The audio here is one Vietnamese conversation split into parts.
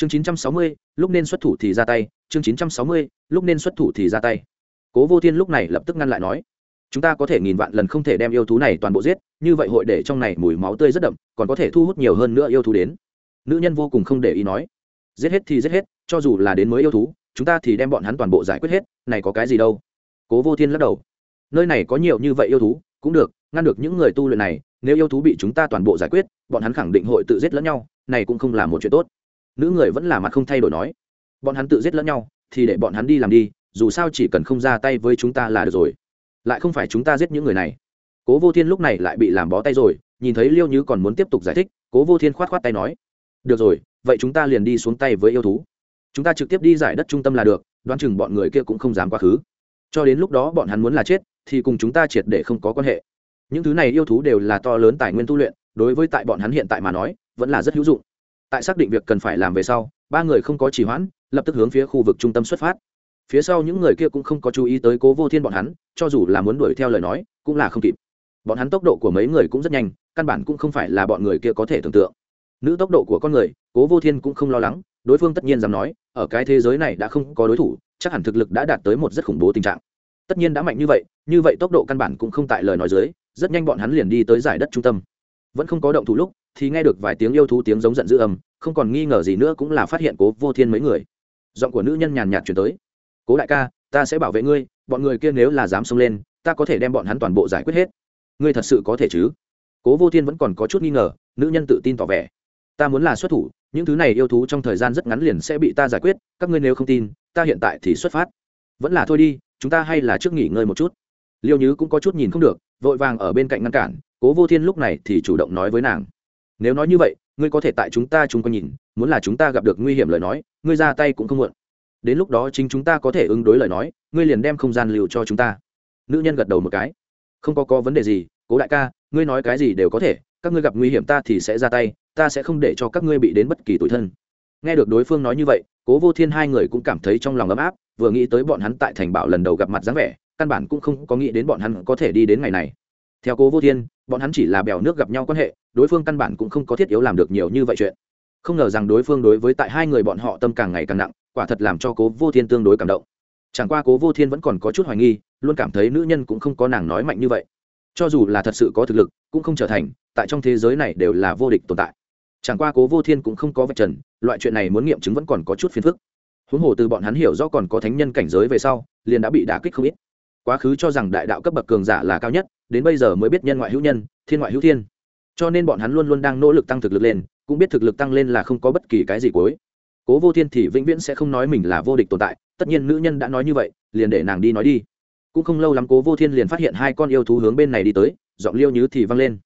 chương chín trăm sáu mươi, lúc nên xuất thủ thì ra tay. Chương chín trăm sáu mươi, lúc nên xuất thủ thì ra tay. Cố vô thiên lúc này lập tức ngăn lại nói, chúng ta có thể nghìn vạn lần không thể đem yêu thú này toàn bộ giết, như vậy hội để trong này mùi máu tươi rất đậm, còn có thể thu hút nhiều hơn nữa yêu thú đến. Nữ nhân vô cùng không để ý nói, giết hết thì giết hết, cho dù là đến mới yêu thú, chúng ta thì đem bọn hắn toàn bộ giải quyết hết, này có cái gì đâu. Cố vô thiên lắc đầu, nơi này có nhiều như vậy yêu thú, cũng được, ngăn được những người tu luyện này, nếu yêu thú bị chúng ta toàn bộ giải quyết, bọn hắn khẳng định hội tự giết lẫn nhau, này cũng không là một chuyện tốt nữ người vẫn là mặt không thay đổi nói, bọn hắn tự giết lẫn nhau, thì để bọn hắn đi làm đi, dù sao chỉ cần không ra tay với chúng ta là được rồi. Lại không phải chúng ta giết những người này. Cố vô thiên lúc này lại bị làm bó tay rồi, nhìn thấy liêu như còn muốn tiếp tục giải thích, cố vô thiên khoát khoát tay nói, được rồi, vậy chúng ta liền đi xuống tay với yêu thú. Chúng ta trực tiếp đi giải đất trung tâm là được, đoán chừng bọn người kia cũng không dám quá khứ. Cho đến lúc đó bọn hắn muốn là chết, thì cùng chúng ta triệt để không có quan hệ. Những thứ này yêu thú đều là to lớn tài nguyên tu luyện, đối với tại bọn hắn hiện tại mà nói, vẫn là rất hữu dụng tại xác định việc cần phải làm về sau, ba người không có trì hoãn, lập tức hướng phía khu vực trung tâm xuất phát. Phía sau những người kia cũng không có chú ý tới cố vô thiên bọn hắn, cho dù là muốn đuổi theo lời nói, cũng là không kịp. Bọn hắn tốc độ của mấy người cũng rất nhanh, căn bản cũng không phải là bọn người kia có thể tưởng tượng. Nữ tốc độ của con người, cố vô thiên cũng không lo lắng, đối phương tất nhiên dám nói, ở cái thế giới này đã không có đối thủ, chắc hẳn thực lực đã đạt tới một rất khủng bố tình trạng. Tất nhiên đã mạnh như vậy như vậy tốc độ căn bản cũng không tại lời nói dưới, rất nhanh bọn hắn liền đi tới giải đất trung tâm. Vẫn không có động thủ lúc, thì nghe được vài tiếng yêu thú tiếng giống giận dữ âm không còn nghi ngờ gì nữa cũng là phát hiện cố vô thiên mấy người. Giọng của nữ nhân nhàn nhạt chuyển tới. Cố đại ca, ta sẽ bảo vệ ngươi, bọn người kia nếu là dám xông lên, ta có thể đem bọn hắn toàn bộ giải quyết hết. Ngươi thật sự có thể chứ? Cố vô thiên vẫn còn có chút nghi ngờ, nữ nhân tự tin tỏ vẻ. Ta muốn là xuất thủ, những thứ này yêu thú trong thời gian rất ngắn liền sẽ bị ta giải quyết, các ngươi nếu không tin, ta hiện tại thì xuất phát. Vẫn là thôi đi, chúng ta hay là trước nghỉ ngơi một chút. Liêu nhứ cũng có chút nhìn không được, vội vàng ở bên cạnh ngăn cản, cố vô thiên lúc này thì chủ động nói với nàng. Nếu nói như vậy ngươi có thể tại chúng ta chung quanh nhìn, muốn là chúng ta gặp được nguy hiểm lời nói, ngươi ra tay cũng không muộn. Đến lúc đó chính chúng ta có thể ứng đối lời nói, ngươi liền đem không gian lưu cho chúng ta. Nữ nhân gật đầu một cái. Không có có vấn đề gì, cố đại ca, ngươi nói cái gì đều có thể, các ngươi gặp nguy hiểm ta thì sẽ ra tay, ta sẽ không để cho các ngươi bị đến bất kỳ tủi thân nghe được đối phương nói như vậy, cố vô thiên hai người cũng cảm thấy trong lòng ấm áp, vừa nghĩ tới bọn hắn tại thành bảo lần đầu gặp mặt dáng vẻ, căn bản cũng không có nghĩ đến bọn hắn có thể đi đến ngày này theo cố vô thiên, bọn hắn chỉ là bèo nước gặp nhau quan hệ, đối phương căn bản cũng không có thiết yếu làm được nhiều như vậy chuyện. Không ngờ rằng đối phương đối với tại hai người bọn họ tâm càng ngày càng nặng, quả thật làm cho cố vô thiên tương đối cảm động. Chẳng qua cố vô thiên vẫn còn có chút hoài nghi, luôn cảm thấy nữ nhân cũng không có nàng nói mạnh như vậy. Cho dù là thật sự có thực lực, cũng không trở thành, tại trong thế giới này đều là vô địch tồn tại. Chẳng qua cố vô thiên cũng không có vạch trần, loại chuyện này muốn nghiệm chứng vẫn còn có chút phiền phức. Huống hồ từ bọn hắn hiểu rõ còn có thánh nhân cảnh giới về sau, liền đã bị đả kích không ít quá khứ cho rằng đại đạo cấp bậc cường giả là cao nhất, đến bây giờ mới biết nhân ngoại hữu nhân, thiên ngoại hữu thiên. Cho nên bọn hắn luôn luôn đang nỗ lực tăng thực lực lên, cũng biết thực lực tăng lên là không có bất kỳ cái gì cuối. Cố vô thiên thì vĩnh viễn sẽ không nói mình là vô địch tồn tại, tất nhiên nữ nhân đã nói như vậy, liền để nàng đi nói đi. Cũng không lâu lắm cố vô thiên liền phát hiện hai con yêu thú hướng bên này đi tới, giọng liêu nhứ thì văng lên.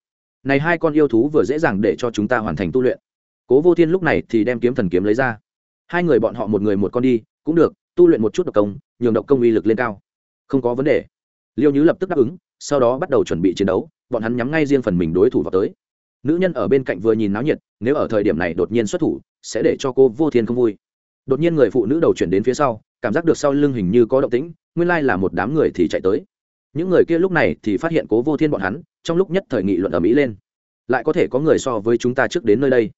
Này hai con yêu thú vừa dễ dàng để cho chúng ta hoàn thành tu luyện. Cố vô thiên lúc này thì đem kiếm thần kiếm lấy ra. Hai người bọn họ một người một con đi, cũng được, tu luyện một chút độc công, nhường độc công uy lực lên cao không có vấn đề. Liêu nhứ lập tức đáp ứng, sau đó bắt đầu chuẩn bị chiến đấu, bọn hắn nhắm ngay riêng phần mình đối thủ vào tới. Nữ nhân ở bên cạnh vừa nhìn náo nhiệt, nếu ở thời điểm này đột nhiên xuất thủ, sẽ để cho cô vô thiên không vui. Đột nhiên người phụ nữ đầu chuyển đến phía sau, cảm giác được sau lưng hình như có động tĩnh, nguyên lai là một đám người thì chạy tới. Những người kia lúc này thì phát hiện cố vô thiên bọn hắn, trong lúc nhất thời nghị luận ở mỹ lên. Lại có thể có người so với chúng ta trước đến nơi đây.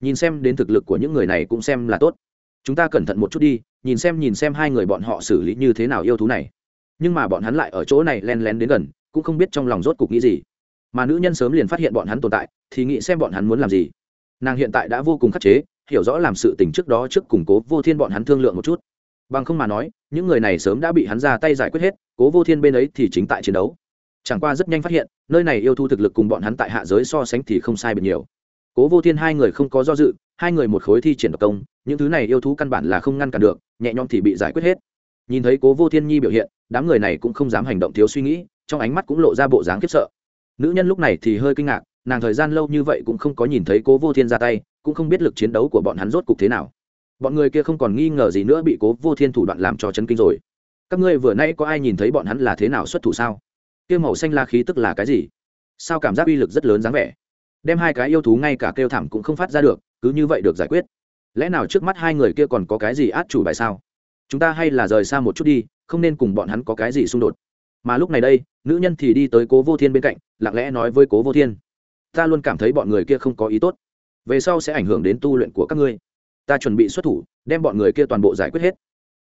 Nhìn xem đến thực lực của những người này cũng xem là tốt. Chúng ta cẩn thận một chút đi, nhìn xem nhìn xem hai người bọn họ xử lý như thế nào yêu thú này nhưng mà bọn hắn lại ở chỗ này len lén đến gần, cũng không biết trong lòng rốt cục nghĩ gì. Mà nữ nhân sớm liền phát hiện bọn hắn tồn tại, thì nghĩ xem bọn hắn muốn làm gì. Nàng hiện tại đã vô cùng khắc chế, hiểu rõ làm sự tình trước đó trước củng cố vô thiên bọn hắn thương lượng một chút. Bằng không mà nói, những người này sớm đã bị hắn ra tay giải quyết hết, cố vô thiên bên ấy thì chính tại chiến đấu. Chẳng qua rất nhanh phát hiện, nơi này yêu thu thực lực cùng bọn hắn tại hạ giới so sánh thì không sai biệt nhiều. Cố vô thiên hai người không có do dự, hai người một khối thi triển độc công, những thứ này yêu thú căn bản là không ngăn cản được, nhẹ nhõm thì bị giải quyết hết. Nhìn thấy cố vô thiên nhi biểu hiện đám người này cũng không dám hành động thiếu suy nghĩ, trong ánh mắt cũng lộ ra bộ dáng khiếp sợ. Nữ nhân lúc này thì hơi kinh ngạc, nàng thời gian lâu như vậy cũng không có nhìn thấy cố vô thiên ra tay, cũng không biết lực chiến đấu của bọn hắn rốt cục thế nào. Bọn người kia không còn nghi ngờ gì nữa bị cố vô thiên thủ đoạn làm cho chấn kinh rồi. Các ngươi vừa nay có ai nhìn thấy bọn hắn là thế nào xuất thủ sao? Kia màu xanh la khí tức là cái gì? Sao cảm giác uy lực rất lớn dáng vẻ? Đem hai cái yêu thú ngay cả kêu thảm cũng không phát ra được, cứ như vậy được giải quyết. Lẽ nào trước mắt hai người kia còn có cái gì át chủ bài sao? Chúng ta hay là rời xa một chút đi không nên cùng bọn hắn có cái gì xung đột. Mà lúc này đây, nữ nhân thì đi tới cố vô thiên bên cạnh, lặng lẽ nói với cố vô thiên, ta luôn cảm thấy bọn người kia không có ý tốt. Về sau sẽ ảnh hưởng đến tu luyện của các ngươi. Ta chuẩn bị xuất thủ, đem bọn người kia toàn bộ giải quyết hết.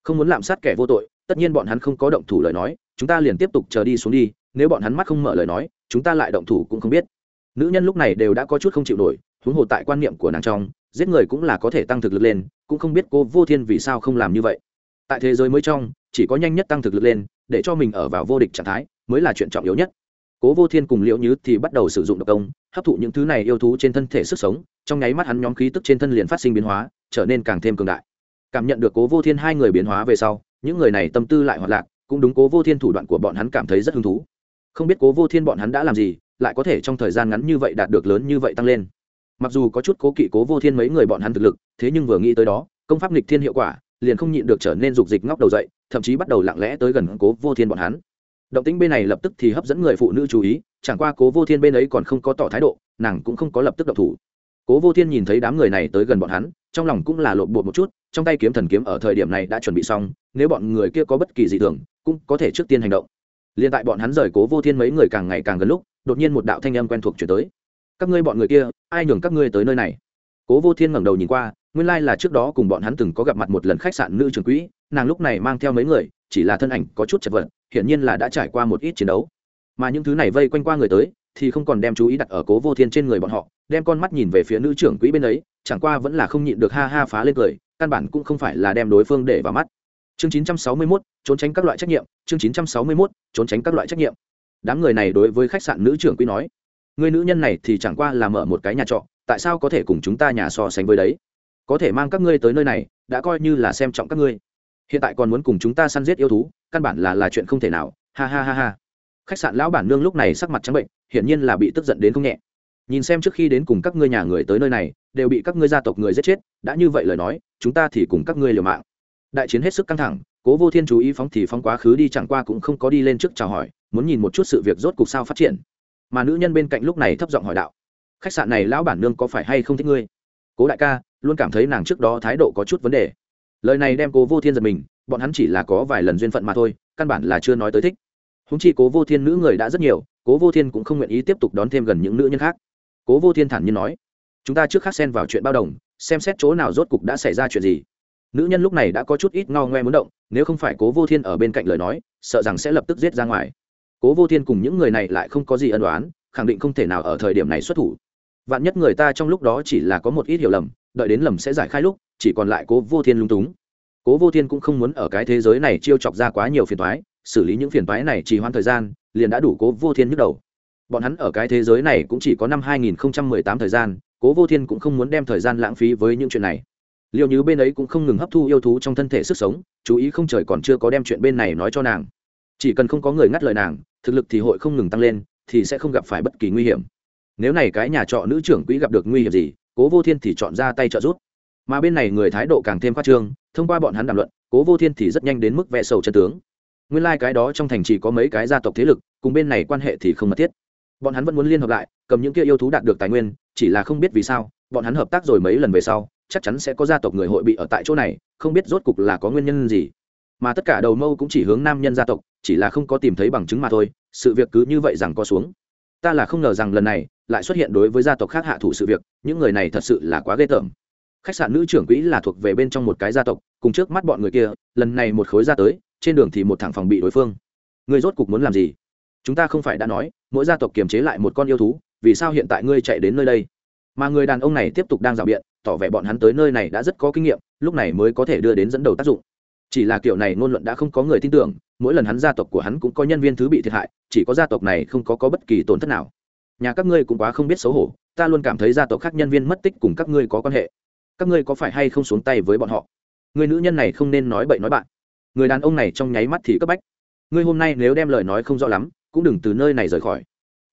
Không muốn lạm sát kẻ vô tội, tất nhiên bọn hắn không có động thủ lời nói, chúng ta liền tiếp tục chờ đi xuống đi, nếu bọn hắn mắt không mở lời nói, chúng ta lại động thủ cũng không biết. Nữ nhân lúc này đều đã có chút không chịu nổi, huống hồ tại quan niệm của nàng trong, giết người cũng là có thể tăng thực lực lên, cũng không biết cô vô thiên vì sao không làm như vậy. Tại thế giới mới trong chỉ có nhanh nhất tăng thực lực lên, để cho mình ở vào vô địch trạng thái, mới là chuyện trọng yếu nhất. Cố vô thiên cùng liễu nhứ thì bắt đầu sử dụng độc công, hấp thụ những thứ này yêu thú trên thân thể sức sống, trong nháy mắt hắn nhóm khí tức trên thân liền phát sinh biến hóa, trở nên càng thêm cường đại. Cảm nhận được cố vô thiên hai người biến hóa về sau, những người này tâm tư lại hoạt lạc, cũng đúng cố vô thiên thủ đoạn của bọn hắn cảm thấy rất hứng thú. Không biết cố vô thiên bọn hắn đã làm gì, lại có thể trong thời gian ngắn như vậy đạt được lớn như vậy tăng lên. Mặc dù có chút cố kỵ cố vô thiên mấy người bọn hắn thực lực, thế nhưng vừa nghĩ tới đó, công pháp nghịch thiên hiệu quả, liền không nhịn được trở nên dục dịch ngóc đầu dậy thậm chí bắt đầu lặng lẽ tới gần cố vô thiên bọn hắn. Động tĩnh bên này lập tức thì hấp dẫn người phụ nữ chú ý, chẳng qua cố vô thiên bên ấy còn không có tỏ thái độ, nàng cũng không có lập tức độc thủ. Cố vô thiên nhìn thấy đám người này tới gần bọn hắn, trong lòng cũng là lộn bột một chút, trong tay kiếm thần kiếm ở thời điểm này đã chuẩn bị xong, nếu bọn người kia có bất kỳ gì thường, cũng có thể trước tiên hành động. Liền tại bọn hắn rời cố vô thiên mấy người càng ngày càng gần lúc, đột nhiên một đạo thanh âm quen thuộc chuyển tới. Các ngươi bọn người kia, ai nhường các ngươi tới nơi này? Cố vô thiên ngẩng đầu nhìn qua nguyên lai là trước đó cùng bọn hắn từng có gặp mặt một lần khách sạn nữ trường quỹ nàng lúc này mang theo mấy người chỉ là thân ảnh có chút chật vật hiển nhiên là đã trải qua một ít chiến đấu. Mà những thứ này vây quanh qua người tới thì không còn đem chú ý đặt ở cố vô thiên trên người bọn họ đem con mắt nhìn về phía nữ trưởng quỹ bên ấy chẳng qua vẫn là không nhịn được ha ha phá lên cười căn bản cũng không phải là đem đối phương để vào mắt. Chương 961, trốn tránh các loại trách nhiệm chương 961, trốn tránh các loại trách nhiệm. Đám người này đối với khách sạn nữ trưởng quỹ nói người nữ nhân này thì chẳng qua là mở một cái nhà trọ tại sao có thể cùng chúng ta nhà so sánh với đấy? Có thể mang các ngươi tới nơi này, đã coi như là xem trọng các ngươi. Hiện tại còn muốn cùng chúng ta săn giết yêu thú, căn bản là là chuyện không thể nào. Ha ha ha ha. Khách sạn lão bản nương lúc này sắc mặt trắng bệnh, hiển nhiên là bị tức giận đến không nhẹ. Nhìn xem trước khi đến cùng các ngươi nhà người tới nơi này, đều bị các ngươi gia tộc người giết chết, đã như vậy lời nói, chúng ta thì cùng các ngươi liều mạng. Đại chiến hết sức căng thẳng, cố vô thiên chú ý phóng thì phóng quá khứ đi chẳng qua cũng không có đi lên trước chào hỏi, muốn nhìn một chút sự việc rốt cục sao phát triển. Mà nữ nhân bên cạnh lúc này thấp giọng hỏi đạo khách sạn này lão bản nương có phải hay không thích ngươi? Cố đại ca, luôn cảm thấy nàng trước đó thái độ có chút vấn đề. Lời này đem cố vô thiên giật mình, bọn hắn chỉ là có vài lần duyên phận mà thôi, căn bản là chưa nói tới thích. Húng chi cố vô thiên nữ người đã rất nhiều, cố vô thiên cũng không nguyện ý tiếp tục đón thêm gần những nữ nhân khác. Cố vô thiên thản nhiên nói, chúng ta trước khác xen vào chuyện bao đồng, xem xét chỗ nào rốt cục đã xảy ra chuyện gì. Nữ nhân lúc này đã có chút ít ngao ngoe muốn động, nếu không phải cố vô thiên ở bên cạnh lời nói, sợ rằng sẽ lập tức giết ra ngoài. Cố vô thiên cùng những người này lại không có gì ân đoán khẳng định không thể nào ở thời điểm này xuất thủ vạn nhất người ta trong lúc đó chỉ là có một ít hiểu lầm, đợi đến lầm sẽ giải khai lúc, chỉ còn lại cố vô thiên lung túng. Cố vô thiên cũng không muốn ở cái thế giới này chiêu chọc ra quá nhiều phiền toái, xử lý những phiền toái này chỉ hoãn thời gian, liền đã đủ cố vô thiên nhức đầu. Bọn hắn ở cái thế giới này cũng chỉ có năm 2018 thời gian, cố vô thiên cũng không muốn đem thời gian lãng phí với những chuyện này. Liệu như bên ấy cũng không ngừng hấp thu yêu thú trong thân thể sức sống, chú ý không trời còn chưa có đem chuyện bên này nói cho nàng. Chỉ cần không có người ngắt lời nàng, thực lực thì hội không ngừng tăng lên, thì sẽ không gặp phải bất kỳ nguy hiểm nếu này cái nhà trọ nữ trưởng quỹ gặp được nguy hiểm gì, cố vô thiên thì chọn ra tay trợ giúp. Mà bên này người thái độ càng thêm khoa trương, thông qua bọn hắn đàm luận, cố vô thiên thì rất nhanh đến mức vẽ sầu chân tướng. Nguyên lai、like、cái đó trong thành chỉ có mấy cái gia tộc thế lực, cùng bên này quan hệ thì không mật thiết. Bọn hắn vẫn muốn liên hợp lại, cầm những kia yêu thú đạt được tài nguyên, chỉ là không biết vì sao, bọn hắn hợp tác rồi mấy lần về sau, chắc chắn sẽ có gia tộc người hội bị ở tại chỗ này, không biết rốt cục là có nguyên nhân gì. Mà tất cả đầu mâu cũng chỉ hướng nam nhân gia tộc, chỉ là không có tìm thấy bằng chứng mà thôi, sự việc cứ như vậy rằng có xuống ta là không ngờ rằng lần này lại xuất hiện đối với gia tộc khác hạ thủ sự việc, những người này thật sự là quá ghê tởm. Khách sạn nữ trưởng quỹ là thuộc về bên trong một cái gia tộc, cùng trước mắt bọn người kia, lần này một khối ra tới, trên đường thì một thẳng phòng bị đối phương. Ngươi rốt cục muốn làm gì? Chúng ta không phải đã nói, mỗi gia tộc kiềm chế lại một con yêu thú, vì sao hiện tại ngươi chạy đến nơi đây? Mà người đàn ông này tiếp tục đang rào biện, tỏ vẻ bọn hắn tới nơi này đã rất có kinh nghiệm, lúc này mới có thể đưa đến dẫn đầu tác dụng. Chỉ là kiểu này ngôn luận đã không có người tin tưởng mỗi lần hắn gia tộc của hắn cũng có nhân viên thứ bị thiệt hại chỉ có gia tộc này không có, có bất kỳ tổn thất nào. Nhà các ngươi cũng quá không biết xấu hổ ta luôn cảm thấy gia tộc khác nhân viên mất tích cùng các ngươi có quan hệ. Các ngươi có phải hay không xuống tay với bọn họ? Người nữ nhân này không nên nói bậy nói bạn. Người đàn ông này trong nháy mắt thì cấp bách. Ngươi hôm nay nếu đem lời nói không rõ lắm cũng đừng từ nơi này rời khỏi.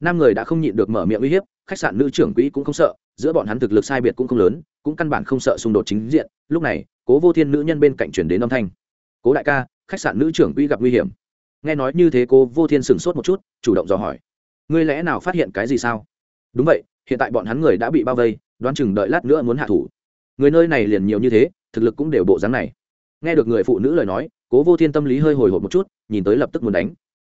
Nam người đã không nhịn được mở miệng uy hiếp khách sạn nữ trưởng quỹ cũng không sợ giữa bọn hắn thực lực sai biệt cũng không lớn cũng căn bản không sợ xung đột chính diện. Lúc này cố vô thiên nữ nhân bên cạnh chuyển đến âm thanh. Cố đại ca khách sạn nữ trưởng quỹ gặp nguy hiểm. Nghe nói như thế cô vô thiên sửng sốt một chút, chủ động dò hỏi. Ngươi lẽ nào phát hiện cái gì sao? Đúng vậy, hiện tại bọn hắn người đã bị bao vây, đoán chừng đợi lát nữa muốn hạ thủ. Người nơi này liền nhiều như thế, thực lực cũng đều bộ dáng này. Nghe được người phụ nữ lời nói, cố vô thiên tâm lý hơi hồi hộp một chút, nhìn tới lập tức muốn đánh.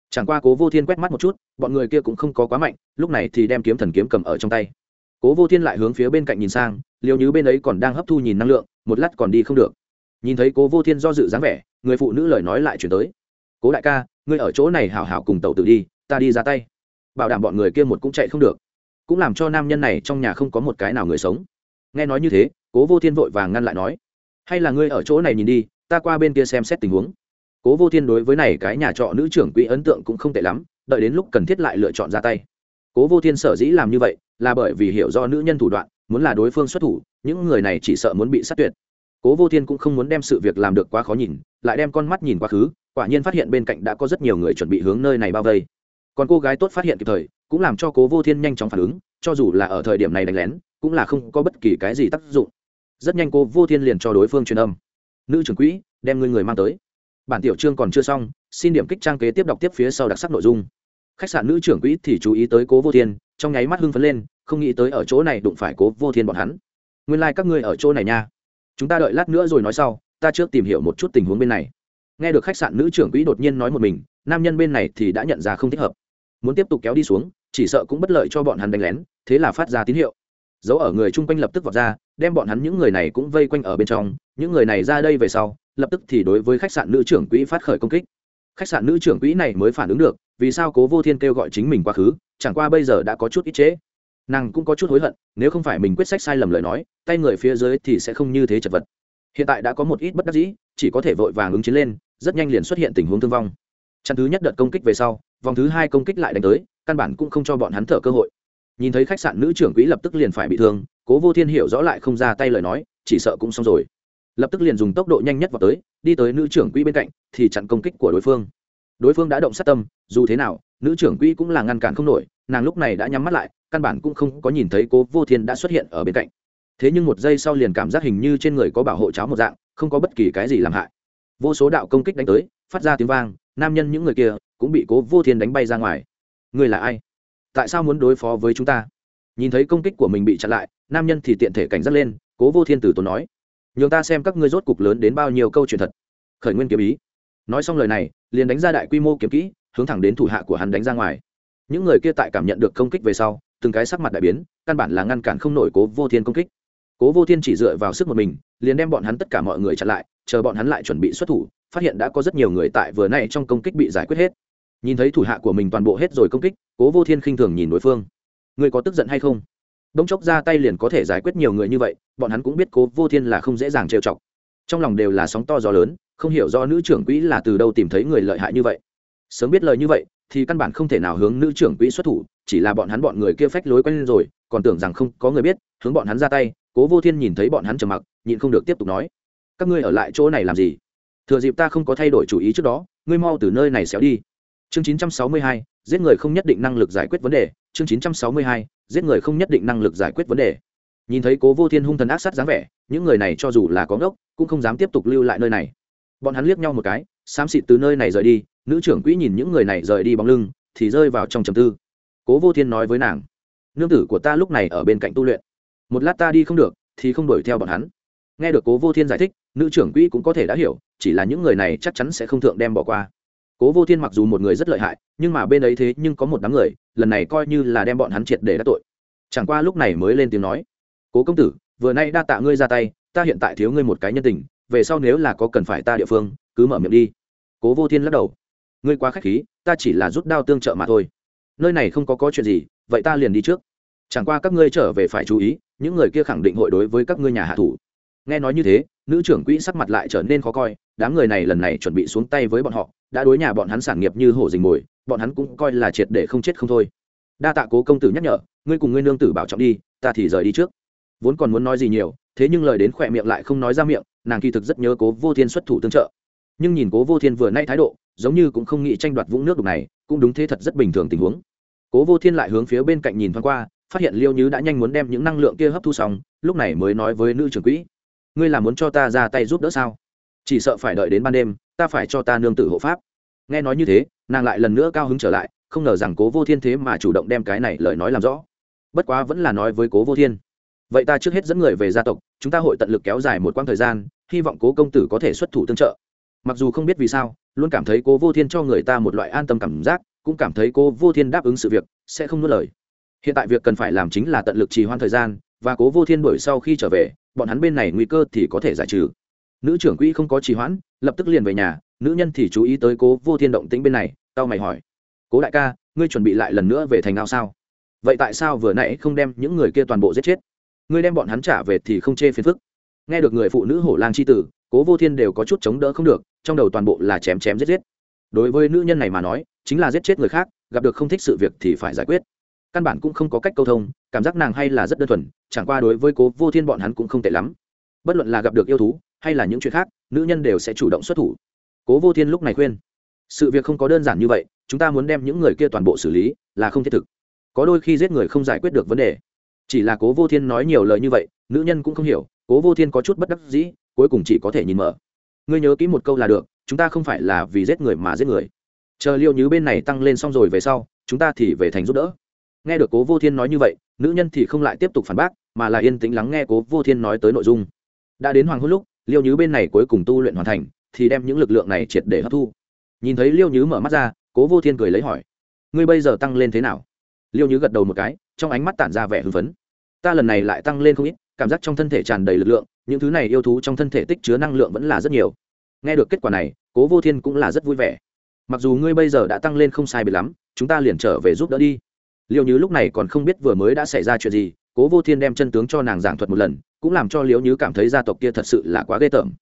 Chẳng qua cố vô thiên quét mắt một chút, bọn người kia cũng không có quá mạnh, lúc này thì đem kiếm thần kiếm cầm ở trong tay. Cố vô thiên lại hướng phía bên cạnh nhìn sang liều như bên ấy còn đang hấp thu nhìn năng lượng, một lát còn đi không được. Nhìn thấy cố vô thiên do dự dáng vẻ người phụ nữ lời nói lại chuyển tới. Cố đại ca, ngươi ở chỗ này hảo hảo cùng tàu tử đi, ta đi ra tay. Bảo đảm bọn người kia một cũng chạy không được. Cũng làm cho nam nhân này trong nhà không có một cái nào người sống. Nghe nói như thế, cố vô thiên vội vàng ngăn lại nói, hay là ngươi ở chỗ này nhìn đi, ta qua bên kia xem xét tình huống. Cố vô thiên đối với này cái nhà trọ nữ trưởng quỹ ấn tượng cũng không tệ lắm, đợi đến lúc cần thiết lại lựa chọn ra tay. Cố vô thiên sở dĩ làm như vậy, là bởi vì hiểu do nữ nhân thủ đoạn, muốn là đối phương xuất thủ, những người này chỉ sợ muốn bị sát tuyệt cố vô thiên cũng không muốn đem sự việc làm được quá khó nhìn, lại đem con mắt nhìn quá khứ, quả nhiên phát hiện bên cạnh đã có rất nhiều người chuẩn bị hướng nơi này bao vây. Còn cô gái tốt phát hiện kịp thời, cũng làm cho cố vô thiên nhanh chóng phản ứng, cho dù là ở thời điểm này đánh lén, cũng là không có bất kỳ cái gì tác dụng. Rất nhanh cô vô thiên liền cho đối phương truyền âm. Nữ trưởng quỹ, đem ngươi người mang tới. Bản tiểu chương còn chưa xong, xin điểm kích trang kế tiếp đọc tiếp phía sau đặc sắc nội dung. Khách sạn nữ trưởng quỹ thì chú ý tới cố vô thiên, trong nháy mắt hưng phấn lên, không nghĩ tới ở chỗ này đụng phải cố vô thiên bọn hắn. Nguyên lai、like、các ngươi ở chỗ này nha chúng ta đợi lát nữa rồi nói sau, ta trước tìm hiểu một chút tình huống bên này. Nghe được khách sạn nữ trưởng quỹ đột nhiên nói một mình, nam nhân bên này thì đã nhận ra không thích hợp. Muốn tiếp tục kéo đi xuống, chỉ sợ cũng bất lợi cho bọn hắn đánh lén, thế là phát ra tín hiệu. Dấu ở người chung quanh lập tức vọt ra, đem bọn hắn những người này cũng vây quanh ở bên trong, những người này ra đây về sau, lập tức thì đối với khách sạn nữ trưởng quỹ phát khởi công kích. Khách sạn nữ trưởng quỹ này mới phản ứng được, vì sao cố vô thiên kêu gọi chính mình quá khứ, chẳng qua bây giờ đã có chút ít chế nàng cũng có chút hối hận, nếu không phải mình quyết sách sai lầm lời nói, tay người phía dưới thì sẽ không như thế chật vật. Hiện tại đã có một ít bất đắc dĩ, chỉ có thể vội vàng ứng chiến lên, rất nhanh liền xuất hiện tình huống thương vong. Chặn thứ nhất đợt công kích về sau, vòng thứ hai công kích lại đánh tới, căn bản cũng không cho bọn hắn thở cơ hội. Nhìn thấy khách sạn nữ trưởng quỹ lập tức liền phải bị thương, cố vô thiên hiểu rõ lại không ra tay lời nói, chỉ sợ cũng xong rồi. Lập tức liền dùng tốc độ nhanh nhất vào tới, đi tới nữ trưởng quỹ bên cạnh, thì chặn công kích của đối phương. Đối phương đã động sát tâm, dù thế nào, nữ trưởng quỹ cũng là ngăn cản không nổi, nàng lúc này đã nhắm mắt lại căn bản cũng không có nhìn thấy cố vô thiên đã xuất hiện ở bên cạnh. Thế nhưng một giây sau liền cảm giác hình như trên người có bảo hộ cháo một dạng, không có bất kỳ cái gì làm hại. Vô số đạo công kích đánh tới, phát ra tiếng vang, nam nhân những người kia cũng bị cố vô thiên đánh bay ra ngoài. Người là ai? Tại sao muốn đối phó với chúng ta? Nhìn thấy công kích của mình bị chặn lại, nam nhân thì tiện thể cảnh giác lên, cố vô thiên tử tốn nói. Nhường ta xem các ngươi rốt cục lớn đến bao nhiêu câu chuyện thật. Khởi nguyên kiếm ý. Nói xong lời này, liền đánh ra đại quy mô kiếm kỹ, hướng thẳng đến thủ hạ của hắn đánh ra ngoài. Những người kia tại cảm nhận được công kích về sau từng cái sắc mặt đại biến, căn bản là ngăn cản không nổi cố vô thiên công kích. Cố vô thiên chỉ dựa vào sức một mình, liền đem bọn hắn tất cả mọi người chặn lại, chờ bọn hắn lại chuẩn bị xuất thủ, phát hiện đã có rất nhiều người tại vừa nay trong công kích bị giải quyết hết. Nhìn thấy thủ hạ của mình toàn bộ hết rồi công kích, cố vô thiên khinh thường nhìn đối phương. Người có tức giận hay không? Bỗng chốc ra tay liền có thể giải quyết nhiều người như vậy, bọn hắn cũng biết cố vô thiên là không dễ dàng trêu chọc. Trong lòng đều là sóng to gió lớn, không hiểu do nữ trưởng quỹ là từ đâu tìm thấy người lợi hại như vậy. Sớm biết lời như vậy thì căn bản không thể nào hướng nữ trưởng quỹ xuất thủ chỉ là bọn hắn bọn người kia phách lối quen lên rồi còn tưởng rằng không có người biết hướng bọn hắn ra tay cố vô thiên nhìn thấy bọn hắn trầm mặc nhịn không được tiếp tục nói các ngươi ở lại chỗ này làm gì? Thừa dịp ta không có thay đổi chủ ý trước đó ngươi mau từ nơi này xéo đi. Chương 962, giết người không nhất định năng lực giải quyết vấn đề. Chương 962, giết người không nhất định năng lực giải quyết vấn đề. Nhìn thấy cố vô thiên hung thần ác sát dáng vẻ những người này cho dù là có ngốc cũng không dám tiếp tục lưu lại nơi này bọn hắn liếc nhau một cái, xám xịt từ nơi này rời đi, nữ trưởng quỹ nhìn những người này rời đi bóng lưng, thì rơi vào trong trầm tư. Cố vô thiên nói với nàng, nương tử của ta lúc này ở bên cạnh tu luyện. Một lát ta đi không được, thì không đuổi theo bọn hắn. Nghe được cố vô thiên giải thích, nữ trưởng quỹ cũng có thể đã hiểu, chỉ là những người này chắc chắn sẽ không thượng đem bỏ qua. Cố vô thiên mặc dù một người rất lợi hại, nhưng mà bên ấy thế nhưng có một đám người, lần này coi như là đem bọn hắn triệt để đắc tội. Chẳng qua lúc này mới lên tiếng nói, cố công tử, vừa nay đa tạ ngươi ra tay, ta hiện tại thiếu ngươi một cái nhân tình về sau nếu là có cần phải ta địa phương, cứ mở miệng đi. Cố vô thiên lắc đầu. Ngươi quá k h á c h khí, ta chỉ là rút đao tương trợ mà thôi. Nơi này không có có chuyện gì, vậy ta liền đi trước. Chẳng qua các ngươi trở về phải chú ý, những người kia khẳng định hội đối với các ngươi nhà hạ thủ. Nghe nói như thế, nữ trưởng quỹ sắc mặt lại trở nên khó coi, đám người này lần này chuẩn bị xuống tay với bọn họ, đã đối nhà bọn hắn sản nghiệp như hổ dình mồi, bọn hắn cũng coi là triệt để không chết không thôi. Đa tạ cố công tử nhắc nhở, ngươi cùng ngươi nương tử bảo trọng đi, ta thì rời đi trước. Vốn còn muốn nói gì nhiều, thế nhưng lời đến khỏe miệng lại không nói ra miệng nàng kỳ thực rất nhớ cố vô thiên xuất thủ tương trợ. Nhưng nhìn cố vô thiên vừa nay thái độ, giống như cũng không nghĩ tranh đoạt vũng nước đục này, cũng đúng thế thật rất bình thường tình huống. Cố vô thiên lại hướng phía bên cạnh nhìn thoáng qua, phát hiện liêu nhứ đã nhanh muốn đem những năng lượng kia hấp thu xong, lúc này mới nói với nữ trưởng quỹ, ngươi là muốn cho ta ra tay giúp đỡ sao? Chỉ sợ phải đợi đến ban đêm, ta phải cho ta nương tử hộ pháp. Nghe nói như thế, nàng lại lần nữa cao hứng trở lại, không ngờ rằng cố vô thiên thế mà chủ động đem cái này lời nói làm rõ. Bất quá vẫn là nói với cố vô thiên vậy ta trước hết dẫn người về gia tộc, chúng ta hội tận lực kéo dài một quãng thời gian, hy vọng cố công tử có thể xuất thủ tương trợ. Mặc dù không biết vì sao, luôn cảm thấy cố vô thiên cho người ta một loại an tâm cảm giác, cũng cảm thấy cố vô thiên đáp ứng sự việc, sẽ không nuốt lời. Hiện tại việc cần phải làm chính là tận lực trì hoãn thời gian, và cố vô thiên đuổi sau khi trở về, bọn hắn bên này nguy cơ thì có thể giải trừ. Nữ trưởng quỹ không có trì hoãn, lập tức liền về nhà, nữ nhân thì chú ý tới cố vô thiên động tĩnh bên này tao mày hỏi. Cố đại ca, ngươi chuẩn bị lại lần nữa về thành ao sao? Vậy tại sao vừa nãy không đem những người kia toàn bộ giết chết? Ngươi đem bọn hắn trả về thì không chê phiền phức. Nghe được người phụ nữ hổ lang c h i tử, cố vô thiên đều có chút chống đỡ không được, trong đầu toàn bộ là chém chém giết giết. Đối với nữ nhân này mà nói, chính là giết chết người khác, gặp được không thích sự việc thì phải giải quyết. Căn bản cũng không có cách câu thông, cảm giác nàng hay là rất đơn thuần, chẳng qua đối với cố vô thiên bọn hắn cũng không tệ lắm. Bất luận là gặp được yêu thú, hay là những chuyện khác, nữ nhân đều sẽ chủ động xuất thủ. Cố vô thiên lúc này khuyên, sự việc không có đơn giản như vậy, chúng ta muốn đem những người kia toàn bộ xử lý, là không thiết thực. Có đôi khi giết người không giải quyết được vấn đề chỉ là cố vô thiên nói nhiều lời như vậy, nữ nhân cũng không hiểu, cố vô thiên có chút bất đắc dĩ, cuối cùng chỉ có thể nhìn mở. Ngươi nhớ kỹ một câu là được, chúng ta không phải là vì giết người mà giết người. Chờ liêu nhứ bên này tăng lên xong rồi về sau, chúng ta thì về thành giúp đỡ. Nghe được cố vô thiên nói như vậy, nữ nhân thì không lại tiếp tục phản bác, mà là yên tĩnh lắng nghe cố vô thiên nói tới nội dung. Đã đến hoàng hôn lúc, liêu nhứ bên này cuối cùng tu luyện hoàn thành, thì đem những lực lượng này triệt để hấp thu. Nhìn thấy liêu nhứ mở mắt ra, cố vô thiên cười lấy hỏi, ngươi bây giờ tăng lên thế nào? Liêu nhứ gật đầu một cái, trong ánh mắt tản ra vẻ hưng phấn ta lần này lại tăng lên không ít, cảm giác trong thân thể tràn đầy lực lượng, những thứ này yêu thú trong thân thể tích chứa năng lượng vẫn là rất nhiều. Nghe được kết quả này, cố vô thiên cũng là rất vui vẻ. Mặc dù ngươi bây giờ đã tăng lên không sai bị lắm, chúng ta liền trở về giúp đỡ đi. Liệu như lúc này còn không biết vừa mới đã xảy ra chuyện gì, cố vô thiên đem chân tướng cho nàng giảng thuật một lần, cũng làm cho liễu như cảm thấy gia tộc kia thật sự là quá ghê tởm.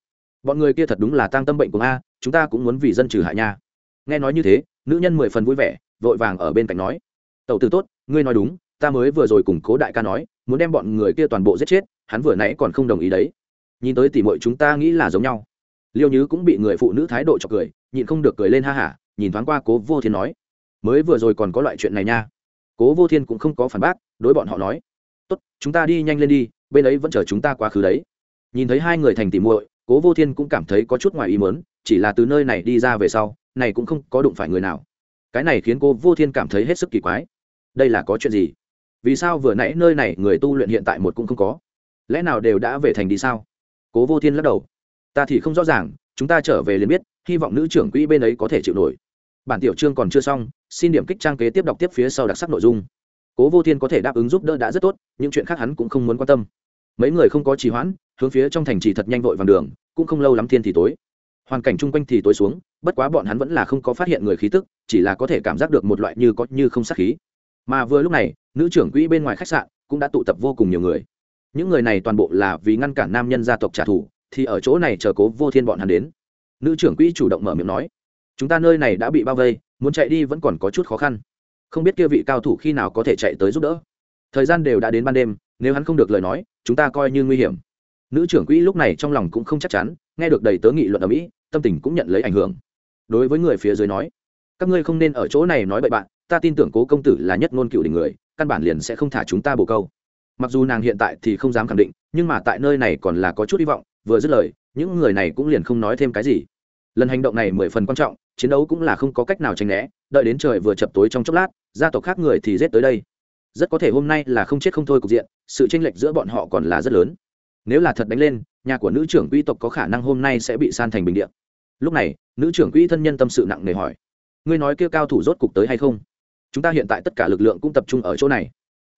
Bọn người kia thật đúng là tăng tâm bệnh của a chúng ta cũng muốn vì dân trừ hại nha. Nghe nói như thế, nữ nhân mười phần vui vẻ, vội vàng ở bên cạnh nói. Tẩu tử tốt, ngươi nói đúng, ta mới vừa rồi cùng cố đại ca nói muốn đem bọn người kia toàn bộ giết chết, hắn vừa nãy còn không đồng ý đấy. Nhìn tới tỉ mội chúng ta nghĩ là giống nhau. Liêu nhứ cũng bị người phụ nữ thái độ chọc cười, nhịn không được cười lên ha hả, nhìn thoáng qua cố vô thiên nói, mới vừa rồi còn có loại chuyện này nha. Cố vô thiên cũng không có phản bác, đối bọn họ nói, tốt, chúng ta đi nhanh lên đi, bên ấy vẫn chờ chúng ta quá khứ đấy. Nhìn thấy hai người thành tỉ muội, cố vô thiên cũng cảm thấy có chút ngoài ý mớn chỉ là từ nơi này đi ra về sau, này cũng không có đụng phải người nào. Cái này khiến cô vô thiên cảm thấy hết sức kỳ quái. Đây là có chuyện gì? Vì sao vừa nãy nơi này người tu luyện hiện tại một cũng không có? Lẽ nào đều đã về thành đi sao? Cố vô thiên lắc đầu. Ta thì không rõ ràng, chúng ta trở về liền biết, hy vọng nữ trưởng quỹ bên ấy có thể chịu nổi. Bản tiểu chương còn chưa xong, xin điểm kích trang kế tiếp đọc tiếp phía sau đặc sắc nội dung. Cố vô thiên có thể đáp ứng giúp đỡ đã rất tốt, những chuyện khác hắn cũng không muốn quan tâm. Mấy người không có trì hoãn, hướng phía trong thành trì thật nhanh vội vàng đường, cũng không lâu lắm thiên thì tối. Hoàn cảnh chung quanh thì tối xuống, bất quá bọn hắn vẫn là không có phát hiện người khí tức, chỉ là có thể cảm giác được một loại như có như không sát khí. Mà vừa lúc này nữ trưởng quỹ bên ngoài khách sạn cũng đã tụ tập vô cùng nhiều người. Những người này toàn bộ là vì ngăn cản nam nhân gia tộc trả thù, thì ở chỗ này chờ cố vô thiên bọn hắn đến. Nữ trưởng quỹ chủ động mở miệng nói, chúng ta nơi này đã bị bao vây, muốn chạy đi vẫn còn có chút khó khăn. Không biết kia vị cao thủ khi nào có thể chạy tới giúp đỡ. Thời gian đều đã đến ban đêm, nếu hắn không được lời nói, chúng ta coi như nguy hiểm. Nữ trưởng quỹ lúc này trong lòng cũng không chắc chắn, nghe được đầy tớ nghị luận ở mỹ, tâm tình cũng nhận lấy ảnh hưởng. Đối với người phía dưới nói, các ngươi không nên ở chỗ này nói bậy bạn, ta tin tưởng cố công tử là nhất ngôn cựu đình người căn bản liền sẽ không thả chúng ta bồ câu. Mặc dù nàng hiện tại thì không dám khẳng định, nhưng mà tại nơi này còn là có chút hy vọng, vừa dứt lời, những người này cũng liền không nói thêm cái gì. Lần hành động này mười phần quan trọng, chiến đấu cũng là không có cách nào tránh né, đợi đến trời vừa chập tối trong chốc lát, gia tộc khác người thì rết tới đây. Rất có thể hôm nay là không chết không thôi cục diện, sự tranh lệch giữa bọn họ còn là rất lớn. Nếu là thật đánh lên, nhà của nữ trưởng quỹ tộc có khả năng hôm nay sẽ bị san thành bình điện lúc này, nữ trưởng quỹ thân nhân tâm sự nặng nề hỏi, ngươi nói kêu cao thủ rốt cục tới hay không? Chúng ta hiện tại tất cả lực lượng cũng tập trung ở chỗ này.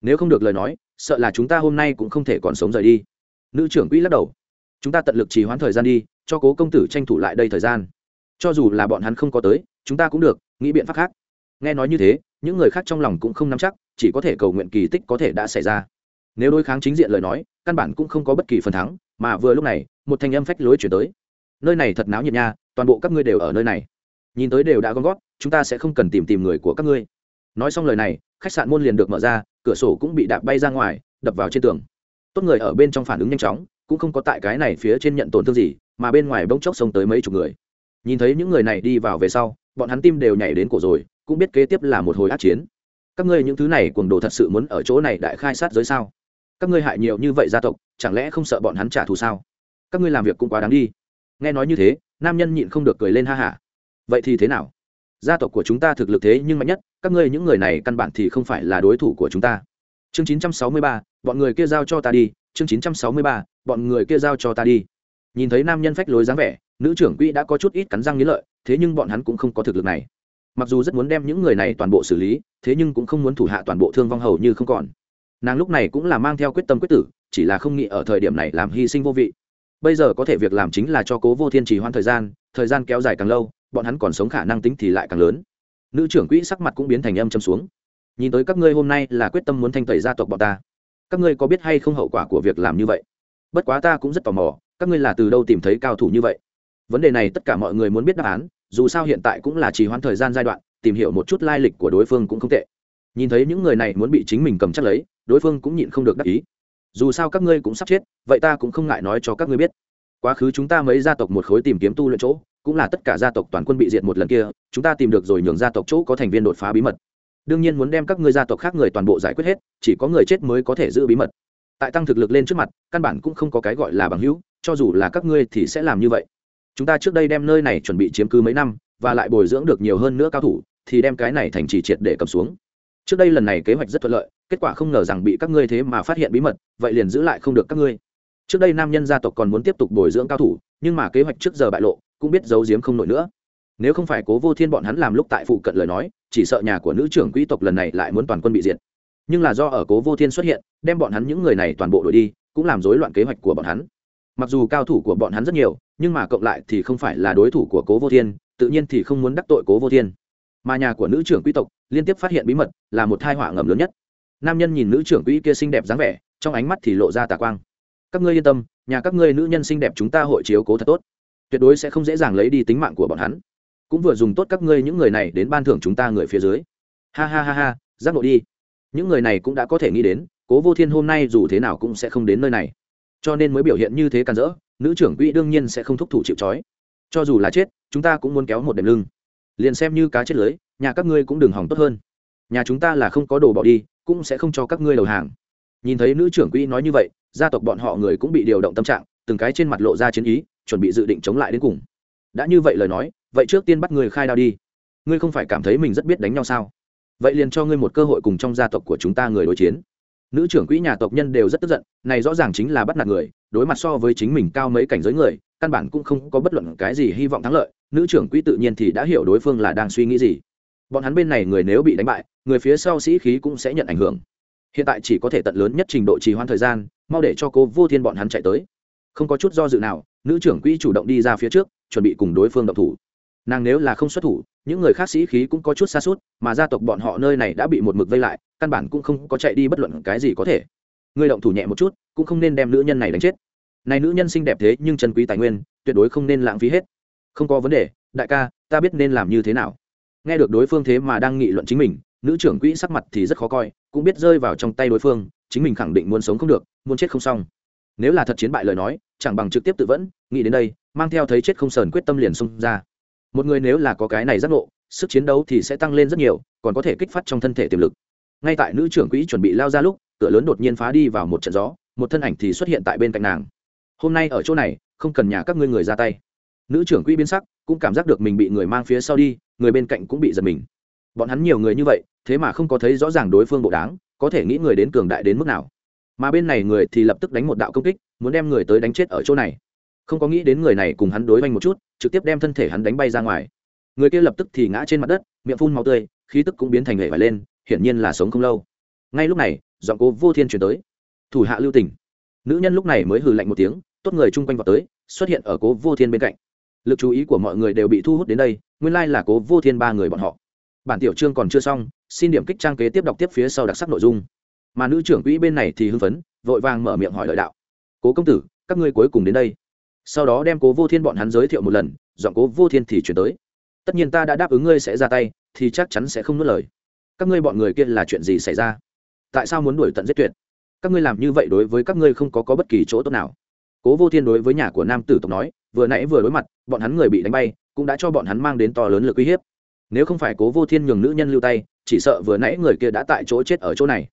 Nếu không được lời nói, sợ là chúng ta hôm nay cũng không thể còn sống rời đi. Nữ trưởng quỹ lắc đầu. Chúng ta tận lực trì hoãn thời gian đi, cho cố công tử tranh thủ lại đây thời gian. Cho dù là bọn hắn không có tới, chúng ta cũng được, nghĩ biện pháp khác. Nghe nói như thế, những người khác trong lòng cũng không nắm chắc, chỉ có thể cầu nguyện kỳ tích có thể đã xảy ra. Nếu đối kháng chính diện lời nói, căn bản cũng không có bất kỳ phần thắng, mà vừa lúc này, một thanh âm phách lối chuyển tới. Nơi này thật náo nhiệt nha, toàn bộ các ngươi đều ở nơi này. Nhìn tới đều đã gom gót chúng ta sẽ không cần tìm tìm người của các ngươi nói xong lời này, khách sạn môn liền được mở ra, cửa sổ cũng bị đạp bay ra ngoài, đập vào trên tường. Tốt người ở bên trong phản ứng nhanh chóng, cũng không có tại cái này phía trên nhận tổn thương gì, mà bên ngoài bỗng chốc xông tới mấy chục người. Nhìn thấy những người này đi vào về sau, bọn hắn tim đều nhảy đến cổ rồi, cũng biết kế tiếp là một hồi át chiến. Các ngươi những thứ này cuồng đồ thật sự muốn ở chỗ này đại khai sát giới sao? Các ngươi hại nhiều như vậy gia tộc, chẳng lẽ không sợ bọn hắn trả thù sao? Các ngươi làm việc cũng quá đáng đi. Nghe nói như thế, nam nhân nhịn không được cười lên ha hả. Vậy thì thế nào? Gia tộc của chúng ta thực lực thế nhưng mạnh nhất các ngươi những người này căn bản thì không phải là đối thủ của chúng ta. Chương 963, bọn người kia giao cho ta đi. Chương 963, bọn người kia giao cho ta đi. Nhìn thấy nam nhân phách lối dáng vẻ nữ trưởng quỹ đã có chút ít cắn răng nghĩ lợi thế nhưng bọn hắn cũng không có thực lực này. Mặc dù rất muốn đem những người này toàn bộ xử lý thế nhưng cũng không muốn thủ hạ toàn bộ thương vong hầu như không còn. Nàng lúc này cũng là mang theo quyết tâm quyết tử chỉ là không nghĩ ở thời điểm này làm hy sinh vô vị. Bây giờ có thể việc làm chính là cho cố vô thiên trì hoãn thời gian thời gian kéo dài càng lâu bọn hắn còn sống khả năng tính thì lại càng lớn. Nữ trưởng quỹ sắc mặt cũng biến thành âm châm xuống. Nhìn tới các ngươi hôm nay là quyết tâm muốn thanh tẩy gia tộc bọn ta. Các ngươi có biết hay không hậu quả của việc làm như vậy? Bất quá ta cũng rất tò mò, các ngươi là từ đâu tìm thấy cao thủ như vậy? Vấn đề này tất cả mọi người muốn biết đáp án, dù sao hiện tại cũng là trì hoãn thời gian giai đoạn, tìm hiểu một chút lai lịch của đối phương cũng không tệ. Nhìn thấy những người này muốn bị chính mình cầm chắc lấy, đối phương cũng nhịn không được đắc ý. Dù sao các ngươi cũng sắp chết, vậy ta cũng không ngại nói cho các ngươi biết. Quá khứ chúng ta mấy gia tộc một khối tìm kiếm tu luyện chỗ cũng là tất cả gia tộc toàn quân bị diệt một lần kia, chúng ta tìm được rồi nhường gia tộc chỗ có thành viên đột phá bí mật. Đương nhiên muốn đem các ngươi gia tộc khác người toàn bộ giải quyết hết, chỉ có người chết mới có thể giữ bí mật. Tại tăng thực lực lên trước mặt, căn bản cũng không có cái gọi là bằng hữu, cho dù là các ngươi thì sẽ làm như vậy. Chúng ta trước đây đem nơi này chuẩn bị chiếm cứ mấy năm, và lại bồi dưỡng được nhiều hơn nữa cao thủ, thì đem cái này thành trì triệt để cầm xuống. Trước đây lần này kế hoạch rất thuận lợi, kết quả không ngờ rằng bị các ngươi thế mà phát hiện bí mật, vậy liền giữ lại không được các ngươi. Trước đây nam nhân gia tộc còn muốn tiếp tục bồi dưỡng cao thủ, nhưng mà kế hoạch trước giờ bại lộ cũng biết giấu giếm không nổi nữa. Nếu không phải cố vô thiên bọn hắn làm lúc tại phụ cận lời nói, chỉ sợ nhà của nữ trưởng quý tộc lần này lại muốn toàn quân bị diệt. Nhưng là do ở cố vô thiên xuất hiện, đem bọn hắn những người này toàn bộ đổi đi, cũng làm rối loạn kế hoạch của bọn hắn. Mặc dù cao thủ của bọn hắn rất nhiều, nhưng mà cộng lại thì không phải là đối thủ của cố vô thiên, tự nhiên thì không muốn đắc tội cố vô thiên. Mà nhà của nữ trưởng quý tộc liên tiếp phát hiện bí mật, là một thai họa ngầm lớn nhất. Nam nhân nhìn nữ trưởng quỹ kia xinh đẹp dáng vẻ, trong ánh mắt thì lộ ra tà quang. Các ngươi yên tâm, nhà các ngươi nữ nhân xinh đẹp chúng ta hội chiếu cố thật tốt tuyệt đối sẽ không dễ dàng lấy đi tính mạng của bọn hắn. Cũng vừa dùng tốt các ngươi những người này đến ban thưởng chúng ta người phía dưới. Ha ha ha ha, giác ngộ đi. Những người này cũng đã có thể nghĩ đến, cố vô thiên hôm nay dù thế nào cũng sẽ không đến nơi này. Cho nên mới biểu hiện như thế càn rỡ, nữ trưởng quỹ đương nhiên sẽ không thúc thủ chịu c cho dù là chết, chúng ta cũng muốn kéo một đệm lưng. Liền xem như cá chết lưới, nhà các ngươi cũng đừng hỏng tốt hơn. Nhà chúng ta là không có đồ bỏ đi, cũng sẽ không cho các ngươi đầu hàng. Nhìn thấy nữ trưởng quỹ nói như vậy, gia tộc bọn họ người cũng bị điều động tâm trạng, từng cái trên mặt lộ ra chiến ý chuẩn bị dự định chống lại đến cùng. Đã như vậy lời nói, vậy trước tiên bắt người khai đao đi. Ngươi không phải cảm thấy mình rất biết đánh nhau sao? Vậy liền cho ngươi một cơ hội cùng trong gia tộc của chúng ta người đối chiến. Nữ trưởng quỹ nhà tộc nhân đều rất tức giận, này rõ ràng chính là bắt nạt người, đối mặt so với chính mình cao mấy cảnh giới người, căn bản cũng không có bất luận cái gì hy vọng thắng lợi. Nữ trưởng quỹ tự nhiên thì đã hiểu đối phương là đang suy nghĩ gì. Bọn hắn bên này người nếu bị đánh bại, người phía sau sĩ khí cũng sẽ nhận ảnh hưởng. Hiện tại chỉ có thể tận lớn nhất trình độ trì hoãn thời gian, mau để cho cô vô thiên bọn hắn chạy tới không có chút do dự nào, nữ trưởng quỹ chủ động đi ra phía trước, chuẩn bị cùng đối phương động thủ. Nàng nếu là không xuất thủ, những người khác sĩ khí cũng có chút xa suốt mà gia tộc bọn họ nơi này đã bị một mực vây lại, căn bản cũng không có chạy đi bất luận cái gì có thể. Người động thủ nhẹ một chút, cũng không nên đem nữ nhân này đánh chết. Này nữ nhân xinh đẹp thế nhưng chân quý tài nguyên, tuyệt đối không nên lãng phí hết. Không có vấn đề, đại ca, ta biết nên làm như thế nào. Nghe được đối phương thế mà đang nghị luận chính mình, nữ trưởng quỹ sắc mặt thì rất khó coi, cũng biết rơi vào trong tay đối phương, chính mình khẳng định muốn sống không được, muốn chết không xong nếu là thật chiến bại lời nói, chẳng bằng trực tiếp tự vẫn, nghĩ đến đây, mang theo thấy chết không sờn quyết tâm liền xông ra. Một người nếu là có cái này giác ngộ, sức chiến đấu thì sẽ tăng lên rất nhiều, còn có thể kích phát trong thân thể tiềm lực. Ngay tại nữ trưởng quỹ chuẩn bị lao ra lúc, cửa lớn đột nhiên phá đi vào một trận gió, một thân ảnh thì xuất hiện tại bên cạnh nàng. Hôm nay ở chỗ này, không cần nhà các ngươi người ra tay. Nữ trưởng quỹ biến sắc, cũng cảm giác được mình bị người mang phía sau đi, người bên cạnh cũng bị giật mình. Bọn hắn nhiều người như vậy, thế mà không có thấy rõ ràng đối phương bộ đáng, có thể nghĩ người đến cường đại đến mức nào mà bên này người thì lập tức đánh một đạo công kích, muốn đem người tới đánh chết ở chỗ này. Không có nghĩ đến người này cùng hắn đối vanh một chút, trực tiếp đem thân thể hắn đánh bay ra ngoài. Người kia lập tức thì ngã trên mặt đất, miệng phun màu tươi, khí tức cũng biến thành hệ vải lên, hiển nhiên là sống không lâu. Ngay lúc này, giọng cố vô thiên chuyển tới. Thủ hạ lưu tỉnh nữ nhân lúc này mới hừ lạnh một tiếng, tốt người chung quanh vào tới, xuất hiện ở cố vô thiên bên cạnh. Lực chú ý của mọi người đều bị thu hút đến đây, nguyên lai、like、là cố vô thiên ba người bọn họ. Bản tiểu chương còn chưa xong, xin điểm kích trang kế tiếp đọc tiếp phía sau đặc sắc nội dung mà nữ trưởng quỹ bên này thì hưng phấn vội vàng mở miệng hỏi lợi đạo. Cố công tử các ngươi cuối cùng đến đây. Sau đó đem cố vô thiên bọn hắn giới thiệu một lần dọn cố vô thiên thì chuyển tới. Tất nhiên ta đã đáp ứng ngươi sẽ ra tay thì chắc chắn sẽ không nuốt lời. Các ngươi bọn người kia là chuyện gì xảy ra? Tại sao muốn đuổi tận giết tuyệt? Các ngươi làm như vậy đối với các ngươi không có, có bất kỳ chỗ tốt nào. Cố vô thiên đối với nhà của nam tử tộc nói vừa nãy vừa đối mặt bọn hắn người bị đánh bay cũng đã cho bọn hắn mang đến to lớn lực uy hiếp. Nếu không phải cố vô thiên nhường nữ nhân lưu tay chỉ sợ vừa nãy người kia đã tại chỗ chết ở chỗ này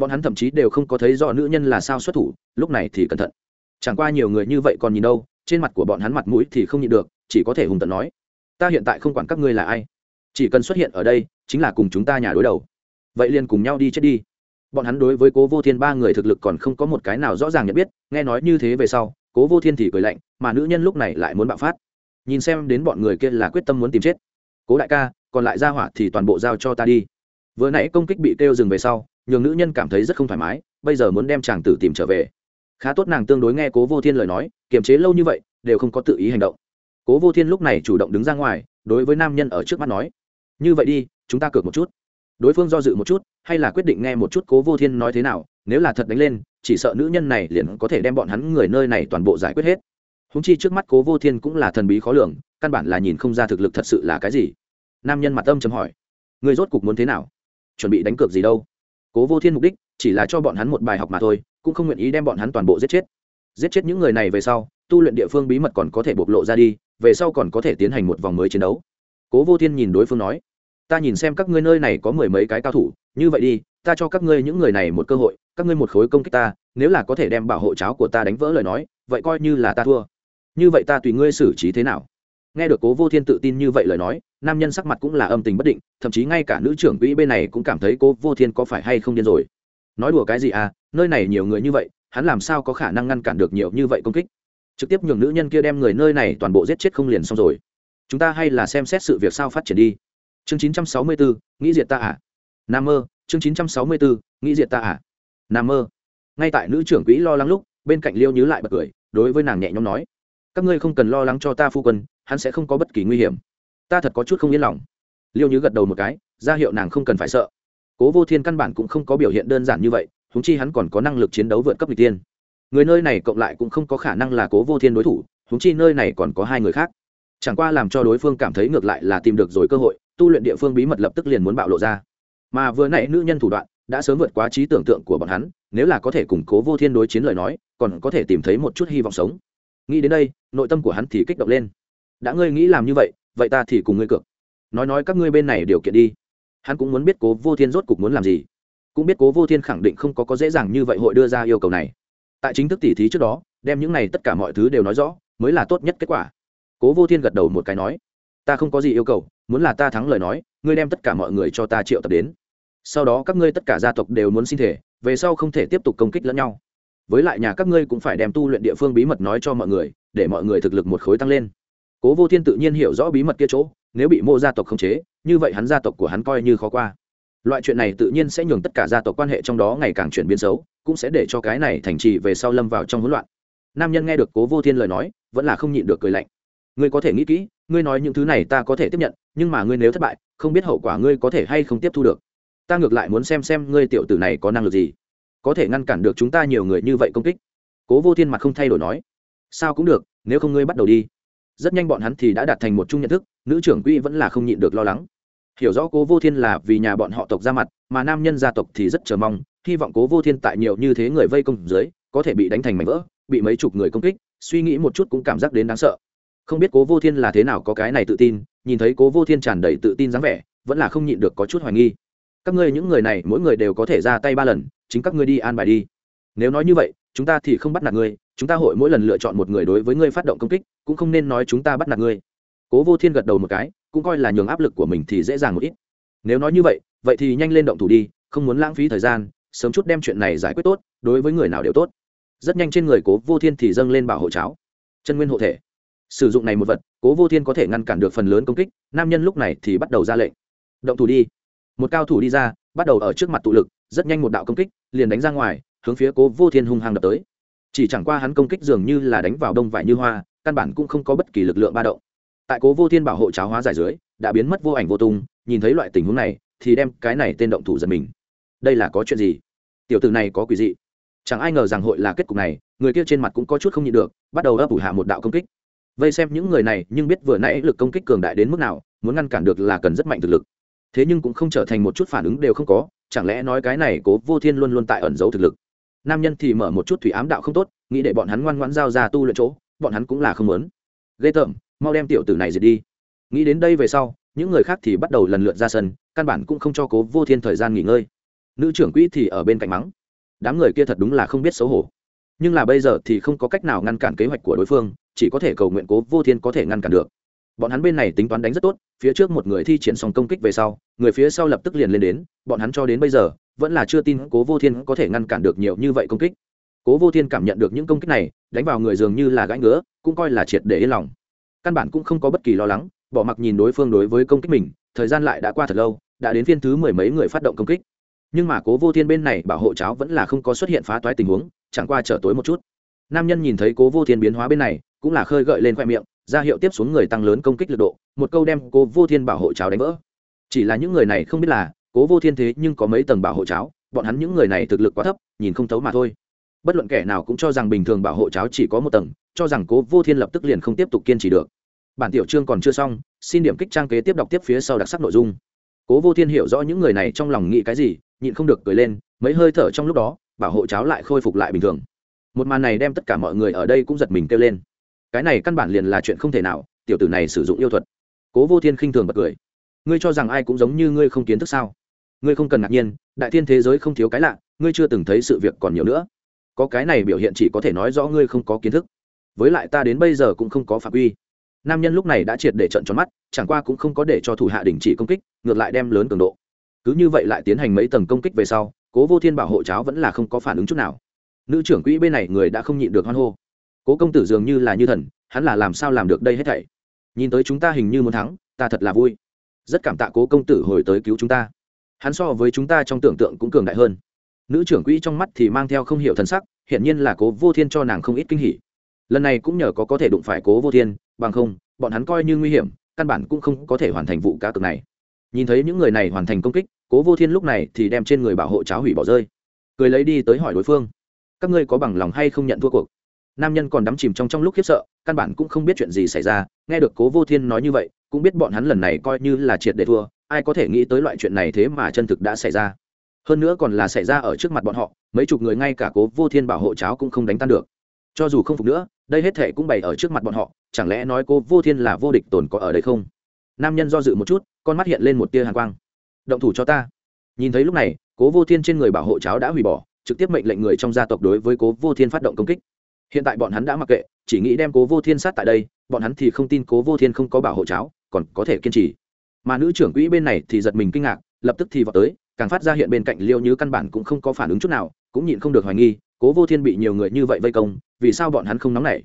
bọn hắn thậm chí đều không có thấy rõ nữ nhân là sao xuất thủ, lúc này thì cẩn thận. Chẳng qua nhiều người như vậy còn nhìn đâu, trên mặt của bọn hắn mặt mũi thì không nhịn được, chỉ có thể hùng tận nói, ta hiện tại không quản các ngươi là ai, chỉ cần xuất hiện ở đây, chính là cùng chúng ta nhà đối đầu. Vậy liền cùng nhau đi chết đi. Bọn hắn đối với cố vô thiên ba người thực lực còn không có một cái nào rõ ràng nhận biết, nghe nói như thế về sau, cố vô thiên thì cười lạnh, mà nữ nhân lúc này lại muốn bạo phát. Nhìn xem đến bọn người kia là quyết tâm muốn tìm chết. Cố đại ca, còn lại ra hỏa thì toàn bộ giao cho ta đi. Vừa nãy công kích bị kêu dừng về sau nhường nữ nhân cảm thấy rất không thoải mái, bây giờ muốn đem chàng tử tìm trở về. Khá tốt nàng tương đối nghe cố vô thiên lời nói, kiềm chế lâu như vậy, đều không có tự ý hành động. Cố vô thiên lúc này chủ động đứng ra ngoài, đối với nam nhân ở trước mắt nói, như vậy đi, chúng ta cược một chút. Đối phương do dự một chút, hay là quyết định nghe một chút cố vô thiên nói thế nào, nếu là thật đánh lên, chỉ sợ nữ nhân này liền có thể đem bọn hắn người nơi này toàn bộ giải quyết hết. Húng chi trước mắt cố vô thiên cũng là thần bí khó lường, căn bản là nhìn không ra thực lực thật sự là cái gì. Nam nhân mặt âm chấm hỏi người rốt cục muốn thế nào? Chuẩn bị đánh cược gì đâu? Cố vô thiên mục đích chỉ là cho bọn hắn một bài học mà thôi, cũng không nguyện ý đem bọn hắn toàn bộ giết chết. Giết chết những người này về sau, tu luyện địa phương bí mật còn có thể bộc lộ ra đi, về sau còn có thể tiến hành một vòng mới chiến đấu. Cố vô thiên nhìn đối phương nói, ta nhìn xem các ngươi nơi này có mười mấy cái cao thủ, như vậy đi, ta cho các ngươi những người này một cơ hội, các ngươi một khối công kích ta, nếu là có thể đem bảo hộ cháo của ta đánh vỡ lời nói, vậy coi như là ta thua. Như vậy ta tùy ngươi xử trí thế nào? Nghe được cố vô thiên tự tin như vậy lời nói nam nhân sắc mặt cũng là âm tình bất định thậm chí ngay cả nữ trưởng quỹ bên này cũng cảm thấy cô vô thiên có phải hay không điên rồi. Nói đùa cái gì à nơi này nhiều người như vậy hắn làm sao có khả năng ngăn cản được nhiều như vậy công kích? Trực tiếp nhường nữ nhân kia đem người nơi này toàn bộ giết chết không liền xong rồi. Chúng ta hay là xem xét sự việc sao phát triển đi. Chương 964, nghĩ diệt ta à? Nam mơ chương 964, nghĩ diệt ta à? Nam mơ. Ngay tại nữ trưởng quỹ lo lắng lúc bên cạnh liêu nhứ lại bật cười đối với nàng nhẹ nhõm nói. Các ngươi không cần lo lắng cho ta phu quân hắn sẽ không có bất kỳ nguy hiểm ta thật có chút không yên lòng. Liêu nhứ gật đầu một cái, ra hiệu nàng không cần phải sợ. Cố vô thiên căn bản cũng không có biểu hiện đơn giản như vậy húng chi hắn còn có năng lực chiến đấu vượt cấp n g tiên. Người nơi này cộng lại cũng không có khả năng là cố vô thiên đối thủ húng chi nơi này còn có hai người khác. Chẳng qua làm cho đối phương cảm thấy ngược lại là tìm được rồi cơ hội, tu luyện địa phương bí mật lập tức liền muốn bạo lộ ra. Mà vừa nãy nữ nhân thủ đoạn, đã sớm vượt quá trí tưởng tượng của bọn hắn, nếu là có thể củng cố vô thiên đối chiến lời nói, còn có thể tìm thấy một chút hy vọng sống. Nghĩ đến đây, nội tâm của hắn thì kích động lên. Đã ngươi nghĩ làm như vậy vậy ta thì cùng ngươi cược. Nói nói các ngươi bên này điều kiện đi. Hắn cũng muốn biết cố vô thiên rốt cục muốn làm gì. Cũng biết cố vô thiên khẳng định không có có dễ dàng như vậy hội đưa ra yêu cầu này. Tại chính thức tỉ thí trước đó, đem những này tất cả mọi thứ đều nói rõ, mới là tốt nhất kết quả. Cố vô thiên gật đầu một cái nói, ta không có gì yêu cầu, muốn là ta thắng lời nói, ngươi đem tất cả mọi người cho ta triệu tập đến. Sau đó các ngươi tất cả gia tộc đều muốn xin thể, về sau không thể tiếp tục công kích lẫn nhau. Với lại nhà các ngươi cũng phải đem tu luyện địa phương bí mật nói cho mọi người, để mọi người thực lực một khối tăng lên cố vô thiên tự nhiên hiểu rõ bí mật kia chỗ, nếu bị mô gia tộc khống chế, như vậy hắn gia tộc của hắn coi như khó qua. Loại chuyện này tự nhiên sẽ nhường tất cả gia tộc quan hệ trong đó ngày càng chuyển biến xấu, cũng sẽ để cho cái này thành trì về sau lâm vào trong hỗn loạn. Nam nhân nghe được cố vô thiên lời nói, vẫn là không nhịn được cười lạnh. Ngươi có thể nghĩ kỹ, ngươi nói những thứ này ta có thể tiếp nhận, nhưng mà ngươi nếu thất bại, không biết hậu quả ngươi có thể hay không tiếp thu được. Ta ngược lại muốn xem xem ngươi tiểu tử này có năng lực gì, có thể ngăn cản được chúng ta nhiều người như vậy công kích. Cố vô thiên mặt không thay đổi nói. Sao cũng được, nếu không ngươi bắt đầu đi rất nhanh bọn hắn thì đã đạt thành một chung nhận thức, nữ trưởng quỹ vẫn là không nhịn được lo lắng. Hiểu rõ cố vô thiên là vì nhà bọn họ tộc ra mặt, mà nam nhân gia tộc thì rất chờ mong, hy vọng cố vô thiên tại nhiều như thế người vây công dưới, có thể bị đánh thành mảnh vỡ, bị mấy chục người công kích, suy nghĩ một chút cũng cảm giác đến đáng sợ. Không biết cố vô thiên là thế nào có cái này tự tin, nhìn thấy cố vô thiên tràn đầy tự tin dáng vẻ, vẫn là không nhịn được có chút hoài nghi. Các ngươi những người này, mỗi người đều có thể ra tay ba lần, chính các ngươi đi an bài đi. Nếu nói như vậy chúng ta thì không bắt nạt ngươi, chúng ta hội mỗi lần lựa chọn một người đối với ngươi phát động công kích, cũng không nên nói chúng ta bắt nạt ngươi. Cố vô thiên gật đầu một cái, cũng coi là nhường áp lực của mình thì dễ dàng một ít. Nếu nói như vậy vậy thì nhanh lên động thủ đi, không muốn lãng phí thời gian, sớm chút đem chuyện này giải quyết tốt, đối với người nào đều tốt. Rất nhanh trên người cố vô thiên thì dâng lên bảo hộ cháo. Chân nguyên hộ thể. Sử dụng này một vật, cố vô thiên có thể ngăn cản được phần lớn công kích, nam nhân lúc này thì bắt đầu ra lệnh. Động thủ đi. Một cao thủ đi ra, bắt đầu ở trước mặt tụ lực rất nhanh một đạo công kích, liền đánh ra ngoài, hướng phía cố vô thiên hung hăng đập tới. Chỉ chẳng qua hắn công kích dường như là đánh vào đông vải như hoa, căn bản cũng không có bất kỳ lực lượng ba động. Tại cố vô thiên bảo hộ cháo hóa giải dưới, đã biến mất vô ảnh vô tung, nhìn thấy loại tình huống này, thì đem cái này tên động thủ giật mình. Đây là có chuyện gì? Tiểu từ này có quỷ dị. Chẳng ai ngờ rằng hội là kết cục này, người kia trên mặt cũng có chút không nhịn được, bắt đầu ấp ủ hạ một đạo công kích. Vây xem những người này, nhưng biết vừa nãy lực công kích cường đại đến mức nào, muốn ngăn cản được là cần rất mạnh thực lực thế nhưng cũng không trở thành một chút phản ứng đều không có, chẳng lẽ nói cái này cố vô thiên luôn luôn tại ẩn giấu thực lực? Nam nhân thì mở một chút thủy ám đạo không tốt, nghĩ để bọn hắn ngoan ngoãn giao ra tu luyện chỗ, bọn hắn cũng là không muốn. Ghê tởm, mau đem tiểu tử này diệt đi. Nghĩ đến đây về sau, những người khác thì bắt đầu lần lượt ra sân, căn bản cũng không cho cố vô thiên thời gian nghỉ ngơi. Nữ trưởng quỹ thì ở bên cạnh mắng. Đám người kia thật đúng là không biết xấu hổ. Nhưng là bây giờ thì không có cách nào ngăn cản kế hoạch của đối phương, chỉ có thể cầu nguyện cố vô thiên có thể ngăn cản được. Bọn hắn bên này tính toán đánh rất tốt phía trước một người thi triển xong công kích về sau, người phía sau lập tức liền lên đến, bọn hắn cho đến bây giờ, vẫn là chưa tin cố vô thiên có thể ngăn cản được nhiều như vậy công kích. Cố vô thiên cảm nhận được những công kích này, đánh vào người dường như là gãi ngứa, cũng coi là triệt để yên lòng. Căn bản cũng không có bất kỳ lo lắng, bỏ mặc nhìn đối phương đối với công kích mình, thời gian lại đã qua thật lâu, đã đến phiên thứ mười mấy người phát động công kích. Nhưng mà cố vô thiên bên này bảo hộ cháo vẫn là không có xuất hiện phá toái tình huống, chẳng qua trở tối một chút. Nam nhân nhìn thấy cố vô thiên biến hóa bên này, cũng là khơi gợi lên khoe miệng ra hiệu tiếp xuống người tăng lớn công kích lực độ, một câu đem cố vô thiên bảo hộ cháo đánh vỡ. Chỉ là những người này không biết là, cố vô thiên thế nhưng có mấy tầng bảo hộ cháo, bọn hắn những người này thực lực quá thấp, nhìn không thấu mà thôi. Bất luận kẻ nào cũng cho rằng bình thường bảo hộ cháo chỉ có một tầng, cho rằng cố vô thiên lập tức liền không tiếp tục kiên trì được. Bản tiểu chương còn chưa xong, xin điểm kích trang kế tiếp đọc tiếp phía sau đặc sắc nội dung. Cố vô thiên hiểu rõ những người này trong lòng nghĩ cái gì, nhịn không được cười lên, mấy hơi thở trong lúc đó, bảo hộ cháo lại khôi phục lại bình thường. Một màn này đem tất cả mọi người ở đây cũng giật mình kêu lên cái này căn bản liền là chuyện không thể nào, tiểu tử này sử dụng yêu thuật. Cố vô thiên khinh thường bật cười. Ngươi cho rằng ai cũng giống như ngươi không kiến thức sao? Ngươi không cần ngạc nhiên, đại thiên thế giới không thiếu cái lạ, ngươi chưa từng thấy sự việc còn nhiều nữa. Có cái này biểu hiện chỉ có thể nói rõ ngươi không có kiến thức. Với lại ta đến bây giờ cũng không có phạm uy nam nhân lúc này đã triệt để trận tròn mắt, chẳng qua cũng không có để cho thủ hạ đình chỉ công kích, ngược lại đem lớn cường độ. Cứ như vậy lại tiến hành mấy tầng công kích về sau, cố vô thiên bảo hộ cháo vẫn là không có phản ứng chút nào. Nữ trưởng quỹ bên này người đã không nhịn được hoan hô cố công tử dường như là như thần, hắn là làm sao làm được đây hết thảy? Nhìn tới chúng ta hình như muốn thắng, ta thật là vui. Rất cảm tạ cố công tử hồi tới cứu chúng ta. Hắn so với chúng ta trong tưởng tượng cũng cường đại hơn. Nữ trưởng quỹ trong mắt thì mang theo không hiểu thần sắc, hiển nhiên là cố vô thiên cho nàng không ít kinh hỉ. Lần này cũng nhờ có có thể đụng phải cố vô thiên, bằng không, bọn hắn coi như nguy hiểm, căn bản cũng không có thể hoàn thành vụ cá cược này. Nhìn thấy những người này hoàn thành công kích, cố vô thiên lúc này thì đem trên người bảo hộ cháo hủy bỏ rơi. Cười lấy đi tới hỏi đối phương. Các ngươi có bằng lòng hay không nhận thua cuộc? Nam nhân còn đắm chìm trong trong lúc khiếp sợ, căn bản cũng không biết chuyện gì xảy ra. Nghe được cố vô thiên nói như vậy, cũng biết bọn hắn lần này coi như là triệt để thua, ai có thể nghĩ tới loại chuyện này thế mà chân thực đã xảy ra. Hơn nữa còn là xảy ra ở trước mặt bọn họ, mấy chục người ngay cả cố vô thiên bảo hộ cháo cũng không đánh tan được. Cho dù không phục nữa, đây hết thể cũng bày ở trước mặt bọn họ, chẳng lẽ nói cô vô thiên là vô địch tồn có ở đây không? Nam nhân do dự một chút, con mắt hiện lên một tia hàng quang. Động thủ cho ta. Nhìn thấy lúc này, cố vô thiên trên người bảo hộ cháo đã hủy bỏ, trực tiếp mệnh lệnh người trong gia tộc đối với cố vô thiên phát động công kích hiện tại bọn hắn đã mặc kệ, chỉ nghĩ đem cố vô thiên sát tại đây, bọn hắn thì không tin cố vô thiên không có bảo hộ cháo còn có thể kiên trì. Mà nữ trưởng quỹ bên này thì giật mình kinh ngạc, lập tức thì vào tới, càng phát ra hiện bên cạnh liêu như căn bản cũng không có phản ứng chút nào, cũng nhịn không được hoài nghi, cố vô thiên bị nhiều người như vậy vây công, vì sao bọn hắn không nóng nảy?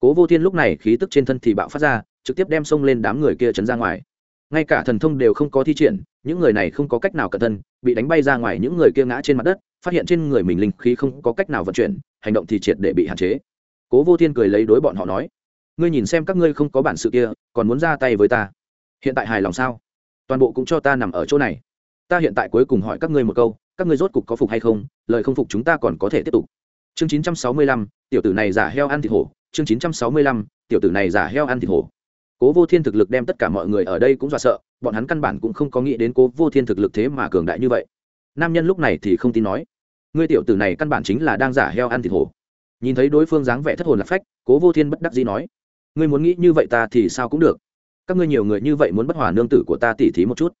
Cố vô thiên lúc này khí tức trên thân thì bạo phát ra, trực tiếp đem xông lên đám người kia chấn ra ngoài. Ngay cả thần thông đều không có thi triển, những người này không có cách nào cẩn thân, bị đánh bay ra ngoài những người kia ngã trên mặt đất, phát hiện trên người mình linh khí không có cách nào vận chuyển hành động thì triệt để bị hạn chế. Cố vô thiên cười lấy đối bọn họ nói, ngươi nhìn xem các ngươi không có bản sự kia, còn muốn ra tay với ta? Hiện tại hài lòng sao? Toàn bộ cũng cho ta nằm ở chỗ này. Ta hiện tại cuối cùng hỏi các ngươi một câu, các ngươi rốt cục có phục hay không? Lời không phục chúng ta còn có thể tiếp tục. Chương chín trăm sáu mươi lăm, tiểu tử này giả heo ăn thịt hổ. Chương chín trăm sáu mươi lăm, tiểu tử này giả heo ăn thịt hổ. Cố vô thiên thực lực đem tất cả mọi người ở đây cũng dọa sợ, bọn hắn căn bản cũng không có nghĩ đến cố vô thiên thực lực thế mà cường đại như vậy. Nam nhân lúc này thì không tin nói ngươi tiểu tử này căn bản chính là đang giả heo ăn thịt hổ. Nhìn thấy đối phương dáng vẻ thất hồn lạc phách, cố vô thiên bất đắc dĩ nói, ngươi muốn nghĩ như vậy ta thì sao cũng được. Các ngươi nhiều người như vậy muốn bất hòa nương tử của ta tỉ thí một chút.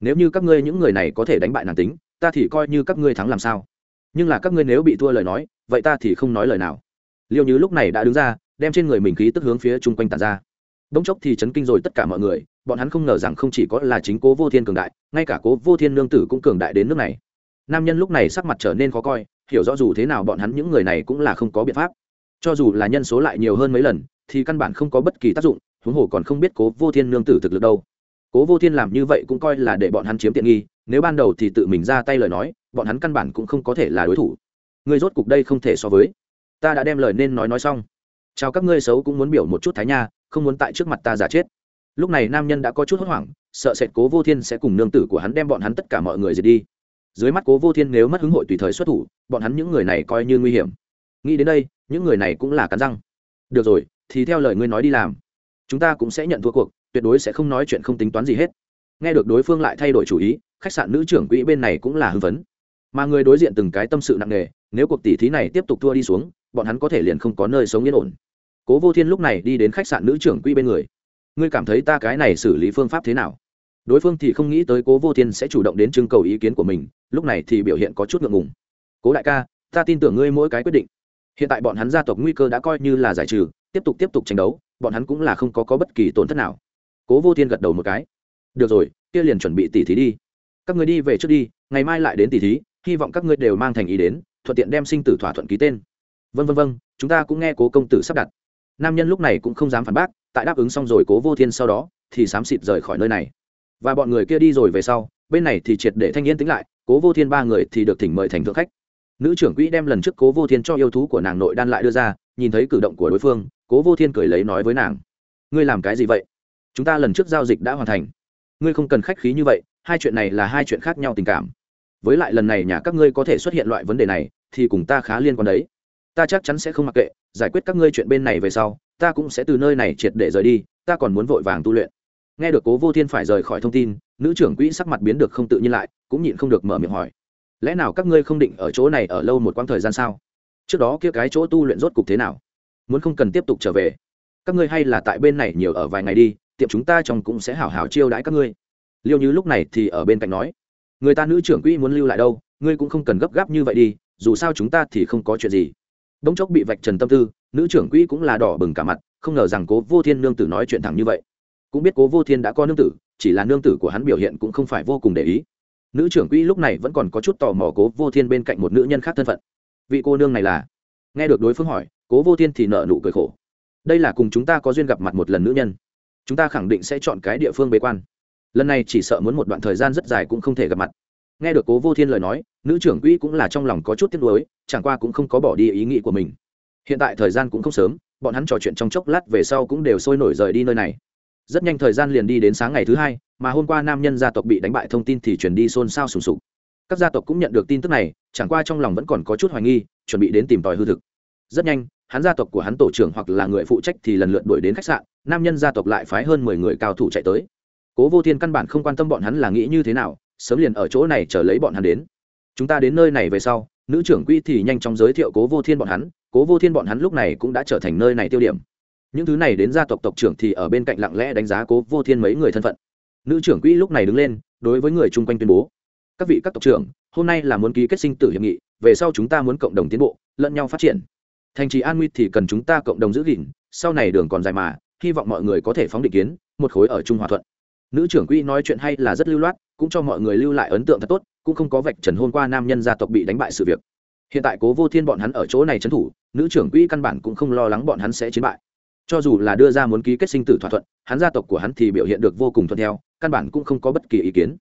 Nếu như các ngươi những người này có thể đánh bại nàng tính, ta thì coi như các ngươi thắng làm sao. Nhưng là các ngươi nếu bị thua lời nói, vậy ta thì không nói lời nào. Liêu như lúc này đã đứng ra, đem trên người mình khí tức hướng phía chung quanh tàn ra. Bỗng chốc thì chấn kinh rồi tất cả mọi người, bọn hắn không ngờ rằng không chỉ có là chính cố vô thiên cường đại, ngay cả cố vô thiên nương tử cũng cường đại đến nước này nam nhân lúc này sắc mặt trở nên khó coi, hiểu rõ dù thế nào bọn hắn những người này cũng là không có biện pháp. Cho dù là nhân số lại nhiều hơn mấy lần, thì căn bản không có bất kỳ tác dụng, huống hồ còn không biết cố vô thiên nương tử thực lực đâu. Cố vô thiên làm như vậy cũng coi là để bọn hắn chiếm tiện nghi, nếu ban đầu thì tự mình ra tay lời nói, bọn hắn căn bản cũng không có thể là đối thủ. Người rốt cục đây không thể so với. Ta đã đem lời nên nói nói xong. Chào các ngươi xấu cũng muốn biểu một chút thái nha, không muốn tại trước mặt ta giả chết. Lúc này nam nhân đã có chút hốt hoảng, sợ sệt cố vô thiên sẽ cùng nương tử của hắn đem bọn hắn tất cả mọi người diệt đi dưới mắt cố vô thiên nếu mất hứng hội tùy thời xuất thủ, bọn hắn những người này coi như nguy hiểm. Nghĩ đến đây, những người này cũng là cắn răng. Được rồi, thì theo lời ngươi nói đi làm. Chúng ta cũng sẽ nhận thua cuộc, tuyệt đối sẽ không nói chuyện không tính toán gì hết. Nghe được đối phương lại thay đổi chủ ý, khách sạn nữ trưởng quỹ bên này cũng là hưng phấn. Mà người đối diện từng cái tâm sự nặng nề, nếu cuộc tỉ thí này tiếp tục thua đi xuống, bọn hắn có thể liền không có nơi sống yên ổn. Cố vô thiên lúc này đi đến khách sạn nữ trưởng quỹ bên người. Ngươi cảm thấy ta cái này xử lý phương pháp thế nào? Đối phương thì không nghĩ tới cố vô thiên sẽ chủ động đến trưng cầu ý kiến của mình lúc này thì biểu hiện có chút ngượng ngùng. Cố đại ca ta tin tưởng ngươi mỗi cái quyết định. Hiện tại bọn hắn gia tộc nguy cơ đã coi như là giải trừ tiếp tục tiếp tục tranh đấu bọn hắn cũng là không có, có bất kỳ tổn thất nào. Cố vô thiên gật đầu một cái. Được rồi kia liền chuẩn bị tỉ thí đi. Các người đi về trước đi ngày mai lại đến tỉ thí hy vọng các ngươi đều mang thành ý đến thuận tiện đem sinh tử thỏa thuận ký tên. Vân vân vân chúng ta cũng nghe cố công tử sắp đặt. Nam nhân lúc này cũng không dám phản bác tại đáp ứng xong rồi cố vô thiên sau đó thì xám xịt rời khỏi nơi này. Và bọn người kia đi rồi về sau bên này thì triệt để thanh yên tĩnh lại cố vô thiên ba người thì được thỉnh mời thành thượng khách. Nữ trưởng quỹ đem lần trước cố vô thiên cho yêu thú của nàng nội đan lại đưa ra, nhìn thấy cử động của đối phương, cố vô thiên cười lấy nói với nàng, ngươi làm cái gì vậy? Chúng ta lần trước giao dịch đã hoàn thành. Ngươi không cần khách khí như vậy, hai chuyện này là hai chuyện khác nhau tình cảm. Với lại lần này nhà các ngươi có thể xuất hiện loại vấn đề này, thì cùng ta khá liên quan đấy. Ta chắc chắn sẽ không mặc kệ, giải quyết các ngươi chuyện bên này về sau, ta cũng sẽ từ nơi này triệt để rời đi, ta còn muốn vội vàng tu luyện nghe được cố vô thiên phải rời khỏi thông tin, nữ trưởng quỹ sắc mặt biến được không tự nhiên lại, cũng nhịn không được mở miệng hỏi. Lẽ nào các ngươi không định ở chỗ này ở lâu một quãng thời gian sao? Trước đó kia cái chỗ tu luyện rốt cục thế nào? Muốn không cần tiếp tục trở về. Các ngươi hay là tại bên này nhiều ở vài ngày đi, tiệm chúng ta trong cũng sẽ hảo hảo chiêu đãi các ngươi. Liêu như lúc này thì ở bên cạnh nói. Người ta nữ trưởng quỹ muốn lưu lại đâu, ngươi cũng không cần gấp gáp như vậy đi, dù sao chúng ta thì không có chuyện gì. Bỗng chốc bị vạch trần tâm tư, nữ trưởng quỹ cũng là đỏ bừng cả mặt, không ngờ rằng cố vô thiên nương tử nói chuyện thẳng như vậy cũng biết cố vô thiên đã có nương tử, chỉ là nương tử của hắn biểu hiện cũng không phải vô cùng để ý. Nữ trưởng quỹ lúc này vẫn còn có chút tò mò cố vô thiên bên cạnh một nữ nhân khác thân phận. Vị cô nương này là? Nghe được đối phương hỏi, cố vô thiên thì nợ nụ cười khổ. Đây là cùng chúng ta có duyên gặp mặt một lần nữ nhân. Chúng ta khẳng định sẽ chọn cái địa phương bế quan. Lần này chỉ sợ muốn một đoạn thời gian rất dài cũng không thể gặp mặt. Nghe được cố vô thiên lời nói, nữ trưởng quỹ cũng là trong lòng có chút tiếc nuối, chẳng qua cũng không có bỏ đi ý nghĩ của mình. Hiện tại thời gian cũng không sớm, bọn hắn trò chuyện trong chốc lát về sau cũng đều sôi nổi rời đi nơi này rất nhanh thời gian liền đi đến sáng ngày thứ hai, mà hôm qua nam nhân gia tộc bị đánh bại thông tin thì chuyển đi xôn xao sùng sục. Các gia tộc cũng nhận được tin tức này, chẳng qua trong lòng vẫn còn có chút hoài nghi, chuẩn bị đến tìm tòi hư thực. Rất nhanh, hắn gia tộc của hắn tổ trưởng hoặc là người phụ trách thì lần lượt đuổi đến khách sạn, nam nhân gia tộc lại phái hơn mười người cao thủ chạy tới. Cố vô thiên căn bản không quan tâm bọn hắn là nghĩ như thế nào, sớm liền ở chỗ này chờ lấy bọn hắn đến. Chúng ta đến nơi này về sau, nữ trưởng quỹ thì nhanh chóng giới thiệu cố vô thiên bọn hắn, cố vô thiên bọn hắn lúc này cũng đã trở thành nơi này tiêu điểm những thứ này đến gia tộc tộc trưởng thì ở bên cạnh lặng lẽ đánh giá cố vô thiên mấy người thân phận. Nữ trưởng quỹ lúc này đứng lên, đối với người chung quanh tuyên bố, các vị các tộc trưởng, hôm nay là muốn ký kết sinh tử hiệp nghị, về sau chúng ta muốn cộng đồng tiến bộ, lẫn nhau phát triển. Thành trì an nguy thì cần chúng ta cộng đồng giữ gìn, sau này đường còn dài mà, hy vọng mọi người có thể phóng định kiến, một khối ở trung hòa thuận. Nữ trưởng quỹ nói chuyện hay là rất lưu loát, cũng cho mọi người lưu lại ấn tượng thật tốt, cũng không có vạch trần hôm qua nam nhân gia tộc bị đánh bại sự việc. Hiện tại cố vô thiên bọn hắn ở chỗ này trấn thủ, nữ trưởng quỹ căn bản cũng không lo lắng bọn hắn sẽ chiến bại cho dù là đưa ra muốn ký kết sinh tử thỏa thuận, hắn gia tộc của hắn thì biểu hiện được vô cùng thuận theo, căn bản cũng không có bất kỳ ý kiến.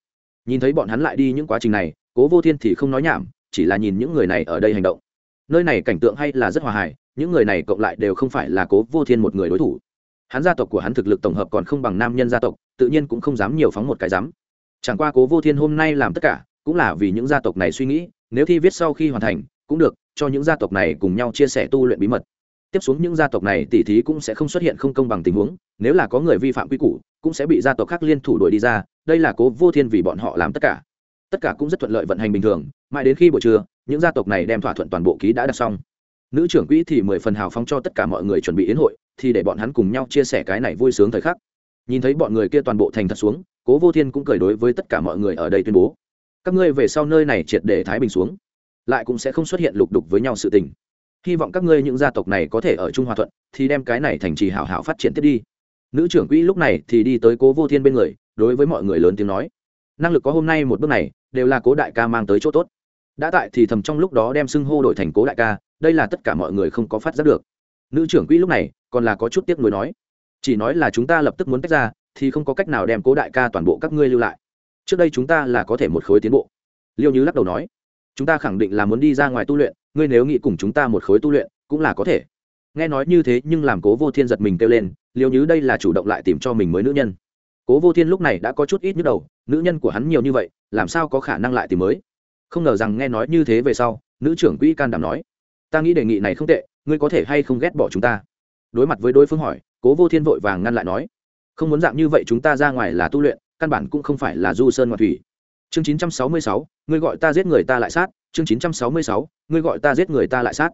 Nhìn thấy bọn hắn lại đi những quá trình này, cố vô thiên thì không nói nhảm, chỉ là nhìn những người này ở đây hành động. Nơi này cảnh tượng hay là rất hòa hài, những người này cộng lại đều không phải là cố vô thiên một người đối thủ. Hắn gia tộc của hắn thực lực tổng hợp còn không bằng nam nhân gia tộc, tự nhiên cũng không dám nhiều phóng một cái dám. Chẳng qua cố vô thiên hôm nay làm tất cả, cũng là vì những gia tộc này suy nghĩ, nếu thi viết sau khi hoàn thành, cũng được, cho những gia tộc này cùng nhau chia sẻ tu luyện bí mật tiếp xuống những gia tộc này tỉ thí cũng sẽ không xuất hiện không công bằng tình huống, nếu là có người vi phạm quy củ, cũng sẽ bị gia tộc khác liên thủ đuổi đi ra, đây là cố vô thiên vì bọn họ làm tất cả. Tất cả cũng rất thuận lợi vận hành bình thường, mãi đến khi buổi trưa, những gia tộc này đem thỏa thuận toàn bộ ký đã đặt xong. Nữ trưởng quỹ thì mười phần hào phóng cho tất cả mọi người chuẩn bị yến hội, thì để bọn hắn cùng nhau chia sẻ cái này vui sướng thời khắc. Nhìn thấy bọn người kia toàn bộ thành thật xuống, cố vô thiên cũng cười đối với tất cả mọi người ở đây tuyên bố. Các ngươi về sau nơi này triệt để thái bình xuống, lại cũng sẽ không xuất hiện lục đục với nhau sự tình hy vọng các ngươi những gia tộc này có thể ở trung hòa thuận, thì đem cái này thành trì hảo hảo phát triển tiếp đi. Nữ trưởng quỹ lúc này thì đi tới cố vô thiên bên người, đối với mọi người lớn tiếng nói. Năng lực có hôm nay một bước này, đều là cố đại ca mang tới chỗ tốt. Đã tại thì thầm trong lúc đó đem xưng hô đổi thành cố đại ca, đây là tất cả mọi người không có phát giác được. Nữ trưởng quỹ lúc này, còn là có chút tiếc nuối nói. Chỉ nói là chúng ta lập tức muốn tách ra, thì không có cách nào đem cố đại ca toàn bộ các ngươi lưu lại. Trước đây chúng ta là có thể một khối tiến bộ. Liêu như lắc đầu nói. Chúng ta khẳng định là muốn đi ra ngoài tu luyện ngươi nếu nghĩ cùng chúng ta một khối tu luyện, cũng là có thể. Nghe nói như thế nhưng làm cố vô thiên giật mình kêu lên liều như đây là chủ động lại tìm cho mình mới nữ nhân. Cố vô thiên lúc này đã có chút ít nhức đầu, nữ nhân của hắn nhiều như vậy, làm sao có khả năng lại tìm mới? Không ngờ rằng nghe nói như thế về sau, nữ trưởng quỹ can đảm nói, ta nghĩ đề nghị này không tệ, ngươi có thể hay không ghét bỏ chúng ta? Đối mặt với đối phương hỏi, cố vô thiên vội vàng ngăn lại nói, không muốn dạng như vậy chúng ta ra ngoài là tu luyện, căn bản cũng không phải là du sơn ngoại thủy chương 966, ngươi gọi ta giết người ta lại sát. Chương 966, ngươi gọi ta giết người ta lại sát.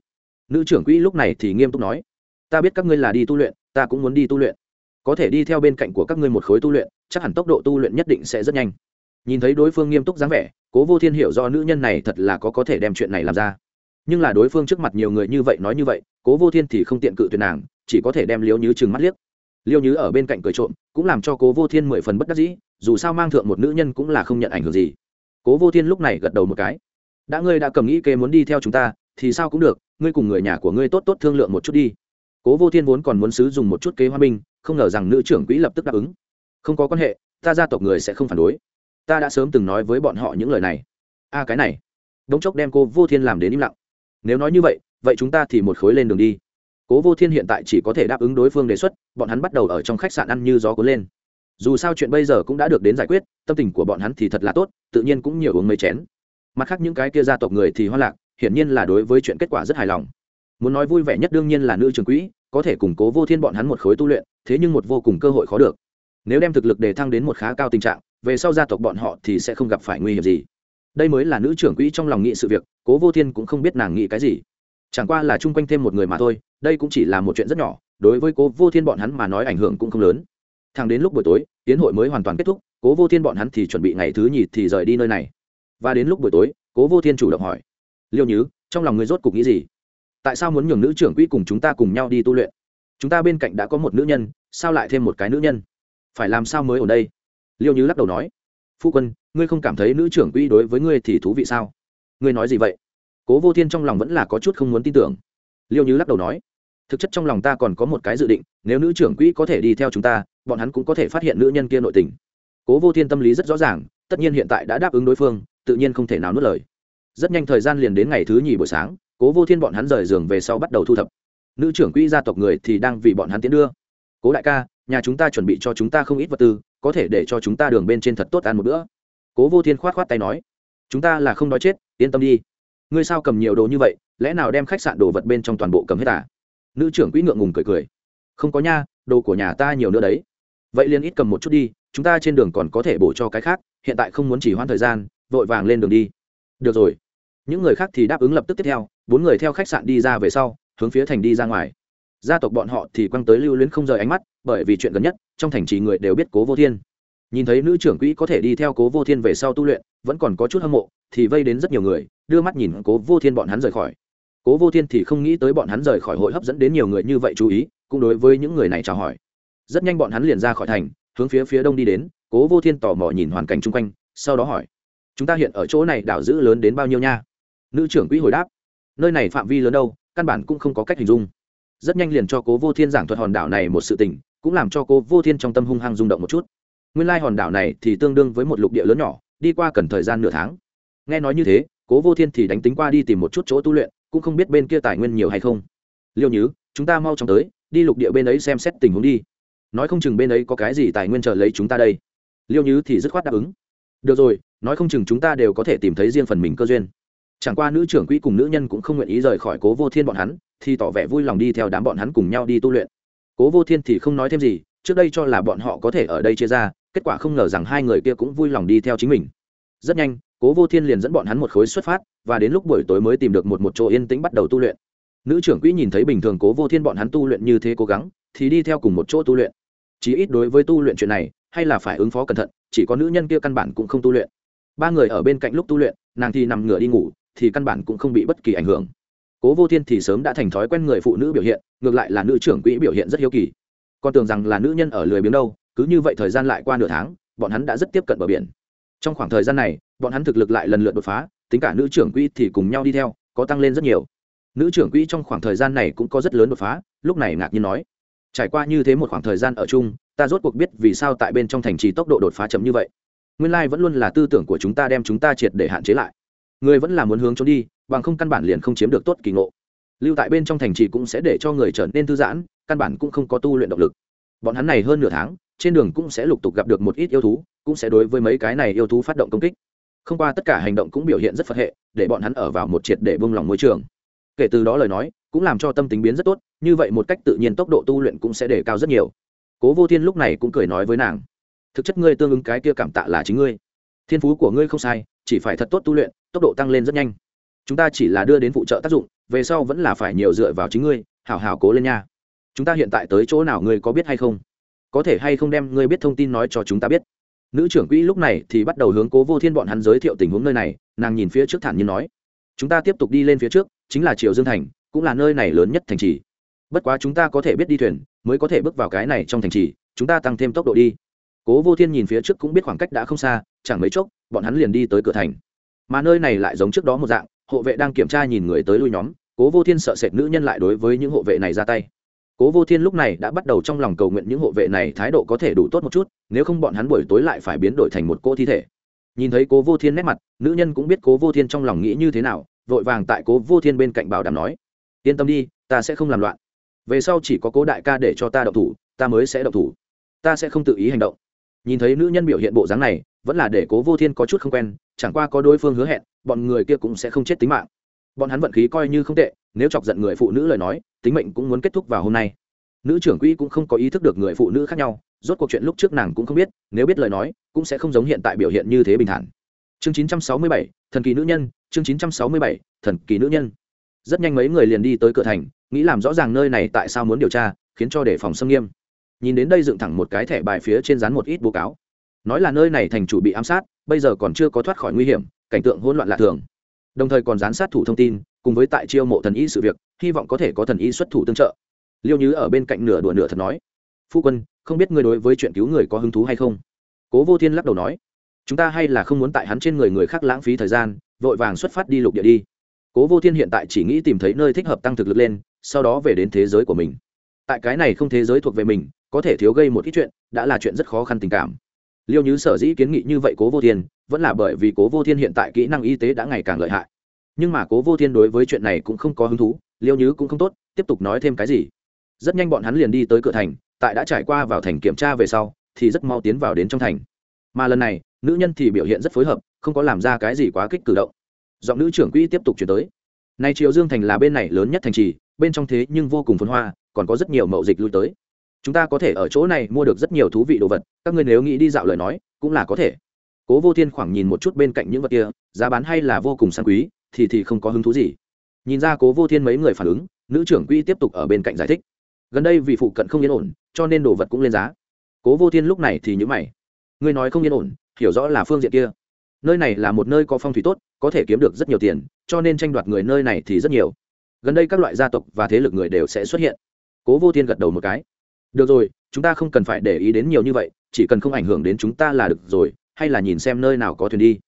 Nữ trưởng quỹ lúc này thì nghiêm túc nói ta biết các ngươi là đi tu luyện ta cũng muốn đi tu luyện. Có thể đi theo bên cạnh của các ngươi một khối tu luyện chắc hẳn tốc độ tu luyện nhất định sẽ rất nhanh. Nhìn thấy đối phương nghiêm túc dáng vẻ cố vô thiên hiểu do nữ nhân này thật là có có thể đem chuyện này làm ra. Nhưng là đối phương trước mặt nhiều người như vậy nói như vậy cố vô thiên thì không tiện cự tuyệt nàng chỉ có thể đem liếu nhứ chừng mắt liếc. Liêu nhứ ở bên cạnh cười trộm cũng làm cho cố vô thiên mười phần bất đắc dĩ dù sao mang thượng một nữ nhân cũng là không nhận ảnh hưởng gì. Cố vô thiên lúc này gật đầu một cái. Đã ngươi đã cầm nghĩ kế muốn đi theo chúng ta, thì sao cũng được, ngươi cùng người nhà của ngươi tốt tốt thương lượng một chút đi. Cố vô thiên vốn còn muốn sử dụng một chút kế hoa minh không ngờ rằng nữ trưởng quỹ lập tức đáp ứng. Không có quan hệ, ta gia tộc người sẽ không phản đối. Ta đã sớm từng nói với bọn họ những lời này. A cái này. Đống chốc đem cô vô thiên làm đến im lặng. Nếu nói như vậy vậy chúng ta thì một khối lên đường đi. Cố vô thiên hiện tại chỉ có thể đáp ứng đối phương đề xuất, bọn hắn bắt đầu ở trong khách sạn ăn như gió cuốn lên dù sao chuyện bây giờ cũng đã được đến giải quyết, tâm tình của bọn hắn thì thật là tốt, tự nhiên cũng nhiều uống mấy chén. Mặt khác những cái kia gia tộc người thì hoa lạc, hiển nhiên là đối với chuyện kết quả rất hài lòng. Muốn nói vui vẻ nhất đương nhiên là nữ trường quỹ, có thể củng cố vô thiên bọn hắn một khối tu luyện, thế nhưng một vô cùng cơ hội khó được. Nếu đem thực lực đề thăng đến một khá cao tình trạng, về sau gia tộc bọn họ thì sẽ không gặp phải nguy hiểm gì. Đây mới là nữ trưởng quỹ trong lòng nghĩ sự việc, cố vô thiên cũng không biết nàng nghĩ cái gì. Chẳng qua là chung quanh thêm một người mà thôi, đây cũng chỉ là một chuyện rất nhỏ, đối với cố vô thiên bọn hắn mà nói ảnh hưởng cũng không lớn thẳng đến lúc buổi tối, tiến hội mới hoàn toàn kết thúc, cố vô thiên bọn hắn thì chuẩn bị ngày thứ nhì thì rời đi nơi này. Và đến lúc buổi tối, cố vô thiên chủ động hỏi, liêu nhứ, trong lòng người rốt cục nghĩ gì? Tại sao muốn nhường nữ trưởng quỹ cùng chúng ta cùng nhau đi tu luyện? Chúng ta bên cạnh đã có một nữ nhân, sao lại thêm một cái nữ nhân? Phải làm sao mới ở đây? Liêu nhứ lắc đầu nói, phu quân, ngươi không cảm thấy nữ trưởng quỹ đối với ngươi thì thú vị sao? Ngươi nói gì vậy? Cố vô thiên trong lòng vẫn là có chút không muốn tin tưởng. Liêu nhứ lắc đầu nói, thực chất trong lòng ta còn có một cái dự định, nếu nữ trưởng quỹ có thể đi theo chúng ta bọn hắn cũng có thể phát hiện nữ nhân kia nội tình. Cố vô thiên tâm lý rất rõ ràng, tất nhiên hiện tại đã đáp ứng đối phương, tự nhiên không thể nào nuốt lời. Rất nhanh thời gian liền đến ngày thứ nhì buổi sáng, cố vô thiên bọn hắn rời giường về sau bắt đầu thu thập. Nữ trưởng quỹ gia tộc người thì đang vì bọn hắn tiến đưa. Cố đại ca, nhà chúng ta chuẩn bị cho chúng ta không ít vật tư, có thể để cho chúng ta đường bên trên thật tốt ăn một bữa. Cố vô thiên khoát khoát tay nói. Chúng ta là không nói chết, yên tâm đi. Ngươi sao cầm nhiều đồ như vậy, lẽ nào đem khách sạn đồ vật bên trong toàn bộ cầm hết à? Nữ trưởng quỹ ngượng ngùng cười cười. Không có nha, đồ của nhà ta nhiều nữa đấy vậy liền ít cầm một chút đi, chúng ta trên đường còn có thể bổ cho cái khác, hiện tại không muốn chỉ hoãn thời gian, vội vàng lên đường đi. Được rồi. Những người khác thì đáp ứng lập tức tiếp theo, bốn người theo khách sạn đi ra về sau, hướng phía thành đi ra ngoài. Gia tộc bọn họ thì quăng tới lưu luyến không rời ánh mắt, bởi vì chuyện gần nhất, trong thành trì người đều biết cố vô thiên. Nhìn thấy nữ trưởng quỹ có thể đi theo cố vô thiên về sau tu luyện, vẫn còn có chút hâm mộ, thì vây đến rất nhiều người, đưa mắt nhìn cố vô thiên bọn hắn rời khỏi. Cố vô thiên thì không nghĩ tới bọn hắn rời khỏi hội hấp dẫn đến nhiều người như vậy chú ý, cũng đối với những người này chào hỏi rất nhanh bọn hắn liền ra khỏi thành, hướng phía phía đông đi đến, cố vô thiên tò mò nhìn hoàn cảnh chung quanh, sau đó hỏi, chúng ta hiện ở chỗ này đảo giữ lớn đến bao nhiêu nha? Nữ trưởng quỹ hồi đáp, nơi này phạm vi lớn đâu, căn bản cũng không có cách hình dung. Rất nhanh liền cho cố vô thiên giảng thuật hòn đảo này một sự tình, cũng làm cho cố vô thiên trong tâm hung hăng rung động một chút. Nguyên lai hòn đảo này thì tương đương với một lục địa lớn nhỏ, đi qua cần thời gian nửa tháng. Nghe nói như thế, cố vô thiên thì đánh tính qua đi tìm một chút chỗ tu luyện, cũng không biết bên kia tài nguyên nhiều hay không. Liêu nhứ, chúng ta mau chóng tới, đi lục địa bên ấy xem xét tình huống đi nói không chừng bên ấy có cái gì tài nguyên chờ lấy chúng ta đây. Liêu nhứ thì dứt khoát đáp ứng. Được rồi, nói không chừng chúng ta đều có thể tìm thấy riêng phần mình cơ duyên. Chẳng qua nữ trưởng quỹ cùng nữ nhân cũng không nguyện ý rời khỏi cố vô thiên bọn hắn, thì tỏ vẻ vui lòng đi theo đám bọn hắn cùng nhau đi tu luyện. Cố vô thiên thì không nói thêm gì, trước đây cho là bọn họ có thể ở đây chia ra, kết quả không ngờ rằng hai người kia cũng vui lòng đi theo chính mình. Rất nhanh, cố vô thiên liền dẫn bọn hắn một khối xuất phát, và đến lúc buổi tối mới tìm được một một chỗ yên tĩnh bắt đầu tu luyện. Nữ trưởng quỹ nhìn thấy bình thường cố vô thiên bọn hắn tu luyện như thế cố gắng, thì đi theo cùng một chỗ tu luyện chí ít đối với tu luyện chuyện này, hay là phải ứng phó cẩn thận, chỉ có nữ nhân kia căn bản cũng không tu luyện. Ba người ở bên cạnh lúc tu luyện, nàng thì nằm ngửa đi ngủ, thì căn bản cũng không bị bất kỳ ảnh hưởng. Cố vô thiên thì sớm đã thành thói quen người phụ nữ biểu hiện, ngược lại là nữ trưởng quỹ biểu hiện rất hiếu kỳ. Con tưởng rằng là nữ nhân ở lười biếng đâu, cứ như vậy thời gian lại qua nửa tháng, bọn hắn đã rất tiếp cận bờ biển. Trong khoảng thời gian này, bọn hắn thực lực lại lần lượt đột phá, tính cả nữ trưởng quỹ thì cùng nhau đi theo, có tăng lên rất nhiều. Nữ trưởng quỹ trong khoảng thời gian này cũng có rất lớn đột phá, lúc này ngạc nhiên nói trải qua như thế một khoảng thời gian ở chung, ta rốt cuộc biết vì sao tại bên trong thành trì tốc độ đột phá chậm như vậy. Nguyên lai vẫn luôn là tư tưởng của chúng ta đem chúng ta triệt để hạn chế lại. Người vẫn là muốn hướng trốn đi, bằng không căn bản liền không chiếm được tốt kỳ ngộ. Lưu tại bên trong thành trì cũng sẽ để cho người trở nên thư giãn, căn bản cũng không có tu luyện động lực. Bọn hắn này hơn nửa tháng, trên đường cũng sẽ lục tục gặp được một ít yêu thú, cũng sẽ đối với mấy cái này yêu thú phát động công kích. Không qua tất cả hành động cũng biểu hiện rất phật hệ, để bọn hắn ở vào một triệt để bông lòng môi trường. Kể từ đó lời nói cũng làm cho tâm tính biến rất tốt, như vậy một cách tự nhiên tốc độ tu luyện cũng sẽ đề cao rất nhiều. Cố vô thiên lúc này cũng cười nói với nàng, thực chất ngươi tương ứng cái kia cảm tạ là chính ngươi. Thiên phú của ngươi không sai, chỉ phải thật tốt tu luyện, tốc độ tăng lên rất nhanh. Chúng ta chỉ là đưa đến phụ trợ tác dụng, về sau vẫn là phải nhiều dựa vào chính ngươi, hảo hảo cố lên nha. Chúng ta hiện tại tới chỗ nào ngươi có biết hay không? Có thể hay không đem ngươi biết thông tin nói cho chúng ta biết. Nữ trưởng quỹ lúc này thì bắt đầu hướng cố vô thiên bọn hắn giới thiệu tình huống nơi này, nàng nhìn phía trước thản nhiên nói, chúng ta tiếp tục đi lên phía trước, chính là triều dương thành cũng là nơi này lớn nhất thành trì. Bất quá chúng ta có thể biết đi thuyền, mới có thể bước vào cái này trong thành trì, chúng ta tăng thêm tốc độ đi. Cố vô thiên nhìn phía trước cũng biết khoảng cách đã không xa, chẳng mấy chốc, bọn hắn liền đi tới cửa thành. Mà nơi này lại giống trước đó một dạng, hộ vệ đang kiểm tra nhìn người tới lui nhóm, cố vô thiên sợ sệt nữ nhân lại đối với những hộ vệ này ra tay. Cố vô thiên lúc này đã bắt đầu trong lòng cầu nguyện những hộ vệ này thái độ có thể đủ tốt một chút, nếu không bọn hắn buổi tối lại phải biến đổi thành một cô thi thể. Nhìn thấy cố vô thiên nét mặt, nữ nhân cũng biết cố vô thiên trong lòng nghĩ như thế nào, vội vàng tại cố vô thiên bên cạnh bảo đảm nói yên tâm đi ta sẽ không làm loạn. Về sau chỉ có cố đại ca để cho ta động thủ ta mới sẽ động thủ. Ta sẽ không tự ý hành động. Nhìn thấy nữ nhân biểu hiện bộ dáng này vẫn là để cố vô thiên có chút không quen chẳng qua có đối phương hứa hẹn bọn người kia cũng sẽ không chết tính mạng. Bọn hắn vận khí coi như không tệ nếu chọc giận người phụ nữ lời nói tính mệnh cũng muốn kết thúc vào hôm nay. Nữ trưởng quỹ cũng không có ý thức được người phụ nữ khác nhau rốt cuộc chuyện lúc trước nàng cũng không biết nếu biết lời nói cũng sẽ không giống hiện tại biểu hiện như thế bình thản. Chương 967, thần kỳ nữ nhân chương 967, thần kỳ nữ nhân rất nhanh mấy người liền đi tới cửa thành, nghĩ làm rõ ràng nơi này tại sao muốn điều tra, khiến cho đề phòng xâm nghiêm. Nhìn đến đây dựng thẳng một cái thẻ bài phía trên dán một ít bố cáo. Nói là nơi này thành chủ bị ám sát, bây giờ còn chưa có thoát khỏi nguy hiểm, cảnh tượng hỗn loạn lạ thường. Đồng thời còn dán sát thủ thông tin, cùng với tại chiêu mộ thần y sự việc, hy vọng có thể có thần y xuất thủ tương trợ. Liêu nhứ ở bên cạnh nửa đùa nửa thật nói, phu quân, không biết ngươi đối với chuyện cứu người có hứng thú hay không? Cố vô thiên lắc đầu nói, chúng ta hay là không muốn tại hắn trên người người khác lãng phí thời gian, vội vàng xuất phát đi lục địa đi cố vô thiên hiện tại chỉ nghĩ tìm thấy nơi thích hợp tăng thực lực lên, sau đó về đến thế giới của mình. Tại cái này không thế giới thuộc về mình, có thể thiếu gây một ít chuyện, đã là chuyện rất khó khăn tình cảm. Liêu như sở dĩ kiến nghị như vậy cố vô thiên, vẫn là bởi vì cố vô thiên hiện tại kỹ năng y tế đã ngày càng lợi hại. Nhưng mà cố vô thiên đối với chuyện này cũng không có hứng thú, liêu như cũng không tốt, tiếp tục nói thêm cái gì. Rất nhanh bọn hắn liền đi tới cửa thành, tại đã trải qua vào thành kiểm tra về sau, thì rất mau tiến vào đến trong thành. Mà lần này, nữ nhân thì biểu hiện rất phối hợp, không có làm ra cái gì quá kích cử động giọng nữ trưởng quỹ tiếp tục chuyển tới. Nay triều dương thành là bên này lớn nhất thành trì, bên trong thế nhưng vô cùng phồn hoa, còn có rất nhiều mậu dịch lui tới. Chúng ta có thể ở chỗ này mua được rất nhiều thú vị đồ vật, các người nếu nghĩ đi dạo lời nói, cũng là có thể. Cố vô thiên khoảng nhìn một chút bên cạnh những vật kia, giá bán hay là vô cùng sang quý, thì thì không có hứng thú gì. Nhìn ra cố vô thiên mấy người phản ứng, nữ trưởng quỹ tiếp tục ở bên cạnh giải thích. Gần đây vì phụ cận không yên ổn, cho nên đồ vật cũng lên giá. Cố vô thiên lúc này thì nhữ mày. Ngươi nói không yên ổn, hiểu rõ là phương diện kia nơi này là một nơi có phong thủy tốt, có thể kiếm được rất nhiều tiền, cho nên tranh đoạt người nơi này thì rất nhiều. Gần đây các loại gia tộc và thế lực người đều sẽ xuất hiện. Cố vô thiên gật đầu một cái. Được rồi, chúng ta không cần phải để ý đến nhiều như vậy, chỉ cần không ảnh hưởng đến chúng ta là được rồi, hay là nhìn xem nơi nào có thuyền đi.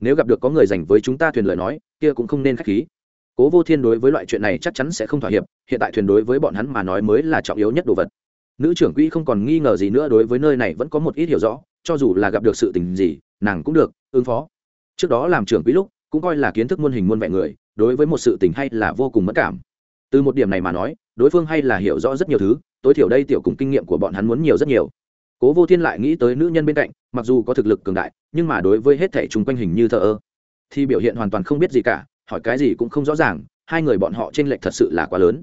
Nếu gặp được có người dành với chúng ta thuyền lời nói, kia cũng không nên k h á c h khí. Cố vô thiên đối với loại chuyện này chắc chắn sẽ không thỏa hiệp, hiện tại thuyền đối với bọn hắn mà nói mới là trọng yếu nhất đồ vật. Nữ trưởng quỹ không còn nghi ngờ gì nữa đối với nơi này vẫn có một ít hiểu rõ, cho dù là gặp được sự tình gì, nàng cũng được ứng phó. Trước đó làm trưởng quý lúc, cũng coi là kiến thức muôn hình muôn vẹn người, đối với một sự tình hay là vô cùng mất cảm. Từ một điểm này mà nói, đối phương hay là hiểu rõ rất nhiều thứ, tối thiểu đây tiểu cùng kinh nghiệm của bọn hắn muốn nhiều rất nhiều. Cố vô thiên lại nghĩ tới nữ nhân bên cạnh, mặc dù có thực lực cường đại, nhưng mà đối với hết thẻ chung quanh hình như thờ ơ. Thì biểu hiện hoàn toàn không biết gì cả, hỏi cái gì cũng không rõ ràng, hai người bọn họ t r ê n lệch thật sự là quá lớn.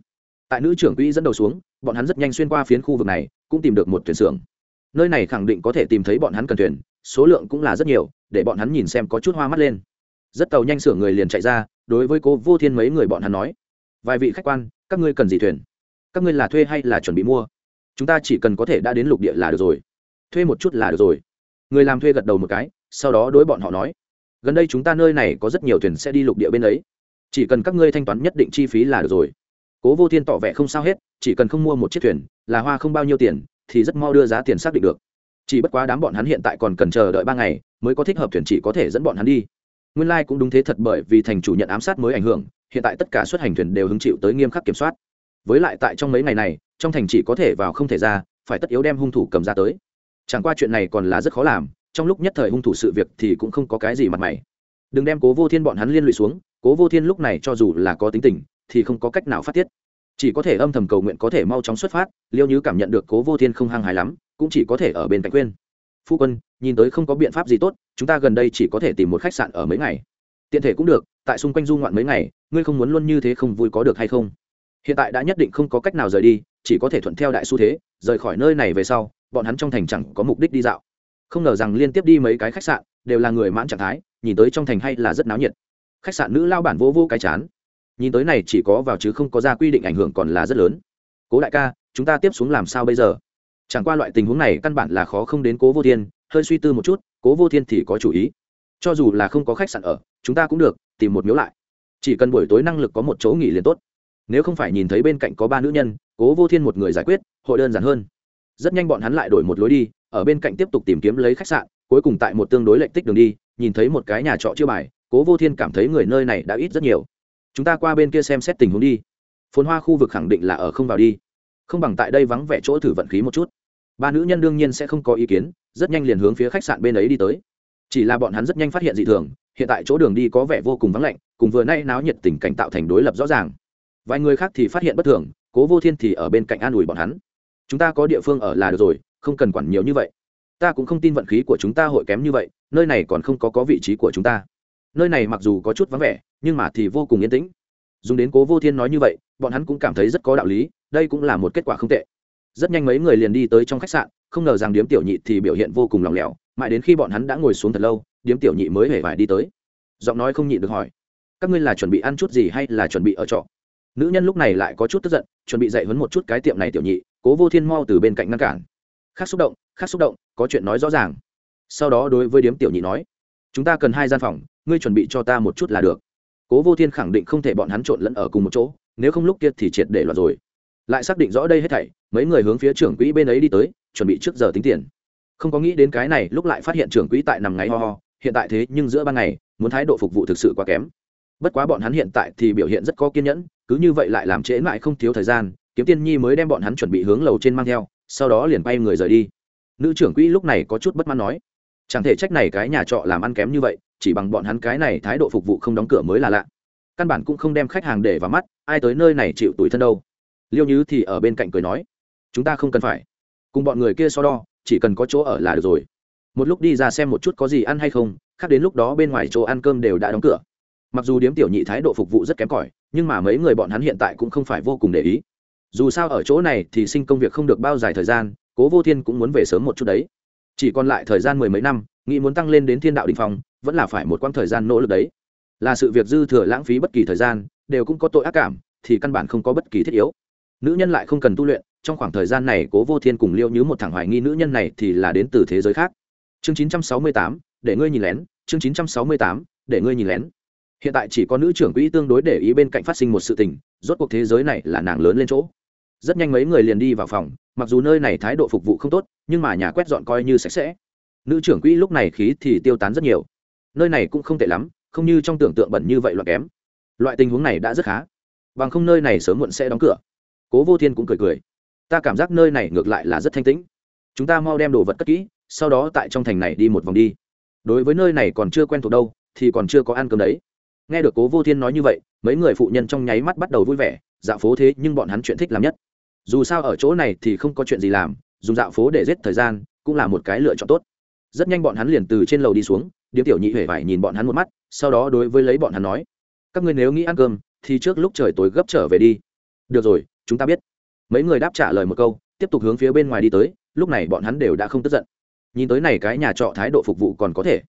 Tại nữ trưởng quỹ dẫn đầu xuống, bọn hắn rất nhanh xuyên qua phiến khu vực này, cũng tìm được một thuyền xưởng. Nơi này khẳng định có thể tìm thấy bọn hắn cần thuyền số lượng cũng là rất nhiều, để bọn hắn nhìn xem có chút hoa mắt lên. Rất tàu nhanh sửa người liền chạy ra, đối với cô vô thiên mấy người bọn hắn nói. Vài vị khách quan, các ngươi cần gì thuyền? Các ngươi là thuê hay là chuẩn bị mua? Chúng ta chỉ cần có thể đã đến lục địa là được rồi. Thuê một chút là được rồi. Người làm thuê gật đầu một cái, sau đó đối bọn họ nói. Gần đây chúng ta nơi này có rất nhiều thuyền sẽ đi lục địa bên ấy. Chỉ cần các ngươi thanh toán nhất định chi phí là được rồi. Cố vô thiên tỏ vẻ không sao hết, chỉ cần không mua một chiếc thuyền, là hoa không bao nhiêu tiền, thì rất mau đưa giá tiền xác định được chỉ bất quá đám bọn hắn hiện tại còn cần chờ đợi ba ngày, mới có thích hợp thuyền chỉ có thể dẫn bọn hắn đi. Nguyên lai、like、cũng đúng thế thật bởi vì thành chủ nhận ám sát mới ảnh hưởng, hiện tại tất cả xuất hành thuyền đều hứng chịu tới nghiêm khắc kiểm soát. Với lại tại trong mấy ngày này, trong thành chỉ có thể vào không thể ra, phải tất yếu đem hung thủ cầm ra tới. Chẳng qua chuyện này còn là rất khó làm, trong lúc nhất thời hung thủ sự việc thì cũng không có cái gì mặt mày. Đừng đem cố vô thiên bọn hắn liên lụy xuống, cố vô thiên lúc này cho dù là có tính tình, thì không có cách nào phát tiết chỉ có thể âm thầm cầu nguyện có thể mau chóng xuất phát, liêu như cảm nhận được cố vô thiên không hăng hài lắm, cũng chỉ có thể ở bên cạnh quên phu quân, nhìn tới không có biện pháp gì tốt, chúng ta gần đây chỉ có thể tìm một khách sạn ở mấy ngày. Tiện thể cũng được, tại xung quanh du ngoạn mấy ngày, ngươi không muốn luôn như thế không vui có được hay không? Hiện tại đã nhất định không có cách nào rời đi, chỉ có thể thuận theo đại xu thế, rời khỏi nơi này về sau, bọn hắn trong thành chẳng có mục đích đi dạo. Không ngờ rằng liên tiếp đi mấy cái khách sạn, đều là người mãn trạng thái, nhìn tới trong thành hay là rất náo nhiệt. Khách sạn nữ lao bản vô vô cái chán nhìn tới này chỉ có vào chứ không có ra quy định ảnh hưởng còn là rất lớn. Cố đại ca, chúng ta tiếp xuống làm sao bây giờ? Chẳng qua loại tình huống này căn bản là khó không đến cố vô thiên, hơi suy tư một chút, cố vô thiên thì có chủ ý. Cho dù là không có khách sạn ở, chúng ta cũng được, tìm một miếu lại. Chỉ cần buổi tối năng lực có một chỗ nghỉ liền tốt. Nếu không phải nhìn thấy bên cạnh có ba nữ nhân, cố vô thiên một người giải quyết, hội đơn giản hơn. Rất nhanh bọn hắn lại đổi một lối đi, ở bên cạnh tiếp tục tìm kiếm lấy khách sạn, cuối cùng tại một tương đối lệnh tích đường đi, nhìn thấy một cái nhà trọ chưa bài, cố vô thiên cảm thấy người nơi này đã ít rất nhiều chúng ta qua bên kia xem xét tình huống đi. Phồn hoa khu vực khẳng định là ở không vào đi. Không bằng tại đây vắng vẻ chỗ thử vận khí một chút. Ba nữ nhân đương nhiên sẽ không có ý kiến, rất nhanh liền hướng phía khách sạn bên ấy đi tới. Chỉ là bọn hắn rất nhanh phát hiện dị thường, hiện tại chỗ đường đi có vẻ vô cùng vắng lạnh, cùng vừa nay náo nhiệt tình cảnh tạo thành đối lập rõ ràng. Vài người khác thì phát hiện bất thường, cố vô thiên thì ở bên cạnh an ủi bọn hắn. Chúng ta có địa phương ở là được rồi, không cần quản nhiều như vậy. Ta cũng không tin vận khí của chúng ta hội kém như vậy, nơi này còn không có có vị trí của chúng ta nơi này mặc dù có chút vắng vẻ, nhưng mà thì vô cùng yên tĩnh. Dùng đến cố vô thiên nói như vậy, bọn hắn cũng cảm thấy rất có đạo lý, đây cũng là một kết quả không tệ. Rất nhanh mấy người liền đi tới trong khách sạn, không ngờ rằng điếm tiểu nhị thì biểu hiện vô cùng lòng lẻo, mãi đến khi bọn hắn đã ngồi xuống thật lâu, điếm tiểu nhị mới hề vải đi tới. Giọng nói không nhịn được hỏi, các ngươi là chuẩn bị ăn chút gì hay là chuẩn bị ở trọ? Nữ nhân lúc này lại có chút tức giận, chuẩn bị dạy huấn một chút cái tiệm này tiểu nhị, cố vô thiên mau từ bên cạnh ngăn cản. Khác xúc động khác xúc động, có chuyện nói rõ ràng. Sau đó đối với điếm tiểu nhị nói, chúng ta cần hai gian phòng ngươi chuẩn bị cho ta một chút là được. Cố vô thiên khẳng định không thể bọn hắn trộn lẫn ở cùng một chỗ, nếu không lúc kia thì triệt để loạt rồi. Lại xác định rõ đây hết thảy, mấy người hướng phía trưởng quỹ bên ấy đi tới, chuẩn bị trước giờ tính tiền. Không có nghĩ đến cái này, lúc lại phát hiện trưởng quỹ tại nằm ngáy ho ho, hiện tại thế nhưng giữa ban ngày, muốn thái độ phục vụ thực sự quá kém. Bất quá bọn hắn hiện tại thì biểu hiện rất có kiên nhẫn, cứ như vậy lại làm trễ mãi không thiếu thời gian, kiếm tiên nhi mới đem bọn hắn chuẩn bị hướng lầu trên mang theo, sau đó liền bay người rời đi. Nữ trưởng quỹ lúc này có chút bất mãn nói, chẳng thể trách này cái nhà trọ làm ăn kém như vậy chỉ bằng bọn hắn cái này thái độ phục vụ không đóng cửa mới là lạ. Căn bản cũng không đem khách hàng để vào mắt, ai tới nơi này chịu tuổi thân đâu. Liêu nhứ thì ở bên cạnh cười nói, chúng ta không cần phải. Cùng bọn người kia so đo, chỉ cần có chỗ ở là được rồi. Một lúc đi ra xem một chút có gì ăn hay không, khác đến lúc đó bên ngoài chỗ ăn cơm đều đã đóng cửa. Mặc dù điếm tiểu nhị thái độ phục vụ rất kém cỏi, nhưng mà mấy người bọn hắn hiện tại cũng không phải vô cùng để ý. Dù sao ở chỗ này thì sinh công việc không được bao dài thời gian, cố vô thiên cũng muốn về sớm một chút đấy. Chỉ còn lại thời gian mười mấy năm, nghĩ muốn tăng lên đến thiên đạo đình phong vẫn là phải một quãng thời gian nỗ lực đấy. Là sự việc dư thừa lãng phí bất kỳ thời gian đều cũng có tội ác cảm thì căn bản không có bất kỳ thiết yếu. Nữ nhân lại không cần tu luyện trong khoảng thời gian này cố vô thiên cùng liêu như một thằng hoài nghi nữ nhân này thì là đến từ thế giới khác. Chương 968, để ngươi nhìn lén. Chương 968, để ngươi nhìn lén. Hiện tại chỉ có nữ trưởng quỹ tương đối để ý bên cạnh phát sinh một sự tình rốt cuộc thế giới này là nàng lớn lên chỗ. Rất nhanh mấy người liền đi vào phòng mặc dù nơi này thái độ phục vụ không tốt nhưng mà nhà quét dọn coi như sạch sẽ. Nữ trưởng quỹ lúc này khí thì tiêu tán rất nhiều nơi này cũng không tệ lắm, không như trong tưởng tượng bẩn như vậy loại kém. Loại tình huống này đã rất khá. Bằng không nơi này sớm muộn sẽ đóng cửa. Cố vô thiên cũng cười cười. Ta cảm giác nơi này ngược lại là rất thanh tĩnh. Chúng ta mau đem đồ vật cất kỹ, sau đó tại trong thành này đi một vòng đi. Đối với nơi này còn chưa quen thuộc đâu, thì còn chưa có ăn cơm đấy. Nghe được cố vô thiên nói như vậy, mấy người phụ nhân trong nháy mắt bắt đầu vui vẻ. Dạo phố thế nhưng bọn hắn chuyện thích làm nhất. Dù sao ở chỗ này thì không có chuyện gì làm, dùng dạo phố để giết thời gian cũng là một cái lựa chọn tốt. Rất nhanh bọn hắn liền từ trên lầu đi xuống điếm tiểu nhị huệ vải nhìn bọn hắn một mắt, sau đó đối với lấy bọn hắn nói, các ngươi nếu nghĩ ăn cơm, thì trước lúc trời tối gấp trở về đi. Được rồi, chúng ta biết. Mấy người đáp trả lời một câu, tiếp tục hướng phía bên ngoài đi tới, lúc này bọn hắn đều đã không tức giận. Nhìn tới này cái nhà trọ thái độ phục vụ còn có thể,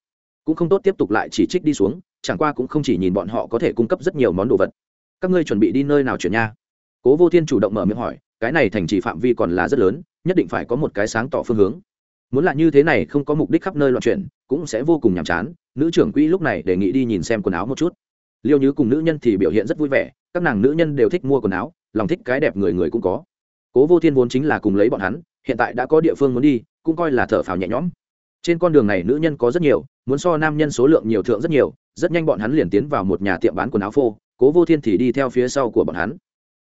cũng không tốt tiếp tục lại chỉ trích đi xuống, chẳng qua cũng không chỉ nhìn bọn họ có thể cung cấp rất nhiều món đồ vật. Các ngươi chuẩn bị đi nơi nào chuyển nha? Cố vô thiên chủ động mở miệng hỏi, cái này thành trì phạm vi còn là rất lớn, nhất định phải có một cái sáng tỏ phương hướng muốn là như thế này không có mục đích khắp nơi loạn chuyển, cũng sẽ vô cùng nhàm chán. Nữ trưởng quỹ lúc này đề nghị đi nhìn xem quần áo một chút. Liêu như cùng nữ nhân thì biểu hiện rất vui vẻ, các nàng nữ nhân đều thích mua quần áo, lòng thích cái đẹp người người cũng có. Cố vô thiên vốn chính là cùng lấy bọn hắn, hiện tại đã có địa phương muốn đi, cũng coi là thở phào nhẹ nhõm. Trên con đường này nữ nhân có rất nhiều, muốn so nam nhân số lượng nhiều thượng rất nhiều, rất nhanh bọn hắn liền tiến vào một nhà tiệm bán quần áo phô, cố vô thiên thì đi theo phía sau của bọn hắn.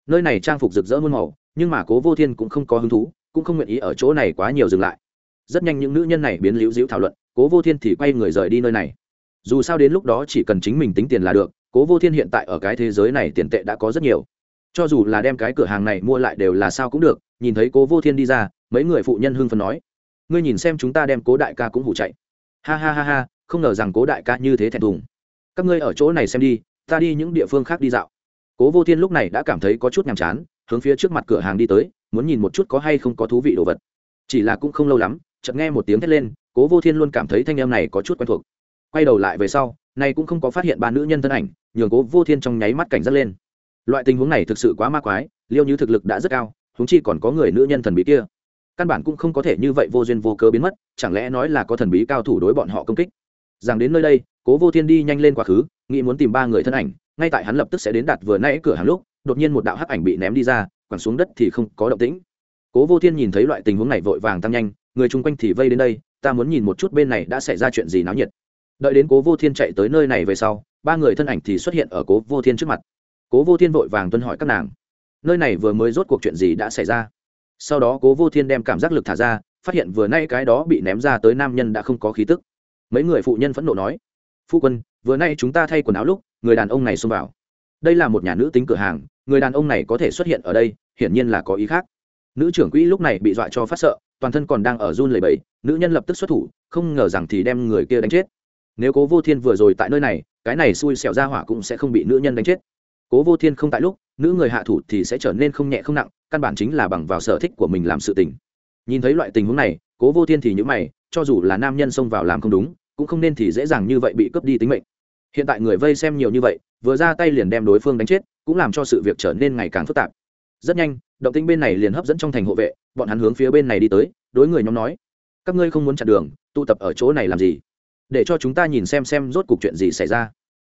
Nơi này trang phục rực rỡ muôn màu, nhưng mà cố vô thiên cũng không có hứng thú, cũng không nguyện ý ở chỗ này quá nhiều dừng lại rất nhanh những nữ nhân này biến liễu diễu thảo luận, cố vô thiên thì quay người rời đi nơi này. Dù sao đến lúc đó chỉ cần chính mình tính tiền là được, cố vô thiên hiện tại ở cái thế giới này tiền tệ đã có rất nhiều. Cho dù là đem cái cửa hàng này mua lại đều là sao cũng được, nhìn thấy cố vô thiên đi ra, mấy người phụ nhân hưng phần nói, ngươi nhìn xem chúng ta đem cố đại ca cũng hủ chạy. Ha ha ha ha, không ngờ rằng cố đại ca như thế thẹn thùng. Các ngươi ở chỗ này xem đi, ta đi những địa phương khác đi dạo. Cố vô thiên lúc này đã cảm thấy có chút nhàm chán, hướng phía trước mặt cửa hàng đi tới, muốn nhìn một chút có hay không có thú vị đồ vật. Chỉ là cũng không lâu lắm chợt nghe một tiếng thét lên, cố vô thiên luôn cảm thấy thanh em này có chút quen thuộc. Quay đầu lại về sau, nay cũng không có phát hiện ba nữ nhân thân ảnh, nhường cố vô thiên trong nháy mắt cảnh giác lên. Loại tình huống này thực sự quá ma quái, liêu như thực lực đã rất cao húng chi còn có người nữ nhân thần bí kia. Căn bản cũng không có thể như vậy vô duyên vô cớ biến mất, chẳng lẽ nói là có thần bí cao thủ đối bọn họ công kích? Rằng đến nơi đây, cố vô thiên đi nhanh lên quá khứ, nghĩ muốn tìm ba người thân ảnh, ngay tại hắn lập tức sẽ đến đặt vừa nãy cửa hàng lúc, đột nhiên một đạo hắc ảnh bị ném đi ra, quẳng xuống đất thì không có động tĩnh. Cố vô thiên nhìn thấy loại tình huống này vội vàng tăng nhanh người chung quanh thì vây đến đây, ta muốn nhìn một chút bên này đã xảy ra chuyện gì náo nhiệt. Đợi đến cố vô thiên chạy tới nơi này về sau, ba người thân ảnh thì xuất hiện ở cố vô thiên trước mặt. Cố vô thiên vội vàng tuân hỏi các nàng, nơi này vừa mới rốt cuộc chuyện gì đã xảy ra? Sau đó cố vô thiên đem cảm giác lực thả ra, phát hiện vừa nay cái đó bị ném ra tới nam nhân đã không có khí tức. Mấy người phụ nhân phẫn nộ nói, phu quân, vừa nay chúng ta thay quần áo lúc, người đàn ông này xông vào. Đây là một nhà nữ tính cửa hàng, người đàn ông này có thể xuất hiện ở đây, hiển nhiên là có ý khác. Nữ trưởng quỹ lúc này bị dọa cho phát sợ toàn thân còn đang ở run lẩy bẩy, nữ nhân lập tức xuất thủ không ngờ rằng thì đem người kia đánh chết. Nếu cố vô thiên vừa rồi tại nơi này cái này xui xẻo ra hỏa cũng sẽ không bị nữ nhân đánh chết. Cố vô thiên không tại lúc nữ người hạ thủ thì sẽ trở nên không nhẹ không nặng căn bản chính là bằng vào sở thích của mình làm sự tình. Nhìn thấy loại tình huống này cố vô thiên thì nhữ mày cho dù là nam nhân xông vào làm không đúng cũng không nên thì dễ dàng như vậy bị cướp đi tính mệnh. Hiện tại người vây xem nhiều như vậy vừa ra tay liền đem đối phương đánh chết cũng làm cho sự việc trở nên ngày càng phức tạp. Rất nhanh động tĩnh bên này liền hấp dẫn trong thành hộ vệ, bọn hắn hướng phía bên này đi tới, đối người nhóm nói, các ngươi không muốn chặn đường, tụ tập ở chỗ này làm gì? Để cho chúng ta nhìn xem xem rốt cuộc chuyện gì xảy ra.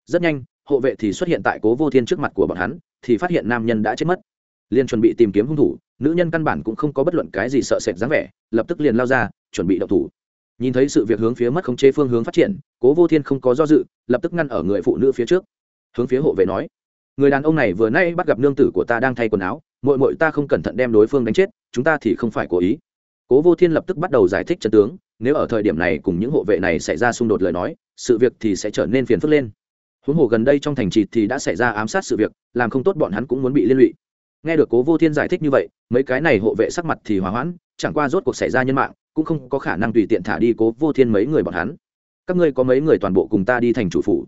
Rất nhanh, hộ vệ thì xuất hiện tại cố vô thiên trước mặt của bọn hắn, thì phát hiện nam nhân đã chết mất. Liền chuẩn bị tìm kiếm hung thủ, nữ nhân căn bản cũng không có bất luận cái gì sợ sệt dáng vẻ, lập tức liền lao ra, chuẩn bị đậu thủ. Nhìn thấy sự việc hướng phía mất khống chế phương hướng phát triển, cố vô thiên không có do dự, lập tức ngăn ở người phụ nữ phía trước. Hướng phía hộ vệ nói người đàn ông này vừa nay bắt gặp nương tử của ta đang thay quần áo mội mội ta không cẩn thận đem đối phương đánh chết, chúng ta thì không phải cố ý. Cố vô thiên lập tức bắt đầu giải thích chân tướng, nếu ở thời điểm này cùng những hộ vệ này xảy ra xung đột lời nói, sự việc thì sẽ trở nên phiền phức lên. Huống hồ gần đây trong thành trì thì đã xảy ra ám sát sự việc, làm không tốt bọn hắn cũng muốn bị liên lụy. Nghe được cố vô thiên giải thích như vậy, mấy cái này hộ vệ sắc mặt thì hòa hoãn, chẳng qua rốt cuộc xảy ra nhân mạng, cũng không có khả năng tùy tiện thả đi cố vô thiên mấy người bọn hắn. Các ngươi có mấy người toàn bộ cùng ta đi thành chủ phủ?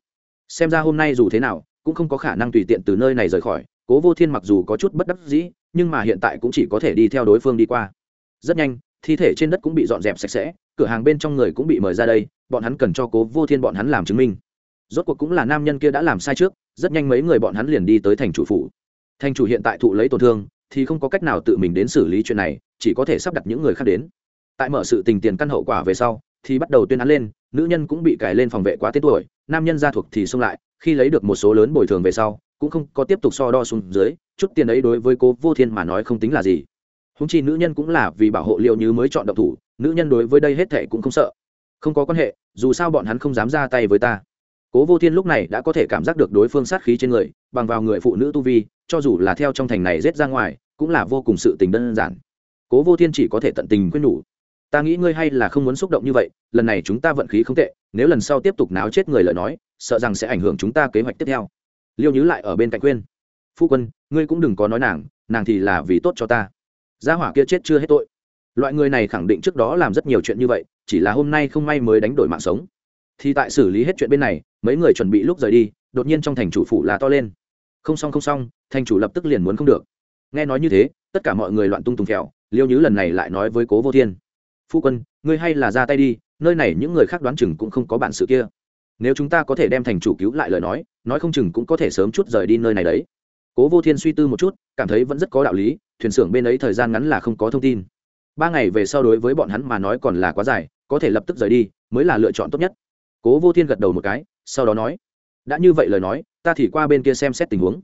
Xem ra hôm nay dù thế nào cũng không có khả năng tùy tiện từ nơi này rời khỏi. Cố vô thiên mặc dù có chút bất đắc dĩ, nhưng mà hiện tại cũng chỉ có thể đi theo đối phương đi qua. Rất nhanh, thi thể trên đất cũng bị dọn dẹp sạch sẽ, cửa hàng bên trong người cũng bị mời ra đây, bọn hắn cần cho cố vô thiên bọn hắn làm chứng minh. Rốt cuộc cũng là nam nhân kia đã làm sai trước, rất nhanh mấy người bọn hắn liền đi tới thành chủ phủ. Thành chủ hiện tại thụ lấy tổn thương, thì không có cách nào tự mình đến xử lý chuyện này, chỉ có thể sắp đặt những người khác đến. Tại mở sự tình tiền căn hậu quả về sau, thì bắt đầu tuyên án lên, nữ nhân cũng bị cài lên phòng vệ quá tên tuổi nam nhân gia thuộc thì xông lại, khi lấy được một số lớn bồi thường về sau, cũng không có tiếp tục so đo xuống dưới, chút tiền ấy đối với cố vô thiên mà nói không tính là gì. Húng chi nữ nhân cũng là vì bảo hộ liệu như mới chọn độc thủ, nữ nhân đối với đây hết thệ cũng không sợ. Không có quan hệ, dù sao bọn hắn không dám ra tay với ta. Cố vô thiên lúc này đã có thể cảm giác được đối phương sát khí trên người, bằng vào người phụ nữ tu vi, cho dù là theo trong thành này rết ra ngoài, cũng là vô cùng sự tình đơn giản. Cố vô thiên chỉ có thể tận tình quyết nhủ. Ta nghĩ ngươi hay là không muốn xúc động như vậy, lần này chúng ta vận khí không tệ nếu lần sau tiếp tục náo chết người lời nói, sợ rằng sẽ ảnh hưởng chúng ta kế hoạch tiếp theo. Liêu nhứ lại ở bên cạnh khuyên, phu quân, ngươi cũng đừng có nói nàng nàng thì là vì tốt cho ta. Gia hỏa kia chết chưa hết tội. Loại người này khẳng định trước đó làm rất nhiều chuyện như vậy, chỉ là hôm nay không may mới đánh đổi mạng sống. Thì tại xử lý hết chuyện bên này, mấy người chuẩn bị lúc rời đi, đột nhiên trong thành chủ phủ là to lên. Không xong không xong, thành chủ lập tức liền muốn không được. Nghe nói như thế, tất cả mọi người loạn tung tùng kẹo liêu nhứ lần này lại nói với cố vô thiên, phu quân, ngươi hay là ra tay đi nơi này những người khác đoán chừng cũng không có bản sự kia. Nếu chúng ta có thể đem thành chủ cứu lại lời nói nói không chừng cũng có thể sớm chút rời đi nơi này đấy. Cố vô thiên suy tư một chút, cảm thấy vẫn rất có đạo lý, thuyền xưởng bên ấy thời gian ngắn là không có thông tin. Ba ngày về sau đối với bọn hắn mà nói còn là quá dài, có thể lập tức rời đi, mới là lựa chọn tốt nhất. Cố vô thiên gật đầu một cái, sau đó nói, đã như vậy lời nói, ta thì qua bên kia xem xét tình huống.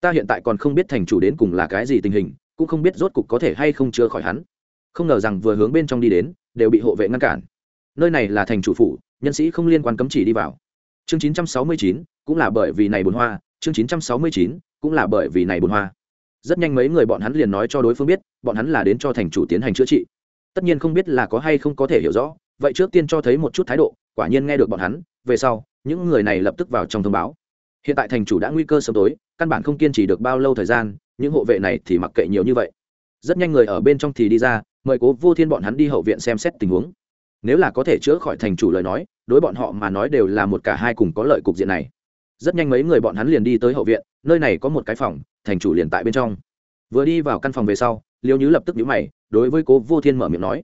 Ta hiện tại còn không biết thành chủ đến cùng là cái gì tình hình, cũng không biết rốt cục có thể hay không chữa khỏi hắn. Không ngờ rằng vừa hướng bên trong đi đến, đều bị hộ vệ ngăn cản nơi này là thành chủ phủ nhân sĩ không liên quan cấm chỉ đi vào. Chương 969, cũng là bởi vì này bồn hoa chương 969, cũng là bởi vì này bồn hoa. Rất nhanh mấy người bọn hắn liền nói cho đối phương biết bọn hắn là đến cho thành chủ tiến hành chữa trị. Tất nhiên không biết là có hay không có thể hiểu rõ vậy trước tiên cho thấy một chút thái độ quả nhiên nghe được bọn hắn về sau những người này lập tức vào trong thông báo. Hiện tại thành chủ đã nguy cơ sớm tối căn bản không kiên trì được bao lâu thời gian những hộ vệ này thì mặc kệ nhiều như vậy. Rất nhanh người ở bên trong thì đi ra mời cố vô thiên bọn hắn đi hậu viện xem xét tình huống nếu là có thể chữa khỏi thành chủ lời nói, đối bọn họ mà nói đều là một cả hai cùng có lợi cục diện này. Rất nhanh mấy người bọn hắn liền đi tới hậu viện, nơi này có một cái phòng, thành chủ liền tại bên trong. Vừa đi vào căn phòng về sau, liêu nhứ lập tức nhíu mày, đối với cố vô thiên mở miệng nói,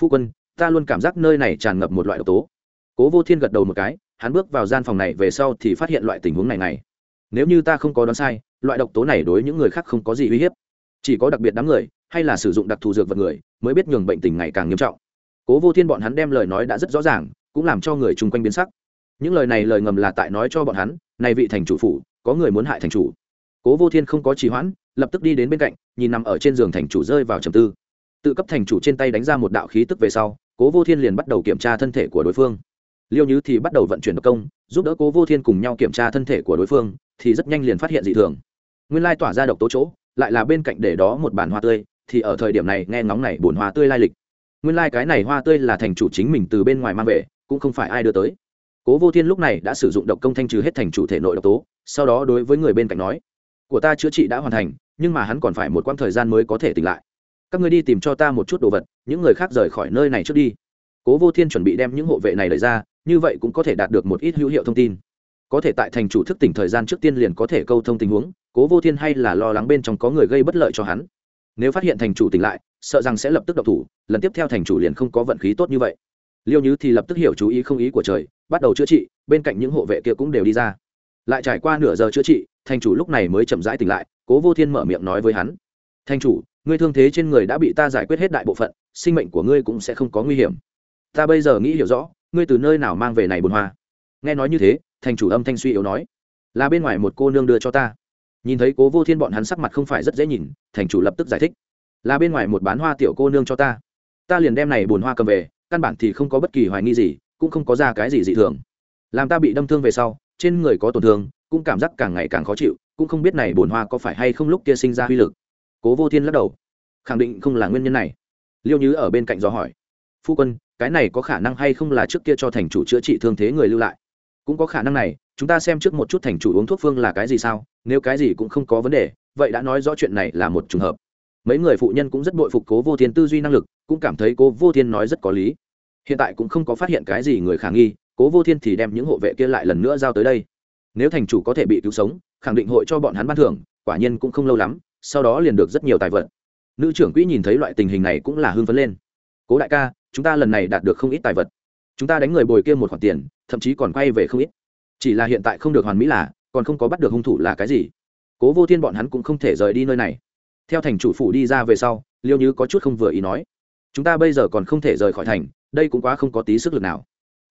phu quân, ta luôn cảm giác nơi này tràn ngập một loại độc tố. Cố vô thiên gật đầu một cái, hắn bước vào gian phòng này về sau thì phát hiện loại tình huống này này. Nếu như ta không có đoán sai, loại độc tố này đối những người khác không có gì uy hiếp. Chỉ có đặc biệt đám người, hay là sử dụng đặc thù dược vật người, mới biết nhường bệnh tình ngày càng nghiêm trọng cố vô thiên bọn hắn đem lời nói đã rất rõ ràng, cũng làm cho người chung quanh biến sắc. Những lời này lời ngầm là tại nói cho bọn hắn, này vị thành chủ phủ, có người muốn hại thành chủ. Cố vô thiên không có trì hoãn, lập tức đi đến bên cạnh, nhìn nằm ở trên giường thành chủ rơi vào trầm tư. Tự cấp thành chủ trên tay đánh ra một đạo khí tức về sau, cố vô thiên liền bắt đầu kiểm tra thân thể của đối phương. Liêu nhứ thì bắt đầu vận chuyển độc công, giúp đỡ cố vô thiên cùng nhau kiểm tra thân thể của đối phương, thì rất nhanh liền phát hiện dị thường. Nguyên lai tỏa ra độc tố chỗ, lại là bên cạnh để đó một bản hoa tươi, thì ở thời điểm này nghe ngóng này bồn hoa tươi lai lịch nguyên lai cái này hoa tươi là thành chủ chính mình từ bên ngoài mang về, cũng không phải ai đưa tới. Cố vô thiên lúc này đã sử dụng độc công thanh trừ hết thành chủ thể nội độc tố, sau đó đối với người bên cạnh nói, của ta chữa trị đã hoàn thành, nhưng mà hắn còn phải một quãng thời gian mới có thể tỉnh lại. Các ngươi đi tìm cho ta một chút đồ vật, những người khác rời khỏi nơi này trước đi. Cố vô thiên chuẩn bị đem những hộ vệ này lời ra, như vậy cũng có thể đạt được một ít hữu hiệu thông tin. Có thể tại thành chủ thức tỉnh thời gian trước tiên liền có thể câu thông tình huống, cố vô thiên hay là lo lắng bên trong có người gây bất lợi cho hắn nếu phát hiện thành chủ tỉnh lại, sợ rằng sẽ lập tức độc thủ, lần tiếp theo thành chủ liền không có vận khí tốt như vậy. Liêu nhứ thì lập tức hiểu chú ý không ý của trời, bắt đầu chữa trị, bên cạnh những hộ vệ kia cũng đều đi ra. Lại trải qua nửa giờ chữa trị, thành chủ lúc này mới chậm rãi tỉnh lại, cố vô thiên mở miệng nói với hắn. Thành chủ, ngươi thương thế trên người đã bị ta giải quyết hết đại bộ phận, sinh mệnh của ngươi cũng sẽ không có nguy hiểm. Ta bây giờ nghĩ hiểu rõ, ngươi từ nơi nào mang về này bùn hoa? Nghe nói như thế, thành chủ âm thanh suy yếu nói. Là bên ngoài một cô nương đưa cho ta nhìn thấy cố vô thiên bọn hắn sắc mặt không phải rất dễ nhìn, thành chủ lập tức giải thích. Là bên ngoài một bán hoa tiểu cô nương cho ta. Ta liền đem này bồn hoa cầm về, căn bản thì không có bất kỳ hoài nghi gì, cũng không có ra cái gì dị thường. Làm ta bị đâm thương về sau, trên người có tổn thương, cũng cảm giác càng ngày càng khó chịu, cũng không biết này bồn hoa có phải hay không lúc kia sinh ra uy lực. Cố vô thiên lắc đầu. Khẳng định không là nguyên nhân này. Liêu nhứ ở bên cạnh do hỏi. Phu quân, cái này có khả năng hay không là trước kia cho thành chủ chữa trị thương thế người lưu lại? Cũng có khả năng này chúng ta xem trước một chút thành chủ uống thuốc phương là cái gì sao, nếu cái gì cũng không có vấn đề, vậy đã nói rõ chuyện này là một trường hợp. Mấy người phụ nhân cũng rất bội phục cố vô thiên tư duy năng lực, cũng cảm thấy cố vô thiên nói rất có lý. Hiện tại cũng không có phát hiện cái gì người khả nghi, cố vô thiên thì đem những hộ vệ kia lại lần nữa giao tới đây. Nếu thành chủ có thể bị cứu sống, khẳng định hội cho bọn hắn ban thưởng, quả nhiên cũng không lâu lắm, sau đó liền được rất nhiều tài vật. Nữ trưởng quỹ nhìn thấy loại tình hình này cũng là hưng phấn lên. Cố đại ca, chúng ta lần này đạt được không ít tài vật. Chúng ta đánh người bồi kia một khoản tiền, thậm chí còn quay về không ít chỉ là hiện tại không được hoàn mỹ là, còn không có bắt được hung thủ là cái gì. Cố vô thiên bọn hắn cũng không thể rời đi nơi này. Theo thành chủ phủ đi ra về sau, liêu như có chút không vừa ý nói, chúng ta bây giờ còn không thể rời khỏi thành, đây cũng quá không có tí sức lực nào.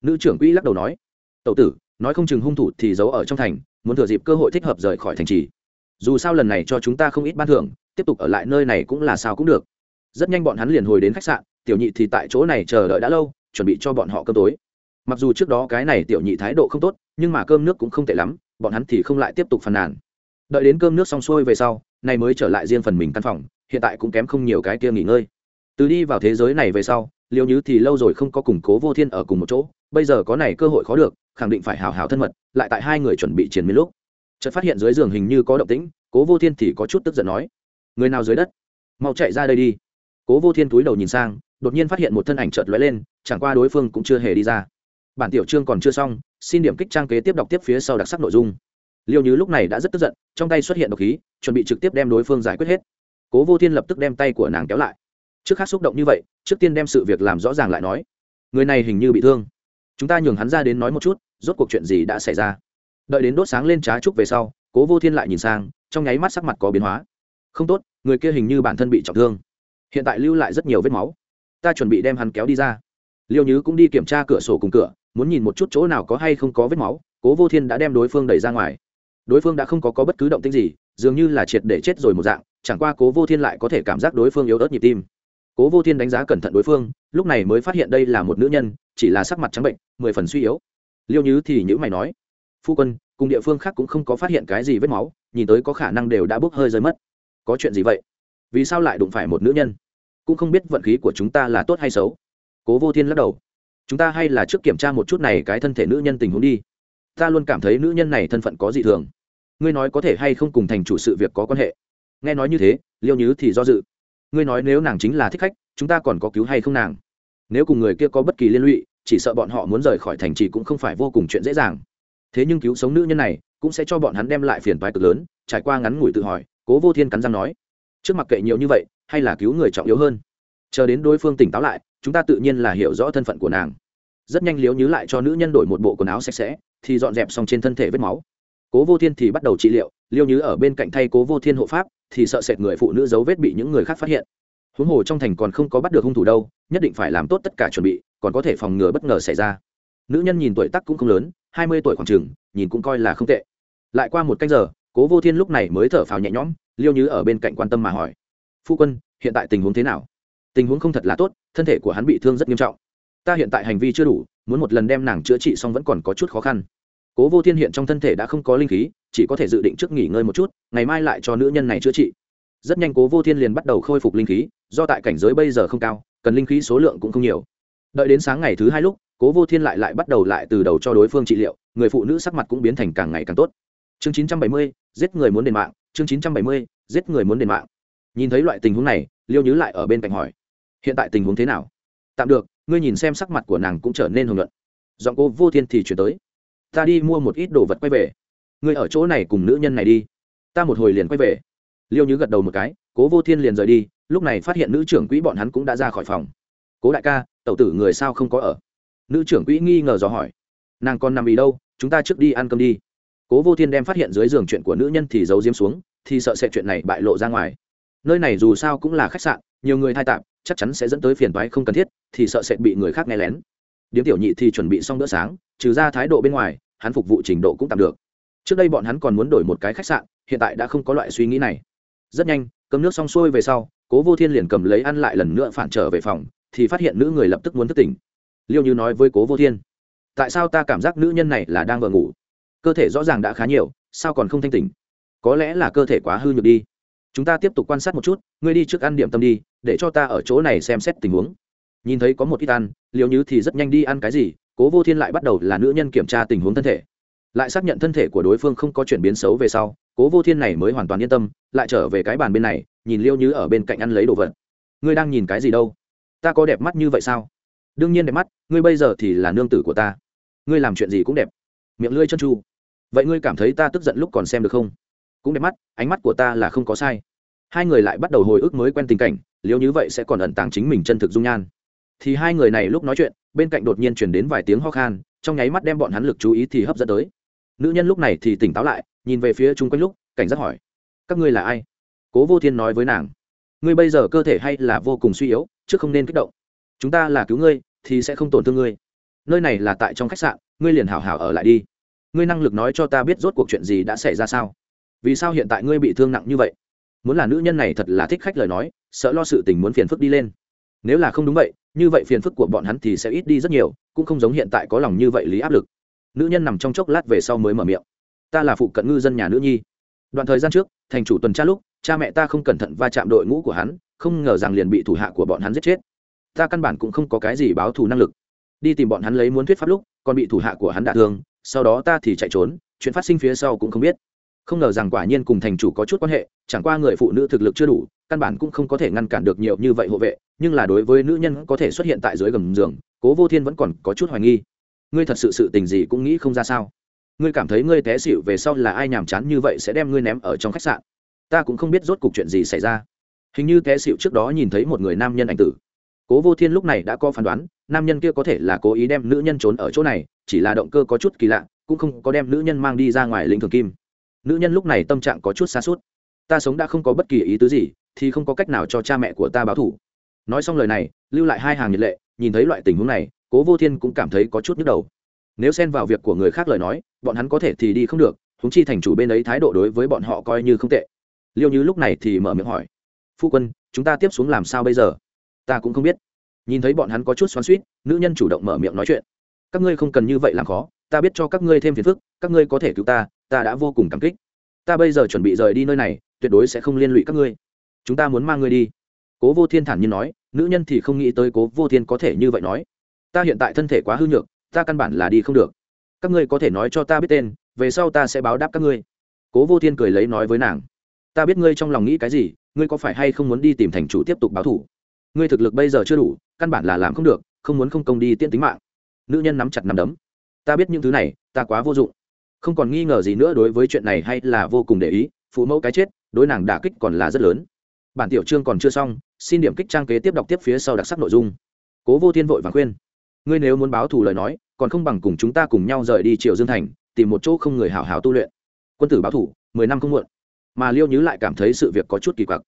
Nữ trưởng quỹ lắc đầu nói tậu tử, nói không chừng hung thủ thì giấu ở trong thành, muốn thừa dịp cơ hội thích hợp rời khỏi thành trì. Dù sao lần này cho chúng ta không ít ban thưởng, tiếp tục ở lại nơi này cũng là sao cũng được. Rất nhanh bọn hắn liền hồi đến khách sạn, tiểu nhị thì tại chỗ này chờ đợi đã lâu, chuẩn bị cho bọn họ cơm tối mặc dù trước đó cái này tiểu nhị thái độ không tốt, nhưng mà cơm nước cũng không tệ lắm, bọn hắn thì không lại tiếp tục phàn nàn. Đợi đến cơm nước xong xuôi về sau, nay mới trở lại riêng phần mình căn phòng, hiện tại cũng kém không nhiều cái kia nghỉ ngơi. Từ đi vào thế giới này về sau, liêu nhứ thì lâu rồi không có củng cố vô thiên ở cùng một chỗ, bây giờ có này cơ hội khó được, khẳng định phải hào hào thân mật, lại tại hai người chuẩn bị chiến miên lúc. Chợt phát hiện dưới giường hình như có động tĩnh, cố vô thiên thì có chút tức giận nói, người nào dưới đất? Mau chạy ra đây đi. Cố vô thiên túi đầu nhìn sang, đột nhiên phát hiện một thân ảnh chợt lóe lên, chẳng qua đối phương cũng chưa hề đi ra bản tiểu chương còn chưa xong, xin điểm kích trang kế tiếp đọc tiếp phía sau đặc sắc nội dung. Liêu như lúc này đã rất tức giận, trong tay xuất hiện độc khí, chuẩn bị trực tiếp đem đối phương giải quyết hết. Cố vô thiên lập tức đem tay của nàng kéo lại. Trước khác xúc động như vậy, trước tiên đem sự việc làm rõ ràng lại nói. Người này hình như bị thương. Chúng ta nhường hắn ra đến nói một chút, rốt cuộc chuyện gì đã xảy ra. Đợi đến đốt sáng lên trá trúc về sau, cố vô thiên lại nhìn sang, trong nháy mắt sắc mặt có biến hóa. Không tốt, người kia hình như bản thân bị trọng thương. Hiện tại lưu lại rất nhiều vết máu. Ta chuẩn bị đem hắn kéo đi ra. Liêu nhứ cũng đi kiểm tra cửa sổ cùng cửa muốn nhìn một chút chỗ nào có hay không có vết máu cố vô thiên đã đem đối phương đẩy ra ngoài. Đối phương đã không có, có bất cứ động tinh gì dường như là triệt để chết rồi một dạng chẳng qua cố vô thiên lại có thể cảm giác đối phương yếu ớt nhịp tim. Cố vô thiên đánh giá cẩn thận đối phương lúc này mới phát hiện đây là một nữ nhân chỉ là sắc mặt trắng bệnh mười phần suy yếu. Liêu nhứ thì nhữ mày nói phu quân cùng địa phương khác cũng không có phát hiện cái gì vết máu nhìn tới có khả năng đều đã bốc hơi rơi mất. Có chuyện gì vậy? Vì sao lại đụng phải một nữ nhân? Cũng không biết vận khí của chúng ta là tốt hay xấu. Cố vô thiên lắc đầu chúng ta hay là trước kiểm tra một chút này cái thân thể nữ nhân tình huống đi. Ta luôn cảm thấy nữ nhân này thân phận có gì thường. Ngươi nói có thể hay không cùng thành chủ sự việc có quan hệ? Nghe nói như thế, liêu nhứ thì do dự. Ngươi nói nếu nàng chính là thích khách, chúng ta còn có cứu hay không nàng? Nếu cùng người kia có bất kỳ liên lụy, chỉ sợ bọn họ muốn rời khỏi thành trì cũng không phải vô cùng chuyện dễ dàng. Thế nhưng cứu sống nữ nhân này, cũng sẽ cho bọn hắn đem lại phiền toái cực lớn, trải qua ngắn ngủi tự hỏi, cố vô thiên cắn răng nói, trước mặt kệ nhiều như vậy, hay là cứu người trọng yếu hơn? Chờ đến đối phương tỉnh táo lại, chúng ta tự nhiên là hiểu rõ thân phận của nàng. Rất nhanh liếu nhứ lại cho nữ nhân đổi một bộ quần áo sạch sẽ, thì dọn dẹp xong trên thân thể vết máu. Cố vô thiên thì bắt đầu trị liệu liêu nhứ ở bên cạnh thay cố vô thiên hộ pháp, thì sợ sệt người phụ nữ dấu vết bị những người khác phát hiện. Huống hồ trong thành còn không có bắt được hung thủ đâu, nhất định phải làm tốt tất cả chuẩn bị, còn có thể phòng ngừa bất ngờ xảy ra. Nữ nhân nhìn tuổi tắc cũng không lớn, hai mươi tuổi khoảng chừng, nhìn cũng coi là không tệ. Lại qua một canh giờ, cố vô thiên lúc này mới thở phào nhẹ nhõm liêu nhứ ở bên cạnh quan tâm mà hỏi, phu quân, hiện tại tình huống thế nào? Tình huống không thật là tốt, thân thể của hắn bị thương rất nghiêm trọng. Ta hiện tại hành vi chưa đủ, muốn một lần đem nàng chữa trị xong vẫn còn có chút khó khăn. Cố vô thiên hiện trong thân thể đã không có linh khí, chỉ có thể dự định trước nghỉ ngơi một chút, ngày mai lại cho nữ nhân này chữa trị. Rất nhanh cố vô thiên liền bắt đầu khôi phục linh khí, do tại cảnh giới bây giờ không cao, cần linh khí số lượng cũng không nhiều. Đợi đến sáng ngày thứ hai lúc, cố vô thiên lại lại bắt đầu lại từ đầu cho đối phương trị liệu, người phụ nữ sắc mặt cũng biến thành càng ngày càng tốt. Chương chín trăm bảy mươi, giết người muốn đền mạng, chương chín trăm bảy mươi, giết người muốn đền mạng. Nhìn thấy loại tình huống này, liêu nhứ lại ở bên cạnh hỏi hiện tại tình huống thế nào? Tạm được, ngươi nhìn xem sắc mặt của nàng cũng trở nên hồng luận giọng cô vô thiên thì chuyển tới. Ta đi mua một ít đồ vật quay về. Ngươi ở chỗ này cùng nữ nhân này đi. Ta một hồi liền quay về. Liêu nhứ gật đầu một cái, cố vô thiên liền rời đi, lúc này phát hiện nữ trưởng quỹ bọn hắn cũng đã ra khỏi phòng. Cố đại ca, tẩu tử người sao không có ở? Nữ trưởng quỹ nghi ngờ dò hỏi. Nàng còn nằm ý đâu, chúng ta trước đi ăn cơm đi. Cố vô thiên đem phát hiện dưới giường chuyện của nữ nhân thì giấu diếm xuống, thì sợ sẽ chuyện này bại lộ ra ngoài. Nơi này dù sao cũng là khách sạn, nhiều người thai tạm chắc chắn sẽ dẫn tới phiền toái không cần thiết, thì sợ sẽ bị người khác nghe lén. Điếm tiểu nhị thì chuẩn bị xong bữa sáng, trừ ra thái độ bên ngoài, hắn phục vụ trình độ cũng tạm được. Trước đây bọn hắn còn muốn đổi một cái khách sạn, hiện tại đã không có loại suy nghĩ này. Rất nhanh, cơm nước xong xuôi về sau, cố vô thiên liền cầm lấy ăn lại lần nữa phản trở về phòng, thì phát hiện nữ người lập tức muốn thức tỉnh. Liêu như nói với cố vô thiên, tại sao ta cảm giác nữ nhân này là đang vừa ngủ? Cơ thể rõ ràng đã khá nhiều, sao còn không thanh tỉnh? Có lẽ là cơ thể quá hư nhược đi chúng ta tiếp tục quan sát một chút, ngươi đi trước ăn điểm tâm đi, để cho ta ở chỗ này xem xét tình huống. Nhìn thấy có một ít ăn liệu như thì rất nhanh đi ăn cái gì, cố vô thiên lại bắt đầu là nữ nhân kiểm tra tình huống thân thể. Lại xác nhận thân thể của đối phương không có chuyển biến xấu về sau, cố vô thiên này mới hoàn toàn yên tâm, lại trở về cái bàn bên này, nhìn liêu như ở bên cạnh ăn lấy đồ vật. Ngươi đang nhìn cái gì đâu? Ta có đẹp mắt như vậy sao? Đương nhiên đẹp mắt, ngươi bây giờ thì là nương tử của ta. Ngươi làm chuyện gì cũng đẹp. Miệng lưỡi chân tru. Vậy ngươi cảm thấy ta tức giận lúc còn xem được không? Cũng đẹp mắt, ánh mắt của ta là không có sai hai người lại bắt đầu hồi ức mới quen tình cảnh liếu như vậy sẽ còn ẩn tàng chính mình chân thực dung nhan. Thì hai người này lúc nói chuyện, bên cạnh đột nhiên chuyển đến vài tiếng ho khan, trong nháy mắt đem bọn hắn lực chú ý thì hấp dẫn tới. Nữ nhân lúc này thì tỉnh táo lại, nhìn về phía chung quanh lúc, cảnh giác hỏi, các ngươi là ai? Cố vô thiên nói với nàng, ngươi bây giờ cơ thể hay là vô cùng suy yếu, chứ không nên kích động. Chúng ta là cứu ngươi, thì sẽ không tổn thương ngươi. Nơi này là tại trong khách sạn, ngươi liền hảo hảo ở lại đi. Ngươi năng lực nói cho ta biết rốt cuộc chuyện gì đã xảy ra sao? Vì sao hiện tại ngươi bị thương nặng như vậy? Muốn là nữ nhân này thật là thích khách lời nói, sợ lo sự tình muốn phiền phức đi lên. Nếu là không đúng vậy, như vậy phiền phức của bọn hắn thì sẽ ít đi rất nhiều, cũng không giống hiện tại có lòng như vậy lý áp lực. Nữ nhân nằm trong chốc lát về sau mới mở miệng. Ta là phụ cận ngư dân nhà nữ nhi. Đoạn thời gian trước, thành chủ tuần tra lúc, cha mẹ ta không cẩn thận va chạm đội ngũ của hắn, không ngờ rằng liền bị thủ hạ của bọn hắn giết chết. Ta căn bản cũng không có cái gì báo thù năng lực. Đi tìm bọn hắn lấy muốn thuyết pháp lúc, còn bị thủ hạ của hắn đả thương, sau đó ta thì chạy trốn, chuyện phát sinh phía sau cũng không biết không ngờ rằng quả nhiên cùng thành chủ có chút quan hệ, chẳng qua người phụ nữ thực lực chưa đủ, căn bản cũng không có thể ngăn cản được nhiều như vậy hộ vệ, nhưng là đối với nữ nhân có thể xuất hiện tại dưới gầm giường, cố vô thiên vẫn còn có chút hoài nghi. Ngươi thật sự sự tình gì cũng nghĩ không ra sao? Ngươi cảm thấy ngươi té xịu về sau là ai nhàm chán như vậy sẽ đem ngươi ném ở trong khách sạn? Ta cũng không biết rốt cuộc chuyện gì xảy ra. Hình như té xịu trước đó nhìn thấy một người nam nhân ảnh tử. Cố vô thiên lúc này đã có phán đoán, nam nhân kia có thể là cố ý đem nữ nhân trốn ở chỗ này, chỉ là động cơ có chút kỳ lạ, cũng không có đem nữ nhân mang đi ra ngoài lĩnh thường kim nữ nhân lúc này tâm trạng có chút xa suốt. Ta sống đã không có bất kỳ ý tứ gì, thì không có cách nào cho cha mẹ của ta báo thủ nói xong lời này, lưu lại hai hàng nhiệt lệ, nhìn thấy loại tình huống này, cố vô thiên cũng cảm thấy có chút nhức đầu. Nếu xen vào việc của người khác lời nói, bọn hắn có thể thì đi không được húng chi thành chủ bên ấy thái độ đối với bọn họ coi như không tệ. Liêu như lúc này thì mở miệng hỏi, phu quân, chúng ta tiếp xuống làm sao bây giờ? Ta cũng không biết. Nhìn thấy bọn hắn có chút xoắn suýt nữ nhân chủ động mở miệng nói chuyện, các ngươi không cần như vậy làm khó, ta biết cho các ngươi thêm phiền phức, các ngươi có thể cứu ta ta đã vô cùng cảm kích. Ta bây giờ chuẩn bị rời đi nơi này, tuyệt đối sẽ không liên lụy các ngươi. Chúng ta muốn mang ngươi đi. Cố vô thiên thản nhiên nói, nữ nhân thì không nghĩ tới cố vô thiên có thể như vậy nói. Ta hiện tại thân thể quá hư nhược, ta căn bản là đi không được. Các ngươi có thể nói cho ta biết tên, về sau ta sẽ báo đáp các ngươi. Cố vô thiên cười lấy nói với nàng, ta biết ngươi trong lòng nghĩ cái gì, ngươi có phải hay không muốn đi tìm thành chủ tiếp tục báo thủ? Ngươi thực lực bây giờ chưa đủ, căn bản là làm không được, không muốn không công đi tiễn tính mạng. Nữ nhân nắm chặt nắm đấm, ta biết những thứ này, ta quá vô dụng không còn nghi ngờ gì nữa đối với chuyện này hay là vô cùng để ý, phụ mẫu cái chết, đối nàng đả kích còn là rất lớn. Bản tiểu chương còn chưa xong, xin điểm kích trang kế tiếp đọc tiếp phía sau đặc sắc nội dung. Cố vô thiên vội vàng khuyên, ngươi nếu muốn báo thù lời nói, còn không bằng cùng chúng ta cùng nhau rời đi triều dương thành, tìm một chỗ không người hảo hảo tu luyện. Quân tử báo thủ mười năm không muộn. Mà liêu nhứ lại cảm thấy sự việc có chút kỳ quặc.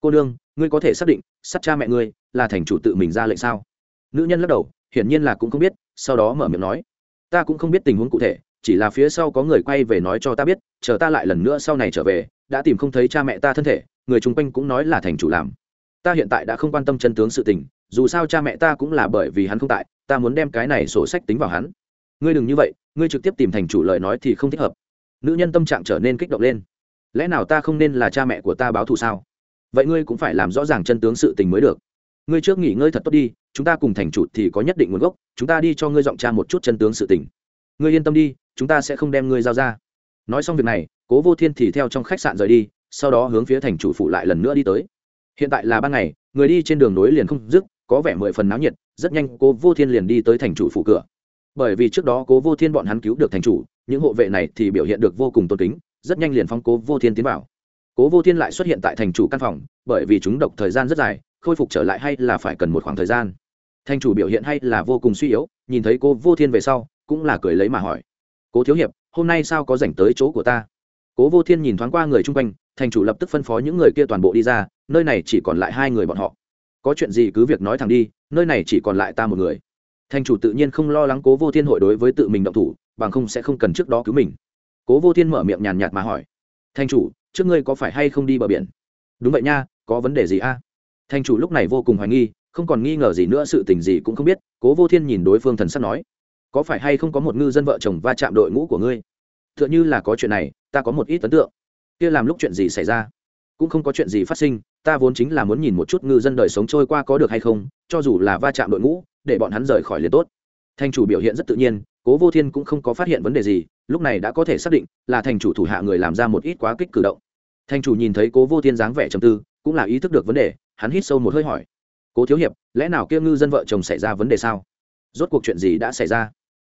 Cô đương ngươi có thể xác định, sát cha mẹ ngươi là thành chủ tự mình ra lệnh sao? Nữ nhân lắc đầu, hiển nhiên là cũng không biết, sau đó mở miệng nói, ta cũng không biết tình huống cụ thể chỉ là phía sau có người quay về nói cho ta biết, chờ ta lại lần nữa sau này trở về, đã tìm không thấy cha mẹ ta thân thể, người chung quanh cũng nói là thành chủ làm. Ta hiện tại đã không quan tâm chân tướng sự tình, dù sao cha mẹ ta cũng là bởi vì hắn không tại, ta muốn đem cái này sổ sách tính vào hắn. Ngươi đừng như vậy, ngươi trực tiếp tìm thành chủ lời nói thì không thích hợp. Nữ nhân tâm trạng trở nên kích động lên. Lẽ nào ta không nên là cha mẹ của ta báo thù sao? Vậy ngươi cũng phải làm rõ ràng chân tướng sự tình mới được. Ngươi trước nghỉ ngơi thật tốt đi, chúng ta cùng thành chủ thì có nhất định nguồn gốc, chúng ta đi cho ngươi giọng cha một chút chân tướng sự tình. Ngươi yên tâm đi chúng ta sẽ không đem ngươi giao ra. Nói xong việc này, cố vô thiên thì theo trong khách sạn rời đi, sau đó hướng phía thành chủ phụ lại lần nữa đi tới. Hiện tại là ban ngày, người đi trên đường nối liền không dứt, có vẻ mười phần náo nhiệt, rất nhanh cố vô thiên liền đi tới thành chủ phụ cửa. Bởi vì trước đó cố vô thiên bọn hắn cứu được thành chủ, những hộ vệ này thì biểu hiện được vô cùng tôn kính, rất nhanh liền phong cố vô thiên tiến vào. Cố vô thiên lại xuất hiện tại thành chủ căn phòng, bởi vì chúng độc thời gian rất dài, khôi phục trở lại hay là phải cần một khoảng thời gian. Thành chủ biểu hiện hay là vô cùng suy yếu, nhìn thấy cô vô thiên về sau, cũng là cười lấy mà hỏi cố thiếu hiệp, hôm nay sao có dành tới chỗ của ta? Cố vô thiên nhìn thoáng qua người chung quanh, thành chủ lập tức phân phó những người kia toàn bộ đi ra, nơi này chỉ còn lại hai người bọn họ. Có chuyện gì cứ việc nói thẳng đi, nơi này chỉ còn lại ta một người. Thành chủ tự nhiên không lo lắng cố vô thiên hội đối với tự mình động thủ, bằng không sẽ không cần trước đó cứu mình. Cố vô thiên mở miệng nhàn nhạt mà hỏi, thành chủ, trước ngươi có phải hay không đi bờ biển? Đúng vậy nha, có vấn đề gì a? Thành chủ lúc này vô cùng hoài nghi, không còn nghi ngờ gì nữa, sự tình gì cũng không biết. Cố vô thiên nhìn đối phương thần sắc nói có phải hay không có một ngư dân vợ chồng va chạm đội ngũ của ngươi? T h ư ợ n h ư là có chuyện này, ta có một ít ấn tượng. Kia làm lúc chuyện gì xảy ra? Cũng không có chuyện gì phát sinh, ta vốn chính là muốn nhìn một chút ngư dân đời sống trôi qua có được hay không, cho dù là va chạm đội ngũ, để bọn hắn rời khỏi liền tốt. Thành chủ biểu hiện rất tự nhiên, cố vô thiên cũng không có phát hiện vấn đề gì, lúc này đã có thể xác định là thành chủ thủ hạ người làm ra một ít quá kích cử động. Thành chủ nhìn thấy cố vô thiên dáng vẻ trầm tư, cũng là ý thức được vấn đề, hắn hít sâu một hơi hỏi, cố thiếu hiệp, lẽ nào kia ngư dân vợ chồng xảy ra vấn đề sao? Rốt cuộc chuyện gì đã xảy ra?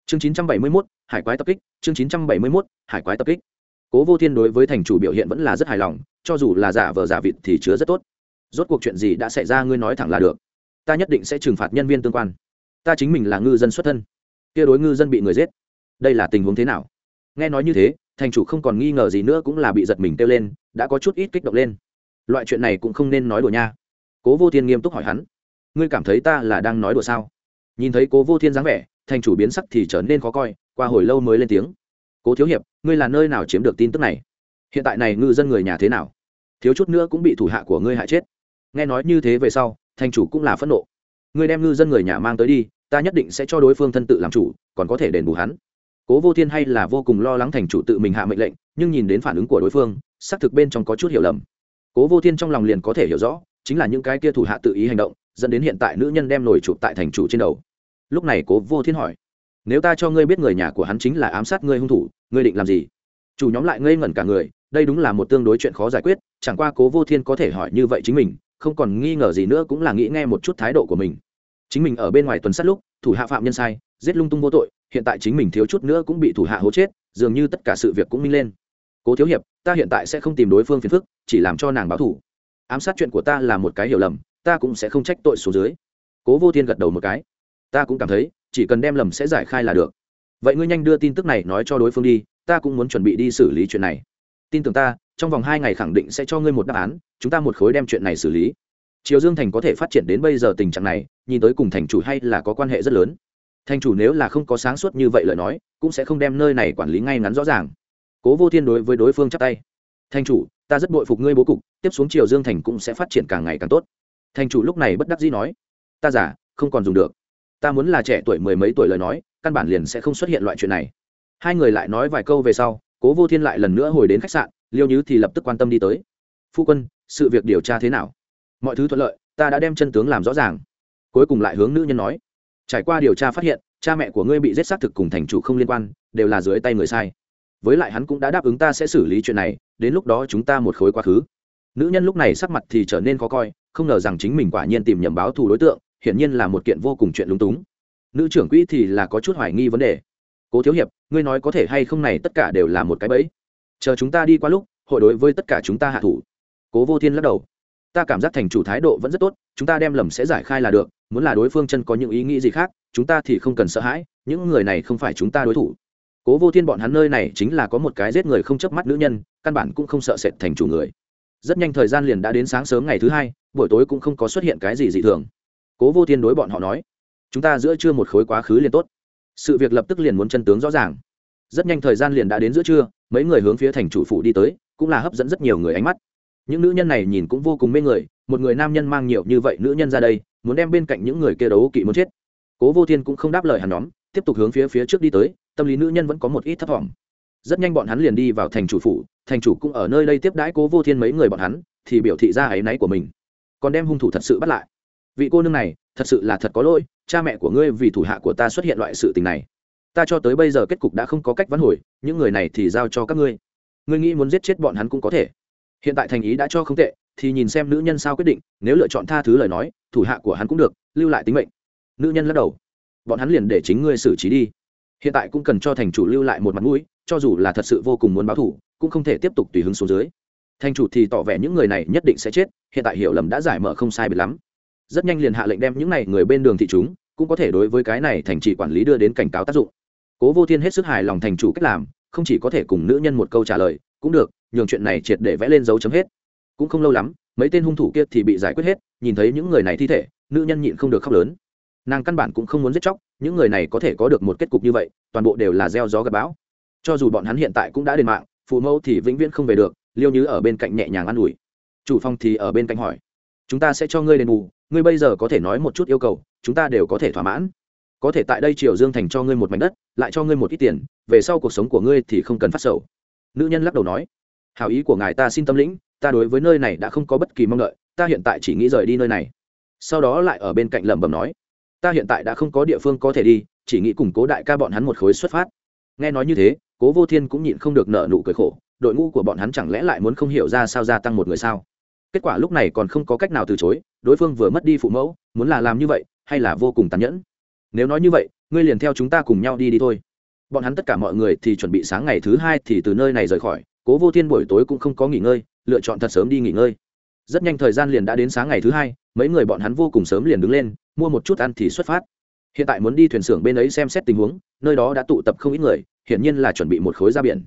Chương 971, hải quái tập kích chương 971, hải quái tập kích. Cố vô thiên đối với thành chủ biểu hiện vẫn là rất hài lòng cho dù là giả vờ giả vịt thì chứa rất tốt. Rốt cuộc chuyện gì đã xảy ra ngươi nói thẳng là được. Ta nhất định sẽ trừng phạt nhân viên tương quan. Ta chính mình là ngư dân xuất thân. Kia đối ngư dân bị người giết. Đây là tình huống thế nào? Nghe nói như thế thành chủ không còn nghi ngờ gì nữa cũng là bị giật mình kêu lên đã có chút ít kích động lên. Loại chuyện này cũng không nên nói đùa nha. Cố vô thiên nghiêm túc hỏi hắn. Ngươi cảm thấy ta là đang nói đùa sao? Nhìn thấy cố vô thiên dáng vẻ, thành chủ biến sắc thì trở nên khó coi, qua hồi lâu mới lên tiếng. Cố thiếu hiệp, ngươi là nơi nào chiếm được tin tức này? Hiện tại này ngư dân người nhà thế nào? Thiếu chút nữa cũng bị thủ hạ của ngươi hại chết. Nghe nói như thế về sau, thành chủ cũng là phẫn nộ. Ngươi đem ngư dân người nhà mang tới đi, ta nhất định sẽ cho đối phương thân tự làm chủ, còn có thể đền bù hắn. Cố vô thiên hay là vô cùng lo lắng thành chủ tự mình hạ mệnh lệnh, nhưng nhìn đến phản ứng của đối phương, xác thực bên trong có chút hiểu lầm. Cố vô thiên trong lòng liền có thể hiểu rõ, chính là những cái kia thủ hạ tự ý hành động dẫn đến hiện tại nữ nhân đem nổi chụp tại thành chủ trên đầu. Lúc này cố vô thiên hỏi, nếu ta cho ngươi biết người nhà của hắn chính là ám sát ngươi hung thủ, ngươi định làm gì? Chủ nhóm lại ngây ngẩn cả người, đây đúng là một tương đối chuyện khó giải quyết, chẳng qua cố vô thiên có thể hỏi như vậy chính mình, không còn nghi ngờ gì nữa cũng là nghĩ nghe một chút thái độ của mình. Chính mình ở bên ngoài tuần sát lúc, thủ hạ phạm nhân sai, giết lung tung vô tội, hiện tại chính mình thiếu chút nữa cũng bị thủ hạ hố chết, dường như tất cả sự việc cũng minh lên. Cố thiếu hiệp, ta hiện tại sẽ không tìm đối phương phiền phức, chỉ làm cho nàng báo thủ ám sát chuyện của ta là một cái hiểu lầm ta cũng sẽ không trách tội xuống dưới. Cố vô thiên gật đầu một cái. Ta cũng cảm thấy, chỉ cần đem lầm sẽ giải khai là được. Vậy ngươi nhanh đưa tin tức này nói cho đối phương đi, ta cũng muốn chuẩn bị đi xử lý chuyện này. Tin tưởng ta, trong vòng hai ngày khẳng định sẽ cho ngươi một đáp án, chúng ta một khối đem chuyện này xử lý. Triều dương thành có thể phát triển đến bây giờ tình trạng này, nhìn tới cùng thành chủ hay là có quan hệ rất lớn. Thành chủ nếu là không có sáng suốt như vậy lời nói, cũng sẽ không đem nơi này quản lý ngay ngắn rõ ràng. Cố vô thiên đối với đối phương chắp tay. Thành chủ, ta rất bội phục ngươi bố cục, tiếp xuống triều dương thành cũng sẽ phát triển càng ngày càng tốt thành chủ lúc này bất đắc dĩ nói, ta giả không còn dùng được. Ta muốn là trẻ tuổi mười mấy tuổi lời nói, căn bản liền sẽ không xuất hiện loại chuyện này. Hai người lại nói vài câu về sau, cố vô thiên lại lần nữa hồi đến khách sạn, liêu nhứ thì lập tức quan tâm đi tới. Phu quân, sự việc điều tra thế nào? Mọi thứ thuận lợi, ta đã đem chân tướng làm rõ ràng. Cuối cùng lại hướng nữ nhân nói, trải qua điều tra phát hiện, cha mẹ của ngươi bị giết xác thực cùng thành chủ không liên quan, đều là dưới tay người sai. Với lại hắn cũng đã đáp ứng ta sẽ xử lý chuyện này, đến lúc đó chúng ta một khối quá khứ nữ nhân lúc này sắc mặt thì trở nên khó coi, không ngờ rằng chính mình quả nhiên tìm nhầm báo thù đối tượng, hiển nhiên là một kiện vô cùng chuyện lúng túng. Nữ trưởng quỹ thì là có chút hoài nghi vấn đề. Cố thiếu hiệp, ngươi nói có thể hay không này tất cả đều là một cái bẫy. Chờ chúng ta đi qua lúc, hội đối với tất cả chúng ta hạ thủ. Cố vô thiên lắc đầu. Ta cảm giác thành chủ thái độ vẫn rất tốt, chúng ta đem lầm sẽ giải khai là được, muốn là đối phương chân có những ý nghĩ gì khác, chúng ta thì không cần sợ hãi, những người này không phải chúng ta đối thủ. Cố vô thiên bọn hắn nơi này chính là có một cái giết người không chớp mắt nữ nhân, căn bản cũng không sợ sệt thành chủ người rất nhanh thời gian liền đã đến sáng sớm ngày thứ hai, buổi tối cũng không có xuất hiện cái gì dị thường. Cố vô thiên đối bọn họ nói, chúng ta giữa trưa một khối quá khứ liền tốt. Sự việc lập tức liền muốn chân tướng rõ ràng. Rất nhanh thời gian liền đã đến giữa trưa, mấy người hướng phía thành chủ phủ đi tới, cũng là hấp dẫn rất nhiều người ánh mắt. Những nữ nhân này nhìn cũng vô cùng mê người, một người nam nhân mang nhiều như vậy nữ nhân ra đây, muốn đem bên cạnh những người kia đấu kỵ muốn chết. Cố vô thiên cũng không đáp lời hàn nhóm, tiếp tục hướng phía phía trước đi tới, tâm lý nữ nhân vẫn có một ít thấp t rất nhanh bọn hắn liền đi vào thành chủ phủ, thành chủ cũng ở nơi đây tiếp đãi cố vô thiên mấy người bọn hắn, thì biểu thị ra áy náy của mình. Còn đem hung thủ thật sự bắt lại. Vị cô nương này, thật sự là thật có lỗi, cha mẹ của ngươi vì thủ hạ của ta xuất hiện loại sự tình này. Ta cho tới bây giờ kết cục đã không có cách vãn hồi, những người này thì giao cho các ngươi. Ngươi nghĩ muốn giết chết bọn hắn cũng có thể. Hiện tại thành ý đã cho không tệ, thì nhìn xem nữ nhân sao quyết định, nếu lựa chọn tha thứ lời nói, thủ hạ của hắn cũng được, lưu lại tính mệnh. Nữ nhân lắc đầu. Bọn hắn liền để chính ngươi xử trí đi. Hiện tại cũng cần cho thành chủ lưu lại một mặt mũi cho dù là thật sự vô cùng muốn báo thủ cũng không thể tiếp tục tùy hứng xuống dưới. Thành chủ thì tỏ vẻ những người này nhất định sẽ chết, hiện tại hiểu lầm đã giải mở không sai biệt lắm. Rất nhanh liền hạ lệnh đem những này người bên đường thị chúng, cũng có thể đối với cái này thành trì quản lý đưa đến cảnh cáo tác dụng. Cố vô thiên hết sức hài lòng thành chủ cách làm, không chỉ có thể cùng nữ nhân một câu trả lời, cũng được, nhường chuyện này triệt để vẽ lên dấu chấm hết. Cũng không lâu lắm, mấy tên hung thủ kia thì bị giải quyết hết, nhìn thấy những người này thi thể, nữ nhân nhịn không được khóc lớn. Nàng căn bản cũng không muốn giết chóc, những người này có thể có được một kết cục như vậy, toàn bộ đều là gieo gió gặp bão cho dù bọn hắn hiện tại cũng đã đền mạng, phụ mẫu thì vĩnh viễn không về được, liêu như ở bên cạnh nhẹ nhàng an ủi. Chủ phong thì ở bên cạnh hỏi. Chúng ta sẽ cho ngươi đền bù, ngươi bây giờ có thể nói một chút yêu cầu, chúng ta đều có thể thỏa mãn. Có thể tại đây triều dương thành cho ngươi một mảnh đất, lại cho ngươi một ít tiền, về sau cuộc sống của ngươi thì không cần phát sầu. Nữ nhân lắc đầu nói. Hào ý của ngài ta xin tâm lĩnh, ta đối với nơi này đã không có bất kỳ mong đợi, ta hiện tại chỉ nghĩ rời đi nơi này. Sau đó lại ở bên cạnh lẩm bẩm nói. Ta hiện tại đã không có địa phương có thể đi, chỉ nghĩ củng cố đại ca bọn hắn một khối xuất phát. Nghe nói như thế cố vô thiên cũng nhịn không được nợ nụ cười khổ, đội ngũ của bọn hắn chẳng lẽ lại muốn không hiểu ra sao gia tăng một người sao? Kết quả lúc này còn không có cách nào từ chối, đối phương vừa mất đi phụ mẫu, muốn là làm như vậy, hay là vô cùng tàn nhẫn? Nếu nói như vậy, ngươi liền theo chúng ta cùng nhau đi đi thôi. Bọn hắn tất cả mọi người thì chuẩn bị sáng ngày thứ hai thì từ nơi này rời khỏi, cố vô thiên buổi tối cũng không có nghỉ ngơi, lựa chọn thật sớm đi nghỉ ngơi. Rất nhanh thời gian liền đã đến sáng ngày thứ hai, mấy người bọn hắn vô cùng sớm liền đứng lên, mua một chút ăn thì xuất phát. Hiện tại muốn đi thuyền xưởng bên ấy xem xét tình huống, nơi đó đã tụ tập không ít người hiển nhiên là chuẩn bị một khối ra biển.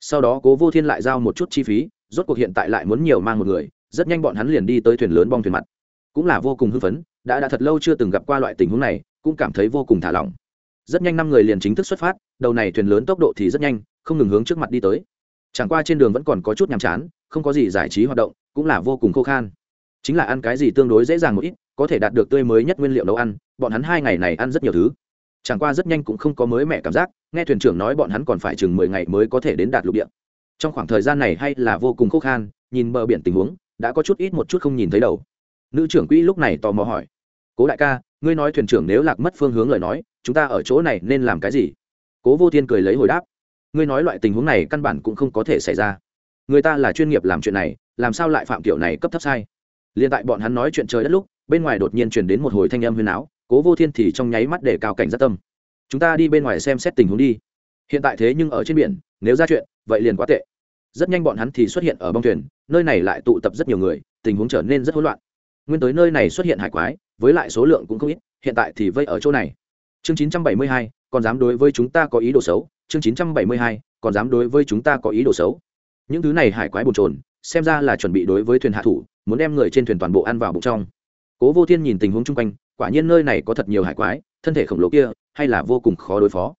Sau đó cố vô thiên lại giao một chút chi phí, rốt cuộc hiện tại lại muốn nhiều mang một người, rất nhanh bọn hắn liền đi tới thuyền lớn bong thuyền mặt. Cũng là vô cùng hưng phấn, đã đã thật lâu chưa từng gặp qua loại tình huống này, cũng cảm thấy vô cùng thả lỏng. Rất nhanh năm người liền chính thức xuất phát, đầu này thuyền lớn tốc độ thì rất nhanh, không ngừng hướng trước mặt đi tới. Chẳng qua trên đường vẫn còn có chút nhàm chán, không có gì giải trí hoạt động, cũng là vô cùng khô khan. Chính là ăn cái gì tương đối dễ dàng một ít, có thể đạt được tươi mới nhất nguyên liệu nấu ăn, bọn hắn hai ngày này ăn rất nhiều thứ chẳng qua rất nhanh cũng không có mới mẹ cảm giác, nghe thuyền trưởng nói bọn hắn còn phải chừng mười ngày mới có thể đến đạt lục địa. Trong khoảng thời gian này hay là vô cùng khô khan, nhìn bờ biển tình huống, đã có chút ít một chút không nhìn thấy đầu. Nữ trưởng quỹ lúc này tò mò hỏi, cố đại ca, ngươi nói thuyền trưởng nếu lạc mất phương hướng lời nói, chúng ta ở chỗ này nên làm cái gì? Cố vô thiên cười lấy hồi đáp, ngươi nói loại tình huống này căn bản cũng không có thể xảy ra. Người ta là chuyên nghiệp làm chuyện này, làm sao lại phạm kiểu này cấp thấp sai? Liền tại bọn hắn nói chuyện trời đất lúc, bên ngoài đột nhiên truyền đến một hồi thanh âm huyền áo cố vô thiên thì trong nháy mắt để cao cảnh giác tâm. Chúng ta đi bên ngoài xem xét tình huống đi. Hiện tại thế nhưng ở trên biển nếu ra chuyện vậy liền quá tệ. Rất nhanh bọn hắn thì xuất hiện ở bong thuyền nơi này lại tụ tập rất nhiều người tình huống trở nên rất hỗn loạn. Nguyên tới nơi này xuất hiện hải quái với lại số lượng cũng không ít hiện tại thì vây ở chỗ này. Chương 972, còn dám đối với chúng ta có ý đồ xấu. Chương 972, còn dám đối với chúng ta có ý đồ xấu. Những thứ này hải quái bồn trồn xem ra là chuẩn bị đối với thuyền hạ thủ muốn đem người trên thuyền toàn bộ ăn vào bụng trong cố vô thiên nhìn tình huống chung quanh, quả nhiên nơi này có thật nhiều hải quái, thân thể khổng lồ kia, hay là vô cùng khó đối phó.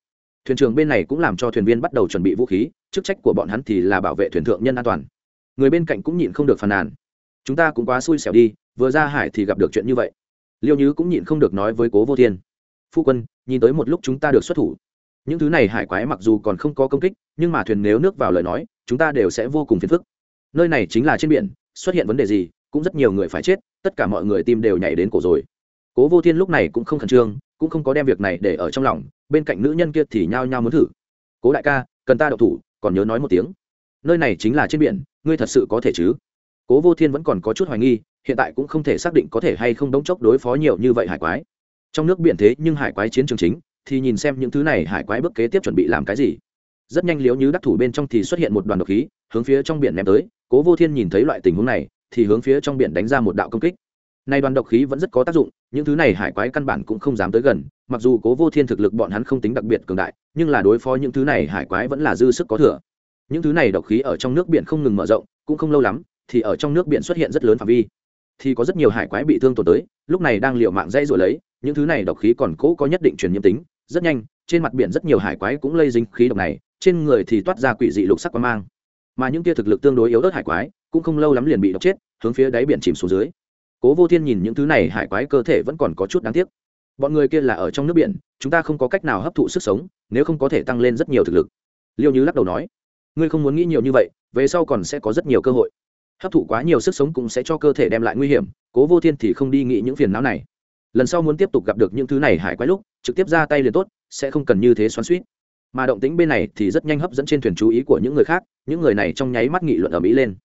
Thuyền trưởng bên này cũng làm cho thuyền viên bắt đầu chuẩn bị vũ khí, chức trách của bọn hắn thì là bảo vệ thuyền thượng nhân an toàn. Người bên cạnh cũng nhịn không được phàn nàn. Chúng ta cũng quá xui xẻo đi, vừa ra hải thì gặp được chuyện như vậy. Liêu nhứ cũng nhịn không được nói với cố vô thiên. Phu quân, nhìn tới một lúc chúng ta được xuất thủ. Những thứ này hải quái mặc dù còn không có công kích, nhưng mà thuyền nếu nước vào lời nói, chúng ta đều sẽ vô cùng phiền phức. Nơi này chính là trên biển, xuất hiện vấn đề gì cũng rất nhiều người phải chết, tất cả mọi người tim đều nhảy đến cổ rồi. Cố vô thiên lúc này cũng không khẩn trương, cũng không có đem việc này để ở trong lòng, bên cạnh nữ nhân kia thì nhao nhao muốn thử. Cố đại ca, cần ta đậu thủ, còn nhớ nói một tiếng. Nơi này chính là trên biển, ngươi thật sự có thể chứ? Cố vô thiên vẫn còn có chút hoài nghi, hiện tại cũng không thể xác định có thể hay không đống chốc đối phó nhiều như vậy hải quái. Trong nước biển thế nhưng hải quái chiến trường chính, thì nhìn xem những thứ này hải quái bước kế tiếp chuẩn bị làm cái gì. Rất nhanh liếu như đắc thủ bên trong thì xuất hiện một đoàn độc khí, hướng phía trong biển ném tới. Cố vô thiên nhìn thấy loại tình huống này thì hướng phía trong biển đánh ra một đạo công kích. Nay đoàn độc khí vẫn rất có tác dụng, những thứ này hải quái căn bản cũng không dám tới gần, mặc dù cố vô thiên thực lực bọn hắn không tính đặc biệt cường đại, nhưng là đối phó những thứ này hải quái vẫn là dư sức có thừa. Những thứ này độc khí ở trong nước biển không ngừng mở rộng, cũng không lâu lắm, thì ở trong nước biển xuất hiện rất lớn phạm vi. Thì có rất nhiều hải quái bị thương tổn tới, lúc này đang liệu mạng dây rồi lấy, những thứ này độc khí còn cố có nhất định truyền nhiễm tính, rất nhanh, trên mặt biển rất nhiều hải quái cũng lây dính khí độc này, trên người thì toát ra quỷ dị lục sắc quang mang. Mà những tia thực lực tương đối yếu ớt hải quái cũng không lâu lắm liền bị độc chết, hướng phía đáy biển chìm xuống dưới. Cố vô thiên nhìn những thứ này hải quái cơ thể vẫn còn có chút đáng tiếc. Bọn người kia là ở trong nước biển, chúng ta không có cách nào hấp thụ sức sống, nếu không có thể tăng lên rất nhiều thực lực. Liêu như lắc đầu nói. Ngươi không muốn nghĩ nhiều như vậy, về sau còn sẽ có rất nhiều cơ hội. Hấp thụ quá nhiều sức sống cũng sẽ cho cơ thể đem lại nguy hiểm, cố vô thiên thì không đi nghĩ những phiền não này. Lần sau muốn tiếp tục gặp được những thứ này hải quái lúc, trực tiếp ra tay liền tốt, sẽ không cần như thế xoắn suýt mà động tĩnh bên này thì rất nhanh hấp dẫn trên thuyền chú ý của những người khác, những người này trong nháy mắt nghị luận ở mỹ lên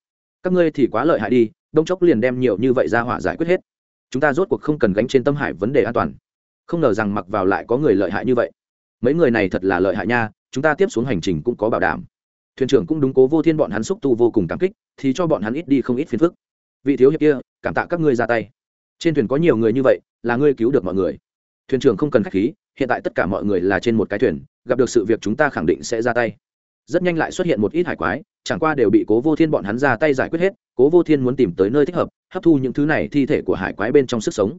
các ngươi thì quá lợi hại đi, đông chốc liền đem nhiều như vậy ra hỏa giải quyết hết. Chúng ta rốt cuộc không cần gánh trên tâm hải vấn đề an toàn. Không ngờ rằng mặc vào lại có người lợi hại như vậy. Mấy người này thật là lợi hại nha, chúng ta tiếp xuống hành trình cũng có bảo đảm. Thuyền trưởng cũng đúng cố vô thiên bọn hắn xúc tu vô cùng cảm kích, thì cho bọn hắn ít đi không ít phiền phức. Vị thiếu hiệp kia, cảm tạ các ngươi ra tay. Trên thuyền có nhiều người như vậy, là ngươi cứu được mọi người. Thuyền trưởng không cần k h á c h khí, hiện tại tất cả mọi người là trên một cái thuyền, gặp được sự việc chúng ta khẳng định sẽ ra tay rất nhanh lại xuất hiện một ít hải quái, chẳng qua đều bị cố vô thiên bọn hắn ra tay giải quyết hết, cố vô thiên muốn tìm tới nơi thích hợp, hấp thu những thứ này thi thể của hải quái bên trong sức sống.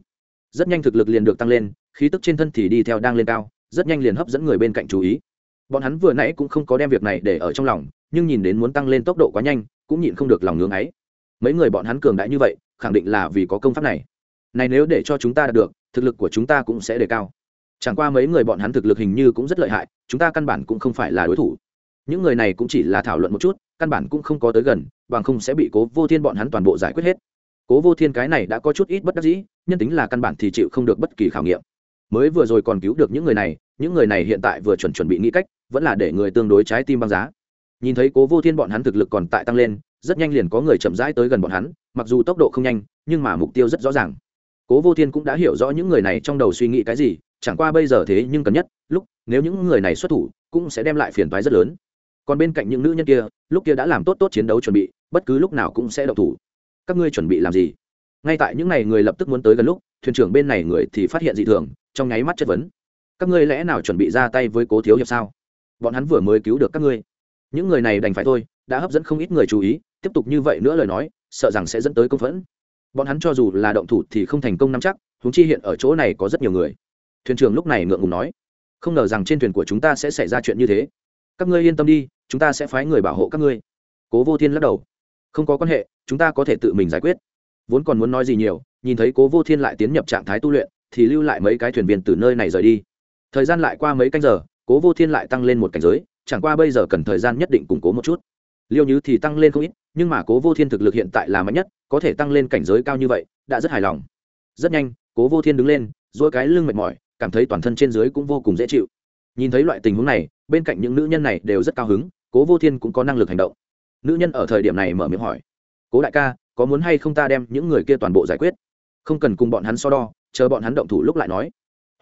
Rất nhanh thực lực liền được tăng lên, khí tức trên thân thì đi theo đang lên cao, rất nhanh liền hấp dẫn người bên cạnh chú ý. Bọn hắn vừa nãy cũng không có đem việc này để ở trong lòng, nhưng nhìn đến muốn tăng lên tốc độ quá nhanh, cũng nhịn không được lòng ngưỡng ấy. Mấy người bọn hắn cường đại như vậy, khẳng định là vì có công pháp này. Này nếu để cho chúng ta đạt được, thực lực của chúng ta cũng sẽ đề cao. Chẳng qua mấy người bọn hắn thực lực hình như cũng rất lợi hại, chúng ta căn bản cũng không phải là đối thủ những người này cũng chỉ là thảo luận một chút, căn bản cũng không có tới gần, bằng không sẽ bị cố vô thiên bọn hắn toàn bộ giải quyết hết. Cố vô thiên cái này đã có chút ít bất đắc dĩ, nhân tính là căn bản thì chịu không được bất kỳ khảo nghiệm. Mới vừa rồi còn cứu được những người này, những người này hiện tại vừa chuẩn chuẩn bị nghĩ cách, vẫn là để người tương đối trái tim băng giá. Nhìn thấy cố vô thiên bọn hắn thực lực còn tại tăng lên, rất nhanh liền có người chậm rãi tới gần bọn hắn, mặc dù tốc độ không nhanh, nhưng mà mục tiêu rất rõ ràng. Cố vô thiên cũng đã hiểu rõ những người này trong đầu suy nghĩ cái gì, chẳng qua bây giờ thế nhưng cần nhất, lúc, nếu những người này xuất thủ, cũng sẽ đem lại phiền toái rất lớn còn bên cạnh những nữ nhân kia, lúc kia đã làm tốt tốt chiến đấu chuẩn bị, bất cứ lúc nào cũng sẽ đậu thủ. Các ngươi chuẩn bị làm gì? Ngay tại những ngày người lập tức muốn tới gần lúc, thuyền trưởng bên này người thì phát hiện dị thường, trong nháy mắt chất vấn. Các ngươi lẽ nào chuẩn bị ra tay với cố thiếu hiệp sao? Bọn hắn vừa mới cứu được các ngươi. Những người này đành phải thôi, đã hấp dẫn không ít người chú ý, tiếp tục như vậy nữa lời nói, sợ rằng sẽ dẫn tới công phẫn. Bọn hắn cho dù là động thủ thì không thành công nắm chắc húng chi hiện ở chỗ này có rất nhiều người. Thuyền trưởng lúc này ngượng ngùng nói, không ngờ rằng trên thuyền của chúng ta sẽ xảy ra chuyện như thế. Các ngươi yên tâm đi chúng ta sẽ phái người bảo hộ các ngươi. Cố vô thiên lắc đầu. Không có quan hệ, chúng ta có thể tự mình giải quyết. Vốn còn muốn nói gì nhiều, nhìn thấy cố vô thiên lại tiến nhập trạng thái tu luyện, thì lưu lại mấy cái thuyền viên từ nơi này rời đi. Thời gian lại qua mấy canh giờ, cố vô thiên lại tăng lên một cảnh giới, chẳng qua bây giờ cần thời gian nhất định củng cố một chút. Liêu nhứ thì tăng lên không ít, nhưng mà cố vô thiên thực lực hiện tại là mạnh nhất, có thể tăng lên cảnh giới cao như vậy, đã rất hài lòng. Rất nhanh, cố vô thiên đứng lên dỗi cái lưng mệt mỏi, cảm thấy toàn thân trên dưới cũng vô cùng dễ chịu. Nhìn thấy loại tình huống này, bên cạnh những nữ nhân này đều rất cao hứng cố vô thiên cũng có năng lực hành động. Nữ nhân ở thời điểm này mở miệng hỏi, cố đại ca, có muốn hay không ta đem những người kia toàn bộ giải quyết? Không cần cùng bọn hắn so đo, chờ bọn hắn động thủ lúc lại nói.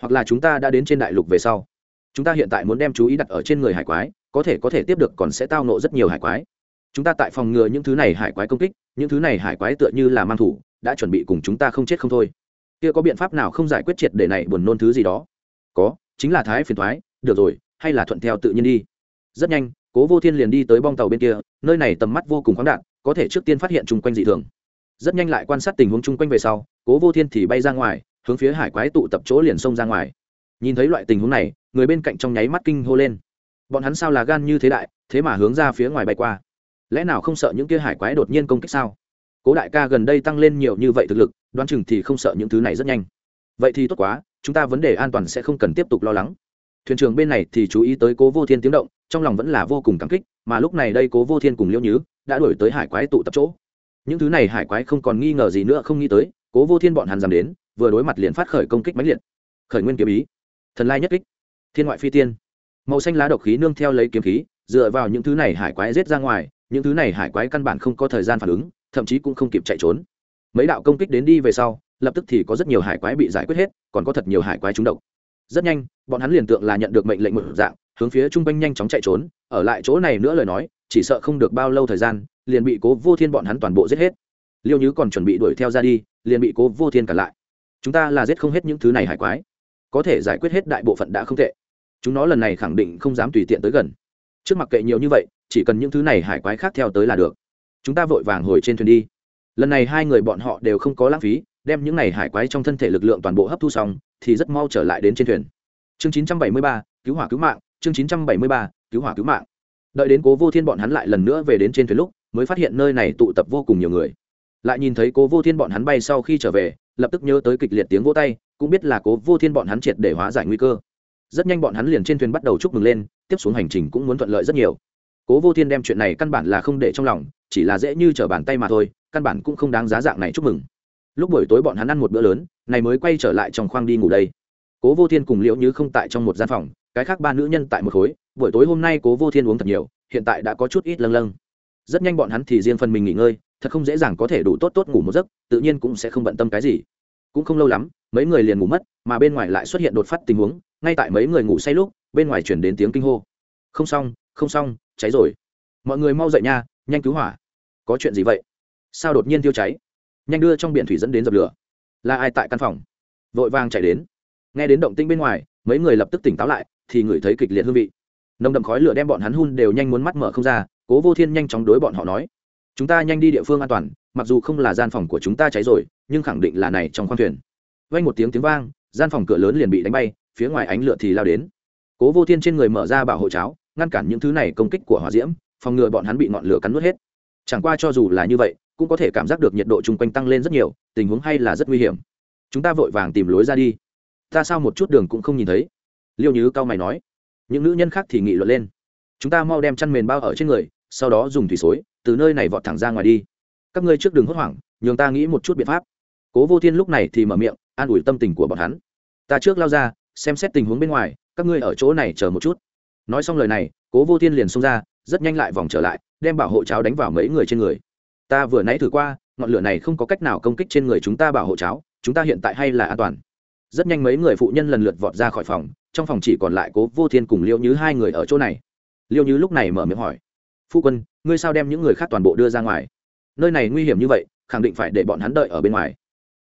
Hoặc là chúng ta đã đến trên đại lục về sau. Chúng ta hiện tại muốn đem chú ý đặt ở trên người hải quái, có thể có thể tiếp được còn sẽ tao nộ rất nhiều hải quái. Chúng ta tại phòng ngừa những thứ này hải quái công kích, những thứ này hải quái tựa như là mang thủ, đã chuẩn bị cùng chúng ta không chết không thôi. Kia có biện pháp nào không giải quyết triệt để này buồn nôn thứ gì đó? Có, chính là thái phiền thoái, được rồi, hay là thuận theo tự nhiên đi. Rất nhanh cố vô thiên liền đi tới bong tàu bên kia, nơi này tầm mắt vô cùng khoáng đạn có thể trước tiên phát hiện chung quanh dị thường. Rất nhanh lại quan sát tình huống chung quanh về sau, cố vô thiên thì bay ra ngoài, hướng phía hải quái tụ tập chỗ liền xông ra ngoài. Nhìn thấy loại tình huống này, người bên cạnh trong nháy mắt kinh hô lên. Bọn hắn sao là gan như thế đại, thế mà hướng ra phía ngoài bay qua? Lẽ nào không sợ những kia hải quái đột nhiên công kích sao? Cố đại ca gần đây tăng lên nhiều như vậy thực lực, đoán chừng thì không sợ những thứ này rất nhanh. Vậy thì tốt quá, chúng ta vấn đề an toàn sẽ không cần tiếp tục lo lắng. Thuyền trưởng bên này thì chú ý tới cố vô thiên tiếng động trong lòng vẫn là vô cùng cảm kích, mà lúc này đây cố vô thiên cùng liễu nhứ đã đổi tới hải quái tụ tập chỗ. Những thứ này hải quái không còn nghi ngờ gì nữa, không nghĩ tới, cố vô thiên bọn hắn dám đến, vừa đối mặt liền phát khởi công kích mãnh liệt. Khởi nguyên kiếm ý. Thần lai nhất kích. Thiên ngoại phi tiên. Màu xanh lá độc khí nương theo lấy kiếm khí, dựa vào những thứ này hải quái rết ra ngoài, những thứ này hải quái căn bản không có thời gian phản ứng, thậm chí cũng không kịp chạy trốn. Mấy đạo công kích đến đi về sau, lập tức thì có rất nhiều hải quái bị giải quyết hết, còn có thật nhiều hải quái trúng độc. Rất nhanh, bọn hắn liền tượng là nhận được mệnh lệnh một dạng hướng phía trung quanh nhanh chóng chạy trốn ở lại chỗ này nữa lời nói chỉ sợ không được bao lâu thời gian liền bị cố vô thiên bọn hắn toàn bộ giết hết. Liêu nhứ còn chuẩn bị đuổi theo ra đi liền bị cố vô thiên cản lại. Chúng ta là giết không hết những thứ này hải quái. Có thể giải quyết hết đại bộ phận đã không tệ. Chúng nó lần này khẳng định không dám tùy tiện tới gần. Trước mặt kệ nhiều như vậy chỉ cần những thứ này hải quái khác theo tới là được. Chúng ta vội vàng hồi trên thuyền đi. Lần này hai người bọn họ đều không có lãng phí đem những này hải quái trong thân thể lực lượng toàn bộ hấp thu xong thì rất mau trở lại đến trên thuyền. Chương 973, cứu hỏa cứu mạng chương 973, cứu hỏa cứu mạng. Đợi đến cố vô thiên bọn hắn lại lần nữa về đến trên thuyền lúc mới phát hiện nơi này tụ tập vô cùng nhiều người. Lại nhìn thấy cố vô thiên bọn hắn bay sau khi trở về lập tức nhớ tới kịch liệt tiếng vỗ tay cũng biết là cố vô thiên bọn hắn triệt để hóa giải nguy cơ. Rất nhanh bọn hắn liền trên thuyền bắt đầu chúc mừng lên tiếp xuống hành trình cũng muốn thuận lợi rất nhiều. Cố vô thiên đem chuyện này căn bản là không để trong lòng chỉ là dễ như t r ở bàn tay mà thôi căn bản cũng không đáng giá dạng này chúc mừng. Lúc buổi tối bọn hắn ăn một bữa lớn này mới quay trở lại trong khoang đi ngủ đây. Cố vô thiên cùng liễu như không tại trong một gian phòng cái khác ba nữ nhân tại một khối, buổi tối hôm nay cố vô thiên uống thật nhiều, hiện tại đã có chút ít lâng lâng. Rất nhanh bọn hắn thì riêng phần mình nghỉ ngơi, thật không dễ dàng có thể đủ tốt tốt ngủ một giấc, tự nhiên cũng sẽ không bận tâm cái gì. Cũng không lâu lắm, mấy người liền ngủ mất, mà bên ngoài lại xuất hiện đột phát tình huống, ngay tại mấy người ngủ say lúc, bên ngoài chuyển đến tiếng kinh hô. Không xong không xong, cháy rồi. Mọi người mau dậy nha, nhanh cứu hỏa. Có chuyện gì vậy? Sao đột nhiên tiêu cháy? Nhanh đưa trong biển thủy dẫn đến dập lửa. Là ai tại căn phòng? Vội vàng chạy đến. Nghe đến động tĩnh bên ngoài, mấy người lập tức tỉnh táo lại thì ngửi thấy kịch liệt hương vị. Nồng đậm khói lửa đem bọn hắn hun đều nhanh muốn mắt mở không ra, cố vô thiên nhanh chóng đối bọn họ nói, chúng ta nhanh đi địa phương an toàn, mặc dù không là gian phòng của chúng ta cháy rồi, nhưng khẳng định là này trong khoang thuyền. Vang một tiếng tiếng vang, gian phòng cửa lớn liền bị đánh bay, phía ngoài ánh lửa thì lao đến. Cố vô thiên trên người mở ra bảo hộ cháo, ngăn cản những thứ này công kích của hỏa diễm, phòng ngừa bọn hắn bị ngọn lửa cắn nuốt hết. Chẳng qua cho dù là như vậy, cũng có thể cảm giác được nhiệt độ chung quanh tăng lên rất nhiều, tình huống hay là rất nguy hiểm. Chúng ta vội vàng tìm lối ra đi. Ta sao một chút đường cũng không nhìn thấy? Liêu nhứ cao mày nói, những nữ nhân khác thì nghị luận lên. Chúng ta mau đem chăn mền bao ở trên người, sau đó dùng thủy xối, từ nơi này vọt thẳng ra ngoài đi. Các ngươi trước đường hốt hoảng, nhường ta nghĩ một chút biện pháp. Cố vô thiên lúc này thì mở miệng, an ủi tâm tình của bọn hắn. Ta trước lao ra, xem xét tình huống bên ngoài, các ngươi ở chỗ này chờ một chút. Nói xong lời này, cố vô thiên liền xông ra, rất nhanh lại vòng trở lại, đem bảo hộ cháo đánh vào mấy người trên người. Ta vừa nãy thử qua, ngọn lửa này không có cách nào công kích trên người chúng ta bảo hộ cháo, chúng ta hiện tại hay là an toàn rất nhanh mấy người phụ nhân lần lượt vọt ra khỏi phòng, trong phòng chỉ còn lại cố vô thiên cùng liêu như hai người ở chỗ này. Liêu như lúc này mở miệng hỏi, phu quân, ngươi sao đem những người khác toàn bộ đưa ra ngoài? Nơi này nguy hiểm như vậy, khẳng định phải để bọn hắn đợi ở bên ngoài.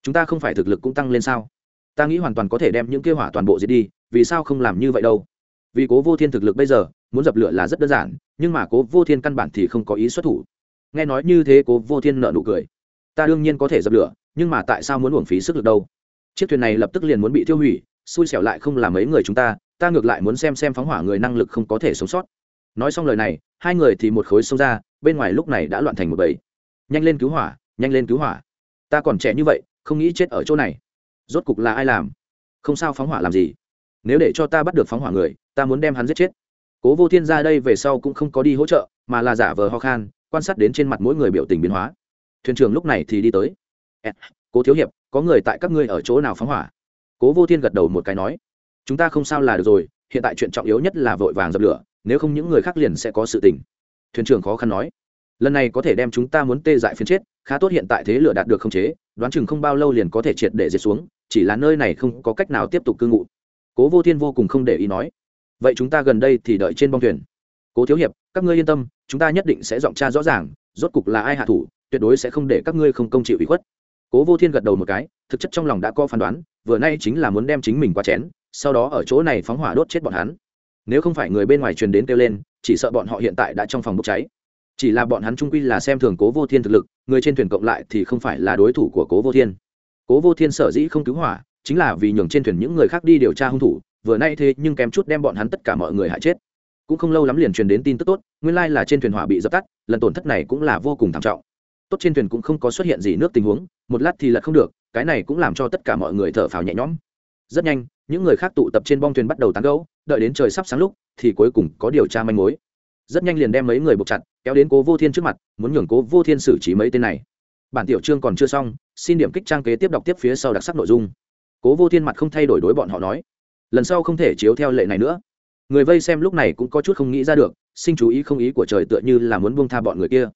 Chúng ta không phải thực lực cũng tăng lên sao? Ta nghĩ hoàn toàn có thể đem những kêu hỏa toàn bộ diệt đi, vì sao không làm như vậy đâu? Vì cố vô thiên thực lực bây giờ, muốn dập lửa là rất đơn giản, nhưng mà cố vô thiên căn bản thì không có ý xuất thủ. Nghe nói như thế, cố vô thiên nợ nụ cười. Ta đương nhiên có thể dập lửa, nhưng mà tại sao muốn uổng phí sức lực đâu? Chiếc thuyền này lập tức liền muốn bị tiêu hủy, xui xẻo lại không làm mấy người chúng ta ta ngược lại muốn xem xem phóng hỏa người năng lực không có thể sống sót. Nói xong lời này, hai người thì một khối xông ra, bên ngoài lúc này đã loạn thành một bầy. Nhanh lên cứu hỏa, nhanh lên cứu hỏa. Ta còn trẻ như vậy, không nghĩ chết ở chỗ này. Rốt cục là ai làm? Không sao phóng hỏa làm gì? Nếu để cho ta bắt được phóng hỏa người, ta muốn đem hắn giết chết. Cố vô thiên ra đây về sau cũng không có đi hỗ trợ, mà là giả vờ ho khan, quan sát đến trên mặt mỗi người biểu tình biến hóa. Thuyền trưởng lúc này thì đi tới. Cố thiếu hiệp có người tại các ngươi ở chỗ nào phóng hỏa? Cố vô thiên gật đầu một cái nói, chúng ta không sao là được rồi, hiện tại chuyện trọng yếu nhất là vội vàng dập lửa, nếu không những người khác liền sẽ có sự tình. Thuyền trưởng khó khăn nói, lần này có thể đem chúng ta muốn tê dại phiến chết, khá tốt hiện tại thế lửa đạt được không chế, đoán chừng không bao lâu liền có thể triệt để diệt xuống, chỉ là nơi này không có cách nào tiếp tục cư ngụ. Cố vô thiên vô cùng không để ý nói, vậy chúng ta gần đây thì đợi trên bong thuyền. Cố thiếu hiệp, các ngươi yên tâm, chúng ta nhất định sẽ giọng tra rõ ràng, rốt cục là ai hạ thủ, tuyệt đối sẽ không để các ngươi không công chịu ủy khuất cố vô thiên gật đầu một cái, thực chất trong lòng đã có phán đoán, vừa nay chính là muốn đem chính mình qua chén, sau đó ở chỗ này phóng hỏa đốt chết bọn hắn. Nếu không phải người bên ngoài truyền đến kêu lên, chỉ sợ bọn họ hiện tại đã trong phòng bốc cháy. Chỉ là bọn hắn trung quy là xem thường cố vô thiên thực lực, người trên thuyền cộng lại thì không phải là đối thủ của cố vô thiên. Cố vô thiên sở dĩ không cứu hỏa, chính là vì nhường trên thuyền những người khác đi điều tra hung thủ, vừa nay thế nhưng kém chút đem bọn hắn tất cả mọi người hại chết. Cũng không lâu lắm liền truyền đến tin tức tốt, nguyên lai là trên thuyền hỏa bị dập tắt, lần tổn thất này cũng là vô cùng thảm trọng tốt trên thuyền cũng không có xuất hiện gì nước tình huống, một lát thì lật không được, cái này cũng làm cho tất cả mọi người thở phào nhẹ nhõm. Rất nhanh, những người khác tụ tập trên bong thuyền bắt đầu tán gẫu, đợi đến trời sắp sáng lúc, thì cuối cùng có điều tra manh mối. Rất nhanh liền đem mấy người buộc chặt, kéo đến cố vô thiên trước mặt, muốn nhường cố vô thiên xử trí mấy tên này. Bản tiểu chương còn chưa xong, xin điểm kích trang kế tiếp đọc tiếp phía sau đặc sắc nội dung. Cố vô thiên mặt không thay đổi đối bọn họ nói, lần sau không thể chiếu theo lệ này nữa. Người vây xem lúc này cũng có chút không nghĩ ra được sinh chú ý không ý của trời tựa như là muốn buông tha bọn người kia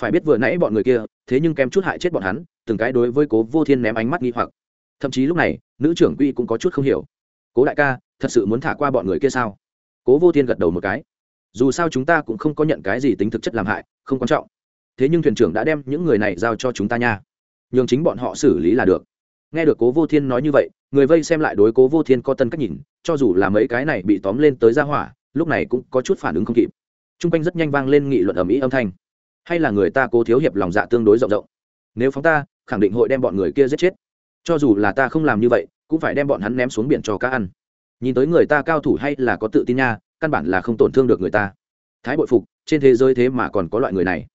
phải biết vừa nãy bọn người kia, thế nhưng kém chút hại chết bọn hắn, từng cái đối với cố vô thiên ném ánh mắt nghi hoặc. Thậm chí lúc này, nữ trưởng quy cũng có chút không hiểu. Cố đại ca, thật sự muốn thả qua bọn người kia sao? Cố vô thiên gật đầu một cái. Dù sao chúng ta cũng không có nhận cái gì tính thực chất làm hại, không quan trọng. Thế nhưng thuyền trưởng đã đem những người này giao cho chúng ta nha. Nhường chính bọn họ xử lý là được. Nghe được cố vô thiên nói như vậy, người vây xem lại đối cố vô thiên có tân cách nhìn, cho dù là mấy cái này bị tóm lên tới ra hỏa, lúc này cũng có chút phản ứng không kịp. T r u n g quanh rất nhanh vang lên nghị luận ầm ĩ âm thanh hay là người ta cố thiếu hiệp lòng dạ tương đối rộng rộng? Nếu phóng ta, khẳng định hội đem bọn người kia giết chết. Cho dù là ta không làm như vậy, cũng phải đem bọn hắn ném xuống biển cho cá ăn. Nhìn tới người ta cao thủ hay là có tự tin nha, căn bản là không tổn thương được người ta. Thái bội phục, trên thế giới thế mà còn có loại người này.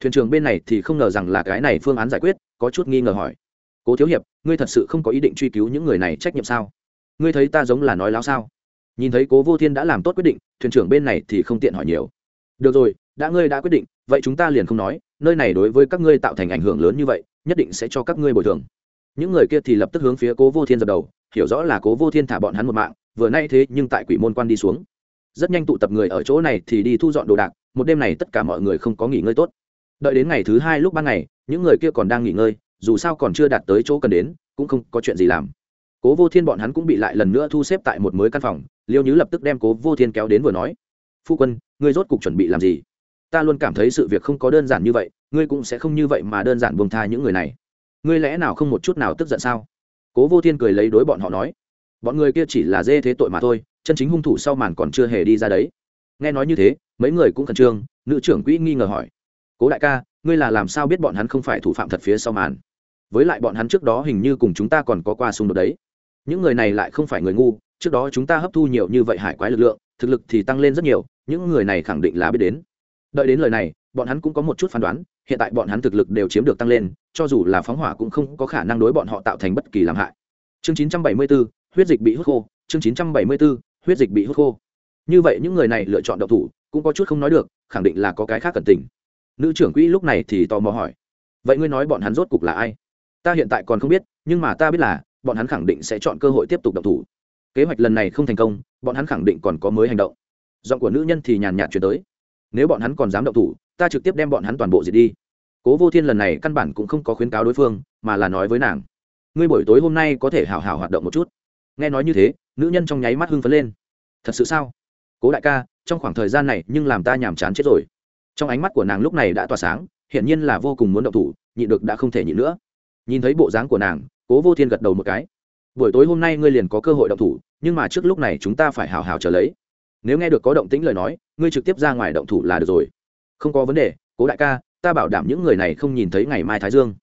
Thuyền trưởng bên này thì không ngờ rằng là cái này phương án giải quyết, có chút nghi ngờ hỏi. Cố thiếu hiệp, ngươi thật sự không có ý định truy cứu những người này trách nhiệm sao? Ngươi thấy ta giống là nói láo sao? Nhìn thấy cố vô thiên đã làm tốt quyết định, thuyền trưởng bên này thì không tiện hỏi nhiều. Được rồi đã ngươi đã quyết định, vậy chúng ta liền không nói, nơi này đối với các ngươi tạo thành ảnh hưởng lớn như vậy, nhất định sẽ cho các ngươi bồi thường. Những người kia thì lập tức hướng phía cố vô thiên dập đầu, hiểu rõ là cố vô thiên thả bọn hắn một mạng, vừa nay thế nhưng tại quỷ môn quan đi xuống. Rất nhanh tụ tập người ở chỗ này thì đi thu dọn đồ đạc, một đêm này tất cả mọi người không có nghỉ ngơi tốt. Đợi đến ngày thứ hai lúc ban ngày, những người kia còn đang nghỉ ngơi, dù sao còn chưa đạt tới chỗ cần đến, cũng không có chuyện gì làm. Cố vô thiên bọn hắn cũng bị lại lần nữa thu xếp tại một mới căn phòng, liêu nhứ lập tức đem cố vô thiên kéo đến vừa nói. Phu quân, ngươi rốt cục chuẩn bị làm gì? Ta luôn cảm thấy sự việc không có đơn giản như vậy, ngươi cũng sẽ không như vậy mà đơn giản buông tha những người này. Ngươi lẽ nào không một chút nào tức giận sao? Cố vô thiên cười lấy đối bọn họ nói. Bọn người kia chỉ là dê thế tội mà thôi, chân chính hung thủ sau màn còn chưa hề đi ra đấy. Nghe nói như thế, mấy người cũng khẩn trương, nữ trưởng quỹ nghi ngờ hỏi. Cố đại ca, ngươi là làm sao biết bọn hắn không phải thủ phạm thật phía sau màn? Với lại bọn hắn trước đó hình như cùng chúng ta còn có qua xung đột đấy. Những người này lại không phải người ngu, trước đó chúng ta hấp thu nhiều như vậy hải quái lực lượng, thực lực thì tăng lên rất nhiều, những người này khẳng định là biết đến đợi đến lời này bọn hắn cũng có một chút phán đoán hiện tại bọn hắn thực lực đều chiếm được tăng lên cho dù là phóng hỏa cũng không có khả năng đối bọn họ tạo thành bất kỳ làm hại. Chương 974, huyết dịch bị hút khô. Chương 974, huyết dịch bị hút khô. Như vậy những người này lựa chọn đậu thủ cũng có chút không nói được khẳng định là có cái khác cần tình. Nữ trưởng quỹ lúc này thì tò mò hỏi vậy ngươi nói bọn hắn rốt cục là ai? Ta hiện tại còn không biết nhưng mà ta biết là bọn hắn khẳng định sẽ chọn cơ hội tiếp tục đậu thủ. Kế hoạch lần này không thành công bọn hắn khẳng định còn có mới hành động. Giọng của nữ nhân thì nhàn nhạt chuyển tới nếu bọn hắn còn dám động thủ, ta trực tiếp đem bọn hắn toàn bộ diệt đi. Cố vô thiên lần này căn bản cũng không có khuyến cáo đối phương, mà là nói với nàng, ngươi buổi tối hôm nay có thể hào hào hoạt động một chút. Nghe nói như thế, nữ nhân trong nháy mắt hưng phấn lên. Thật sự sao? Cố đại ca, trong khoảng thời gian này nhưng làm ta nhàm chán chết rồi. Trong ánh mắt của nàng lúc này đã tỏa sáng, hiển nhiên là vô cùng muốn động thủ, nhịn được đã không thể nhịn nữa. Nhìn thấy bộ dáng của nàng, cố vô thiên gật đầu một cái. Buổi tối hôm nay ngươi liền có cơ hội động thủ, nhưng mà trước lúc này chúng ta phải hào hào trở lấy nếu nghe được có động tĩnh lời nói, ngươi trực tiếp ra ngoài động thủ là được rồi. Không có vấn đề, cố đại ca, ta bảo đảm những người này không nhìn thấy ngày mai thái dương.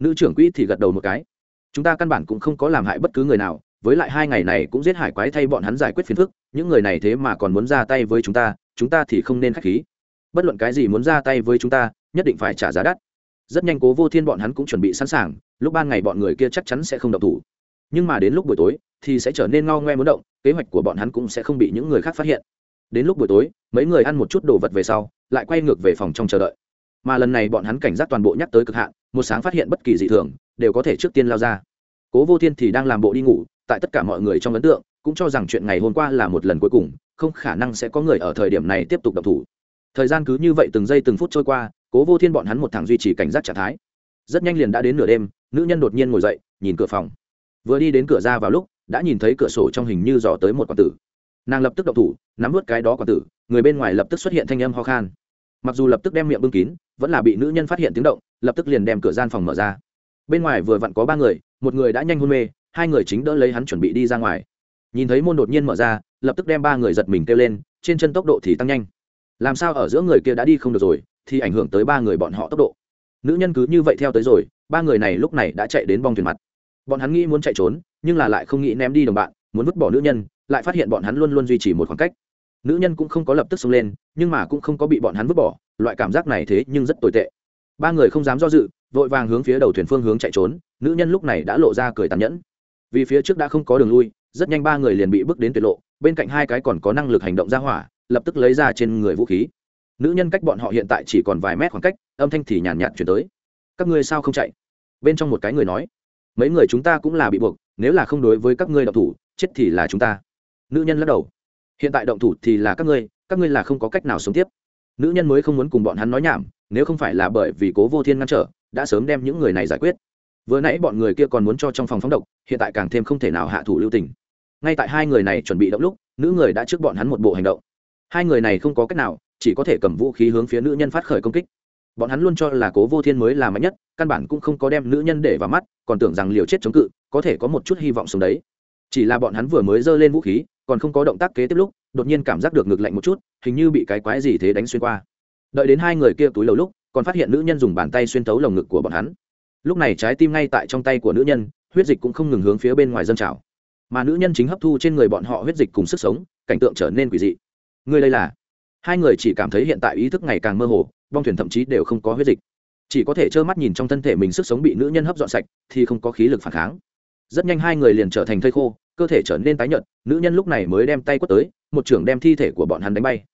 Nữ trưởng quỹ thì gật đầu một cái. Chúng ta căn bản cũng không có làm hại bất cứ người nào, với lại hai ngày này cũng giết hải quái thay bọn hắn giải quyết phiền phức, những người này thế mà còn muốn ra tay với chúng ta chúng ta thì không nên k h á c h khí. Bất luận cái gì muốn ra tay với chúng ta, nhất định phải trả giá đắt. Rất nhanh cố vô thiên bọn hắn cũng chuẩn bị sẵn sàng, lúc ban ngày bọn người kia chắc chắn sẽ không động thủ. Nhưng mà đến lúc buổi tối thì sẽ trở nên ngao ngoe muốn động, kế hoạch của bọn hắn cũng sẽ không bị những người khác phát hiện. Đến lúc buổi tối, mấy người ăn một chút đồ vật về sau, lại quay ngược về phòng trong chờ đợi. Mà lần này bọn hắn cảnh giác toàn bộ nhắc tới cực hạn, một sáng phát hiện bất kỳ dị thường, đều có thể trước tiên lao ra. Cố vô thiên thì đang làm bộ đi ngủ, tại tất cả mọi người trong ấn tượng, cũng cho rằng chuyện ngày hôm qua là một lần cuối cùng, không khả năng sẽ có người ở thời điểm này tiếp tục đập thủ. Thời gian cứ như vậy từng giây từng phút trôi qua, cố vô thiên bọn hắn một thằng duy trì cảnh giác trạng thái. Rất nhanh liền đã đến nửa đêm, nữ nhân đột nhiên ngồi dậy, nhìn cửa phòng. Vừa đi đến cửa ra vào lúc đã nhìn thấy cửa sổ trong hình như dò tới một quả tử. Nàng lập tức đậu thủ, nắm vớt cái đó quả tử, người bên ngoài lập tức xuất hiện thanh âm ho khan. Mặc dù lập tức đem miệng bưng kín, vẫn là bị nữ nhân phát hiện tiếng động, lập tức liền đem cửa gian phòng mở ra. Bên ngoài vừa vặn có ba người, một người đã nhanh hôn mê, hai người chính đỡ lấy hắn chuẩn bị đi ra ngoài. Nhìn thấy môn đột nhiên mở ra, lập tức đem ba người giật mình kêu lên, trên chân tốc độ thì tăng nhanh. Làm sao ở giữa người kia đã đi không được rồi, thì ảnh hưởng tới ba người bọn họ tốc độ. Nữ nhân cứ như vậy theo tới rồi, ba người này lúc này đã chạy đến bong thuyền mặt bọn hắn nghĩ muốn chạy trốn, nhưng là lại không nghĩ ném đi đồng bạn, muốn vứt bỏ nữ nhân, lại phát hiện bọn hắn luôn luôn duy trì một khoảng cách. Nữ nhân cũng không có lập tức xông lên, nhưng mà cũng không có bị bọn hắn vứt bỏ, loại cảm giác này thế nhưng rất tồi tệ. Ba người không dám do dự, vội vàng hướng phía đầu thuyền phương hướng chạy trốn, nữ nhân lúc này đã lộ ra cười tàn nhẫn. Vì phía trước đã không có đường lui, rất nhanh ba người liền bị bước đến tuyệt lộ, bên cạnh hai cái còn có năng lực hành động ra hỏa, lập tức lấy ra trên người vũ khí. Nữ nhân cách bọn họ hiện tại chỉ còn vài mét khoảng cách, âm thanh thì nhàn nhạt chuyển tới. Các ngươi sao không chạy? Bên trong một cái người nói mấy người chúng ta cũng là bị buộc, nếu là không đối với các ngươi động thủ, chết thì là chúng ta. Nữ nhân lắc đầu. Hiện tại động thủ thì là các ngươi các ngươi là không có cách nào sống tiếp. Nữ nhân mới không muốn cùng bọn hắn nói nhảm, nếu không phải là bởi vì cố vô thiên ngăn trở, đã sớm đem những người này giải quyết. Vừa nãy bọn người kia còn muốn cho trong phòng phóng độc, hiện tại càng thêm không thể nào hạ thủ lưu tình. Ngay tại hai người này chuẩn bị động lúc, nữ người đã trước bọn hắn một bộ hành động. Hai người này không có cách nào, chỉ có thể cầm vũ khí hướng phía nữ nhân phát khởi công kích bọn hắn luôn cho là cố vô thiên mới là mạnh nhất, căn bản cũng không có đem nữ nhân để vào mắt, còn tưởng rằng liều chết chống cự, có thể có một chút hy vọng sống đấy. Chỉ là bọn hắn vừa mới giơ lên vũ khí, còn không có động tác kế tiếp lúc, đột nhiên cảm giác được ngực lạnh một chút, hình như bị cái quái gì thế đánh xuyên qua. Đợi đến hai người kia túi lầu lúc, còn phát hiện nữ nhân dùng bàn tay xuyên tấu lồng ngực của bọn hắn. Lúc này trái tim ngay tại trong tay của nữ nhân, huyết dịch cũng không ngừng hướng phía bên ngoài dân trào. Mà nữ nhân chính hấp thu trên người bọn họ huyết dịch cùng sức sống, cảnh tượng trở nên quỷ dị. Người đây là hai người chỉ cảm thấy hiện tại ý thức ngày càng mơ hồ, bong thuyền thậm chí đều không có huyết dịch. Chỉ có thể trơ mắt nhìn trong thân thể mình sức sống bị nữ nhân hấp dọn sạch, thì không có khí lực phản kháng. Rất nhanh hai người liền trở thành thây khô, cơ thể trở nên tái nhợt, nữ nhân lúc này mới đem tay quất tới, một trưởng đem thi thể của bọn hắn đánh bay.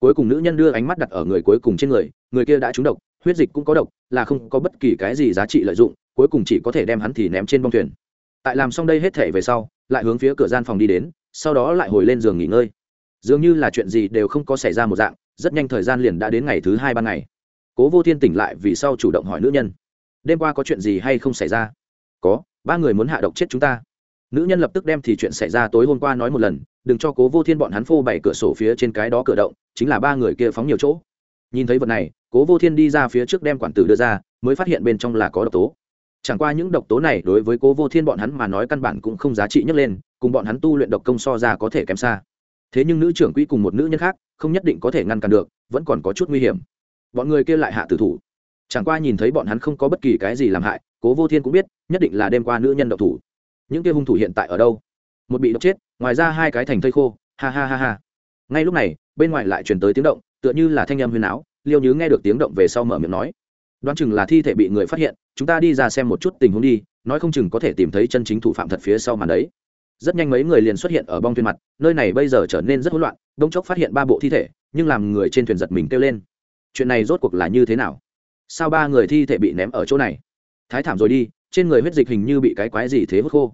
Cuối cùng nữ nhân đưa ánh mắt đặt ở người cuối cùng trên người người kia đã trúng độc, huyết dịch cũng có độc, là không có bất kỳ cái gì giá trị lợi dụng, cuối cùng chỉ có thể đem hắn thì ném trên bông thuyền. Tại làm xong đây hết thể về sau, lại hướng phía cửa gian phòng đi đến, sau đó lại hồi lên giường nghỉ ngơi dường như là chuyện gì đều không có xảy ra một dạng, rất nhanh thời gian liền đã đến ngày thứ hai ban ngày. Cố vô thiên tỉnh lại vì sau chủ động hỏi nữ nhân, đêm qua có chuyện gì hay không xảy ra? Có, ba người muốn hạ độc chết chúng ta. Nữ nhân lập tức đem thì chuyện xảy ra tối hôm qua nói một lần, đừng cho cố vô thiên bọn hắn phô bày cửa sổ phía trên cái đó cửa động, chính là ba người kia phóng nhiều chỗ. Nhìn thấy vật này, cố vô thiên đi ra phía trước đem quản tử đưa ra, mới phát hiện bên trong là có độc tố. Chẳng qua những độc tố này đối với cố vô thiên bọn hắn mà nói căn bản cũng không giá trị nhấc lên, cùng bọn hắn tu luyện độc công so ra có thể kém xa thế nhưng nữ trưởng quỹ cùng một nữ nhân khác không nhất định có thể ngăn cản được, vẫn còn có chút nguy hiểm. Bọn người kia lại hạ tử thủ. Chẳng qua nhìn thấy bọn hắn không có bất kỳ cái gì làm hại, cố vô thiên cũng biết, nhất định là đêm qua nữ nhân độc thủ. Những kia hung thủ hiện tại ở đâu? Một bị độc chết, ngoài ra hai cái thành thây khô, ha ha ha ha. Ngay lúc này, bên ngoài lại truyền tới tiếng động, tựa như là thanh âm huyền áo liêu nhứ nghe được tiếng động về sau mở miệng nói. Đoán chừng là thi thể bị người phát hiện, chúng ta đi ra xem một chút tình huống đi, nói không chừng có thể tìm thấy chân chính thủ phạm thật phía sau màn đấy rất nhanh mấy người liền xuất hiện ở bong thuyền mặt, nơi này bây giờ trở nên rất hỗn loạn đông chốc phát hiện ba bộ thi thể, nhưng làm người trên thuyền giật mình kêu lên. Chuyện này rốt cuộc là như thế nào? Sao ba người thi thể bị ném ở chỗ này? Thái thảm rồi đi, trên người huyết dịch hình như bị cái quái gì thế hút khô.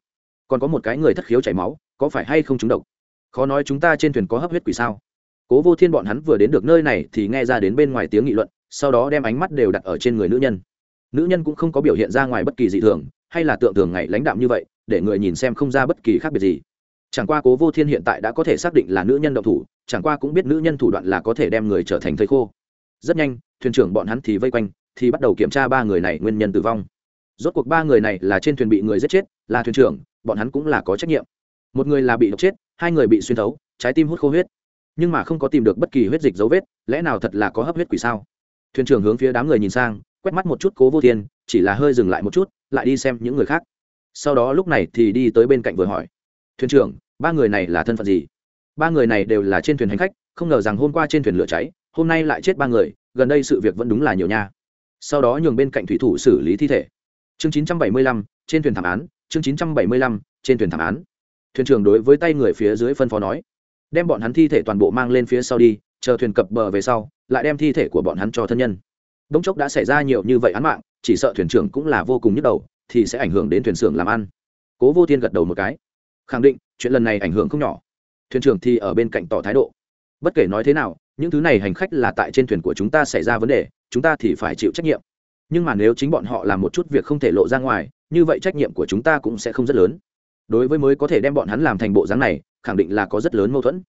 Còn có một cái người thất khiếu chảy máu, có phải hay không trúng độc? Khó nói chúng ta trên thuyền có hấp huyết quỷ sao? Cố vô thiên bọn hắn vừa đến được nơi này thì nghe ra đến bên ngoài tiếng nghị luận, sau đó đem ánh mắt đều đặt ở trên người nữ nhân. Nữ nhân cũng không có biểu hiện ra ngoài bất kỳ dị thường, hay là tượng thường ngày lãnh đạm như vậy để người nhìn xem không ra bất kỳ khác biệt gì. Chẳng qua cố vô thiên hiện tại đã có thể xác định là nữ nhân độc thủ, chẳng qua cũng biết nữ nhân thủ đoạn là có thể đem người trở thành thây khô. Rất nhanh, thuyền trưởng bọn hắn thì vây quanh, thì bắt đầu kiểm tra ba người này nguyên nhân tử vong. Rốt cuộc ba người này là trên thuyền bị người giết chết, là thuyền trưởng, bọn hắn cũng là có trách nhiệm. Một người là bị độc chết, hai người bị xuyên thấu, trái tim hút khô huyết. Nhưng mà không có tìm được bất kỳ huyết dịch dấu vết, lẽ nào thật là có hấp huyết quỷ sao? Thuyền trưởng hướng phía đám người nhìn sang, quét mắt một chút cố vô thiên, chỉ là hơi dừng lại một chút, lại đi xem những người khác sau đó lúc này thì đi tới bên cạnh vừa hỏi. Thuyền trưởng ba người này là thân phận gì? Ba người này đều là trên thuyền hành khách không ngờ rằng hôm qua trên thuyền lửa cháy hôm nay lại chết ba người gần đây sự việc vẫn đúng là nhiều nha. Sau đó nhường bên cạnh thủy thủ xử lý thi thể. Chương 975, trên thuyền thảm án chương 975, trên thuyền thảm án. Thuyền trưởng đối với tay người phía dưới phân phó nói đem bọn hắn thi thể toàn bộ mang lên phía sau đi chờ thuyền cập bờ về sau lại đem thi thể của bọn hắn cho thân nhân. Đống chốc đã xảy ra nhiều như vậy án mạng chỉ sợ thuyền trưởng cũng là vô cùng nhức đầu thì sẽ ảnh hưởng đến thuyền xưởng làm ăn. Cố vô thiên gật đầu một cái. Khẳng định, chuyện lần này ảnh hưởng không nhỏ. Thuyền trưởng thì ở bên cạnh tỏ thái độ. Bất kể nói thế nào, những thứ này hành khách là tại trên thuyền của chúng ta xảy ra vấn đề, chúng ta thì phải chịu trách nhiệm. Nhưng mà nếu chính bọn họ làm một chút việc không thể lộ ra ngoài, như vậy trách nhiệm của chúng ta cũng sẽ không rất lớn. Đối với mới có thể đem bọn hắn làm thành bộ dáng này, khẳng định là có rất lớn mâu thuẫn.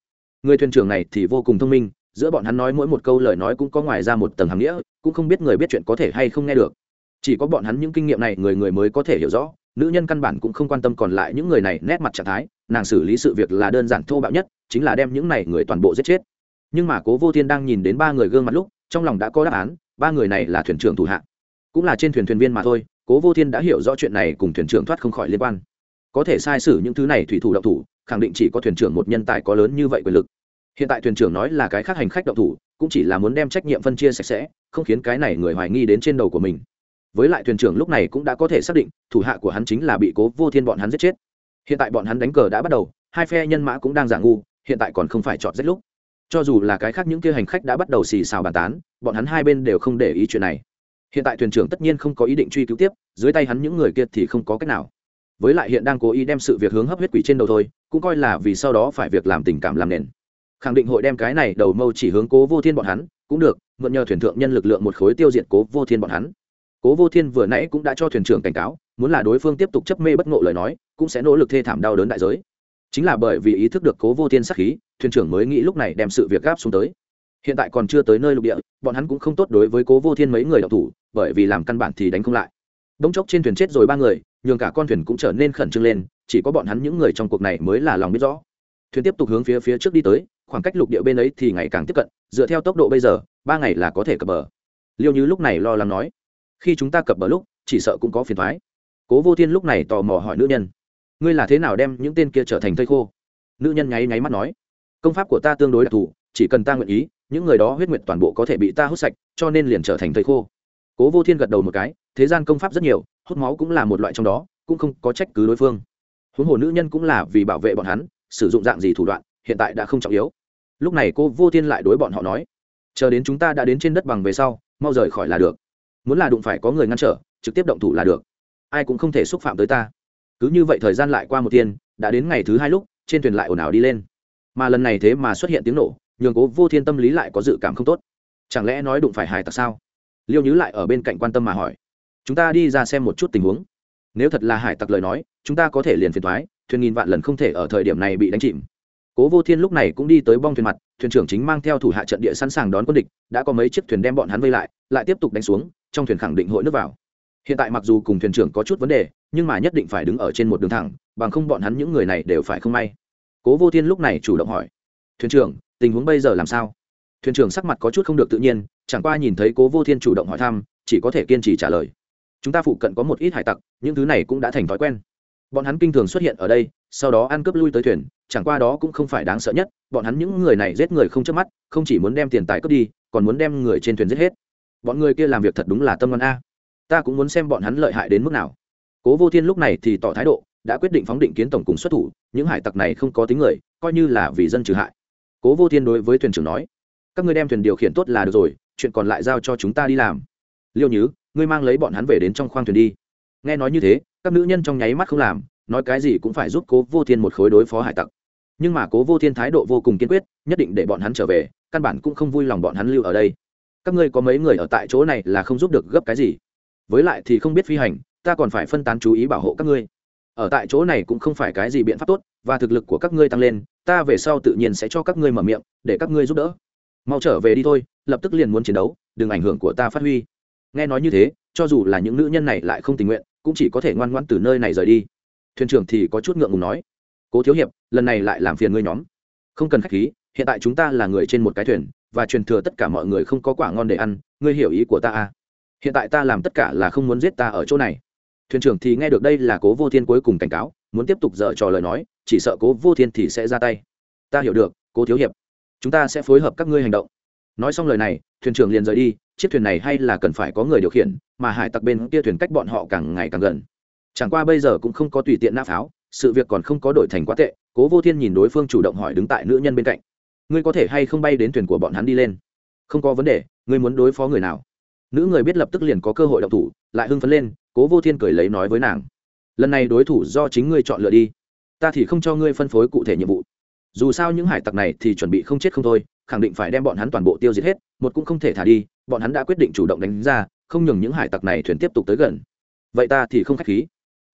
Người thuyền trưởng này thì vô cùng thông minh, giữa bọn hắn nói mỗi một câu lời nói cũng có ngoài ra một tầng hàm nghĩa, cũng không biết người biết chuyện có thể hay không nghe được chỉ có bọn hắn những kinh nghiệm này người người mới có thể hiểu rõ, nữ nhân căn bản cũng không quan tâm còn lại những người này nét mặt trạng thái, nàng xử lý sự việc là đơn giản thô bạo nhất, chính là đem những này người toàn bộ giết chết. Nhưng mà cố vô thiên đang nhìn đến ba người gương mặt lúc, trong lòng đã có đáp án, ba người này là thuyền trưởng thủ hạ. Cũng là trên thuyền thuyền viên mà thôi, cố vô thiên đã hiểu rõ chuyện này cùng thuyền trưởng thoát không khỏi liên quan. Có thể sai sử những thứ này thủy thủ đậu thủ, khẳng định chỉ có thuyền trưởng một nhân tài có lớn như vậy quyền lực. Hiện tại thuyền trưởng nói là cái khác hành khách đậu thủ, cũng chỉ là muốn đem trách nhiệm phân chia sạch sẽ, không khiến cái này người hoài nghi đến trên đầu của mình với lại thuyền trưởng lúc này cũng đã có thể xác định, thủ hạ của hắn chính là bị cố vô thiên bọn hắn giết chết. Hiện tại bọn hắn đánh cờ đã bắt đầu, hai phe nhân mã cũng đang giả ngu, hiện tại còn không phải chọn giết lúc. Cho dù là cái khác những kia hành khách đã bắt đầu xì xào bàn tán, bọn hắn hai bên đều không để ý chuyện này. Hiện tại thuyền trưởng tất nhiên không có ý định truy cứu tiếp, dưới tay hắn những người kia thì không có cách nào. Với lại hiện đang cố ý đem sự việc hướng hấp huyết quỷ trên đầu thôi, cũng coi là vì sau đó phải việc làm tình cảm làm nền. Khẳng định hội đem cái này đầu mâu chỉ hướng cố vô thiên bọn hắn, cũng được, mượn nhờ thuyền thượng nhân lực lượng một khối tiêu diệt cố vô thiên bọn hắn cố vô thiên vừa nãy cũng đã cho thuyền trưởng cảnh cáo, muốn là đối phương tiếp tục chấp mê bất ngộ lời nói, cũng sẽ nỗ lực thê thảm đau đớn đại giới. Chính là bởi vì ý thức được cố vô thiên sắc khí, thuyền trưởng mới nghĩ lúc này đem sự việc gáp xuống tới. Hiện tại còn chưa tới nơi lục địa, bọn hắn cũng không tốt đối với cố vô thiên mấy người đọc thủ, bởi vì làm căn bản thì đánh không lại. Đống chốc trên thuyền chết rồi ba người, nhường cả con thuyền cũng trở nên khẩn trương lên, chỉ có bọn hắn những người trong cuộc này mới là lòng biết rõ. Thuyền tiếp tục hướng phía phía trước đi tới, khoảng cách lục địa bên ấy thì ngày càng tiếp cận, dựa theo tốc độ bây giờ, ba ngày là có thể cập bờ. Liêu như lúc này lo lắng nói khi chúng ta cập bờ lúc, chỉ sợ cũng có phiền thoái. Cố vô thiên lúc này tò mò hỏi nữ nhân, ngươi là thế nào đem những tên kia trở thành thây khô? Nữ nhân nháy nháy mắt nói, công pháp của ta tương đối đặc thù, chỉ cần ta nguyện ý, những người đó huyết nguyện toàn bộ có thể bị ta hút sạch, cho nên liền trở thành thây khô. Cố vô thiên gật đầu một cái, thế gian công pháp rất nhiều, hút máu cũng là một loại trong đó, cũng không có trách cứ đối phương. Huống hồ nữ nhân cũng là vì bảo vệ bọn hắn, sử dụng dạng gì thủ đoạn, hiện tại đã không trọng yếu. Lúc này cô vô thiên lại đối bọn họ nói, chờ đến chúng ta đã đến trên đất bằng về sau, mau rời khỏi là được muốn là đụng phải có người ngăn trở, trực tiếp động thủ là được. Ai cũng không thể xúc phạm tới ta. Cứ như vậy thời gian lại qua một thiên đã đến ngày thứ hai lúc, trên thuyền lại ồn ào đi lên. Mà lần này thế mà xuất hiện tiếng nổ, nhường cố vô thiên tâm lý lại có dự cảm không tốt. Chẳng lẽ nói đụng phải hải tặc sao? Liêu nhứ lại ở bên cạnh quan tâm mà hỏi. Chúng ta đi ra xem một chút tình huống. Nếu thật là hải tặc lời nói, chúng ta có thể liền phiền thoái thuyền nghìn vạn lần không thể ở thời điểm này bị đánh chìm. Cố vô thiên lúc này cũng đi tới bong thuyền mặt thuyền trưởng chính mang theo thủ hạ trận địa sẵn sàng đón quân địch, đã có mấy chiếc thuyền đem bọn hắn vây lại lại tiếp tục đánh xuống, trong thuyền khẳng định hội nước vào. Hiện tại mặc dù cùng thuyền trưởng có chút vấn đề, nhưng mà nhất định phải đứng ở trên một đường thẳng, bằng không bọn hắn những người này đều phải không may. Cố vô thiên lúc này chủ động hỏi, thuyền trưởng, tình huống bây giờ làm sao? Thuyền trưởng sắc mặt có chút không được tự nhiên, chẳng qua nhìn thấy cố vô thiên chủ động hỏi thăm, chỉ có thể kiên trì trả lời. Chúng ta phụ cận có một ít hải tặc, những thứ này cũng đã thành thói quen bọn hắn kinh thường xuất hiện ở đây, sau đó ăn cướp lui tới thuyền, chẳng qua đó cũng không phải đáng sợ nhất, bọn hắn những người này giết người không chớp mắt, không chỉ muốn đem tiền tài cướp đi, còn muốn đem người trên thuyền giết hết. Bọn người kia làm việc thật đúng là tâm ngon a. Ta cũng muốn xem bọn hắn lợi hại đến mức nào. Cố vô thiên lúc này thì tỏ thái độ, đã quyết định phóng định kiến tổng cùng xuất thủ, những hải tặc này không có tính người, coi như là vì dân trừ hại. Cố vô thiên đối với thuyền trưởng nói, các ngươi đem thuyền điều khiển tốt là được rồi, chuyện còn lại giao cho chúng ta đi làm. Liêu nhứ, ngươi mang lấy bọn hắn về đến trong khoang thuyền đi. Nghe nói như thế các nữ nhân trong nháy mắt không làm, nói cái gì cũng phải giúp cố vô thiên một khối đối phó hải tặc. Nhưng mà cố vô thiên thái độ vô cùng kiên quyết, nhất định để bọn hắn trở về, căn bản cũng không vui lòng bọn hắn lưu ở đây. Các ngươi có mấy người ở tại chỗ này là không giúp được gấp cái gì? Với lại thì không biết phi hành, ta còn phải phân tán chú ý bảo hộ các ngươi. Ở tại chỗ này cũng không phải cái gì biện pháp tốt, và thực lực của các ngươi tăng lên, ta về sau tự nhiên sẽ cho các ngươi mở miệng, để các ngươi giúp đỡ. Mau trở về đi thôi, lập tức liền muốn chiến đấu, đừng ảnh hưởng của ta phát huy. Nghe nói như thế, cho dù là những nữ nhân này lại không tình nguyện cũng chỉ có thể ngoan ngoãn từ nơi này rời đi. Thuyền trưởng thì có chút ngượng ngùng nói, cố thiếu hiệp, lần này lại làm phiền ngươi nhóm. Không cần khách khí, hiện tại chúng ta là người trên một cái thuyền, và truyền thừa tất cả mọi người không có quả ngon để ăn, ngươi hiểu ý của ta à? Hiện tại ta làm tất cả là không muốn giết ta ở chỗ này. Thuyền trưởng thì nghe được đây là cố vô thiên cuối cùng cảnh cáo, muốn tiếp tục dở trò lời nói, chỉ sợ cố vô thiên thì sẽ ra tay. Ta hiểu được, cố thiếu hiệp. Chúng ta sẽ phối hợp các ngươi hành động nói xong lời này, thuyền trưởng liền rời đi, chiếc thuyền này hay là cần phải có người điều khiển, mà hải tặc bên kia thuyền cách bọn họ càng ngày càng gần. Chẳng qua bây giờ cũng không có tùy tiện nã pháo, sự việc còn không có đổi thành quá tệ, cố vô thiên nhìn đối phương chủ động hỏi đứng tại nữ nhân bên cạnh. Ngươi có thể hay không bay đến thuyền của bọn hắn đi lên? Không có vấn đề, ngươi muốn đối phó người nào? Nữ người biết lập tức liền có cơ hội động thủ, lại hưng phấn lên, cố vô thiên cười lấy nói với nàng. Lần này đối thủ do chính ngươi chọn lựa đi, ta thì không cho ngươi phân phối cụ thể nhiệm vụ. Dù sao những hải tặc này thì chuẩn bị không chết không thôi khẳng định phải đem bọn hắn toàn bộ tiêu diệt hết, một cũng không thể thả đi, bọn hắn đã quyết định chủ động đánh ra, không nhường những hải tặc này thuyền tiếp tục tới gần. Vậy ta thì không k h á c h khí.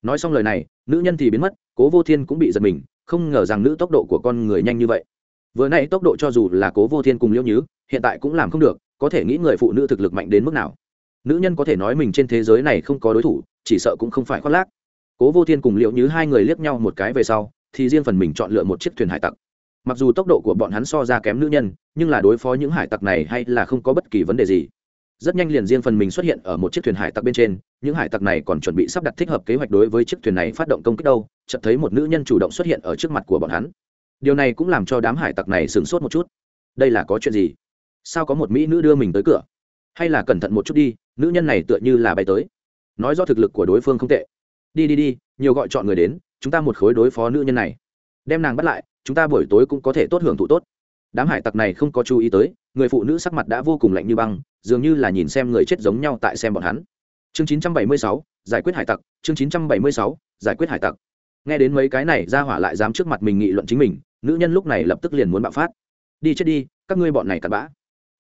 Nói xong lời này, nữ nhân thì biến mất, cố vô thiên cũng bị giật mình, không ngờ rằng nữ tốc độ của con người nhanh như vậy. Vừa n ã y tốc độ cho dù là cố vô thiên cùng liễu nhứ hiện tại cũng làm không được, có thể nghĩ người phụ nữ thực lực mạnh đến mức nào. Nữ nhân có thể nói mình trên thế giới này không có đối thủ, chỉ sợ cũng không phải khoác lác. Cố vô thiên cùng liễu nhứ hai người liếc nhau một cái về sau, thì riêng phần mình chọn lựa một chiếc thuyền hải tặc mặc dù tốc độ của bọn hắn so ra kém nữ nhân, nhưng là đối phó những hải tặc này hay là không có bất kỳ vấn đề gì. Rất nhanh liền riêng phần mình xuất hiện ở một chiếc thuyền hải tặc bên trên, những hải tặc này còn chuẩn bị sắp đặt thích hợp kế hoạch đối với chiếc thuyền này phát động công kích đâu, chợt thấy một nữ nhân chủ động xuất hiện ở trước mặt của bọn hắn. Điều này cũng làm cho đám hải tặc này sửng sốt một chút. Đây là có chuyện gì? Sao có một mỹ nữ đưa mình tới cửa? Hay là cẩn thận một chút đi, nữ nhân này tựa như là bay tới. Nói do thực lực của đối phương không tệ. Đi đi đi, nhiều gọi chọn người đến, chúng ta một khối đối phó nữ nhân này đem nàng bắt lại chúng ta buổi tối cũng có thể tốt hưởng thụ tốt. Đám hải tặc này không có chú ý tới người phụ nữ sắc mặt đã vô cùng lạnh như băng dường như là nhìn xem người chết giống nhau tại xem bọn hắn. Chương 976, giải quyết hải tặc chương 976, giải quyết hải tặc. Nghe đến mấy cái này ra hỏa lại dám trước mặt mình nghị luận chính mình nữ nhân lúc này lập tức liền muốn bạo phát. Đi chết đi các ngươi bọn này cặn bã.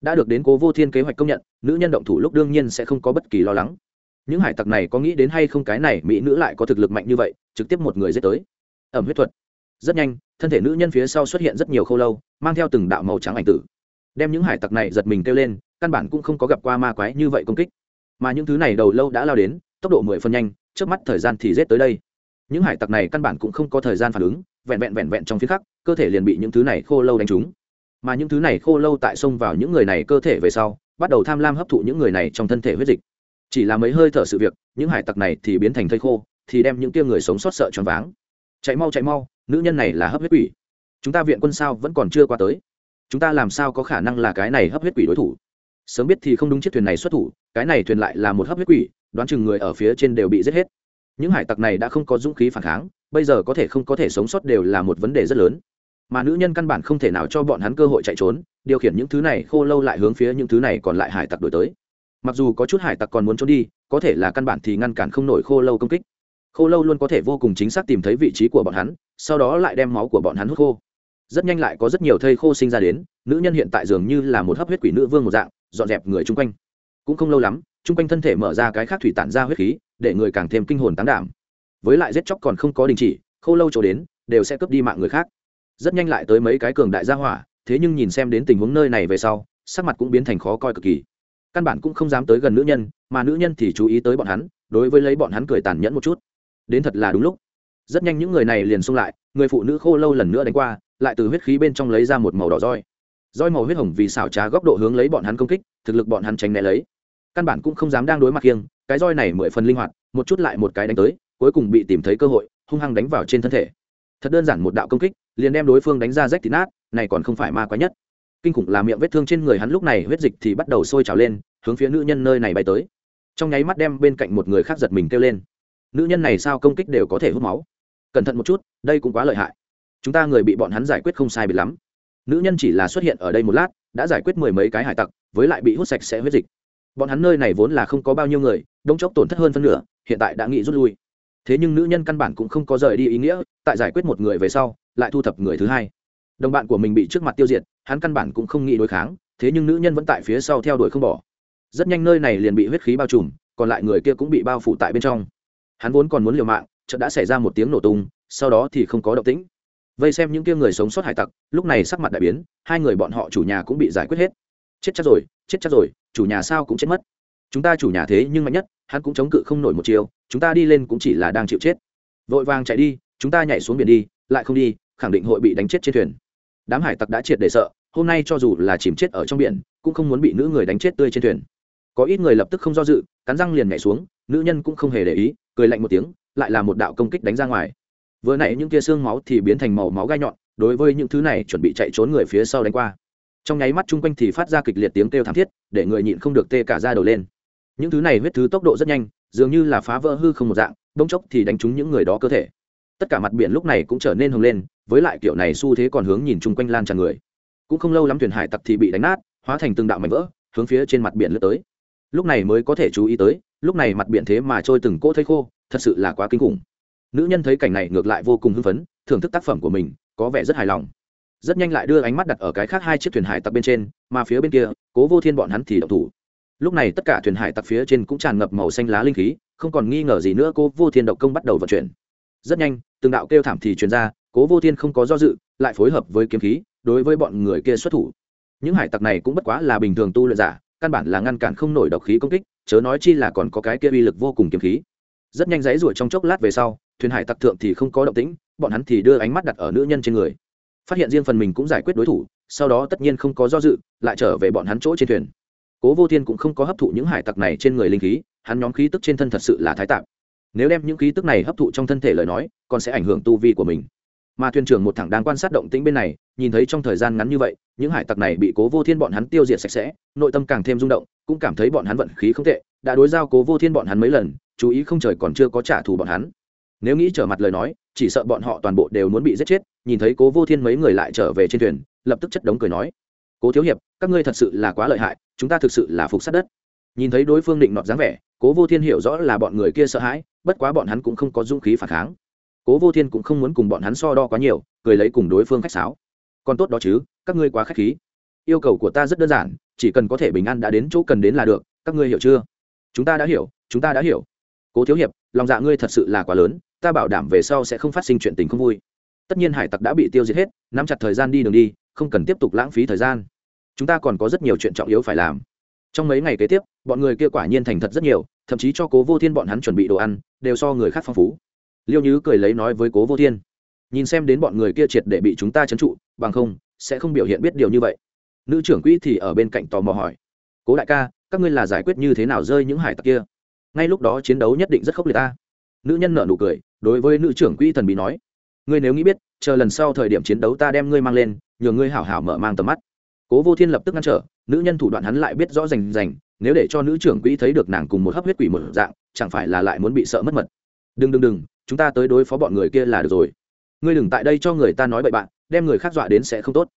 Đã được đến cố vô thiên kế hoạch công nhận nữ nhân động thủ lúc đương nhiên sẽ không có bất kỳ lo lắng. Những hải tặc này có nghĩ đến hay không cái này mỹ nữ lại có thực lực mạnh như vậy trực tiếp một người giết tới. Ẩm huyết thuật rất nhanh, thân thể nữ nhân phía sau xuất hiện rất nhiều khâu lâu, mang theo từng đạo màu trắng ảnh tử. Đem những hải tặc này giật mình kêu lên, căn bản cũng không có gặp qua ma quái như vậy công kích. Mà những thứ này đầu lâu đã lao đến, tốc độ mười phân nhanh, trước mắt thời gian thì rét tới đây. Những hải tặc này căn bản cũng không có thời gian phản ứng, vẹn vẹn vẹn vẹn trong phía khắc, cơ thể liền bị những thứ này khô lâu đánh trúng. Mà những thứ này khô lâu tại xông vào những người này cơ thể về sau, bắt đầu tham lam hấp thụ những người này trong thân thể huyết dịch. Chỉ là mấy hơi thở sự việc, những hải tặc này thì biến thành thây khô, thì đem những tia người sống sót sợ choáng váng. Chạy mau chạy mau nữ nhân này là hấp huyết quỷ. Chúng ta viện quân sao vẫn còn chưa qua tới? Chúng ta làm sao có khả năng là cái này hấp huyết quỷ đối thủ? Sớm biết thì không đúng chiếc thuyền này xuất thủ, cái này thuyền lại là một hấp huyết quỷ, đoán chừng người ở phía trên đều bị giết hết. Những hải tặc này đã không có dũng khí phản kháng, bây giờ có thể không có thể sống sót đều là một vấn đề rất lớn. Mà nữ nhân căn bản không thể nào cho bọn hắn cơ hội chạy trốn, điều khiển những thứ này khô lâu lại hướng phía những thứ này còn lại hải tặc đổi tới. Mặc dù có chút hải tặc còn muốn trốn đi, có thể là căn bản thì ngăn cản không nổi khô lâu công kích khô lâu luôn có thể vô cùng chính xác tìm thấy vị trí của bọn hắn, sau đó lại đem máu của bọn hắn hút khô. Rất nhanh lại có rất nhiều thây khô sinh ra đến, nữ nhân hiện tại dường như là một hấp huyết quỷ nữ vương một dạng, dọn dẹp người chung quanh. Cũng không lâu lắm, chung quanh thân thể mở ra cái khác thủy tản ra huyết khí, để người càng thêm kinh hồn tán đảm. Với lại giết chóc còn không có đình chỉ, khô lâu chỗ đến, đều sẽ cướp đi mạng người khác. Rất nhanh lại tới mấy cái cường đại gia hỏa, thế nhưng nhìn xem đến tình huống nơi này về sau, sắc mặt cũng biến thành khó coi cực kỳ. Căn bản cũng không dám tới gần nữ nhân, mà nữ nhân thì chú ý tới bọn hắn, đối với lấy bọn hắn cười tàn nhẫn một chút đến thật là đúng lúc. Rất nhanh những người này liền xung lại, người phụ nữ khô lâu lần nữa đánh qua, lại từ huyết khí bên trong lấy ra một màu đỏ roi. Roi màu huyết hồng vì xảo trá góc độ hướng lấy bọn hắn công kích, thực lực bọn hắn tránh né lấy. Căn bản cũng không dám đang đối mặt kiêng cái roi này mười phần linh hoạt, một chút lại một cái đánh tới, cuối cùng bị tìm thấy cơ hội, hung hăng đánh vào trên thân thể. Thật đơn giản một đạo công kích, liền đem đối phương đánh ra rách thịt nát, này còn không phải ma quái nhất. Kinh khủng là miệng vết thương trên người hắn lúc này huyết dịch thì bắt đầu sôi trào lên, hướng phía nữ nhân nơi này bay tới. Trong nháy mắt đem bên cạnh một người khác giật mình kêu lên nữ nhân này sao công kích đều có thể hút máu? Cẩn thận một chút, đây cũng quá lợi hại. Chúng ta người bị bọn hắn giải quyết không sai biệt lắm. Nữ nhân chỉ là xuất hiện ở đây một lát, đã giải quyết mười mấy cái hải tặc, với lại bị hút sạch sẽ huyết dịch. Bọn hắn nơi này vốn là không có bao nhiêu người, đông chốc tổn thất hơn phân nửa, hiện tại đã nghị rút lui. Thế nhưng nữ nhân căn bản cũng không có rời đi ý nghĩa, tại giải quyết một người về sau, lại thu thập người thứ hai. Đồng bạn của mình bị trước mặt tiêu diệt, hắn căn bản cũng không nghĩ đối kháng, thế nhưng nữ nhân vẫn tại phía sau theo đuổi không bỏ. Rất nhanh nơi này liền bị huyết khí bao trùm, còn lại người kia cũng bị bao phủ tại bên trong hắn vốn còn muốn liều mạng, chợt đã xảy ra một tiếng nổ tung, sau đó thì không có động tĩnh. Vây xem những kia người sống sót hải tặc, lúc này sắc mặt đại biến, hai người bọn họ chủ nhà cũng bị giải quyết hết. Chết chắc rồi, chết chắc rồi, chủ nhà sao cũng chết mất. Chúng ta chủ nhà thế nhưng mạnh nhất, hắn cũng chống cự không nổi một chiều chúng ta đi lên cũng chỉ là đang chịu chết. Vội vàng chạy đi, chúng ta nhảy xuống biển đi, lại không đi, khẳng định hội bị đánh chết trên thuyền. Đám hải tặc đã triệt để sợ, hôm nay cho dù là chìm chết ở trong biển, cũng không muốn bị nữ người đánh chết tươi trên thuyền. Có ít người lập tức không do dự, cắn răng liền nhảy xuống, nữ nhân cũng không hề để ý cười lạnh một tiếng, lại là một đạo công kích đánh ra ngoài. Vừa nãy những tia xương máu thì biến thành màu máu gai nhọn, đối với những thứ này chuẩn bị chạy trốn người phía sau đánh qua. Trong nháy mắt chung quanh thì phát ra kịch liệt tiếng kêu thảm thiết, để người nhịn không được tê cả ra đầu lên. Những thứ này huyết thứ tốc độ rất nhanh, dường như là phá vỡ hư không một dạng, bỗng chốc thì đánh trúng những người đó cơ thể. Tất cả mặt biển lúc này cũng trở nên hồng lên, với lại kiểu này xu thế còn hướng nhìn chung quanh lan tràn người. Cũng không lâu lắm thuyền hải tặc thì bị đánh nát, hóa thành từng đạo mảnh vỡ, hướng phía trên mặt biển lướt tới lúc này mới có thể chú ý tới, lúc này mặt biển thế mà trôi từng cỗ thấy khô, thật sự là quá kinh khủng. Nữ nhân thấy cảnh này ngược lại vô cùng hưng phấn, thưởng thức tác phẩm của mình, có vẻ rất hài lòng. Rất nhanh lại đưa ánh mắt đặt ở cái khác hai chiếc thuyền hải tặc bên trên, mà phía bên kia, cố vô thiên bọn hắn thì đậu thủ. Lúc này tất cả thuyền hải tặc phía trên cũng tràn ngập màu xanh lá linh khí, không còn nghi ngờ gì nữa cố vô thiên độc công bắt đầu vận chuyển. Rất nhanh, từng đạo kêu thảm thì truyền ra, cố vô thiên không có do dự, lại phối hợp với kiếm khí, đối với bọn người kia xuất thủ. Những hải tặc này cũng bất quá là bình thường tu luyện giả căn bản là ngăn cản không nổi độc khí công kích, chớ nói chi là còn có cái kia uy lực vô cùng kiếm khí. Rất nhanh dãy ruổi trong chốc lát về sau, thuyền hải tặc thượng thì không có động tĩnh, bọn hắn thì đưa ánh mắt đặt ở nữ nhân trên người. Phát hiện riêng phần mình cũng giải quyết đối thủ, sau đó tất nhiên không có do dự, lại trở về bọn hắn chỗ trên thuyền. Cố vô thiên cũng không có hấp thụ những hải tặc này trên người linh khí, hắn nhóm khí tức trên thân thật sự là thái tạp. Nếu đem những khí tức này hấp thụ trong thân thể lời nói, còn sẽ ảnh hưởng tu vi của mình mà thuyền trưởng một thẳng đang quan sát động tĩnh bên này, nhìn thấy trong thời gian ngắn như vậy, những hải tặc này bị cố vô thiên bọn hắn tiêu diệt sạch sẽ, nội tâm càng thêm rung động, cũng cảm thấy bọn hắn vận khí không tệ, đã đối giao cố vô thiên bọn hắn mấy lần, chú ý không trời còn chưa có trả thù bọn hắn. Nếu nghĩ trở mặt lời nói, chỉ sợ bọn họ toàn bộ đều muốn bị giết chết, nhìn thấy cố vô thiên mấy người lại trở về trên thuyền, lập tức chất đống cười nói, cố thiếu hiệp, các ngươi thật sự là quá lợi hại, chúng ta thực sự là phục sát đất. Nhìn thấy đối phương định nọt dáng vẻ, cố vô thiên hiểu rõ là bọn người kia sợ hãi, bất quá bọn hắn cũng không có dũng khí phản kháng cố vô thiên cũng không muốn cùng bọn hắn so đo quá nhiều, cười lấy cùng đối phương khách sáo. Còn tốt đó chứ, các ngươi quá k h á c h khí. Yêu cầu của ta rất đơn giản, chỉ cần có thể bình an đã đến chỗ cần đến là được, các ngươi hiểu chưa? Chúng ta đã hiểu, chúng ta đã hiểu. Cố thiếu hiệp, lòng dạ ngươi thật sự là quá lớn, ta bảo đảm về sau sẽ không phát sinh chuyện tình không vui. Tất nhiên hải tặc đã bị tiêu diệt hết, nắm chặt thời gian đi đường đi, không cần tiếp tục lãng phí thời gian. Chúng ta còn có rất nhiều chuyện trọng yếu phải làm. Trong mấy ngày kế tiếp, bọn người kia quả nhiên thành thật rất nhiều, thậm chí cho cố vô thiên bọn hắn chuẩn bị đồ ăn, đều so người khác phong phú liêu nhứ cười lấy nói với cố vô thiên, nhìn xem đến bọn người kia triệt để bị chúng ta trấn trụ, bằng không, sẽ không biểu hiện biết điều như vậy. Nữ trưởng quỹ thì ở bên cạnh tò mò hỏi, cố đại ca, các ngươi là giải quyết như thế nào rơi những hải tặc kia? Ngay lúc đó chiến đấu nhất định rất khốc liệt ta. Nữ nhân nở nụ cười, đối với nữ trưởng quỹ thần bí nói, ngươi nếu nghĩ biết, chờ lần sau thời điểm chiến đấu ta đem ngươi mang lên, nhờ ngươi hảo hảo mở mang tầm mắt. Cố vô thiên lập tức ngăn trở, nữ nhân thủ đoạn hắn lại biết rõ rành rành, nếu để cho nữ trưởng quỹ thấy được nàng cùng một hấp huyết quỷ một dạng, chẳng phải là lại muốn bị sợ mất mật. Đừng đừng đừng chúng ta tới đối phó bọn người kia là được rồi. Ngươi đừng tại đây cho người ta nói bậy bạn đem người khác dọa đến sẽ không tốt.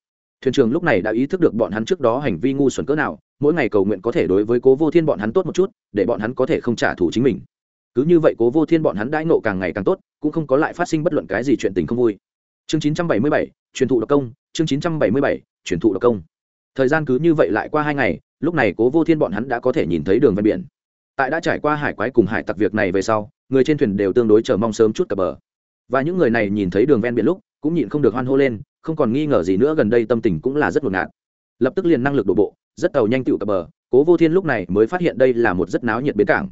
Thuyền trưởng lúc này đã ý thức được bọn hắn trước đó hành vi ngu xuẩn cỡ nào mỗi ngày cầu nguyện có thể đối với cố vô thiên bọn hắn tốt một chút để bọn hắn có thể không trả thù chính mình. Cứ như vậy cố vô thiên bọn hắn đãi nộ càng ngày càng tốt cũng không có lại phát sinh bất luận cái gì chuyện tình không vui. Chương 977, truyền thụ độc công chương 977, truyền thụ độc công. Thời gian cứ như vậy lại qua hai ngày lúc này cố vô thiên bọn hắn đã có thể nhìn thấy đường ven biển tại đã trải qua hải quái cùng hải tặc việc này về sau, người trên thuyền đều tương đối chờ mong sớm chút cập bờ. Và những người này nhìn thấy đường ven biển lúc, cũng nhịn không được hoan hô lên, không còn nghi ngờ gì nữa gần đây tâm tình cũng là rất ngột ngạt. Lập tức liền năng lực đổ bộ, rất tàu nhanh tựu cập bờ, cố vô thiên lúc này mới phát hiện đây là một rất náo nhiệt bến cảng.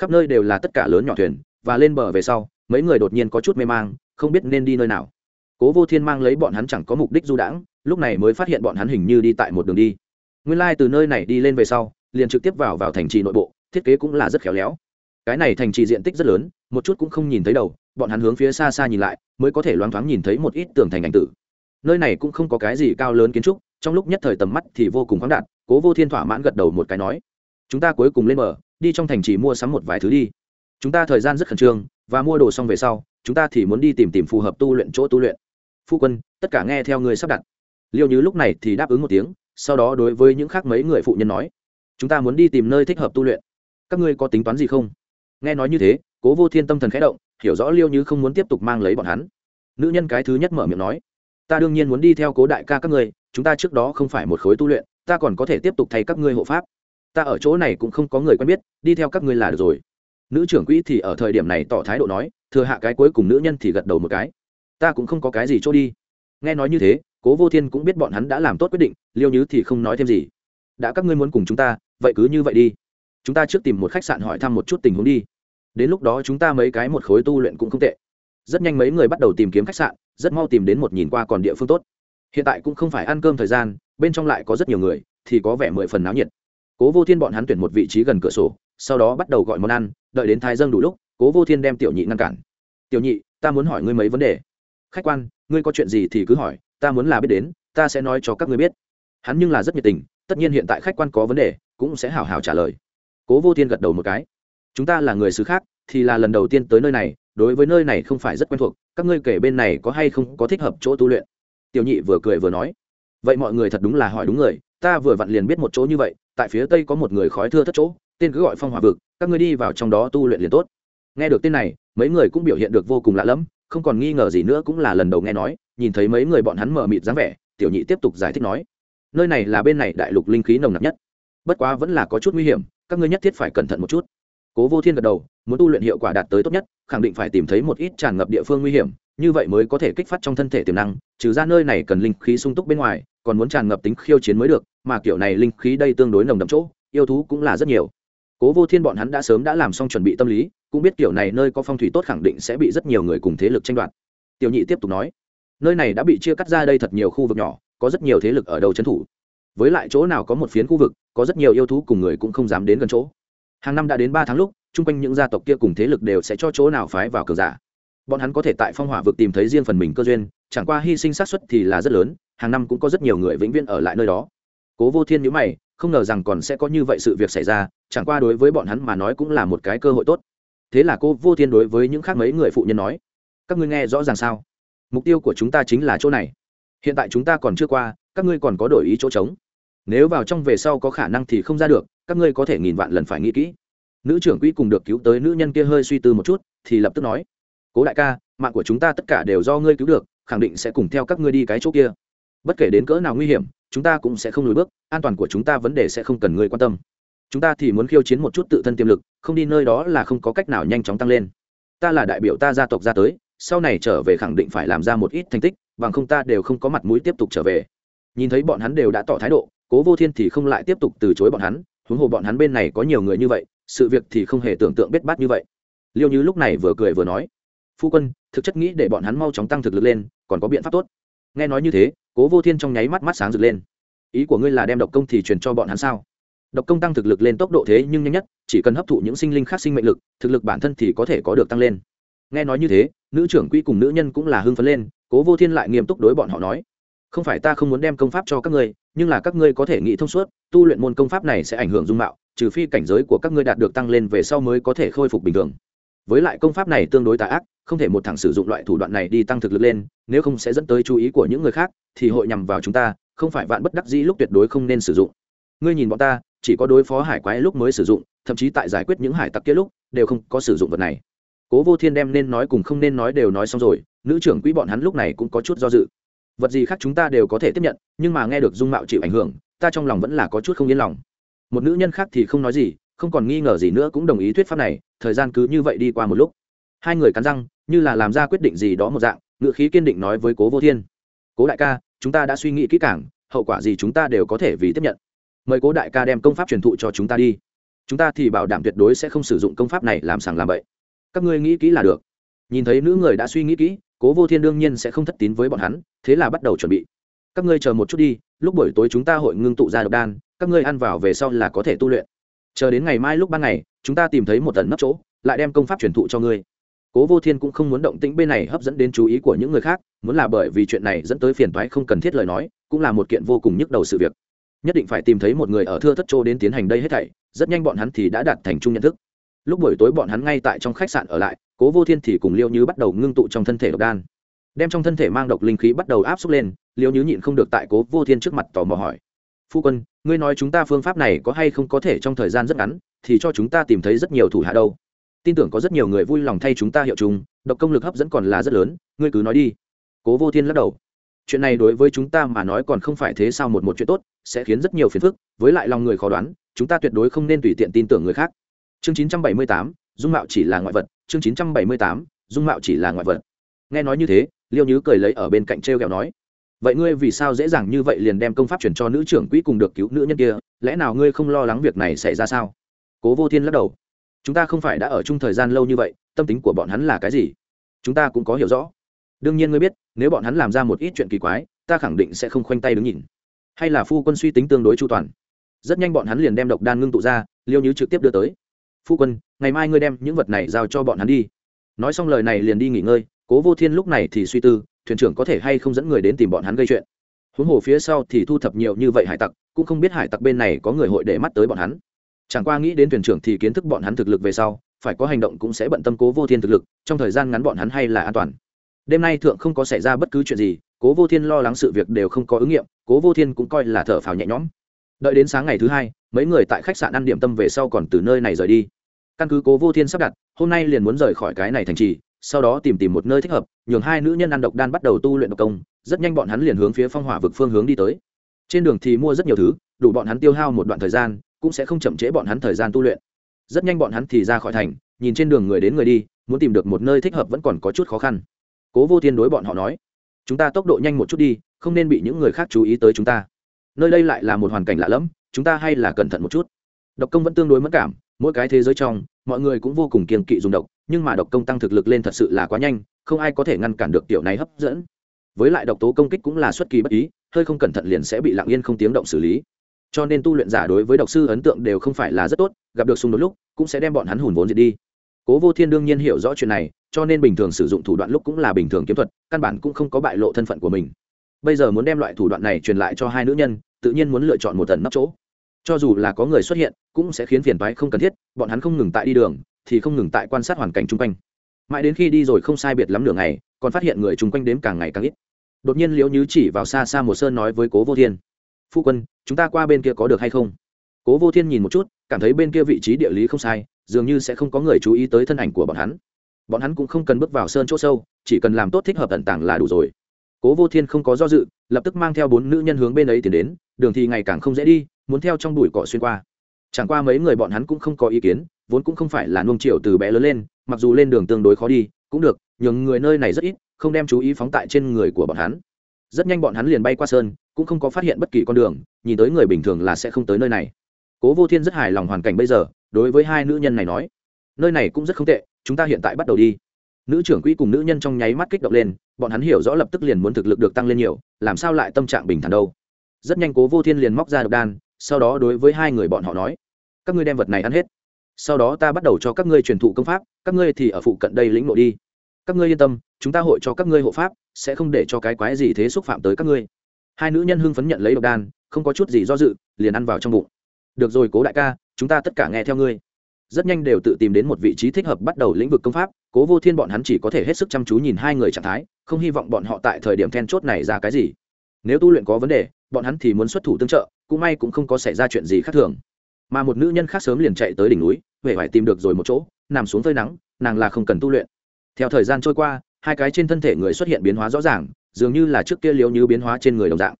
Khắp nơi đều là tất cả lớn nhỏ thuyền, và lên bờ về sau, mấy người đột nhiên có chút mê mang, không biết nên đi nơi nào. Cố vô thiên mang lấy bọn hắn chẳng có mục đích du đãng, lúc này mới phát hiện bọn hắn hình như đi tại một đường đi. Nguyên lai、like、từ nơi này đi lên về sau, liền trực tiếp vào vào thành trì nội bộ thiết kế cũng là rất khéo léo. Cái này thành trì diện tích rất lớn, một chút cũng không nhìn thấy đầu, bọn hắn hướng phía xa xa nhìn lại, mới có thể loáng thoáng nhìn thấy một ít tường thành ảnh tử. Nơi này cũng không có cái gì cao lớn kiến trúc, trong lúc nhất thời tầm mắt thì vô cùng khoáng đạt, cố vô thiên thỏa mãn gật đầu một cái nói, chúng ta cuối cùng lên bờ, đi trong thành trì mua sắm một vài thứ đi. Chúng ta thời gian rất khẩn trương, và mua đồ xong về sau, chúng ta thì muốn đi tìm tìm phù hợp tu luyện chỗ tu luyện. Phu quân, tất cả nghe theo người sắp đặt. Liêu như lúc này thì đáp ứng một tiếng, sau đó đối với những khác mấy người phụ nhân nói, chúng ta muốn đi tìm nơi thích hợp tu luyện các ngươi có tính toán gì không? Nghe nói như thế, cố vô thiên tâm thần khẽ động, hiểu rõ liêu như không muốn tiếp tục mang lấy bọn hắn. Nữ nhân cái thứ nhất mở miệng nói, ta đương nhiên muốn đi theo cố đại ca các ngươi, chúng ta trước đó không phải một khối tu luyện, ta còn có thể tiếp tục thay các ngươi hộ pháp. Ta ở chỗ này cũng không có người quen biết, đi theo các ngươi là được rồi. Nữ trưởng quỹ thì ở thời điểm này tỏ thái độ nói, thừa hạ cái cuối cùng nữ nhân thì gật đầu một cái. Ta cũng không có cái gì chỗ đi. Nghe nói như thế, cố vô thiên cũng biết bọn hắn đã làm tốt quyết định, liêu nhứ thì không nói thêm gì. Đã các ngươi muốn cùng chúng ta, vậy cứ như vậy đi chúng ta trước tìm một khách sạn hỏi thăm một chút tình huống đi. Đến lúc đó chúng ta mấy cái một khối tu luyện cũng không tệ. Rất nhanh mấy người bắt đầu tìm kiếm khách sạn, rất mau tìm đến một nhìn qua còn địa phương tốt. Hiện tại cũng không phải ăn cơm thời gian, bên trong lại có rất nhiều người, thì có vẻ mười phần náo nhiệt. Cố vô thiên bọn hắn tuyển một vị trí gần cửa sổ, sau đó bắt đầu gọi món ăn, đợi đến thái dâng đủ lúc, cố vô thiên đem tiểu nhị ngăn cản. Tiểu nhị, ta muốn hỏi ngươi mấy vấn đề. Khách quan, ngươi có chuyện gì thì cứ hỏi, ta muốn là biết đến, ta sẽ nói cho các ngươi biết. Hắn nhưng là rất nhiệt tình, tất nhiên hiện tại khách quan có vấn đề, cũng sẽ hào hào trả lời cố vô thiên gật đầu một cái. Chúng ta là người xứ khác, thì là lần đầu tiên tới nơi này, đối với nơi này không phải rất quen thuộc, các ngươi kể bên này có hay không có thích hợp chỗ tu luyện? Tiểu nhị vừa cười vừa nói. Vậy mọi người thật đúng là hỏi đúng người, ta vừa vặn liền biết một chỗ như vậy, tại phía tây có một người khói thưa thất chỗ, tên cứ gọi phong hỏa vực, các ngươi đi vào trong đó tu luyện liền tốt. Nghe được tên này, mấy người cũng biểu hiện được vô cùng lạ lẫm, không còn nghi ngờ gì nữa cũng là lần đầu nghe nói, nhìn thấy mấy người bọn hắn mờ mịt dáng vẻ, tiểu nhị tiếp tục giải thích nói, nơi này là bên này đại lục linh khí nồng nặc nhất, bất quá vẫn là có chút nguy hiểm các ngươi nhất thiết phải cẩn thận một chút. Cố vô thiên gật đầu, muốn tu luyện hiệu quả đạt tới tốt nhất, khẳng định phải tìm thấy một ít tràn ngập địa phương nguy hiểm, như vậy mới có thể kích phát trong thân thể tiềm năng, trừ ra nơi này cần linh khí sung túc bên ngoài, còn muốn tràn ngập tính khiêu chiến mới được, mà kiểu này linh khí đây tương đối nồng đậm chỗ, yêu thú cũng là rất nhiều. Cố vô thiên bọn hắn đã sớm đã làm xong chuẩn bị tâm lý, cũng biết kiểu này nơi có phong thủy tốt khẳng định sẽ bị rất nhiều người cùng thế lực tranh đoạt. Tiểu nhị tiếp tục nói, nơi này đã bị chia cắt ra đây thật nhiều khu vực nhỏ, có rất nhiều thế lực ở đầu trấn thủ với lại chỗ nào có một phiến khu vực, có rất nhiều yêu thú cùng người cũng không dám đến gần chỗ. Hàng năm đã đến ba tháng lúc, chung quanh những gia tộc kia cùng thế lực đều sẽ cho chỗ nào phái vào cờ giả. Bọn hắn có thể tại phong hỏa vực tìm thấy riêng phần mình cơ duyên, chẳng qua hy sinh sát xuất thì là rất lớn, hàng năm cũng có rất nhiều người vĩnh viễn ở lại nơi đó. Cố vô thiên nhữ mày, không ngờ rằng còn sẽ có như vậy sự việc xảy ra, chẳng qua đối với bọn hắn mà nói cũng là một cái cơ hội tốt. Thế là cô vô thiên đối với những khác mấy người phụ nhân nói, các ngươi nghe rõ ràng sao? Mục tiêu của chúng ta chính là chỗ này. Hiện tại chúng ta còn chưa qua, các ngươi còn có đổi ý chỗ trống nếu vào trong về sau có khả năng thì không ra được, các ngươi có thể nghìn vạn lần phải nghĩ kỹ. Nữ trưởng quỹ cùng được cứu tới nữ nhân kia hơi suy tư một chút, thì lập tức nói, cố đại ca, mạng của chúng ta tất cả đều do ngươi cứu được, khẳng định sẽ cùng theo các ngươi đi cái chỗ kia. Bất kể đến cỡ nào nguy hiểm, chúng ta cũng sẽ không lùi bước, an toàn của chúng ta vấn đề sẽ không cần ngươi quan tâm. Chúng ta thì muốn khiêu chiến một chút tự thân tiềm lực, không đi nơi đó là không có cách nào nhanh chóng tăng lên. Ta là đại biểu ta gia tộc ra tới, sau này trở về khẳng định phải làm ra một ít thành tích, bằng không ta đều không có mặt mũi tiếp tục trở về. Nhìn thấy bọn hắn đều đã tỏ thái độ cố vô thiên thì không lại tiếp tục từ chối bọn hắn, huống hồ bọn hắn bên này có nhiều người như vậy, sự việc thì không hề tưởng tượng biết bát như vậy. Liêu như lúc này vừa cười vừa nói, phu quân, thực chất nghĩ để bọn hắn mau chóng tăng thực lực lên, còn có biện pháp tốt. Nghe nói như thế, cố vô thiên trong nháy mắt mắt sáng rực lên. Ý của ngươi là đem độc công thì truyền cho bọn hắn sao? Độc công tăng thực lực lên tốc độ thế nhưng nhanh nhất, chỉ cần hấp thụ những sinh linh khác sinh mệnh lực, thực lực bản thân thì có thể có được tăng lên. Nghe nói như thế, nữ trưởng quỹ cùng nữ nhân cũng là hưng phấn lên, cố vô thiên lại nghiêm túc đối bọn họ nói, không phải ta không muốn đem công pháp cho các ngươi nhưng là các ngươi có thể nghĩ thông suốt, tu luyện môn công pháp này sẽ ảnh hưởng dung mạo, trừ phi cảnh giới của các ngươi đạt được tăng lên về sau mới có thể khôi phục bình thường. Với lại công pháp này tương đối tà ác, không thể một thẳng sử dụng loại thủ đoạn này đi tăng thực lực lên, nếu không sẽ dẫn tới chú ý của những người khác, thì hội nhằm vào chúng ta, không phải vạn bất đắc dĩ lúc tuyệt đối không nên sử dụng. Ngươi nhìn bọn ta, chỉ có đối phó hải quái lúc mới sử dụng, thậm chí tại giải quyết những hải tặc kia lúc, đều không có sử dụng vật này. Cố vô thiên đem nên nói cùng không nên nói đều nói xong rồi, nữ trưởng quỹ bọn hắn lúc này cũng có chút do dự vật gì khác chúng ta đều có thể tiếp nhận, nhưng mà nghe được dung mạo chịu ảnh hưởng, ta trong lòng vẫn là có chút không yên lòng. Một nữ nhân khác thì không nói gì, không còn nghi ngờ gì nữa cũng đồng ý thuyết pháp này, thời gian cứ như vậy đi qua một lúc. Hai người cắn răng, như là làm ra quyết định gì đó một dạng, ngựa khí kiên định nói với cố vô thiên. Cố đại ca, chúng ta đã suy nghĩ kỹ càng, hậu quả gì chúng ta đều có thể vì tiếp nhận. Mời cố đại ca đem công pháp truyền thụ cho chúng ta đi. Chúng ta thì bảo đảm tuyệt đối sẽ không sử dụng công pháp này làm sàng làm bậy. Các ngươi nghĩ kỹ là được. Nhìn thấy nữ người đã suy nghĩ kỹ cố vô thiên đương nhiên sẽ không thất tín với bọn hắn, thế là bắt đầu chuẩn bị. Các ngươi chờ một chút đi, lúc buổi tối chúng ta hội ngưng tụ ra độc đan, các ngươi ăn vào về sau là có thể tu luyện. Chờ đến ngày mai lúc ban ngày, chúng ta tìm thấy một tần nấp chỗ, lại đem công pháp truyền thụ cho ngươi. Cố vô thiên cũng không muốn động tĩnh bên này hấp dẫn đến chú ý của những người khác, muốn là bởi vì chuyện này dẫn tới phiền toái không cần thiết lời nói, cũng là một kiện vô cùng nhức đầu sự việc. Nhất định phải tìm thấy một người ở thưa thất châu đến tiến hành đây hết thảy, rất nhanh bọn hắn thì đã đạt thành chung nhận thức. Lúc buổi tối bọn hắn ngay tại trong khách sạn ở lại cố vô thiên thì cùng liêu như bắt đầu ngưng tụ trong thân thể độc đan. Đem trong thân thể mang độc linh khí bắt đầu áp xúc lên liêu như nhịn không được tại cố vô thiên trước mặt tò mò hỏi. Phu quân ngươi nói chúng ta phương pháp này có hay không có thể trong thời gian rất ngắn thì cho chúng ta tìm thấy rất nhiều thủ hạ đâu. Tin tưởng có rất nhiều người vui lòng thay chúng ta hiệu chúng, độc công lực hấp dẫn còn là rất lớn ngươi cứ nói đi. Cố vô thiên lắc đầu. Chuyện này đối với chúng ta mà nói còn không phải thế sao một một chuyện tốt sẽ khiến rất nhiều phiền phức với lại lòng người khó đoán chúng ta tuyệt đối không nên tùy tiện tin tưởng người khác. Chương 978, dung mạo chỉ là ngoại vật chương 978, dung mạo chỉ là ngoại vật. Nghe nói như thế liêu nhứ cười lấy ở bên cạnh t r nói vậy ngươi vì sao dễ dàng như vậy liền đem công pháp chuyển cho nữ trưởng quỹ cùng được cứu nữ nhân kia lẽ nào ngươi không lo lắng việc này xảy ra sao? Cố vô thiên lắc đầu chúng ta không phải đã ở chung thời gian lâu như vậy tâm tính của bọn hắn là cái gì? Chúng ta cũng có hiểu rõ. Đương nhiên ngươi biết nếu bọn hắn làm ra một ít chuyện kỳ quái ta khẳng định sẽ không khoanh tay đứng nhìn. Hay là phu quân suy tính tương đối chu toàn. Rất nhanh bọn hắn liền đem độc đan ngưng tụ ra liêu nhứ trực tiếp đưa tới. Phu quân ngày mai ngươi đem những vật này giao cho bọn hắn đi. Nói xong lời này liền đi nghỉ ngơi, cố vô thiên lúc này thì suy tư, thuyền trưởng có thể hay không dẫn người đến tìm bọn hắn gây chuyện. Huống hồ phía sau thì thu thập nhiều như vậy hải tặc, cũng không biết hải tặc bên này có người hội để mắt tới bọn hắn. Chẳng qua nghĩ đến thuyền trưởng thì kiến thức bọn hắn thực lực về sau, phải có hành động cũng sẽ bận tâm cố vô thiên thực lực, trong thời gian ngắn bọn hắn hay là an toàn. Đêm nay thượng không có xảy ra bất cứ chuyện gì, cố vô thiên lo lắng sự việc đều không có ứng nghiệm, cố vô thiên cũng coi là thở phào nhẹ nhõm. Đợi đến sáng ngày thứ hai, mấy người tại khách sạn ăn điểm tâm về sau còn từ nơi này rời đi căn cứ cố vô thiên sắp đặt, hôm nay liền muốn rời khỏi cái này thành trì, sau đó tìm tìm một nơi thích hợp, nhường hai nữ nhân ăn độc đan bắt đầu tu luyện độc công, rất nhanh bọn hắn liền hướng phía phong hỏa vực phương hướng đi tới. Trên đường thì mua rất nhiều thứ, đủ bọn hắn tiêu hao một đoạn thời gian, cũng sẽ không chậm trễ bọn hắn thời gian tu luyện. Rất nhanh bọn hắn thì ra khỏi thành, nhìn trên đường người đến người đi, muốn tìm được một nơi thích hợp vẫn còn có chút khó khăn. Cố vô thiên đối bọn họ nói, chúng ta tốc độ nhanh một chút đi, không nên bị những người khác chú ý tới chúng ta. Nơi đây lại là một hoàn cảnh lạ lẫm, chúng ta hay là cẩn thận một chút. Độc công vẫn tương đối mất cảm mỗi cái thế giới trong, mọi người cũng vô cùng kiên kỵ dùng độc, nhưng mà độc công tăng thực lực lên thật sự là quá nhanh, không ai có thể ngăn cản được tiểu này hấp dẫn. Với lại độc tố công kích cũng là xuất kỳ bất ý, hơi không cẩn thận liền sẽ bị lặng yên không tiếng động xử lý. Cho nên tu luyện giả đối với độc sư ấn tượng đều không phải là rất tốt, gặp được xung đột lúc, cũng sẽ đem bọn hắn hùn vốn diệt đi. Cố vô thiên đương nhiên hiểu rõ chuyện này, cho nên bình thường sử dụng thủ đoạn lúc cũng là bình thường kiếm thuật, căn bản cũng không có bại lộ thân phận của mình. Bây giờ muốn đem loại thủ đoạn này truyền lại cho hai nữ nhân, tự nhiên muốn lựa chọn một tần nắp chỗ cho dù là có người xuất hiện, cũng sẽ khiến phiền toái không cần thiết, bọn hắn không ngừng tại đi đường, thì không ngừng tại quan sát hoàn cảnh chung quanh. Mãi đến khi đi rồi không sai biệt lắm nửa ngày, còn phát hiện người chung quanh đếm càng ngày càng ít. Đột nhiên liễu như chỉ vào xa xa một sơn nói với cố vô thiên, phu quân, chúng ta qua bên kia có được hay không? Cố vô thiên nhìn một chút, cảm thấy bên kia vị trí địa lý không sai, dường như sẽ không có người chú ý tới thân ảnh của bọn hắn. Bọn hắn cũng không cần bước vào sơn chỗ sâu, chỉ cần làm tốt thích hợp tận tảng là đủ rồi. Cố vô thiên không có do dự, lập tức mang theo bốn nữ nhân hướng bên ấy tiến đến, đường thì ngày càng không dễ đi muốn theo trong bụi cỏ xuyên qua. Chẳng qua mấy người bọn hắn cũng không có ý kiến, vốn cũng không phải là nuông chiều từ bé lớn lên, mặc dù lên đường tương đối khó đi, cũng được, nhường người nơi này rất ít, không đem chú ý phóng tại trên người của bọn hắn. Rất nhanh bọn hắn liền bay qua sơn, cũng không có phát hiện bất kỳ con đường, nhìn tới người bình thường là sẽ không tới nơi này. Cố vô thiên rất hài lòng hoàn cảnh bây giờ, đối với hai nữ nhân này nói, nơi này cũng rất không tệ, chúng ta hiện tại bắt đầu đi. Nữ trưởng quỹ cùng nữ nhân trong nháy mắt kích động lên, bọn hắn hiểu rõ lập tức liền muốn thực lực được tăng lên nhiều, làm sao lại tâm trạng bình thản đâu. Rất nhanh cố vô thiên liền móc ra độc đan sau đó đối với hai người bọn họ nói, các ngươi đem vật này ăn hết. Sau đó ta bắt đầu cho các ngươi truyền thụ công pháp, các ngươi thì ở phụ cận đây lĩnh nội đi. Các ngươi yên tâm, chúng ta hội cho các ngươi hộ pháp, sẽ không để cho cái quái gì thế xúc phạm tới các ngươi. Hai nữ nhân hưng phấn nhận lấy độc đan, không có chút gì do dự, liền ăn vào trong bụng. Được rồi cố đại ca, chúng ta tất cả nghe theo ngươi. Rất nhanh đều tự tìm đến một vị trí thích hợp bắt đầu lĩnh vực công pháp, cố vô thiên bọn hắn chỉ có thể hết sức chăm chú nhìn hai người trạng thái, không hy vọng bọn họ tại thời điểm then chốt này ra cái gì. Nếu tu luyện có vấn đề bọn hắn thì muốn xuất thủ tương trợ, cũng may cũng không có xảy ra chuyện gì khác thường. Mà một nữ nhân khác sớm liền chạy tới đỉnh núi huệ phải tìm được rồi một chỗ, nằm xuống phơi nắng, nàng là không cần tu luyện. Theo thời gian trôi qua, hai cái trên thân thể người xuất hiện biến hóa rõ ràng, dường như là trước kia liêu như biến hóa trên người đồng dạng.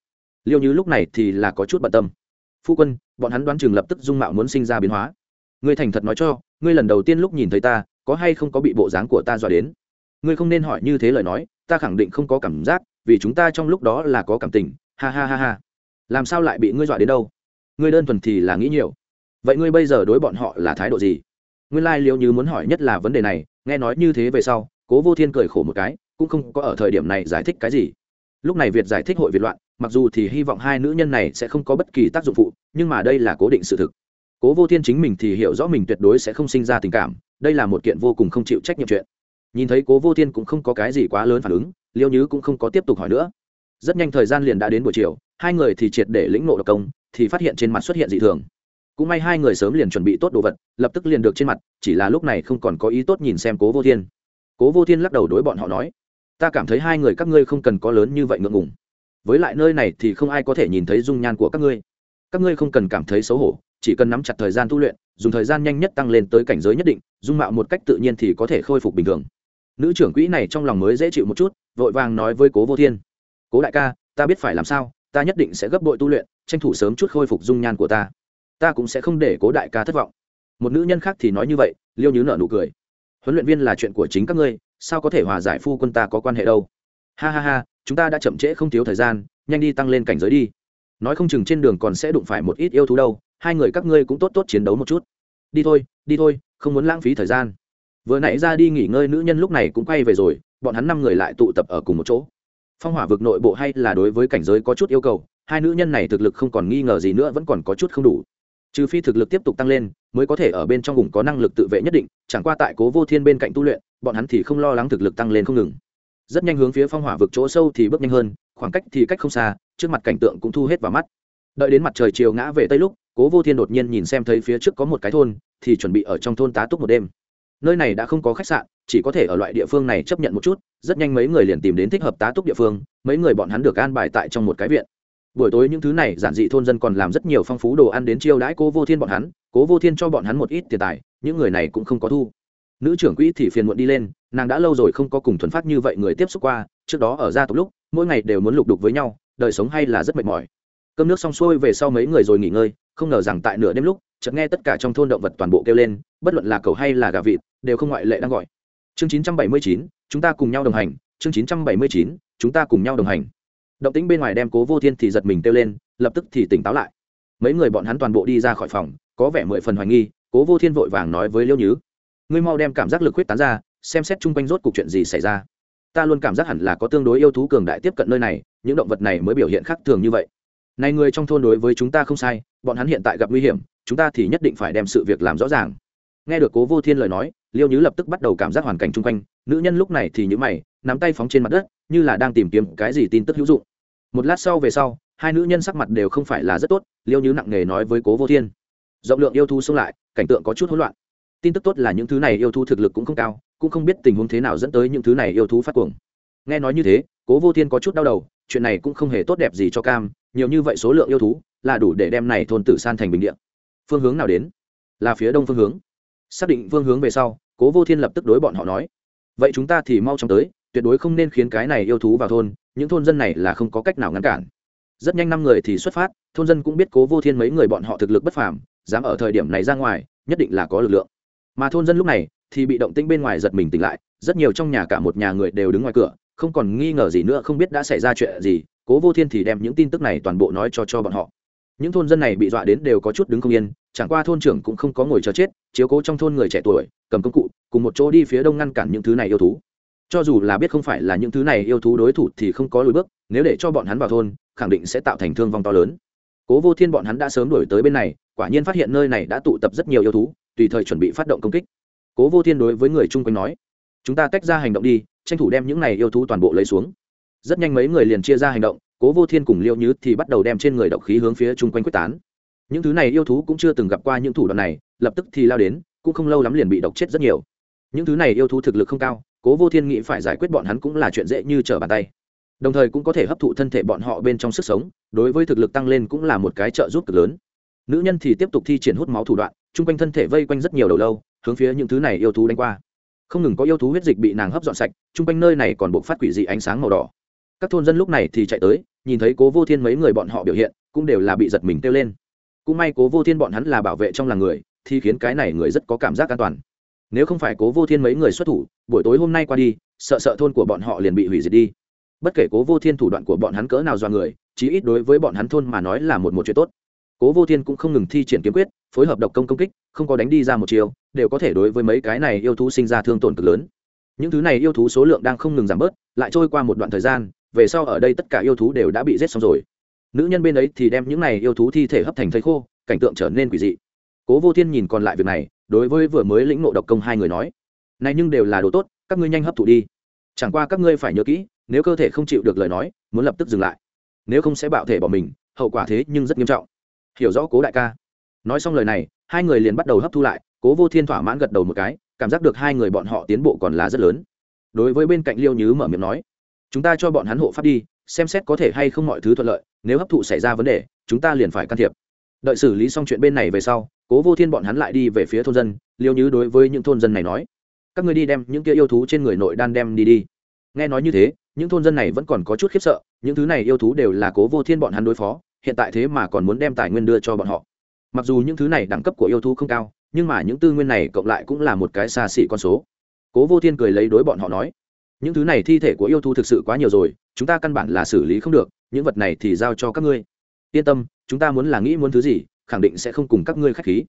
Liêu như lúc này thì là có chút bận tâm. Phu quân, bọn hắn đoán chừng lập tức dung mạo muốn sinh ra biến hóa. Ngươi thành thật nói cho, ngươi lần đầu tiên lúc nhìn thấy ta, có hay không có bị bộ dáng của ta dọa đến? Ngươi không nên hỏi như thế lời nói, ta khẳng định không có cảm giác, vì chúng ta trong lúc đó là có cảm tình ha ha ha ha. Làm sao lại bị ngươi dọa đến đâu? Ngươi đơn thuần thì là nghĩ nhiều. Vậy ngươi bây giờ đối bọn họ là thái độ gì? Nguyên lai、like, như muốn hỏi nhất là vấn đề này nghe nói như thế về sau cố vô thiên cười khổ một cái cũng không có ở thời điểm này giải thích cái gì. Lúc này việt giải thích hội việt loạn mặc dù thì hy vọng hai nữ nhân này sẽ không có bất kỳ tác dụng phụ nhưng mà đây là cố định sự thực. Cố vô thiên chính mình thì hiểu rõ mình tuyệt đối sẽ không sinh ra tình cảm đây là một kiện vô cùng không chịu trách nhiệm chuyện. Nhìn thấy cố vô thiên cũng không có cái gì quá lớn phản ứng liêu nhứ cũng không có tiếp tục hỏi nữa rất nhanh thời gian liền đã đến buổi chiều, hai người thì triệt để lĩnh nộ độc công, thì phát hiện trên mặt xuất hiện dị thường. Cũng may hai người sớm liền chuẩn bị tốt đồ vật, lập tức liền được trên mặt, chỉ là lúc này không còn có ý tốt nhìn xem cố vô thiên. Cố vô thiên lắc đầu đối bọn họ nói, ta cảm thấy hai người các ngươi không cần có lớn như vậy ngượng ngùng. Với lại nơi này thì không ai có thể nhìn thấy dung nhan của các ngươi. Các ngươi không cần cảm thấy xấu hổ, chỉ cần nắm chặt thời gian tu luyện, dùng thời gian nhanh nhất tăng lên tới cảnh giới nhất định, dung mạo một cách tự nhiên thì có thể khôi phục bình thường. Nữ trưởng quỹ này trong lòng mới dễ chịu một chút, vội vàng nói với cố vô thiên cố đại ca, ta biết phải làm sao, ta nhất định sẽ gấp bội tu luyện, tranh thủ sớm chút khôi phục dung nhan của ta. Ta cũng sẽ không để cố đại ca thất vọng. Một nữ nhân khác thì nói như vậy, liêu nhứ Nở nụ cười. Huấn luyện viên là chuyện của chính các ngươi, sao có thể hòa giải phu quân ta có quan hệ đâu? Ha ha ha, chúng ta đã chậm trễ không thiếu thời gian, nhanh đi tăng lên cảnh giới đi. Nói không chừng trên đường còn sẽ đụng phải một ít yêu thú đâu, hai người các ngươi cũng tốt tốt chiến đấu một chút. Đi thôi đi thôi, không muốn lãng phí thời gian. Vừa nãy ra đi nghỉ ngơi nữ nhân lúc này cũng quay về rồi, bọn hắn năm người lại tụ tập ở cùng một chỗ phong hỏa vực nội bộ hay là đối với cảnh giới có chút yêu cầu, hai nữ nhân này thực lực không còn nghi ngờ gì nữa vẫn còn có chút không đủ. Trừ phi thực lực tiếp tục tăng lên, mới có thể ở bên trong vùng có năng lực tự vệ nhất định, chẳng qua tại cố vô thiên bên cạnh tu luyện, bọn hắn thì không lo lắng thực lực tăng lên không ngừng. Rất nhanh hướng phía phong hỏa vực chỗ sâu thì bước nhanh hơn, khoảng cách thì cách không xa, trước mặt cảnh tượng cũng thu hết vào mắt. Đợi đến mặt trời chiều ngã về tây lúc, cố vô thiên đột nhiên nhìn xem thấy phía trước có một cái thôn, thì chuẩn bị ở trong thôn tá túc một đêm. Nơi này đã không có khách sạn, chỉ có thể ở loại địa phương này chấp nhận một chút rất nhanh mấy người liền tìm đến thích hợp tá túc địa phương mấy người bọn hắn được an bài tại trong một cái viện. Buổi tối những thứ này giản dị thôn dân còn làm rất nhiều phong phú đồ ăn đến chiêu đãi cố vô thiên bọn hắn cố vô thiên cho bọn hắn một ít tiền tài những người này cũng không có thu. Nữ trưởng quỹ thì phiền muộn đi lên nàng đã lâu rồi không có cùng thuần phát như vậy người tiếp xúc qua trước đó ở gia tộc lúc mỗi ngày đều muốn lục đục với nhau đời sống hay là rất mệt mỏi. Cơm nước xong xuôi về sau mấy người rồi nghỉ ngơi không ngờ rằng tại nửa đêm lúc chợt nghe tất cả trong thôn động vật toàn bộ kêu lên bất luận là cầu hay là gà vịt đều không ngoại lệ đang gọi. Chương 979, chúng ta cùng nhau đồng hành chương 979, chúng ta cùng nhau đồng hành. Động tĩnh bên ngoài đem cố vô thiên thì giật mình kêu lên lập tức thì tỉnh táo lại. Mấy người bọn hắn toàn bộ đi ra khỏi phòng có vẻ mười phần hoài nghi cố vô thiên vội vàng nói với liêu nhứ ngươi mau đem cảm giác lực huyết tán ra xem xét chung quanh rốt cuộc chuyện gì xảy ra. Ta luôn cảm giác hẳn là có tương đối yêu thú cường đại tiếp cận nơi này những động vật này mới biểu hiện khác thường như vậy. Này người trong thôn đối với chúng ta không sai bọn hắn hiện tại gặp nguy hiểm chúng ta thì nhất định phải đem sự việc làm rõ ràng. Nghe được cố vô thiên lời nói liêu nhứ lập tức bắt đầu cảm giác hoàn cảnh chung quanh, nữ nhân lúc này thì nhữ mày, nắm tay phóng trên mặt đất, như là đang tìm kiếm cái gì tin tức hữu dụng. Một lát sau về sau, hai nữ nhân sắc mặt đều không phải là rất tốt, liêu nhứ nặng nề nói với cố vô thiên. Rộng lượng yêu thú xông lại, cảnh tượng có chút hỗn loạn. Tin tức tốt là những thứ này yêu thú thực lực cũng không cao, cũng không biết tình huống thế nào dẫn tới những thứ này yêu thú phát cuồng. Nghe nói như thế, cố vô thiên có chút đau đầu, chuyện này cũng không hề tốt đẹp gì cho cam, nhiều như vậy số lượng yêu thú là đủ để đem này thôn tử san thành bình địa. Phương hướng nào đến? Là phía đông phương hướng xác định phương hướng về sau, cố vô thiên lập tức đối bọn họ nói, vậy chúng ta thì mau chóng tới, tuyệt đối không nên khiến cái này yêu thú vào thôn, những thôn dân này là không có cách nào ngăn cản. Rất nhanh năm người thì xuất phát, thôn dân cũng biết cố vô thiên mấy người bọn họ thực lực bất phàm, dám ở thời điểm này ra ngoài, nhất định là có lực lượng. Mà thôn dân lúc này thì bị động tĩnh bên ngoài giật mình tỉnh lại, rất nhiều trong nhà cả một nhà người đều đứng ngoài cửa, không còn nghi ngờ gì nữa, không biết đã xảy ra chuyện gì, cố vô thiên thì đem những tin tức này toàn bộ nói cho cho bọn họ. Những thôn dân này bị dọa đến đều có chút đứng không yên chẳng qua thôn trưởng cũng không có ngồi chờ chết, chiếu cố trong thôn người trẻ tuổi, cầm công cụ, cùng một chỗ đi phía đông ngăn cản những thứ này yêu thú. Cho dù là biết không phải là những thứ này yêu thú đối thủ thì không có lùi bước, nếu để cho bọn hắn vào thôn, khẳng định sẽ tạo thành thương vong to lớn. Cố vô thiên bọn hắn đã sớm đổi tới bên này, quả nhiên phát hiện nơi này đã tụ tập rất nhiều yêu thú, tùy thời chuẩn bị phát động công kích. Cố vô thiên đối với người chung quanh nói, chúng ta tách ra hành động đi, tranh thủ đem những này yêu thú toàn bộ lấy xuống. Rất nhanh mấy người liền chia ra hành động, cố vô thiên cùng liêu nhứ thì bắt đầu đem trên người độc khí hướng phía chung quanh quyết tán những thứ này yêu thú cũng chưa từng gặp qua những thủ đoạn này, lập tức thì lao đến, cũng không lâu lắm liền bị độc chết rất nhiều. Những thứ này yêu thú thực lực không cao, cố vô thiên nghĩ phải giải quyết bọn hắn cũng là chuyện dễ như trở bàn tay. Đồng thời cũng có thể hấp thụ thân thể bọn họ bên trong sức sống, đối với thực lực tăng lên cũng là một cái trợ giúp cực lớn. Nữ nhân thì tiếp tục thi triển hút máu thủ đoạn, chung quanh thân thể vây quanh rất nhiều đầu lâu, hướng phía những thứ này yêu thú đánh qua. Không ngừng có yêu thú huyết dịch bị nàng hấp dọn sạch, chung quanh nơi này còn buộc phát quỷ dị ánh sáng màu đỏ. Các thôn dân lúc này thì chạy tới, nhìn thấy cố vô thiên mấy người bọn họ biểu hiện, cũng đều là bị giật mình kêu lên cũng may cố vô thiên bọn hắn là bảo vệ trong làng người, thì khiến cái này người rất có cảm giác an toàn. Nếu không phải cố vô thiên mấy người xuất thủ, buổi tối hôm nay qua đi, sợ sợ thôn của bọn họ liền bị hủy diệt đi. Bất kể cố vô thiên thủ đoạn của bọn hắn cỡ nào do người, chí ít đối với bọn hắn thôn mà nói là một một chuyện tốt. Cố vô thiên cũng không ngừng thi triển kiếm quyết, phối hợp độc công công kích, không có đánh đi ra một chiều, đều có thể đối với mấy cái này yêu thú sinh ra thương tổn cực lớn. Những thứ này yêu thú số lượng đang không ngừng giảm bớt, lại trôi qua một đoạn thời gian, về sau ở đây tất cả yêu thú đều đã bị giết xong rồi nữ nhân bên ấy thì đem những này yêu thú thi thể hấp thành thây khô, cảnh tượng trở nên quỷ dị. Cố vô thiên nhìn còn lại việc này, đối với vừa mới lĩnh ngộ độc công hai người nói, này nhưng đều là đồ tốt, các ngươi nhanh hấp thụ đi. Chẳng qua các ngươi phải nhớ kỹ, nếu cơ thể không chịu được lời nói, muốn lập tức dừng lại. Nếu không sẽ bạo thể bỏ mình, hậu quả thế nhưng rất nghiêm trọng. Hiểu rõ cố đại ca. Nói xong lời này, hai người liền bắt đầu hấp thu lại, cố vô thiên thỏa mãn gật đầu một cái, cảm giác được hai người bọn họ tiến bộ còn là rất lớn. Đối với bên cạnh liêu nhứ mở miệng nói, chúng ta cho bọn hắn hộ pháp đi xem xét có thể hay không mọi thứ thuận lợi, nếu hấp thụ xảy ra vấn đề, chúng ta liền phải can thiệp. Đợi xử lý xong chuyện bên này về sau, cố vô thiên bọn hắn lại đi về phía thôn dân, liêu nhứ đối với những thôn dân này nói, các người đi đem những kia yêu thú trên người nội đan đem đi đi. Nghe nói như thế, những thôn dân này vẫn còn có chút khiếp sợ, những thứ này yêu thú đều là cố vô thiên bọn hắn đối phó, hiện tại thế mà còn muốn đem tài nguyên đưa cho bọn họ. Mặc dù những thứ này đẳng cấp của yêu thú không cao, nhưng mà những tư nguyên này cộng lại cũng là một cái xa xỉ con số. Cố vô thiên cười lấy đối bọn họ nói, những thứ này thi thể của yêu thú thực sự quá nhiều rồi chúng ta căn bản là xử lý không được, những vật này thì giao cho các ngươi. Yên tâm, chúng ta muốn là nghĩ muốn thứ gì, khẳng định sẽ không cùng các ngươi k h á c h khí.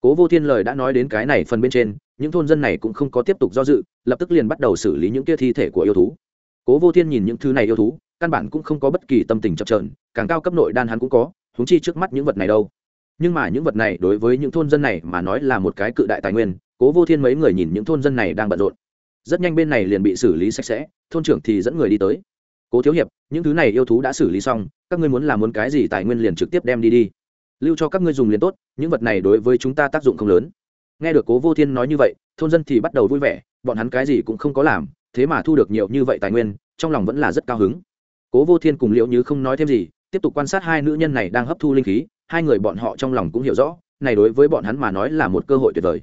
Cố vô thiên lời đã nói đến cái này phần bên trên, những thôn dân này cũng không có tiếp tục do dự, lập tức liền bắt đầu xử lý những kia thi thể của yêu thú. Cố vô thiên nhìn những thứ này yêu thú, căn bản cũng không có bất kỳ tâm tình chập trờn càng cao cấp nội đan hắn cũng có húng chi trước mắt những vật này đâu. Nhưng mà những vật này đối với những thôn dân này mà nói là một cái cự đại tài nguyên, cố vô thiên mấy người nhìn những thôn dân này đang bận rộn. Rất nhanh bên này liền bị xử lý sạch sẽ, thôn trưởng thì dẫn người đi tới cố thiếu hiệp, những thứ này yêu thú đã xử lý xong, các ngươi muốn làm muốn cái gì tài nguyên liền trực tiếp đem đi đi. Lưu cho các ngươi dùng liền tốt, những vật này đối với chúng ta tác dụng không lớn. Nghe được cố vô thiên nói như vậy, thôn dân thì bắt đầu vui vẻ, bọn hắn cái gì cũng không có làm, thế mà thu được nhiều như vậy tài nguyên, trong lòng vẫn là rất cao hứng. Cố vô thiên cùng liệu như không nói thêm gì, tiếp tục quan sát hai nữ nhân này đang hấp thu linh khí, hai người bọn họ trong lòng cũng hiểu rõ, này đối với bọn hắn mà nói là một cơ hội tuyệt vời.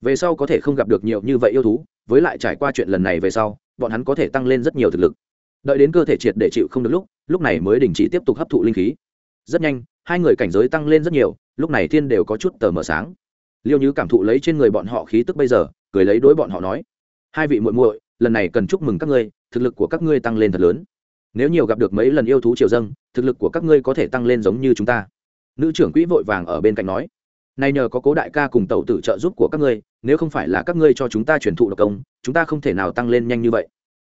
Về sau có thể không gặp được nhiều như vậy yêu thú, với lại trải qua chuyện lần này về sau, bọn hắn có thể tăng lên rất nhiều thực lực đợi đến cơ thể triệt để chịu không được lúc lúc này mới đình chỉ tiếp tục hấp thụ linh khí. Rất nhanh, hai người cảnh giới tăng lên rất nhiều, lúc này thiên đều có chút tờ mờ sáng. Liêu như cảm thụ lấy trên người bọn họ khí tức bây giờ, cười lấy đối bọn họ nói, hai vị muội muội, lần này cần chúc mừng các ngươi, thực lực của các ngươi tăng lên thật lớn. Nếu nhiều gặp được mấy lần yêu thú triều dâng, thực lực của các ngươi có thể tăng lên giống như chúng ta. Nữ trưởng quỹ vội vàng ở bên cạnh nói, nay nhờ có cố đại ca cùng tàu tử trợ giúp của các ngươi, nếu không phải là các ngươi cho chúng ta truyền thụ độc công, chúng ta không thể nào tăng lên nhanh như vậy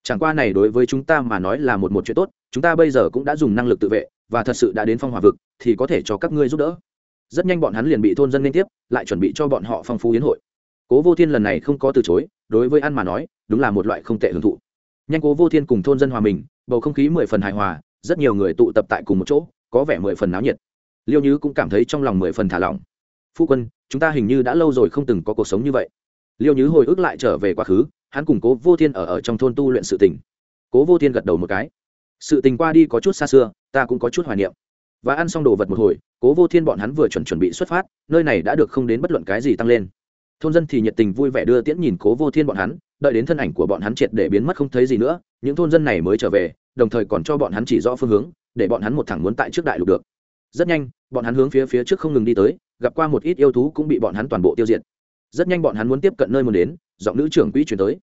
chẳng qua này đối với chúng ta mà nói là một một chuyện tốt, chúng ta bây giờ cũng đã dùng năng lực tự vệ, và thật sự đã đến phong hòa vực, thì có thể cho các ngươi giúp đỡ. Rất nhanh bọn hắn liền bị thôn dân liên tiếp, lại chuẩn bị cho bọn họ phong phú hiến hội. Cố vô thiên lần này không có từ chối, đối với ăn mà nói, đúng là một loại không tệ hưởng thụ. Nhanh cố vô thiên cùng thôn dân hòa mình, bầu không khí mười phần hài hòa, rất nhiều người tụ tập tại cùng một chỗ, có vẻ mười phần náo nhiệt. Liêu nhứ cũng cảm thấy trong lòng mười phần thả lỏng. Phu quân, chúng ta hình như đã lâu rồi không từng có cuộc sống như vậy. Liêu nhứ hồi ức lại trở về quá khứ hắn cùng cố vô thiên ở ở trong thôn tu luyện sự tình. Cố vô thiên gật đầu một cái. Sự tình qua đi có chút xa xưa, ta cũng có chút hoài niệm. Và ăn xong đồ vật một hồi, cố vô thiên bọn hắn vừa chuẩn chuẩn bị xuất phát, nơi này đã được không đến bất luận cái gì tăng lên. Thôn dân thì nhiệt tình vui vẻ đưa tiễn nhìn cố vô thiên bọn hắn, đợi đến thân ảnh của bọn hắn triệt để biến mất không thấy gì nữa, những thôn dân này mới trở về, đồng thời còn cho bọn hắn chỉ rõ phương hướng, để bọn hắn một thẳng muốn tại trước đại lục được. Rất nhanh, bọn hắn hướng phía phía trước không ngừng đi tới, gặp qua một ít yêu thú cũng bị bọn hắn toàn bộ tiêu diệt. Rất nhanh bọn hắn muốn tiếp cận nơi muốn đến giọng nữ trưởng quỹ chuyển tới.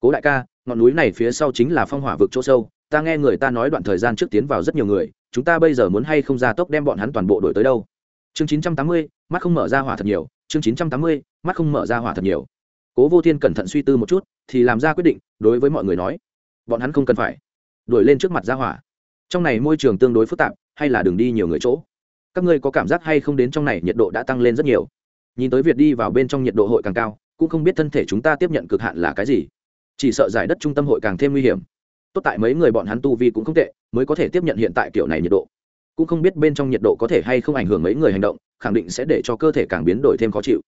Cố đại ca, ngọn núi này phía sau chính là phong hỏa vực chỗ sâu, ta nghe người ta nói đoạn thời gian trước tiến vào rất nhiều người, chúng ta bây giờ muốn hay không ra tốc đem bọn hắn toàn bộ đổi tới đâu? Chương chín trăm tám mươi, mắt không mở ra hỏa thật nhiều, chương chín trăm tám mươi, mắt không mở ra hỏa thật nhiều. Cố vô thiên cẩn thận suy tư một chút, thì làm ra quyết định, đối với mọi người nói, bọn hắn không cần phải đuổi lên trước mặt ra hỏa. Trong này môi trường tương đối phức tạp, hay là đường đi nhiều người chỗ. Các ngươi có cảm giác hay không đến trong này nhiệt độ đã tăng lên rất nhiều? Nhìn tới việc đi vào bên trong nhiệt độ hội càng cao cũng không biết thân thể chúng ta tiếp nhận cực hạn là cái gì. Chỉ sợ giải đất trung tâm hội càng thêm nguy hiểm. Tốt tại mấy người bọn hắn tu vi cũng không tệ, mới có thể tiếp nhận hiện tại kiểu này nhiệt độ. Cũng không biết bên trong nhiệt độ có thể hay không ảnh hưởng mấy người hành động, khẳng định sẽ để cho cơ thể càng biến đổi thêm khó chịu.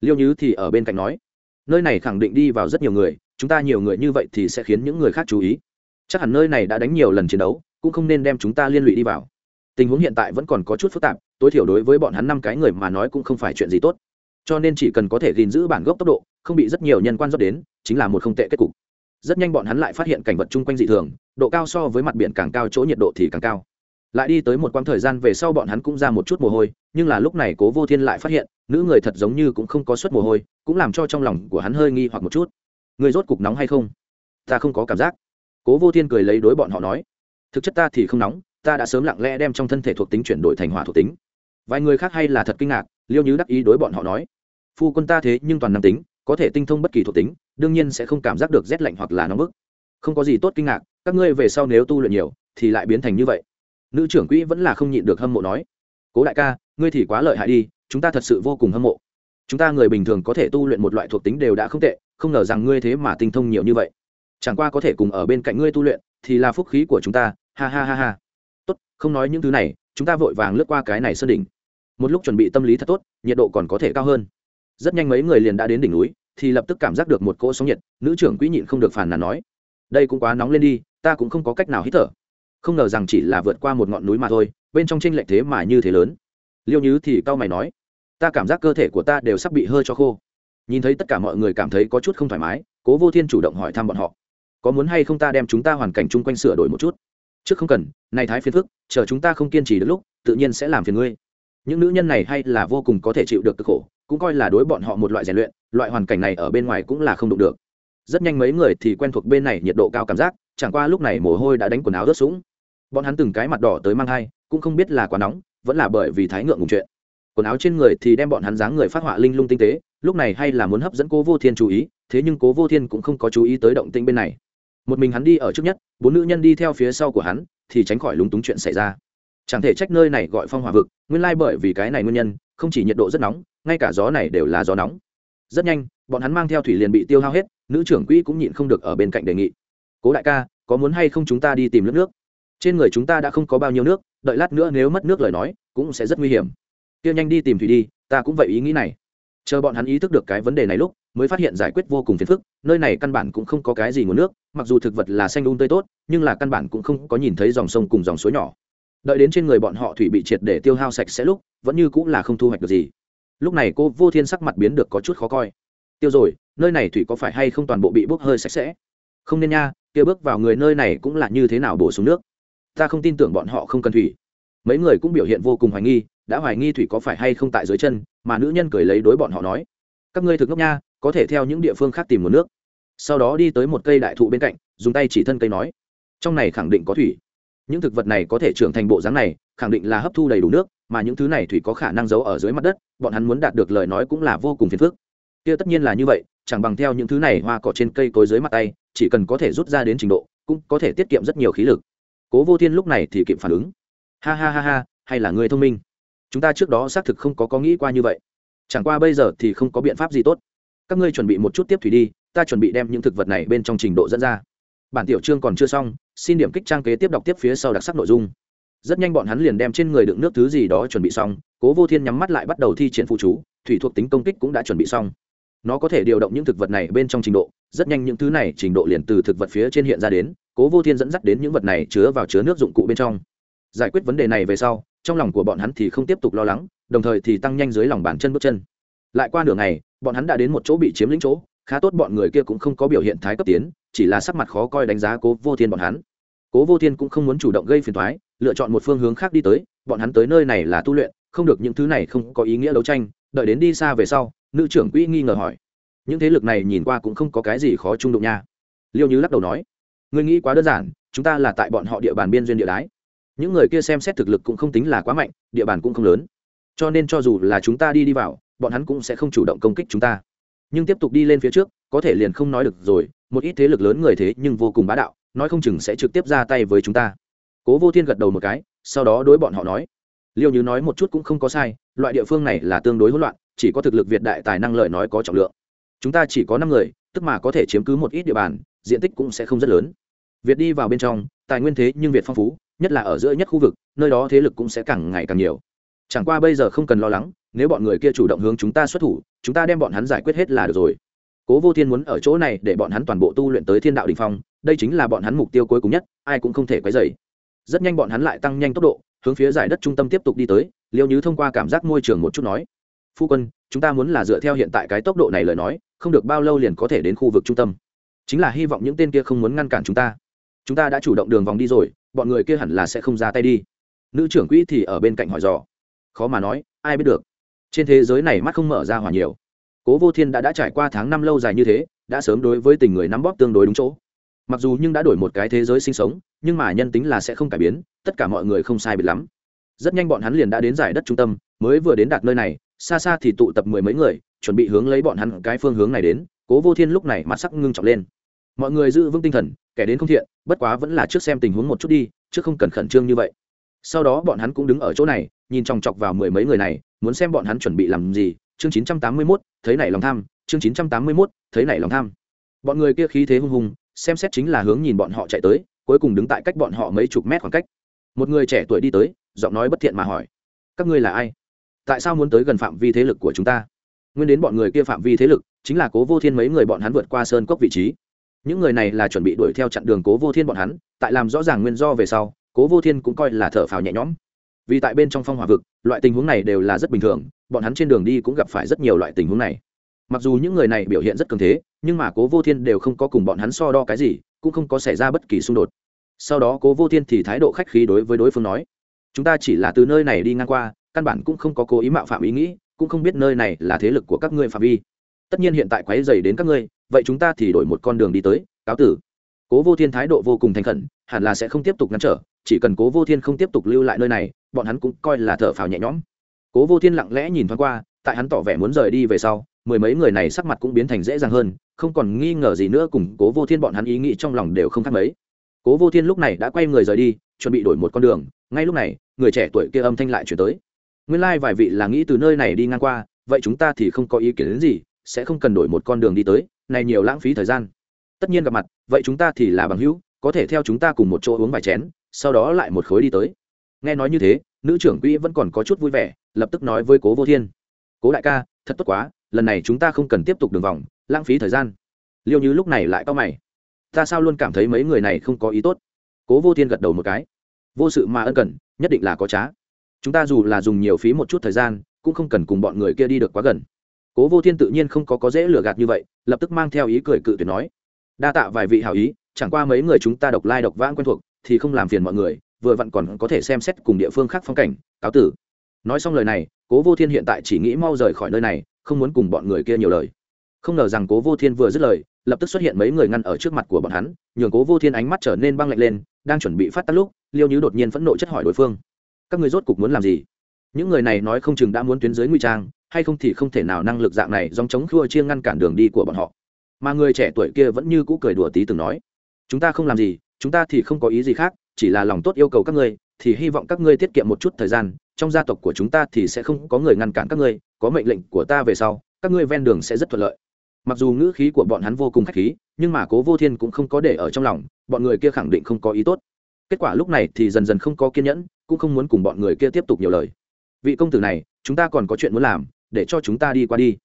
Liêu nhứ thì ở bên cạnh nói, nơi này khẳng định đi vào rất nhiều người, chúng ta nhiều người như vậy thì sẽ khiến những người khác chú ý. Chắc hẳn nơi này đã đánh nhiều lần chiến đấu, cũng không nên đem chúng ta liên lụy đi vào. Tình huống hiện tại vẫn còn có chút phức tạp, tối thiểu đối với bọn hắn năm cái người mà nói cũng không phải chuyện gì tốt cho nên chỉ cần có thể gìn giữ bản gốc tốc độ, không bị rất nhiều nhân quan dốc đến, chính là một không tệ kết cục. Rất nhanh bọn hắn lại phát hiện cảnh vật chung quanh dị thường, độ cao so với mặt biển càng cao chỗ nhiệt độ thì càng cao. Lại đi tới một quãng thời gian về sau bọn hắn cũng ra một chút mồ hôi, nhưng là lúc này cố vô thiên lại phát hiện, nữ người thật giống như cũng không có suất mồ hôi, cũng làm cho trong lòng của hắn hơi nghi hoặc một chút. Người rốt cục nóng hay không? Ta không có cảm giác. Cố vô thiên cười lấy đối bọn họ nói, thực chất ta thì không nóng, ta đã sớm lặng lẽ đem trong thân thể thuộc tính chuyển đổi thành hỏa thuộc tính. Vài người khác hay là thật kinh ngạc, liêu như đắc ý đối bọn họ nói phu quân ta thế nhưng toàn năng tính, có thể tinh thông bất kỳ thuộc tính, đương nhiên sẽ không cảm giác được rét lạnh hoặc là nóng bức. Không có gì tốt kinh ngạc, các ngươi về sau nếu tu luyện nhiều, thì lại biến thành như vậy. Nữ trưởng quỹ vẫn là không nhịn được hâm mộ nói, cố đại ca, ngươi thì quá lợi hại đi, chúng ta thật sự vô cùng hâm mộ. Chúng ta người bình thường có thể tu luyện một loại thuộc tính đều đã không tệ, không ngờ rằng ngươi thế mà tinh thông nhiều như vậy. Chẳng qua có thể cùng ở bên cạnh ngươi tu luyện, thì là phúc khí của chúng ta. Ha ha ha ha. Tốt, không nói những thứ này, chúng ta vội vàng lướt qua cái này sơn đỉnh. Một lúc chuẩn bị tâm lý thật tốt, nhiệt độ còn có thể cao hơn rất nhanh mấy người liền đã đến đỉnh núi, thì lập tức cảm giác được một cỗ sóng nhiệt, nữ trưởng quỹ nhịn không được phàn nàn nói. Đây cũng quá nóng lên đi, ta cũng không có cách nào hít thở. Không ngờ rằng chỉ là vượt qua một ngọn núi mà thôi, bên trong tranh lệch thế mà như thế lớn. Liêu nhứ thì cau mày nói, ta cảm giác cơ thể của ta đều sắp bị hơi cho khô. Nhìn thấy tất cả mọi người cảm thấy có chút không thoải mái, cố vô thiên chủ động hỏi thăm bọn họ, có muốn hay không ta đem chúng ta hoàn cảnh chung quanh sửa đổi một chút? Trước không cần, này thái phiền phức, chờ chúng ta không kiên trì được lúc, tự nhiên sẽ làm phiền ngươi. Những nữ nhân này hay là vô cùng có thể chịu được cực khổ cũng coi là đối bọn họ một loại rèn luyện loại hoàn cảnh này ở bên ngoài cũng là không đụng được. Rất nhanh mấy người thì quen thuộc bên này nhiệt độ cao cảm giác chẳng qua lúc này mồ hôi đã đánh quần áo rớt sũng. Bọn hắn từng cái mặt đỏ tới mang hai, cũng không biết là quá nóng vẫn là bởi vì thái ngượng ngùng chuyện. Quần áo trên người thì đem bọn hắn dáng người phát họa linh lung tinh tế lúc này hay là muốn hấp dẫn cố vô thiên chú ý thế nhưng cố vô thiên cũng không có chú ý tới động tĩnh bên này. Một mình hắn đi ở trước nhất bốn nữ nhân đi theo phía sau của hắn thì tránh khỏi lúng túng chuyện xảy ra chẳng thể trách nơi này gọi phong hỏa vực, nguyên lai bởi vì cái này nguyên nhân, không chỉ nhiệt độ rất nóng, ngay cả gió này đều là gió nóng. Rất nhanh, bọn hắn mang theo thủy liền bị tiêu hao hết, nữ trưởng quỹ cũng nhịn không được ở bên cạnh đề nghị. Cố đại ca, có muốn hay không chúng ta đi tìm nước nước? Trên người chúng ta đã không có bao nhiêu nước, đợi lát nữa nếu mất nước lời nói, cũng sẽ rất nguy hiểm. Tiêu nhanh đi tìm thủy đi, ta cũng vậy ý nghĩ này. Chờ bọn hắn ý thức được cái vấn đề này lúc, mới phát hiện giải quyết vô cùng phiền phức, nơi này căn bản cũng không có cái gì nguồn nước, mặc dù thực vật là xanh đun tươi tốt, nhưng là căn bản cũng không có nhìn thấy dòng sông cùng dòng suối nhỏ đợi đến trên người bọn họ thủy bị triệt để tiêu hao sạch sẽ lúc, vẫn như cũng là không thu hoạch được gì. Lúc này cô vô thiên sắc mặt biến được có chút khó coi. Tiêu rồi, nơi này thủy có phải hay không toàn bộ bị bốc hơi sạch sẽ? Không nên nha, kia bước vào người nơi này cũng là như thế nào bổ sung nước? Ta không tin tưởng bọn họ không cần thủy. Mấy người cũng biểu hiện vô cùng hoài nghi, đã hoài nghi thủy có phải hay không tại dưới chân, mà nữ nhân cười lấy đối bọn họ nói. Các ngươi thực ngốc nha, có thể theo những địa phương khác tìm nguồn nước. Sau đó đi tới một cây đại thụ bên cạnh, dùng tay chỉ thân cây nói. Trong này khẳng định có thủy những thực vật này có thể trưởng thành bộ dáng này, khẳng định là hấp thu đầy đủ nước, mà những thứ này thủy có khả năng giấu ở dưới mặt đất, bọn hắn muốn đạt được lời nói cũng là vô cùng phiền phức. Kia tất nhiên là như vậy, chẳng bằng theo những thứ này hoa cỏ trên cây cối dưới mặt tay, chỉ cần có thể rút ra đến trình độ, cũng có thể tiết kiệm rất nhiều khí lực. Cố vô thiên lúc này thì kịp phản ứng. Ha ha ha ha, hay là người thông minh? Chúng ta trước đó xác thực không có có nghĩ qua như vậy. Chẳng qua bây giờ thì không có biện pháp gì tốt. Các ngươi chuẩn bị một chút tiếp thủy đi, ta chuẩn bị đem những thực vật này bên trong trình độ dẫn ra bản tiểu chương còn chưa xong, xin điểm kích trang kế tiếp đọc tiếp phía sau đặc sắc nội dung. Rất nhanh bọn hắn liền đem trên người đựng nước thứ gì đó chuẩn bị xong, cố vô thiên nhắm mắt lại bắt đầu thi triển phụ chú, thủy thuộc tính công kích cũng đã chuẩn bị xong. Nó có thể điều động những thực vật này bên trong trình độ, rất nhanh những thứ này trình độ liền từ thực vật phía trên hiện ra đến, cố vô thiên dẫn dắt đến những vật này chứa vào chứa nước dụng cụ bên trong. Giải quyết vấn đề này về sau, trong lòng của bọn hắn thì không tiếp tục lo lắng, đồng thời thì tăng nhanh dưới lòng bàn chân bước chân. Lại qua nửa ngày, bọn hắn đã đến một chỗ bị chiếm lĩnh chỗ khá tốt bọn người kia cũng không có biểu hiện thái cấp tiến, chỉ là sắc mặt khó coi đánh giá cố vô thiên bọn hắn. Cố vô thiên cũng không muốn chủ động gây phiền thoái lựa chọn một phương hướng khác đi tới, bọn hắn tới nơi này là tu luyện, không được những thứ này không có ý nghĩa đấu tranh, đợi đến đi xa về sau, nữ trưởng quỹ nghi ngờ hỏi. Những thế lực này nhìn qua cũng không có cái gì khó trung đụng nha. Liêu như lắc đầu nói người nghĩ quá đơn giản, chúng ta là tại bọn họ địa bàn biên duyên địa đái. Những người kia xem xét thực lực cũng không tính là quá mạnh, địa bàn cũng không lớn. Cho nên cho dù là chúng ta đi đi vào, bọn hắn cũng sẽ không chủ động công kích chúng ta nhưng tiếp tục đi lên phía trước, có thể liền không nói được rồi, một ít thế lực lớn người thế nhưng vô cùng bá đạo, nói không chừng sẽ trực tiếp ra tay với chúng ta. Cố vô thiên gật đầu một cái, sau đó đối bọn họ nói, liêu như nói một chút cũng không có sai, loại địa phương này là tương đối hỗn loạn, chỉ có thực lực việt đại tài năng lợi nói có trọng lượng. Chúng ta chỉ có năm người, tức mà có thể chiếm cứ một ít địa bàn, diện tích cũng sẽ không rất lớn. Việt đi vào bên trong, tài nguyên thế nhưng việt phong phú, nhất là ở giữa nhất khu vực, nơi đó thế lực cũng sẽ càng ngày càng nhiều. Chẳng qua bây giờ không cần lo lắng nếu bọn người kia chủ động hướng chúng ta xuất thủ, chúng ta đem bọn hắn giải quyết hết là được rồi. Cố vô thiên muốn ở chỗ này để bọn hắn toàn bộ tu luyện tới thiên đạo đình phong, đây chính là bọn hắn mục tiêu cuối cùng nhất, ai cũng không thể quấy dày rất nhanh bọn hắn lại tăng nhanh tốc độ, hướng phía giải đất trung tâm tiếp tục đi tới, liêu như thông qua cảm giác môi trường một chút nói, phu quân, chúng ta muốn là dựa theo hiện tại cái tốc độ này lời nói, không được bao lâu liền có thể đến khu vực trung tâm. Chính là hy vọng những tên kia không muốn ngăn cản chúng ta. Chúng ta đã chủ động đường vòng đi rồi, bọn người kia hẳn là sẽ không ra tay đi. Nữ trưởng quỹ thì ở bên cạnh hỏi dò. Khó mà nói, ai biết được trên thế giới này mắt không mở ra hòa nhiều. Cố vô thiên đã đã trải qua tháng năm lâu dài như thế, đã sớm đối với tình người nắm bóp tương đối đúng chỗ. Mặc dù nhưng đã đổi một cái thế giới sinh sống, nhưng mà nhân tính là sẽ không cải biến, tất cả mọi người không sai biệt lắm. Rất nhanh bọn hắn liền đã đến giải đất trung tâm, mới vừa đến đạt nơi này, xa xa thì tụ tập mười mấy người, chuẩn bị hướng lấy bọn hắn cái phương hướng này đến, cố vô thiên lúc này mặt sắc ngưng trọng lên. Mọi người giữ vững tinh thần, kẻ đến không thiện, bất quá vẫn là trước xem tình huống một chút đi, chứ không cần khẩn trương như vậy. Sau đó bọn hắn cũng đứng ở chỗ này, nhìn chòng chọc vào mười mấy người này muốn xem bọn hắn chuẩn bị làm gì chương chín trăm tám mươi 981, thấy này lòng tham chương chín trăm tám mươi 981, thấy này lòng tham. Bọn người kia khí thế hung hùng xem xét chính là hướng nhìn bọn họ chạy tới cuối cùng đứng tại cách bọn họ mấy chục mét khoảng cách. Một người trẻ tuổi đi tới giọng nói bất thiện mà hỏi các ngươi là ai? Tại sao muốn tới gần phạm vi thế lực của chúng ta? Nguyên đến bọn người kia phạm vi thế lực chính là cố vô thiên mấy người bọn hắn vượt qua sơn cốc vị trí. Những người này là chuẩn bị đuổi theo chặn đường cố vô thiên bọn hắn tại làm rõ ràng nguyên do về sau cố vô thiên cũng coi là thở phào nhẹ nhõm vì tại bên trong phong hỏa vực, loại tình huống này đều là rất bình thường, bọn hắn trên đường đi cũng gặp phải rất nhiều loại tình huống này. Mặc dù những người này biểu hiện rất cường thế, nhưng mà cố vô thiên đều không có cùng bọn hắn so đo cái gì, cũng không có xảy ra bất kỳ xung đột. Sau đó cố vô thiên thì thái độ khách khí đối với đối phương nói, chúng ta chỉ là từ nơi này đi ngang qua, căn bản cũng không có cố ý mạo phạm ý nghĩ, cũng không biết nơi này là thế lực của các ngươi phạm vi. Tất nhiên hiện tại quáy dày đến các ngươi, vậy chúng ta thì đổi một con đường đi tới, cáo tử. Cố vô thiên thái độ vô cùng thành khẩn, hẳn là sẽ không tiếp tục ngăn trở, chỉ cần cố vô thiên không tiếp tục lưu lại nơi này bọn hắn cũng coi là thở phào nhẹ nhõm. Cố vô thiên lặng lẽ nhìn thoáng qua, tại hắn tỏ vẻ muốn rời đi về sau, mười mấy người này sắc mặt cũng biến thành dễ dàng hơn, không còn nghi ngờ gì nữa cùng cố vô thiên bọn hắn ý nghĩ trong lòng đều không khác mấy. Cố vô thiên lúc này đã quay người rời đi, chuẩn bị đổi một con đường, ngay lúc này, người trẻ tuổi kia âm thanh lại chuyển tới. Nguyên lai、like、vài vị là nghĩ từ nơi này đi ngang qua, vậy chúng ta thì không có ý kiến đến gì, sẽ không cần đổi một con đường đi tới, này nhiều lãng phí thời gian. Tất nhiên gặp mặt, vậy chúng ta thì là bằng hữu, có thể theo chúng ta cùng một chỗ uống vài chén, sau đó lại một khối đi tới nghe nói như thế, nữ trưởng quỹ vẫn còn có chút vui vẻ, lập tức nói với cố vô thiên. Cố đại ca, thật tốt quá, lần này chúng ta không cần tiếp tục đường vòng, lãng phí thời gian. Liêu như lúc này lại to mày. Ta sao luôn cảm thấy mấy người này không có ý tốt? Cố vô thiên gật đầu một cái. Vô sự mà ân cần, nhất định là có trá. Chúng ta dù là dùng nhiều phí một chút thời gian, cũng không cần cùng bọn người kia đi được quá gần. Cố vô thiên tự nhiên không có có dễ lừa gạt như vậy, lập tức mang theo ý cười cự tuyệt nói. Đa tạ vài vị hảo ý, chẳng qua mấy người chúng ta độc lai độc vãng quen thuộc, thì không làm phiền mọi người vừa vặn còn có thể xem xét cùng địa phương khác phong cảnh, cáo tử. Nói xong lời này, cố vô thiên hiện tại chỉ nghĩ mau rời khỏi nơi này, không muốn cùng bọn người kia nhiều lời. Không ngờ rằng cố vô thiên vừa dứt lời, lập tức xuất hiện mấy người ngăn ở trước mặt của bọn hắn, nhường cố vô thiên ánh mắt trở nên băng lạnh lên, đang chuẩn bị phát tắt lúc, liêu nhứ đột nhiên phẫn nộ chất hỏi đối phương. Các người rốt cục muốn làm gì? Những người này nói không chừng đã muốn tuyến dưới nguy trang, hay không thì không thể nào năng lực dạng này dòng chống khua chiêng ngăn cản đường đi của bọn họ. Mà người trẻ tuổi kia vẫn như cũ cười đùa tí từng nói, chúng ta không làm gì, chúng ta thì không có ý gì khác chỉ là lòng tốt yêu cầu các ngươi, thì hy vọng các ngươi tiết kiệm một chút thời gian, trong gia tộc của chúng ta thì sẽ không có người ngăn cản các ngươi, có mệnh lệnh của ta về sau, các ngươi ven đường sẽ rất thuận lợi. Mặc dù ngữ khí của bọn hắn vô cùng khách khí, nhưng mà cố vô thiên cũng không có để ở trong lòng, bọn người kia khẳng định không có ý tốt. Kết quả lúc này thì dần dần không có kiên nhẫn, cũng không muốn cùng bọn người kia tiếp tục nhiều lời. Vị công tử này, chúng ta còn có chuyện muốn làm, để cho chúng ta đi qua đi.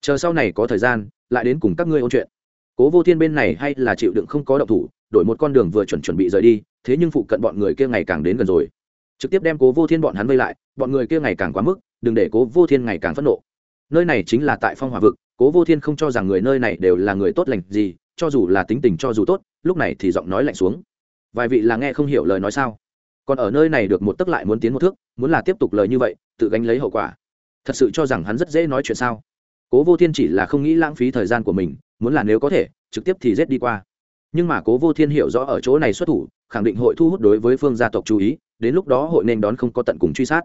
Chờ sau này có thời gian, lại đến cùng các ngươi ôn chuyện. Cố vô thiên bên này hay là chịu đựng không có động thủ đổi một con đường vừa chuẩn chuẩn bị rời đi, thế nhưng phụ cận bọn người kia ngày càng đến gần rồi. Trực tiếp đem cố vô thiên bọn hắn vây lại, bọn người kia ngày càng quá mức, đừng để cố vô thiên ngày càng phẫn nộ. Nơi này chính là tại phong hòa vực, cố vô thiên không cho rằng người nơi này đều là người tốt lành gì, cho dù là tính tình cho dù tốt, lúc này thì giọng nói lạnh xuống. Vài vị là nghe không hiểu lời nói sao? Còn ở nơi này được một tấc lại muốn tiến một thước, muốn là tiếp tục lời như vậy, tự gánh lấy hậu quả. Thật sự cho rằng hắn rất dễ nói chuyện sao? Cố vô thiên chỉ là không nghĩ lãng phí thời gian của mình, muốn là nếu có thể, trực tiếp thì rét đi qua nhưng mà cố vô thiên hiểu rõ ở chỗ này xuất thủ, khẳng định hội thu hút đối với phương gia tộc chú ý, đến lúc đó hội nên đón không có tận cùng truy sát.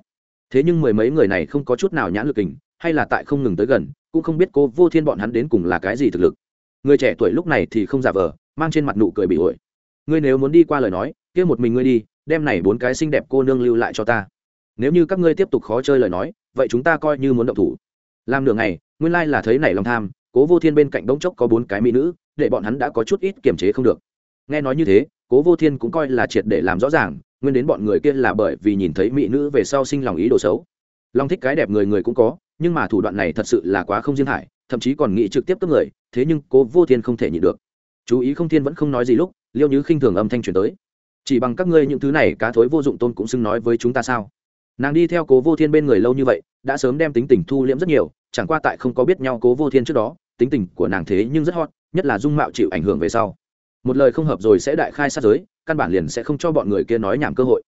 Thế nhưng mười mấy người này không có chút nào nhãn lực hình hay là tại không ngừng tới gần, cũng không biết cố vô thiên bọn hắn đến cùng là cái gì thực lực. Người trẻ tuổi lúc này thì không giả vờ, mang trên mặt nụ cười bị ổi ngươi nếu muốn đi qua lời nói, kia một mình ngươi đi, đem này bốn cái xinh đẹp cô nương lưu lại cho ta. Nếu như các ngươi tiếp tục khó chơi lời nói, vậy chúng ta coi như muốn động thủ. Làm nửa ngày, nguyên lai là thấy nảy lòng tham, cố vô thiên bên cạnh bỗng chốc có bốn cái mỹ nữ để bọn hắn đã có chút ít kiềm chế không được. Nghe nói như thế, cố vô thiên cũng coi là triệt để làm rõ ràng, nguyên đến bọn người kia là bởi vì nhìn thấy mỹ nữ về sau sinh lòng ý đồ xấu. Long thích cái đẹp người người cũng có, nhưng mà thủ đoạn này thật sự là quá không duyên hại, thậm chí còn nghĩ trực tiếp cướp người, thế nhưng cố vô thiên không thể nhịn được. Chú ý không thiên vẫn không nói gì lúc, liêu như khinh thường âm thanh truyền tới. Chỉ bằng các ngươi những thứ này, cá thối vô dụng tôn cũng xưng nói với chúng ta sao? Nàng đi theo cố vô thiên bên người lâu như vậy, đã sớm đem tính tình thu liễm rất nhiều, chẳng qua tại không có biết nhau cố vô thiên trước đó, tính tình của nàng thế nhưng rất hot nhất là dung mạo chịu ảnh hưởng về sau. Một lời không hợp rồi sẽ đại khai sát giới, căn bản liền sẽ không cho bọn người kia nói nhảm cơ hội.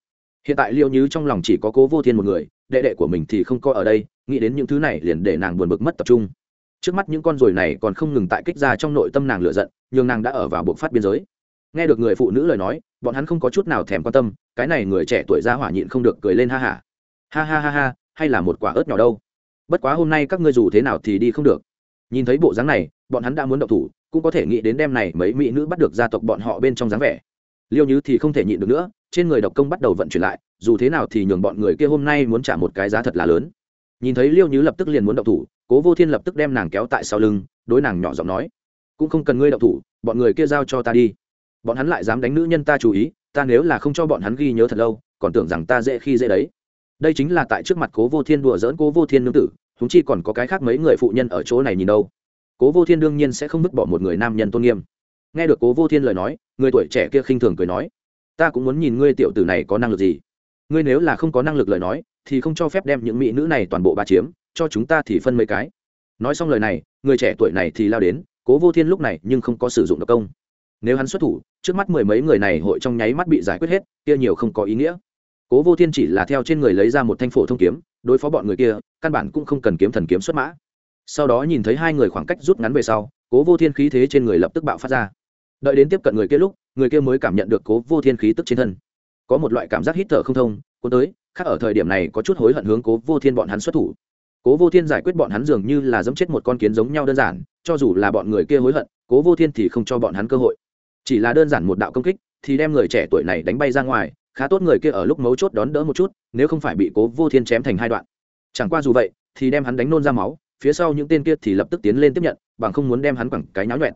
Hiện tại liêu như trong lòng chỉ có cố vô thiên một người, đệ đệ của mình thì không có ở đây, nghĩ đến những thứ này liền để nàng buồn bực mất tập trung. Trước mắt những con ruồi này còn không ngừng tại kích ra trong nội tâm nàng lựa giận nhưng nàng đã ở vào buộc phát biên giới. Nghe được người phụ nữ lời nói, bọn hắn không có chút nào thèm quan tâm, cái này người trẻ tuổi ra hỏa nhịn không được cười lên ha hả ha. ha ha ha ha, hay là một quả ớt nhỏ đâu. Bất quá hôm nay các ngươi dù thế nào thì đi không được. Nhìn thấy bộ dáng này, bọn hắn đã muốn động thủ cũng có thể nghĩ đến đêm này mấy mỹ nữ bắt được gia tộc bọn họ bên trong dáng vẻ. Liêu như thì không thể nhịn được nữa, trên người độc công bắt đầu vận chuyển lại, dù thế nào thì nhường bọn người kia hôm nay muốn trả một cái giá thật là lớn. Nhìn thấy liêu như lập tức liền muốn động thủ, cố vô thiên lập tức đem nàng kéo tại sau lưng, đối nàng nhỏ giọng nói, cũng không cần ngươi động thủ, bọn người kia giao cho ta đi. Bọn hắn lại dám đánh nữ nhân ta chú ý, ta nếu là không cho bọn hắn ghi nhớ thật lâu, còn tưởng rằng ta dễ khi dễ đấy. Đây chính là tại trước mặt cố vô thiên đùa dỡn cố vô thiên nương tử húng chi còn có cái khác mấy người phụ nhân ở chỗ này nhìn đâu cố vô thiên đương nhiên sẽ không vứt bỏ một người nam nhân tôn nghiêm. Nghe được cố vô thiên lời nói, người tuổi trẻ kia khinh thường cười nói, ta cũng muốn nhìn ngươi tiểu tử này có năng lực gì. Ngươi nếu là không có năng lực lời nói, thì không cho phép đem những mỹ nữ này toàn bộ ba chiếm, cho chúng ta thì phân mấy cái. Nói xong lời này, người trẻ tuổi này thì lao đến, cố vô thiên lúc này nhưng không có sử dụng độc công. Nếu hắn xuất thủ, trước mắt mười mấy người này hội trong nháy mắt bị giải quyết hết, kia nhiều không có ý nghĩa. Cố vô thiên chỉ là theo trên người lấy ra một thanh phổ thông kiếm, đối phó bọn người kia, căn bản cũng không cần kiếm thần kiếm xuất mã sau đó nhìn thấy hai người khoảng cách rút ngắn về sau, cố vô thiên khí thế trên người lập tức bạo phát ra. Đợi đến tiếp cận người kia lúc, người kia mới cảm nhận được cố vô thiên khí tức trên thân. Có một loại cảm giác hít thở không thông, cuốn tới, khác ở thời điểm này có chút hối hận hướng cố vô thiên bọn hắn xuất thủ. Cố vô thiên giải quyết bọn hắn dường như là dẫm chết một con kiến giống nhau đơn giản, cho dù là bọn người kia hối hận, cố vô thiên thì không cho bọn hắn cơ hội. Chỉ là đơn giản một đạo công kích, thì đem người trẻ tuổi này đánh bay ra ngoài, khá tốt người kia ở lúc mấu chốt đón đỡ một chút, nếu không phải bị cố vô thiên chém thành hai đoạn. Chẳng qua dù vậy, thì đem hắn đánh nôn ra máu phía sau những tên kia thì lập tức tiến lên tiếp nhận bằng không muốn đem hắn quẳng cái nháo nhuẹn.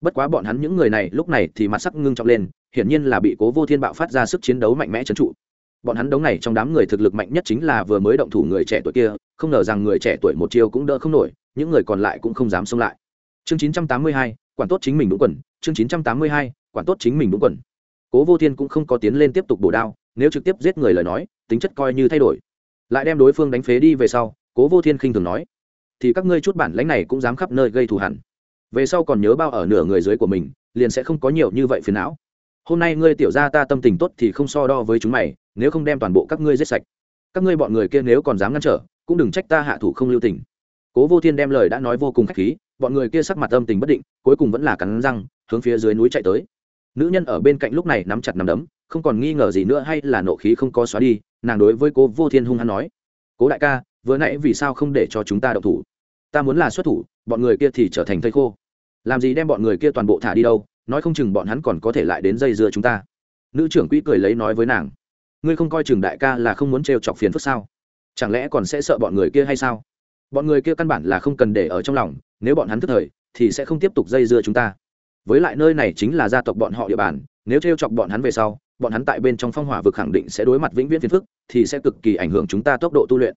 Bất quá bọn hắn những người này lúc này thì mặt sắc ngưng trọng lên hiển nhiên là bị cố vô thiên bạo phát ra sức chiến đấu mạnh mẽ trấn trụ. Bọn hắn đống này trong đám người thực lực mạnh nhất chính là vừa mới động thủ người trẻ tuổi kia không ngờ rằng người trẻ tuổi một chiêu cũng đỡ không nổi những người còn lại cũng không dám xông lại. Chương 982, quản tốt chính mình đúng quần chương 982, quản tốt chính mình đúng quần. Cố vô thiên cũng không có tiến lên tiếp tục bổ đao nếu trực tiếp giết người lời nói tính chất coi như thay đổi. Lại đem đối phương đánh phế đi về sau cố vô thiên khinh thường nói thì các ngươi chút bản lãnh này cũng dám khắp nơi gây thù hẳn. Về sau còn nhớ bao ở nửa người dưới của mình, liền sẽ không có nhiều như vậy phiền não. Hôm nay ngươi tiểu ra ta tâm tình tốt thì không so đo với chúng mày, nếu không đem toàn bộ các ngươi giết sạch. Các ngươi bọn người kia nếu còn dám ngăn trở, cũng đừng trách ta hạ thủ không lưu tình. Cố vô thiên đem lời đã nói vô cùng k h á c h khí, bọn người kia sắc mặt âm tình bất định, cuối cùng vẫn là cắn răng, hướng phía dưới núi chạy tới. Nữ nhân ở bên cạnh lúc này nắm chặt nắm đấm, không còn nghi ngờ gì nữa hay là nộ khí không có xóa đi, nàng đối với cố vô thiên hung hăng nói, cố đại ca vừa nãy vì sao không để cho chúng ta động thủ? Ta muốn là xuất thủ, bọn người kia thì trở thành thây khô. Làm gì đem bọn người kia toàn bộ thả đi đâu, nói không chừng bọn hắn còn có thể lại đến dây dưa chúng ta. Nữ trưởng quỹ cười lấy nói với nàng. Ngươi không coi chừng đại ca là không muốn trêu chọc phiền phức sao? Chẳng lẽ còn sẽ sợ bọn người kia hay sao? Bọn người kia căn bản là không cần để ở trong lòng, nếu bọn hắn thức thời, thì sẽ không tiếp tục dây dưa chúng ta. Với lại nơi này chính là gia tộc bọn họ địa bàn, nếu trêu chọc bọn hắn về sau, bọn hắn tại bên trong phong hỏa vực khẳng định sẽ đối mặt vĩnh viễn phiền phức, thì sẽ cực kỳ ảnh hưởng chúng ta tốc độ tu luyện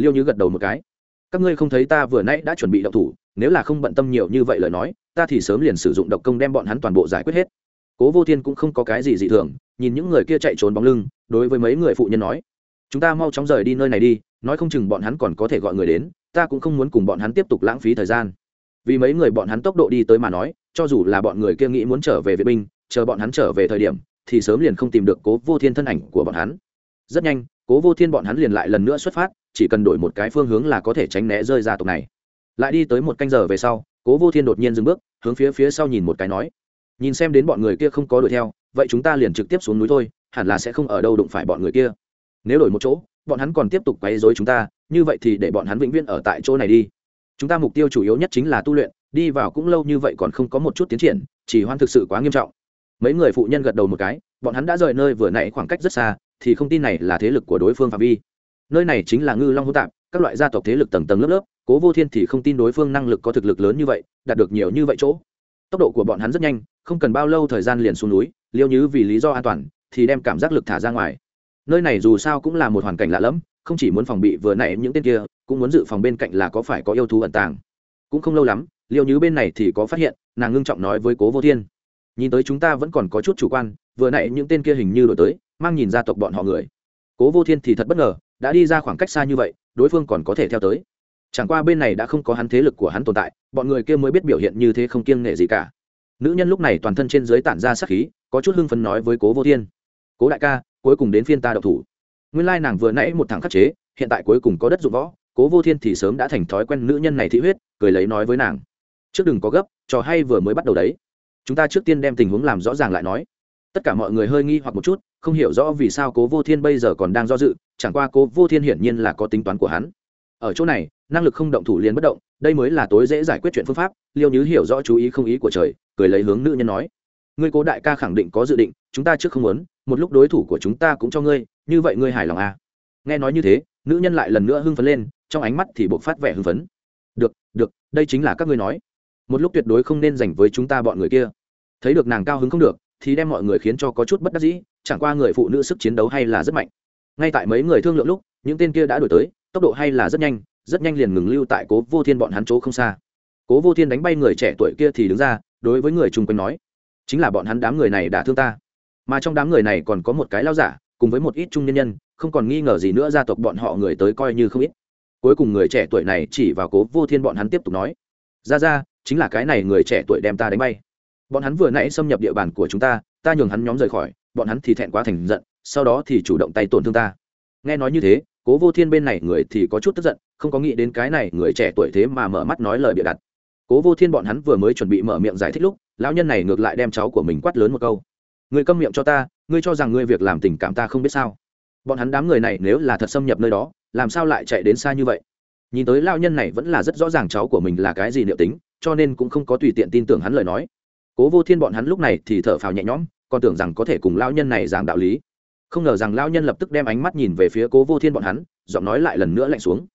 liêu như gật đầu một cái. Các ngươi không thấy ta vừa nãy đã chuẩn bị động thủ, nếu là không bận tâm nhiều như vậy lời nói, ta thì sớm liền sử dụng độc công đem bọn hắn toàn bộ giải quyết hết. Cố vô thiên cũng không có cái gì dị thường, nhìn những người kia chạy trốn bóng lưng, đối với mấy người phụ nhân nói, chúng ta mau chóng rời đi nơi này đi, nói không chừng bọn hắn còn có thể gọi người đến, ta cũng không muốn cùng bọn hắn tiếp tục lãng phí thời gian. Vì mấy người bọn hắn tốc độ đi tới mà nói, cho dù là bọn người kia nghĩ muốn trở về vệ binh, chờ bọn hắn trở về thời điểm, thì sớm liền không tìm được cố vô thiên thân ảnh của bọn hắn. Rất nhanh, cố vô thiên bọn hắn liền lại lần nữa xuất phát chỉ cần đổi một cái phương hướng là có thể tránh né rơi ra tộc này. Lại đi tới một canh giờ về sau, cố vô thiên đột nhiên dừng bước, hướng phía phía sau nhìn một cái nói, nhìn xem đến bọn người kia không có đuổi theo, vậy chúng ta liền trực tiếp xuống núi thôi, hẳn là sẽ không ở đâu đụng phải bọn người kia. Nếu đổi một chỗ, bọn hắn còn tiếp tục quấy dối chúng ta, như vậy thì để bọn hắn vĩnh viễn ở tại chỗ này đi. Chúng ta mục tiêu chủ yếu nhất chính là tu luyện, đi vào cũng lâu như vậy còn không có một chút tiến triển, chỉ hoan thực sự quá nghiêm trọng. Mấy người phụ nhân gật đầu một cái, bọn hắn đã rời nơi vừa nãy khoảng cách rất xa, thì không tin này là thế lực của đối phương phạm vi nơi này chính là ngư long hỗn tạp, các loại gia tộc thế lực tầng tầng lớp lớp, cố vô thiên thì không tin đối phương năng lực có thực lực lớn như vậy, đạt được nhiều như vậy chỗ. Tốc độ của bọn hắn rất nhanh, không cần bao lâu thời gian liền xuống núi, liêu như vì lý do an toàn, thì đem cảm giác lực thả ra ngoài. Nơi này dù sao cũng là một hoàn cảnh lạ lẫm, không chỉ muốn phòng bị vừa nãy những tên kia, cũng muốn dự phòng bên cạnh là có phải có yêu thú ẩn tàng. Cũng không lâu lắm, Liêu như bên này thì có phát hiện, nàng ngưng trọng nói với cố vô thiên. Nhìn tới chúng ta vẫn còn có chút chủ quan, vừa nãy những tên kia hình như đổi tới, mang nhìn gia tộc bọn họ người. Cố vô thiên thì thật bất ngờ đã đi ra khoảng cách xa như vậy, đối phương còn có thể theo tới. Chẳng qua bên này đã không có hắn thế lực của hắn tồn tại, bọn người kia mới biết biểu hiện như thế không kiêng nghệ gì cả. Nữ nhân lúc này toàn thân trên dưới tản ra sắc khí, có chút hưng phấn nói với cố vô thiên. Cố đại ca, cuối cùng đến phiên ta đậu thủ. Nguyên lai nàng vừa nãy một thằng khắc chế, hiện tại cuối cùng có đất dụng võ, cố vô thiên thì sớm đã thành thói quen nữ nhân này thị huyết, cười lấy nói với nàng. Trước đừng có gấp, trò hay vừa mới bắt đầu đấy. Chúng ta trước tiên đem tình huống làm rõ ràng lại nói. Tất cả mọi người hơi nghi hoặc một chút, không hiểu rõ vì sao cố vô thiên bây giờ còn đang do dự chẳng qua cố vô thiên hiển nhiên là có tính toán của hắn. Ở chỗ này, năng lực không động thủ liền bất động, đây mới là tối dễ giải quyết chuyện phương pháp, liêu nhứ hiểu rõ chú ý không ý của trời, cười lấy hướng nữ nhân nói. Ngươi cố đại ca khẳng định có dự định, chúng ta trước không muốn, một lúc đối thủ của chúng ta cũng cho ngươi, như vậy ngươi hài lòng à? Nghe nói như thế, nữ nhân lại lần nữa hưng phấn lên, trong ánh mắt thì buộc phát vẻ hưng phấn. Được được, đây chính là các ngươi nói. Một lúc tuyệt đối không nên dành với chúng ta bọn người kia. Thấy được nàng cao hứng không được, thì đem mọi người khiến cho có chút bất đắc dĩ, chẳng qua người phụ nữ sức chiến đấu hay là rất mạnh ngay tại mấy người thương lượng lúc, những tên kia đã đổi tới, tốc độ hay là rất nhanh rất nhanh liền ngừng lưu tại cố vô thiên bọn hắn chỗ không xa. Cố vô thiên đánh bay người trẻ tuổi kia thì đứng ra, đối với người chung quanh nói, chính là bọn hắn đám người này đã thương ta. Mà trong đám người này còn có một cái lao giả, cùng với một ít trung nhân nhân, không còn nghi ngờ gì nữa gia tộc bọn họ người tới coi như không ít. Cuối cùng người trẻ tuổi này chỉ vào cố vô thiên bọn hắn tiếp tục nói, ra ra, chính là cái này người trẻ tuổi đem ta đánh bay. Bọn hắn vừa nãy xâm nhập địa bàn của chúng ta ta nhường hắn nhóm rời khỏi, bọn hắn thì thẹn quá thành giận sau đó thì chủ động tay tổn thương ta. Nghe nói như thế, cố vô thiên bên này người thì có chút tức giận, không có nghĩ đến cái này người trẻ tuổi thế mà mở mắt nói lời bịa đặt. Cố vô thiên bọn hắn vừa mới chuẩn bị mở miệng giải thích lúc, lão nhân này ngược lại đem cháu của mình quát lớn một câu. Người câm miệng cho ta, ngươi cho rằng ngươi việc làm tình cảm ta không biết sao? Bọn hắn đám người này nếu là thật xâm nhập nơi đó, làm sao lại chạy đến xa như vậy? Nhìn tới lao nhân này vẫn là rất rõ ràng cháu của mình là cái gì liệu tính, cho nên cũng không có tùy tiện tin tưởng hắn lời nói. Cố vô thiên bọn hắn lúc này thì thở phào nhẹ nhõm, còn tưởng rằng có thể cùng lao nhân này giảng đạo lý không ngờ rằng lao nhân lập tức đem ánh mắt nhìn về phía cố vô thiên bọn hắn, giọng nói lại lần nữa lạnh xuống.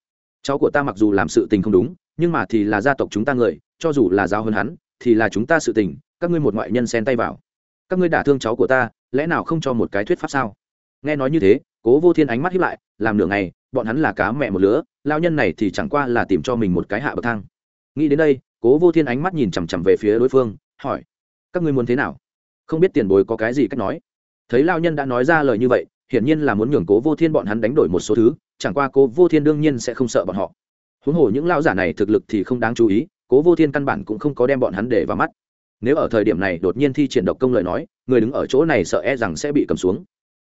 Cháu của ta mặc dù làm sự tình không đúng, nhưng mà thì là gia tộc chúng ta người, cho dù là giao hơn hắn, thì là chúng ta sự tình, các ngươi một ngoại nhân xen tay vào. Các ngươi đả thương cháu của ta, lẽ nào không cho một cái thuyết pháp sao? Nghe nói như thế, cố vô thiên ánh mắt hiếp lại, làm nửa ngày, bọn hắn là cá mẹ một lứa lao nhân này thì chẳng qua là tìm cho mình một cái hạ bậc thang. Nghĩ đến đây, cố vô thiên ánh mắt nhìn chằm chằm về phía đối phương, hỏi, các ngươi muốn thế nào? Không biết tiền bối có cái gì cách nói thấy lao nhân đã nói ra lời như vậy, hiển nhiên là muốn nhường cố vô thiên bọn hắn đánh đổi một số thứ, chẳng qua cố vô thiên đương nhiên sẽ không sợ bọn họ. Huống hồ những lao giả này thực lực thì không đáng chú ý, cố vô thiên căn bản cũng không có đem bọn hắn để vào mắt. Nếu ở thời điểm này đột nhiên thi triển độc công lời nói, người đứng ở chỗ này sợ e rằng sẽ bị cầm xuống.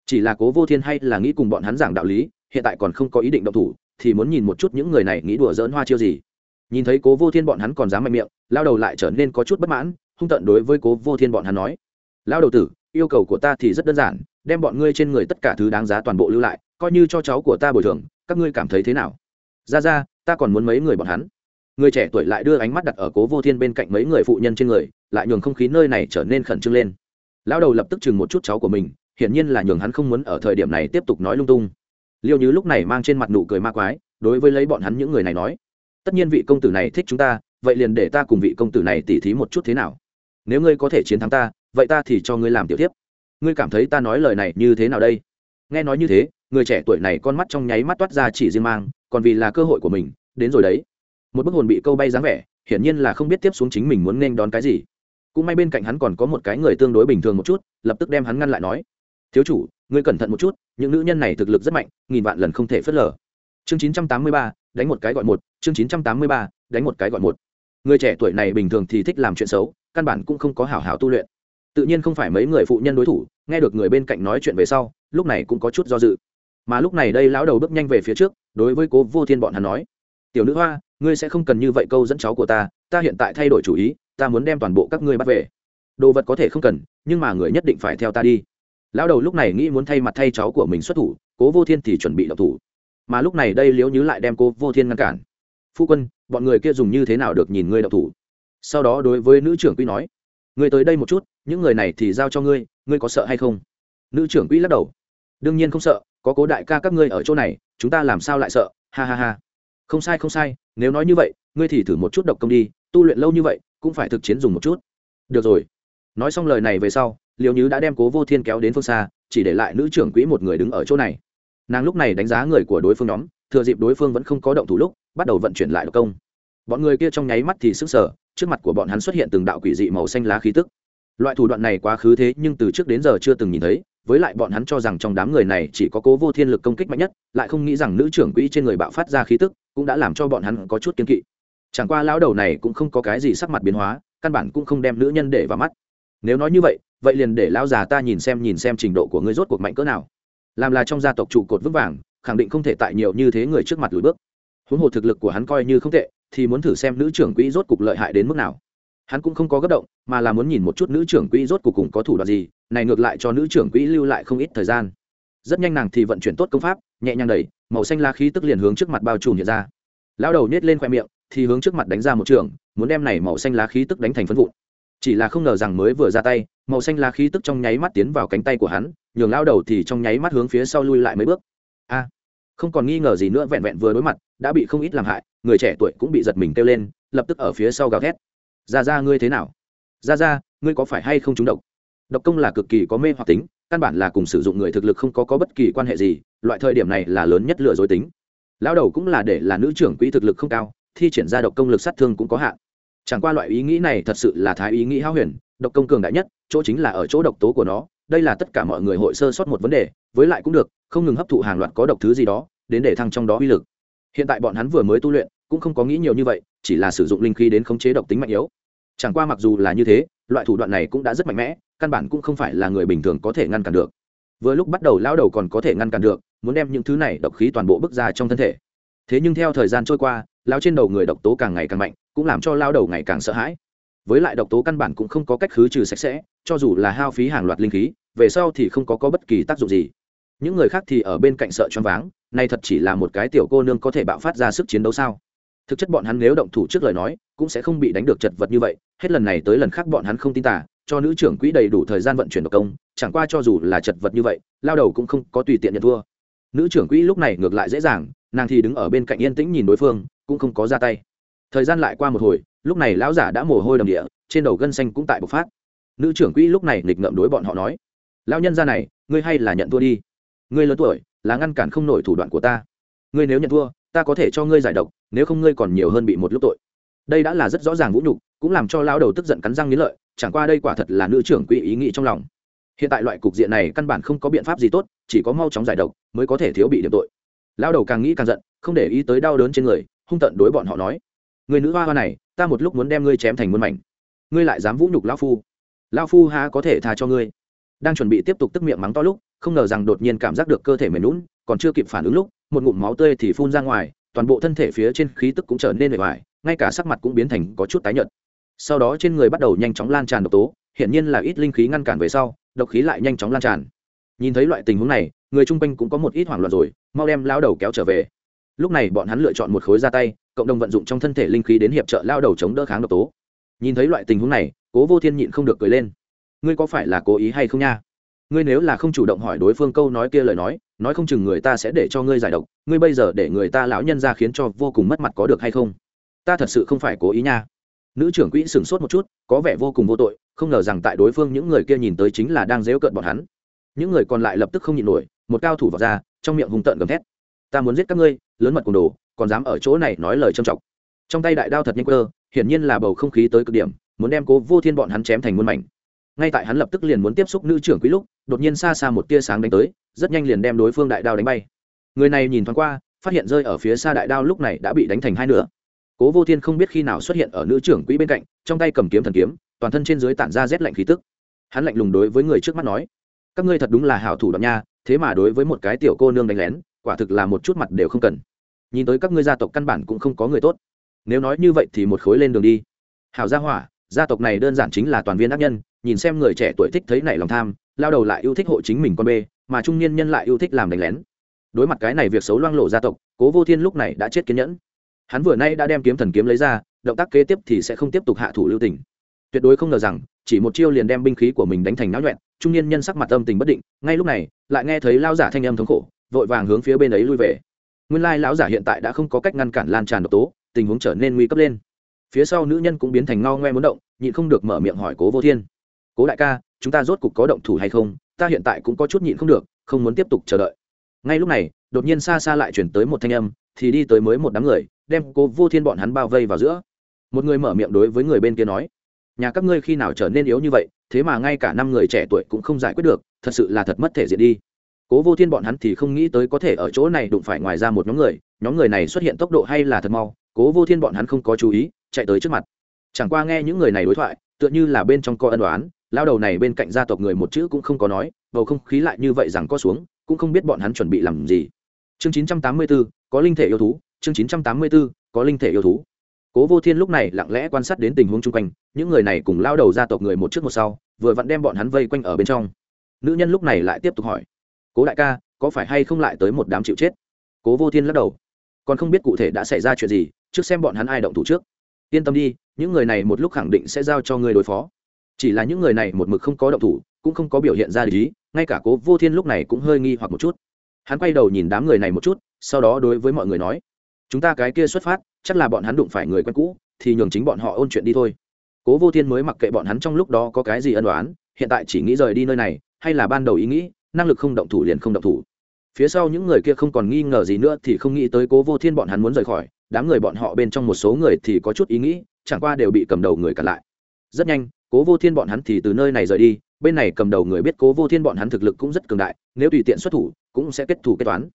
Chỉ là cố vô thiên hay là nghĩ cùng bọn hắn giảng đạo lý, hiện tại còn không có ý định động thủ, thì muốn nhìn một chút những người này nghĩ đùa dỡn hoa chiêu gì. Nhìn thấy cố vô thiên bọn hắn còn dám mạnh miệng lao đầu lại trở nên có chút bất mãn, hung tận đối với cố vô thiên bọn hắn nói lao đầu tử yêu cầu của ta thì rất đơn giản, đem bọn ngươi trên người tất cả thứ đáng giá toàn bộ lưu lại, coi như cho cháu của ta bồi thường, các ngươi cảm thấy thế nào? Ra ra, ta còn muốn mấy người bọn hắn. Người trẻ tuổi lại đưa ánh mắt đặt ở cố vô thiên bên cạnh mấy người phụ nhân trên người, lại nhường không khí nơi này trở nên khẩn trương lên. Lão đầu lập tức chừng một chút cháu của mình, hiển nhiên là nhường hắn không muốn ở thời điểm này tiếp tục nói lung tung. Liêu như lúc này mang trên mặt nụ cười ma quái, đối với lấy bọn hắn những người này nói, tất nhiên vị công tử này thích chúng ta, vậy liền để ta cùng vị công tử này tỉ thí một chút thế nào? Nếu ngươi có thể chiến thắng ta vậy ta thì cho ngươi làm tiểu tiếp ngươi cảm thấy ta nói lời này như thế nào đây? Nghe nói như thế, người trẻ tuổi này con mắt trong nháy mắt toát ra chỉ riêng mang, còn vì là cơ hội của mình, đến rồi đấy. Một bức hồn bị câu bay dáng vẻ, hiển nhiên là không biết tiếp xuống chính mình muốn nên đón cái gì. Cũng may bên cạnh hắn còn có một cái người tương đối bình thường một chút, lập tức đem hắn ngăn lại nói, thiếu chủ, ngươi cẩn thận một chút, những nữ nhân này thực lực rất mạnh, nghìn vạn lần không thể phớt lờ. Chương chín trăm tám mươi ba, đánh một cái gọi một, chương chín trăm tám mươi ba, đánh một cái gọi một. Người trẻ tuổi này bình thường thì thích làm chuyện xấu, căn bản cũng không có hảo hảo tu luyện tự nhiên không phải mấy người phụ nhân đối thủ, nghe được người bên cạnh nói chuyện về sau, lúc này cũng có chút do dự. Mà lúc này đây lão đầu bước nhanh về phía trước, đối với cố vô thiên bọn hắn nói, tiểu nữ hoa, ngươi sẽ không cần như vậy câu dẫn cháu của ta ta hiện tại thay đổi chủ ý, ta muốn đem toàn bộ các ngươi bắt về. Đồ vật có thể không cần, nhưng mà người nhất định phải theo ta đi. Lão đầu lúc này nghĩ muốn thay mặt thay cháu của mình xuất thủ, cố vô thiên thì chuẩn bị đập thủ. Mà lúc này đây liếu nhứ lại đem cố vô thiên ngăn cản. Phu quân, bọn người kia dùng như thế nào được nhìn ngươi đập thủ? Sau đó đối với nữ trưởng quy nói, ngươi tới đây một chút những người này thì giao cho ngươi ngươi có sợ hay không? Nữ trưởng quỹ lắc đầu. Đương nhiên không sợ, có cố đại ca các ngươi ở chỗ này, chúng ta làm sao lại sợ? Ha ha ha. Không sai không sai, nếu nói như vậy, ngươi thì thử một chút độc công đi, tu luyện lâu như vậy, cũng phải thực chiến dùng một chút. Được rồi. Nói xong lời này về sau liệu như đã đem cố vô thiên kéo đến phương xa, chỉ để lại nữ trưởng quỹ một người đứng ở chỗ này. Nàng lúc này đánh giá người của đối phương nhóm, thừa dịp đối phương vẫn không có động thủ lúc, bắt đầu vận chuyển lại độc công. Bọn người kia trong nháy mắt thì sức sở trước mặt của bọn hắn xuất hiện từng đạo quỷ dị màu xanh lá khí tức loại thủ đoạn này quá khứ thế nhưng từ trước đến giờ chưa từng nhìn thấy, với lại bọn hắn cho rằng trong đám người này chỉ có cố vô thiên lực công kích mạnh nhất, lại không nghĩ rằng nữ trưởng quỹ trên người bạo phát ra khí tức, cũng đã làm cho bọn hắn có chút kiên kỵ. Chẳng qua lão đầu này cũng không có cái gì sắc mặt biến hóa, căn bản cũng không đem nữ nhân để vào mắt. Nếu nói như vậy vậy liền để lão già ta nhìn xem nhìn xem trình độ của ngươi rốt cuộc mạnh cỡ nào. Làm là trong gia tộc trụ cột vững vàng, khẳng định không thể tại nhiều như thế người trước mặt lùi bước. Huống hồ thực lực của hắn coi như không tệ, thì muốn thử xem nữ trưởng quỹ rốt cục lợi hại đến mức nào hắn cũng không có gấp động, mà là muốn nhìn một chút nữ trưởng quỹ rốt cuộc cùng có thủ đoạn gì, này ngược lại cho nữ trưởng quỹ lưu lại không ít thời gian. Rất nhanh nàng thì vận chuyển tốt công pháp, nhẹ nhàng đẩy, màu xanh la khí tức liền hướng trước mặt bao trùm hiện ra. Lao đầu nhét lên khoe miệng, thì hướng trước mặt đánh ra một trường, muốn đem này màu xanh lá khí tức đánh thành phân vụn. Chỉ là không ngờ rằng mới vừa ra tay, màu xanh lá khí tức trong nháy mắt tiến vào cánh tay của hắn, nhường lao đầu thì trong nháy mắt hướng phía sau lui lại mấy bước. A! Không còn nghi ngờ gì nữa, vẹn vẹn vừa đối mặt, đã bị không ít làm hại, người trẻ tuổi cũng bị giật mình kêu lên, lập tức ở phía sau gào thét ra ra ngươi thế nào? Ra ra ngươi có phải hay không trúng độc? Độc công là cực kỳ có mê hoặc tính căn bản là cùng sử dụng người thực lực không có, có bất kỳ quan hệ gì loại thời điểm này là lớn nhất lừa dối tính. Lão đầu cũng là để là nữ trưởng quỹ thực lực không cao thi triển ra độc công lực sát thương cũng có hạn. Chẳng qua loại ý nghĩ này thật sự là thái ý nghĩ hao huyền độc công cường đại nhất chỗ chính là ở chỗ độc tố của nó đây là tất cả mọi người hội sơ sót một vấn đề với lại cũng được không ngừng hấp thụ hàng loạt có độc thứ gì đó đến để thăng trong đó uy lực. Hiện tại bọn hắn vừa mới tu luyện cũng không có nghĩ nhiều như vậy chỉ là sử dụng linh khí đến khống chế độc tính mạnh yếu chẳng qua mặc dù là như thế loại thủ đoạn này cũng đã rất mạnh mẽ căn bản cũng không phải là người bình thường có thể ngăn cản được. Vừa lúc bắt đầu lao đầu còn có thể ngăn cản được muốn đem những thứ này độc khí toàn bộ bước ra trong thân thể. Thế nhưng theo thời gian trôi qua lao trên đầu người độc tố càng ngày càng mạnh cũng làm cho lao đầu ngày càng sợ hãi. Với lại độc tố căn bản cũng không có cách khứ trừ sạch sẽ cho dù là hao phí hàng loạt linh khí về sau thì không có, có bất kỳ tác dụng gì. Những người khác thì ở bên cạnh sợ choáng váng nay thật chỉ là một cái tiểu cô nương có thể bạo phát ra sức chiến đấu sao? Thực chất bọn hắn nếu động thủ trước lời nói, cũng sẽ không bị đánh được chật vật như vậy. Hết lần này tới lần khác bọn hắn không tin tả cho nữ trưởng quỹ đầy đủ thời gian vận chuyển độc công, chẳng qua cho dù là chật vật như vậy, lao đầu cũng không có tùy tiện nhận thua. Nữ trưởng quỹ lúc này ngược lại dễ dàng, nàng thì đứng ở bên cạnh yên tĩnh nhìn đối phương, cũng không có ra tay. Thời gian lại qua một hồi, lúc này lão giả đã mồ hôi đầm địa, trên đầu gân xanh cũng tại bộc phát. Nữ trưởng quỹ lúc này nghịch ngợm đối bọn họ nói, lão nhân ra này, ngươi hay là nhận thua đi. Ngươi lớn tuổi, là ngăn cản không nổi thủ đoạn của ta. Ngươi nếu nhận thua ta có thể cho ngươi giải độc, nếu không ngươi còn nhiều hơn bị một lúc tội. Đây đã là rất rõ ràng vũ nhục, cũng làm cho lão đầu tức giận cắn răng nghiến lợi, chẳng qua đây quả thật là nữ trưởng quỹ ý nghĩ trong lòng. Hiện tại loại cục diện này căn bản không có biện pháp gì tốt, chỉ có mau chóng giải độc mới có thể thiếu bị điểm tội. Lão đầu càng nghĩ càng giận, không để ý tới đau đớn trên người, hung tận đối bọn họ nói, người nữ hoa hoa này, ta một lúc muốn đem ngươi chém thành muôn mảnh. Ngươi lại dám vũ nhục lão phu. Lão phu há có thể tha cho ngươi? Đang chuẩn bị tiếp tục tức miệng mắng to lúc, không ngờ rằng đột nhiên cảm giác được cơ thể mềm lún còn chưa kịp phản ứng lúc một ngụm máu tươi thì phun ra ngoài, toàn bộ thân thể phía trên khí tức cũng trở nên bề ngoài ngay cả sắc mặt cũng biến thành có chút tái nhợt. Sau đó trên người bắt đầu nhanh chóng lan tràn độc tố hiện nhiên là ít linh khí ngăn cản về sau, độc khí lại nhanh chóng lan tràn. Nhìn thấy loại tình huống này, người chung quanh cũng có một ít hoảng loạn rồi, mau đem lao đầu kéo trở về. Lúc này bọn hắn lựa chọn một khối ra tay, cộng đồng vận dụng trong thân thể linh khí đến hiệp trợ lao đầu chống đỡ kháng độc tố. Nhìn thấy loại tình huống này, cố vô thiên nhịn không được cười lên. Ngươi có phải là cố ý hay không nha? Ngươi nếu là không chủ động hỏi đối phương câu nói kia lời nói nói không chừng người ta sẽ để cho ngươi giải độc, ngươi bây giờ để người ta lão nhân ra khiến cho vô cùng mất mặt có được hay không? Ta thật sự không phải cố ý nha. Nữ trưởng quỹ sửng sốt một chút, có vẻ vô cùng vô tội, không ngờ rằng tại đối phương những người kia nhìn tới chính là đang dễu cợt bọn hắn. Những người còn lại lập tức không nhịn nổi, một cao thủ vào ra, trong miệng hung tợn gầm thét. Ta muốn giết các ngươi, lớn mật cùng đồ, còn dám ở chỗ này nói lời trầm trọng trong tay đại đao thật nhanh cơ hiển nhiên là bầu không khí tới cực điểm, muốn đem cố vô thiên bọn hắn chém thành muôn mảnh ngay tại hắn lập tức liền muốn tiếp xúc nữ trưởng quý lúc, đột nhiên xa xa một tia sáng đánh tới, rất nhanh liền đem đối phương đại đao đánh bay. Người này nhìn thoáng qua, phát hiện rơi ở phía xa đại đao lúc này đã bị đánh thành hai nửa. Cố vô thiên không biết khi nào xuất hiện ở nữ trưởng quỹ bên cạnh, trong tay cầm kiếm thần kiếm, toàn thân trên dưới tản ra rét lạnh khí tức. Hắn lạnh lùng đối với người trước mắt nói, các ngươi thật đúng là hảo thủ đoạn nha, thế mà đối với một cái tiểu cô nương đánh lén, quả thực là một chút mặt đều không cần. Nhìn tới các ngươi gia tộc căn bản cũng không có người tốt. Nếu nói như vậy thì một khối lên đường đi. Hảo gia hỏa gia tộc này đơn giản chính là toàn viên ác nhân, nhìn xem người trẻ tuổi thích thấy này lòng tham, lao đầu lại yêu thích hộ chính mình con bê, mà trung niên nhân lại yêu thích làm đánh lén. Đối mặt cái này việc xấu loang lộ gia tộc, cố vô thiên lúc này đã chết kiên nhẫn. Hắn vừa nay đã đem kiếm thần kiếm lấy ra, động tác kế tiếp thì sẽ không tiếp tục hạ thủ lưu tình. Tuyệt đối không ngờ rằng, chỉ một chiêu liền đem binh khí của mình đánh thành náo nhuẹn, trung niên nhân sắc mặt âm tình bất định, ngay lúc này, lại nghe thấy lao giả thanh âm thống khổ, vội vàng hướng phía bên ấy lui về. Nguyên lai lão giả hiện tại đã không có cách ngăn cản lan tràn độc tố, tình huống trở nên nguy cấp lên phía sau nữ nhân cũng biến thành ngao ngoe muốn động, nhịn không được mở miệng hỏi cố vô thiên. Cố đại ca, chúng ta rốt cục có động thủ hay không? Ta hiện tại cũng có chút nhịn không được, không muốn tiếp tục chờ đợi. Ngay lúc này, đột nhiên xa xa lại chuyển tới một thanh âm, thì đi tới mới một đám người, đem cố vô thiên bọn hắn bao vây vào giữa. Một người mở miệng đối với người bên kia nói, nhà các ngươi khi nào trở nên yếu như vậy, thế mà ngay cả năm người trẻ tuổi cũng không giải quyết được, thật sự là thật mất thể diện đi. Cố vô thiên bọn hắn thì không nghĩ tới có thể ở chỗ này đụng phải ngoài ra một nhóm người nhóm người này xuất hiện tốc độ hay là thật mau, cố vô thiên bọn hắn không có chú ý chạy tới trước mặt. Chẳng qua nghe những người này đối thoại tựa như là bên trong co ân đoán lao đầu này bên cạnh gia tộc người một chữ cũng không có nói bầu không khí lại như vậy rằng có xuống cũng không biết bọn hắn chuẩn bị làm gì. Chương 984, có linh thể yêu thú chương 984, có linh thể yêu thú. Cố vô thiên lúc này lặng lẽ quan sát đến tình huống chung quanh những người này cùng lao đầu gia tộc người một trước một sau vừa vặn đem bọn hắn vây quanh ở bên trong. Nữ nhân lúc này lại tiếp tục hỏi cố đại ca có phải hay không lại tới một đám chịu chết? Cố vô thiên lắc đầu còn không biết cụ thể đã xảy ra chuyện gì trước xem bọn hắn ai động thủ trước yên tâm đi, những người này một lúc khẳng định sẽ giao cho người đối phó. Chỉ là những người này một mực không có động thủ, cũng không có biểu hiện ra lý, ngay cả cố vô thiên lúc này cũng hơi nghi hoặc một chút. Hắn quay đầu nhìn đám người này một chút, sau đó đối với mọi người nói, chúng ta cái kia xuất phát, chắc là bọn hắn đụng phải người quen cũ, thì nhường chính bọn họ ôn chuyện đi thôi. Cố vô thiên mới mặc kệ bọn hắn trong lúc đó có cái gì ân đoán hiện tại chỉ nghĩ rời đi nơi này, hay là ban đầu ý nghĩ, năng lực không động thủ liền không động thủ. Phía sau những người kia không còn nghi ngờ gì nữa thì không nghĩ tới cố vô thiên bọn hắn muốn rời khỏi đám người bọn họ bên trong một số người thì có chút ý nghĩ, chẳng qua đều bị cầm đầu người cản lại. Rất nhanh, cố vô thiên bọn hắn thì từ nơi này rời đi, bên này cầm đầu người biết cố vô thiên bọn hắn thực lực cũng rất cường đại, nếu tùy tiện xuất thủ, cũng sẽ kết thủ kết toán.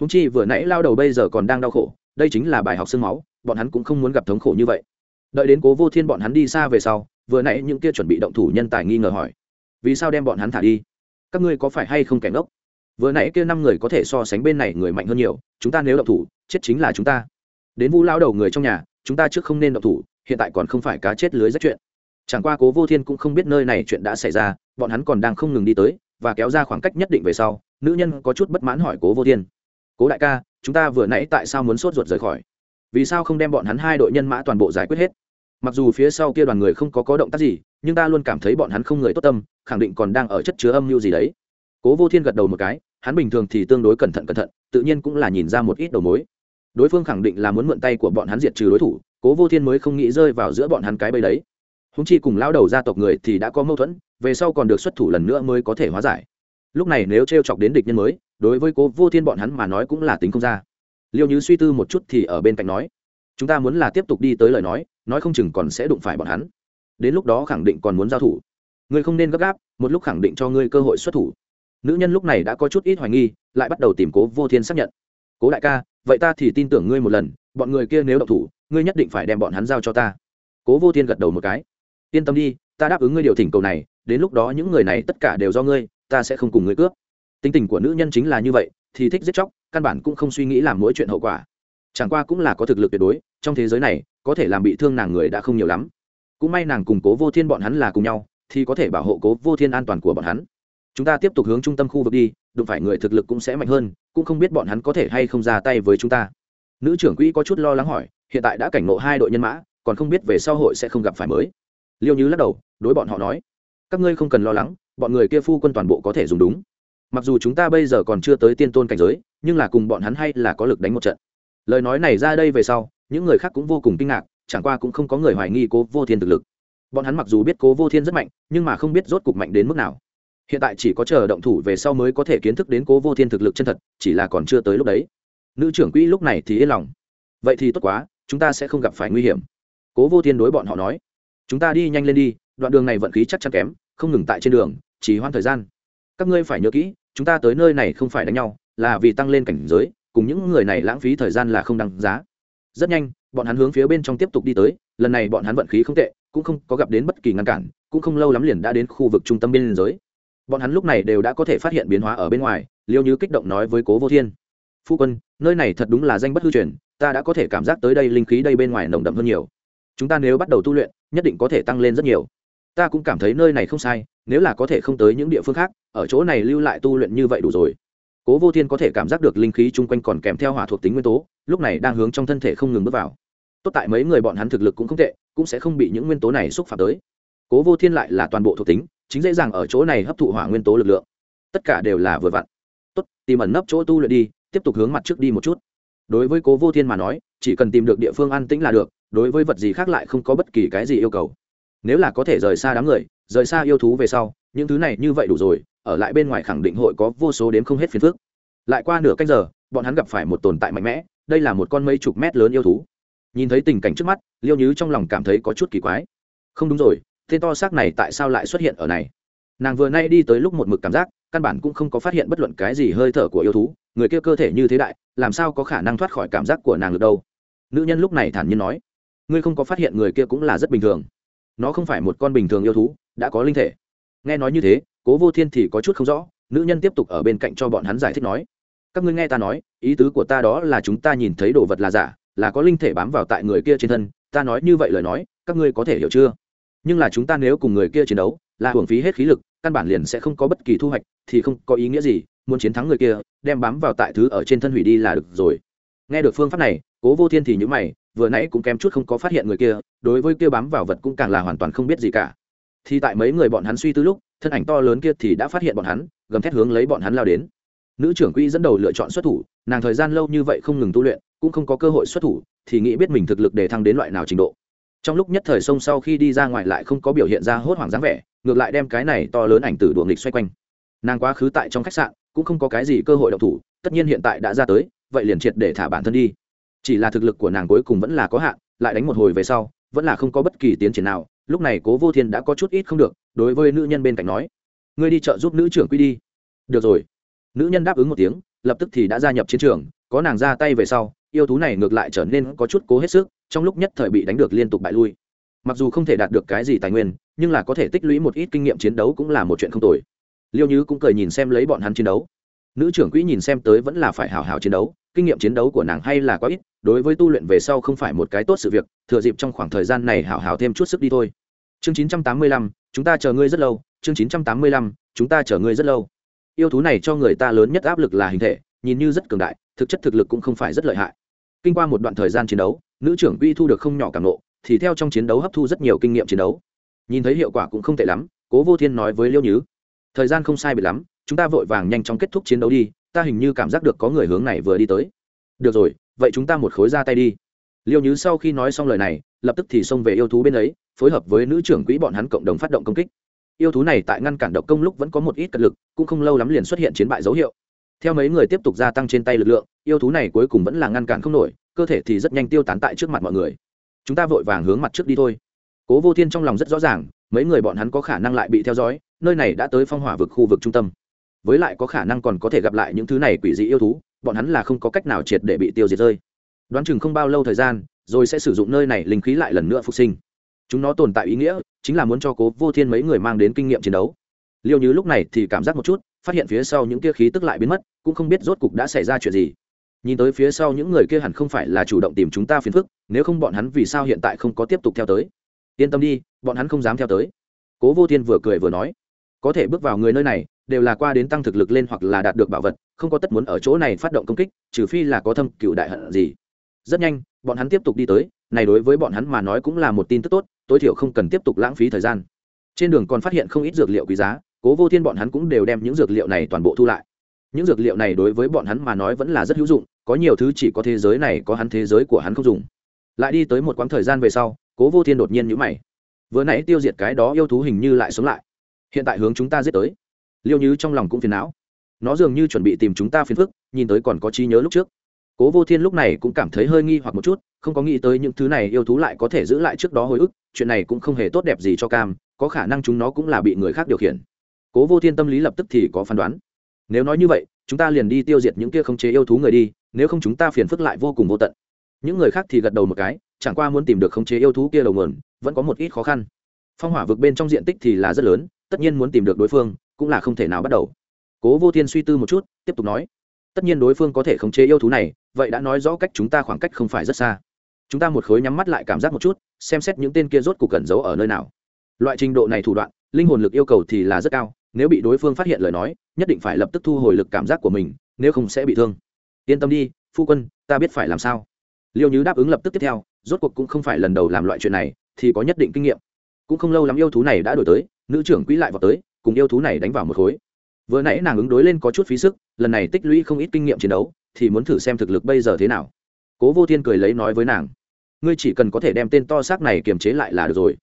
Húng chi vừa nãy lao đầu bây giờ còn đang đau khổ, đây chính là bài học sương máu, bọn hắn cũng không muốn gặp thống khổ như vậy. Đợi đến cố vô thiên bọn hắn đi xa về sau, vừa nãy những kia chuẩn bị động thủ nhân tài nghi ngờ hỏi, vì sao đem bọn hắn thả đi? Các ngươi có phải hay không kẻ ngốc? Vừa nãy kia năm người có thể so sánh bên này người mạnh hơn nhiều, chúng ta nếu động thủ, chết chính là chúng ta đến vu lao đầu người trong nhà, chúng ta trước không nên động thủ, hiện tại còn không phải cá chết lưới rách chuyện. Chẳng qua cố vô thiên cũng không biết nơi này chuyện đã xảy ra, bọn hắn còn đang không ngừng đi tới, và kéo ra khoảng cách nhất định về sau, nữ nhân có chút bất mãn hỏi cố vô thiên. Cố đại ca, chúng ta vừa nãy tại sao muốn sốt ruột rời khỏi? Vì sao không đem bọn hắn hai đội nhân mã toàn bộ giải quyết hết? Mặc dù phía sau kia đoàn người không có có động tác gì, nhưng ta luôn cảm thấy bọn hắn không người tốt tâm, khẳng định còn đang ở chất chứa âm mưu gì đấy. Cố vô thiên gật đầu một cái, hắn bình thường thì tương đối cẩn thận cẩn thận, tự nhiên cũng là nhìn ra một ít đầu mối đối phương khẳng định là muốn mượn tay của bọn hắn diệt trừ đối thủ, cố vô thiên mới không nghĩ rơi vào giữa bọn hắn cái bẫy đấy. Húng chi cùng lao đầu gia tộc người thì đã có mâu thuẫn, về sau còn được xuất thủ lần nữa mới có thể hóa giải. Lúc này nếu t r e o chọc đến địch nhân mới, đối với cố vô thiên bọn hắn mà nói cũng là tính không ra. Liêu như suy tư một chút thì ở bên cạnh nói, chúng ta muốn là tiếp tục đi tới lời nói nói không chừng còn sẽ đụng phải bọn hắn. Đến lúc đó khẳng định còn muốn giao thủ. Ngươi không nên gấp gáp, một lúc khẳng định cho ngươi cơ hội xuất thủ. Nữ nhân lúc này đã có chút ít hoài nghi, lại bắt đầu tìm cố vô thiên xác nhận. Cố đại ca vậy ta thì tin tưởng ngươi một lần, bọn người kia nếu độc thủ, ngươi nhất định phải đem bọn hắn giao cho ta. Cố vô thiên gật đầu một cái. Yên tâm đi, ta đáp ứng ngươi điều thỉnh cầu này, đến lúc đó những người này tất cả đều do ngươi, ta sẽ không cùng ngươi cướp. Tính tình của nữ nhân chính là như vậy, thì thích giết chóc, căn bản cũng không suy nghĩ làm mỗi chuyện hậu quả. Chẳng qua cũng là có thực lực tuyệt đối, trong thế giới này, có thể làm bị thương nàng người đã không nhiều lắm. Cũng may nàng cùng cố vô thiên bọn hắn là cùng nhau, thì có thể bảo hộ cố vô thiên an toàn của bọn hắn. Chúng ta tiếp tục hướng trung tâm khu vực đi đụng phải người thực lực cũng sẽ mạnh hơn, cũng không biết bọn hắn có thể hay không ra tay với chúng ta. Nữ trưởng quỹ có chút lo lắng hỏi, hiện tại đã cảnh ngộ hai đội nhân mã, còn không biết về sau hội sẽ không gặp phải mới. Liêu như lắc đầu, đối bọn họ nói, các ngươi không cần lo lắng, bọn người kia phu quân toàn bộ có thể dùng đúng. Mặc dù chúng ta bây giờ còn chưa tới tiên tôn cảnh giới, nhưng là cùng bọn hắn hay là có lực đánh một trận. Lời nói này ra đây về sau, những người khác cũng vô cùng kinh ngạc, chẳng qua cũng không có người hoài nghi cố vô thiên thực lực. Bọn hắn mặc dù biết cố vô thiên rất mạnh, nhưng mà không biết rốt cục mạnh đến mức nào hiện tại chỉ có chờ động thủ về sau mới có thể kiến thức đến cố vô thiên thực lực chân thật, chỉ là còn chưa tới lúc đấy. Nữ trưởng quỹ lúc này thì yên lòng. Vậy thì tốt quá, chúng ta sẽ không gặp phải nguy hiểm. Cố vô thiên đối bọn họ nói. Chúng ta đi nhanh lên đi, đoạn đường này vận khí chắc chắn kém, không ngừng tại trên đường, chỉ hoãn thời gian. Các ngươi phải nhớ kỹ, chúng ta tới nơi này không phải đánh nhau, là vì tăng lên cảnh giới, cùng những người này lãng phí thời gian là không đăng giá. Rất nhanh, bọn hắn hướng phía bên trong tiếp tục đi tới, lần này bọn hắn vận khí không tệ, cũng không có gặp đến bất kỳ ngăn cản, cũng không lâu lắm liền đã đến khu vực trung tâm biên giới bọn hắn lúc này đều đã có thể phát hiện biến hóa ở bên ngoài, liêu như kích động nói với cố vô thiên. Phu quân, nơi này thật đúng là danh bất hư truyền, ta đã có thể cảm giác tới đây linh khí đây bên ngoài nồng đậm hơn nhiều. Chúng ta nếu bắt đầu tu luyện, nhất định có thể tăng lên rất nhiều. Ta cũng cảm thấy nơi này không sai, nếu là có thể không tới những địa phương khác, ở chỗ này lưu lại tu luyện như vậy đủ rồi. Cố vô thiên có thể cảm giác được linh khí chung quanh còn kèm theo hỏa thuộc tính nguyên tố, lúc này đang hướng trong thân thể không ngừng bước vào. Tốt tại mấy người bọn hắn thực lực cũng không tệ, cũng sẽ không bị những nguyên tố này xúc phạm tới. Cố vô thiên lại là toàn bộ thuộc tính chính dễ dàng ở chỗ này hấp thụ hỏa nguyên tố lực lượng. Tất cả đều là vừa vặn. Tốt, tìm ẩn nấp chỗ tu luyện đi, tiếp tục hướng mặt trước đi một chút. Đối với cố vô thiên mà nói, chỉ cần tìm được địa phương an tĩnh là được, đối với vật gì khác lại không có bất kỳ cái gì yêu cầu. Nếu là có thể rời xa đám người, rời xa yêu thú về sau, những thứ này như vậy đủ rồi, ở lại bên ngoài khẳng định hội có vô số đếm không hết phiền phức. Lại qua nửa canh giờ, bọn hắn gặp phải một tồn tại mạnh mẽ, đây là một con mấy chục mét lớn yêu thú. Nhìn thấy tình cảnh trước mắt, liêu nhứ trong lòng cảm thấy có chút kỳ quái. Không đúng rồi tên to xác này tại sao lại xuất hiện ở này? Nàng vừa nay đi tới lúc một mực cảm giác, căn bản cũng không có phát hiện bất luận cái gì hơi thở của yêu thú, người kia cơ thể như thế đại, làm sao có khả năng thoát khỏi cảm giác của nàng được đâu? Nữ nhân lúc này thản nhiên nói, ngươi không có phát hiện người kia cũng là rất bình thường. Nó không phải một con bình thường yêu thú, đã có linh thể. Nghe nói như thế, cố vô thiên thì có chút không rõ, nữ nhân tiếp tục ở bên cạnh cho bọn hắn giải thích nói, các ngươi nghe ta nói, ý tứ của ta đó là chúng ta nhìn thấy đồ vật là giả, là có linh thể bám vào tại người kia trên thân, ta nói như vậy lời nói, các ngươi có thể hiểu chưa? Nhưng là chúng ta nếu cùng người kia chiến đấu, là hưởng phí hết khí lực, căn bản liền sẽ không có bất kỳ thu hoạch, thì không có ý nghĩa gì, muốn chiến thắng người kia, đem bám vào tại thứ ở trên thân hủy đi là được rồi. Nghe được phương pháp này, cố vô thiên thì nhữ mày, vừa nãy cũng kém chút không có phát hiện người kia, đối với kia bám vào vật cũng càng là hoàn toàn không biết gì cả. Thì tại mấy người bọn hắn suy tư lúc, thân ảnh to lớn kia thì đã phát hiện bọn hắn, gầm thét hướng lấy bọn hắn lao đến. Nữ trưởng quỹ dẫn đầu lựa chọn xuất thủ, nàng thời gian lâu như vậy không ngừng tu luyện, cũng không có cơ hội xuất thủ, thì nghĩ biết mình thực lực để thăng đến loại nào trình độ trong lúc nhất thời sông sau khi đi ra ngoài lại không có biểu hiện ra hốt hoảng dáng vẻ, ngược lại đem cái này to lớn ảnh tử đuồng nghịch xoay quanh. Nàng quá khứ tại trong khách sạn, cũng không có cái gì cơ hội động thủ, tất nhiên hiện tại đã ra tới, vậy liền triệt để thả bản thân đi. Chỉ là thực lực của nàng cuối cùng vẫn là có hạn, lại đánh một hồi về sau, vẫn là không có bất kỳ tiến triển nào, lúc này cố vô thiên đã có chút ít không được, đối với nữ nhân bên cạnh nói, ngươi đi chợ giúp nữ trưởng quy đi. Được rồi. Nữ nhân đáp ứng một tiếng, lập tức thì đã gia nhập chiến trường, có nàng ra tay về sau, yêu thú này ngược lại trở nên có chút cố hết sức trong lúc nhất thời bị đánh được liên tục bại lui. Mặc dù không thể đạt được cái gì tài nguyên nhưng là có thể tích lũy một ít kinh nghiệm chiến đấu cũng là một chuyện không tồi. Liêu như cũng cười nhìn xem lấy bọn hắn chiến đấu. Nữ trưởng quỹ nhìn xem tới vẫn là phải hào hào chiến đấu kinh nghiệm chiến đấu của nàng hay là quá ít đối với tu luyện về sau không phải một cái tốt sự việc thừa dịp trong khoảng thời gian này hào hào thêm chút sức đi thôi. Chương 985, chúng ta chờ ngươi rất lâu. Chương 985, chúng ta chờ ngươi rất lâu. Yêu thú này cho người ta lớn nhất áp lực là hình thể nhìn như rất cường đại thực chất thực lực cũng không phải rất lợi hại. Kinh qua một đoạn thời gian chiến đấu nữ trưởng quy thu được không nhỏ cảm nộ, thì theo trong chiến đấu hấp thu rất nhiều kinh nghiệm chiến đấu. Nhìn thấy hiệu quả cũng không tệ lắm, cố vô thiên nói với liêu nhứ. Thời gian không sai bị lắm, chúng ta vội vàng nhanh chóng kết thúc chiến đấu đi, ta hình như cảm giác được có người hướng này vừa đi tới. Được rồi, vậy chúng ta một khối ra tay đi. Liêu nhứ sau khi nói xong lời này, lập tức thì xông về yêu thú bên ấy, phối hợp với nữ trưởng quỹ bọn hắn cộng đồng phát động công kích. Yêu thú này tại ngăn cản độc công lúc vẫn có một ít cật lực, cũng không lâu lắm liền xuất hiện chiến bại dấu hiệu theo mấy người tiếp tục gia tăng trên tay lực lượng, yêu thú này cuối cùng vẫn là ngăn cản không nổi, cơ thể thì rất nhanh tiêu tán tại trước mặt mọi người. Chúng ta vội vàng hướng mặt trước đi thôi. Cố vô thiên trong lòng rất rõ ràng, mấy người bọn hắn có khả năng lại bị theo dõi, nơi này đã tới phong hỏa vực khu vực trung tâm. Với lại có khả năng còn có thể gặp lại những thứ này quỷ dị yêu thú, bọn hắn là không có cách nào triệt để bị tiêu diệt rơi. Đoán chừng không bao lâu thời gian, rồi sẽ sử dụng nơi này linh khí lại lần nữa phục sinh. Chúng nó tồn tại ý nghĩa, chính là muốn cho cố vô thiên mấy người mang đến kinh nghiệm chiến đấu. Liêu như lúc này thì cảm giác một chút phát hiện phía sau những kia khí tức lại biến mất, cũng không biết rốt cục đã xảy ra chuyện gì. Nhìn tới phía sau những người kia hẳn không phải là chủ động tìm chúng ta phiền phức, nếu không bọn hắn vì sao hiện tại không có tiếp tục theo tới? Yên tâm đi, bọn hắn không dám theo tới. Cố vô thiên vừa cười vừa nói, có thể bước vào người nơi này, đều là qua đến tăng thực lực lên hoặc là đạt được bảo vật, không có tất muốn ở chỗ này phát động công kích, trừ phi là có thâm cựu đại hận gì. Rất nhanh, bọn hắn tiếp tục đi tới, này đối với bọn hắn mà nói cũng là một tin tức tốt, tối thiểu không cần tiếp tục lãng phí thời gian. Trên đường còn phát hiện không ít dược liệu quý giá cố vô thiên bọn hắn cũng đều đem những dược liệu này toàn bộ thu lại. Những dược liệu này đối với bọn hắn mà nói vẫn là rất hữu dụng, có nhiều thứ chỉ có thế giới này, có hắn thế giới của hắn không dùng. Lại đi tới một quãng thời gian về sau, cố vô thiên đột nhiên nhữ mày. Vừa nãy tiêu diệt cái đó yêu thú hình như lại sống lại. Hiện tại hướng chúng ta giết tới. Liêu như trong lòng cũng phiền não. Nó dường như chuẩn bị tìm chúng ta phiền phức, nhìn tới còn có trí nhớ lúc trước. Cố vô thiên lúc này cũng cảm thấy hơi nghi hoặc một chút, không có nghĩ tới những thứ này yêu thú lại có thể giữ lại trước đó hồi ức, chuyện này cũng không hề tốt đẹp gì cho cam, có khả năng chúng nó cũng là bị người khác điều khiển cố vô thiên tâm lý lập tức thì có phán đoán. Nếu nói như vậy, chúng ta liền đi tiêu diệt những kia không chế yêu thú người đi, nếu không chúng ta phiền phức lại vô cùng vô tận. Những người khác thì gật đầu một cái, chẳng qua muốn tìm được khống chế yêu thú kia đầu nguồn, vẫn có một ít khó khăn. Phong hỏa vực bên trong diện tích thì là rất lớn, tất nhiên muốn tìm được đối phương, cũng là không thể nào bắt đầu. Cố vô thiên suy tư một chút, tiếp tục nói. Tất nhiên đối phương có thể khống chế yêu thú này, vậy đã nói rõ cách chúng ta khoảng cách không phải rất xa. Chúng ta một khối nhắm mắt lại cảm giác một chút, xem xét những tên kia rốt cuộc cẩn giấu ở nơi nào. Loại trình độ này thủ đoạn, linh hồn lực yêu cầu thì là rất cao nếu bị đối phương phát hiện lời nói, nhất định phải lập tức thu hồi lực cảm giác của mình, nếu không sẽ bị thương. Yên tâm đi, phu quân, ta biết phải làm sao. Liêu nhứ đáp ứng lập tức tiếp theo, rốt cuộc cũng không phải lần đầu làm loại chuyện này, thì có nhất định kinh nghiệm. Cũng không lâu lắm yêu thú này đã đổi tới, nữ trưởng quỹ lại vào tới, cùng yêu thú này đánh vào một khối. Vừa nãy nàng ứng đối lên có chút phí sức, lần này tích lũy không ít kinh nghiệm chiến đấu, thì muốn thử xem thực lực bây giờ thế nào. Cố vô thiên cười lấy nói với nàng, ngươi chỉ cần có thể đem tên to xác này kiềm chế lại là được rồi,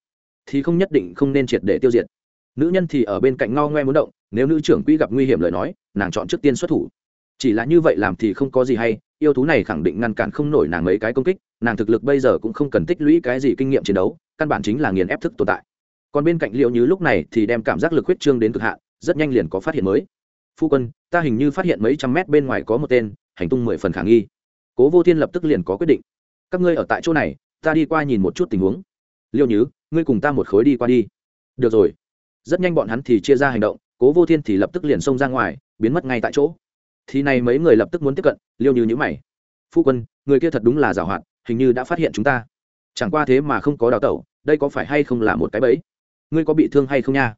thì không nhất định không nên triệt để tiêu diệt nữ nhân thì ở bên cạnh ngao ngoe muốn động, nếu nữ trưởng quỹ gặp nguy hiểm lời nói, nàng chọn trước tiên xuất thủ. Chỉ là như vậy làm thì không có gì hay, yêu thú này khẳng định ngăn cản không nổi nàng mấy cái công kích, nàng thực lực bây giờ cũng không cần tích lũy cái gì kinh nghiệm chiến đấu, căn bản chính là nghiền ép thức tồn tại. Còn bên cạnh liệu như lúc này thì đem cảm giác lực huyết trương đến cực hạn, rất nhanh liền có phát hiện mới. Phu quân, ta hình như phát hiện mấy trăm mét bên ngoài có một tên, hành tung mười phần khả nghi. Cố vô thiên lập tức liền có quyết định. Các ngươi ở tại chỗ này, ta đi qua nhìn một chút tình huống. Liệu nhứ ngươi cùng ta một khối đi qua đi. Được rồi rất nhanh bọn hắn thì chia ra hành động, cố vô thiên thì lập tức liền xông ra ngoài, biến mất ngay tại chỗ. Thì này mấy người lập tức muốn tiếp cận, liêu như nhữ mày. Phu quân, người kia thật đúng là giảo hoạt, hình như đã phát hiện chúng ta. Chẳng qua thế mà không có đào tẩu, đây có phải hay không là một cái bẫy? Ngươi có bị thương hay không nha?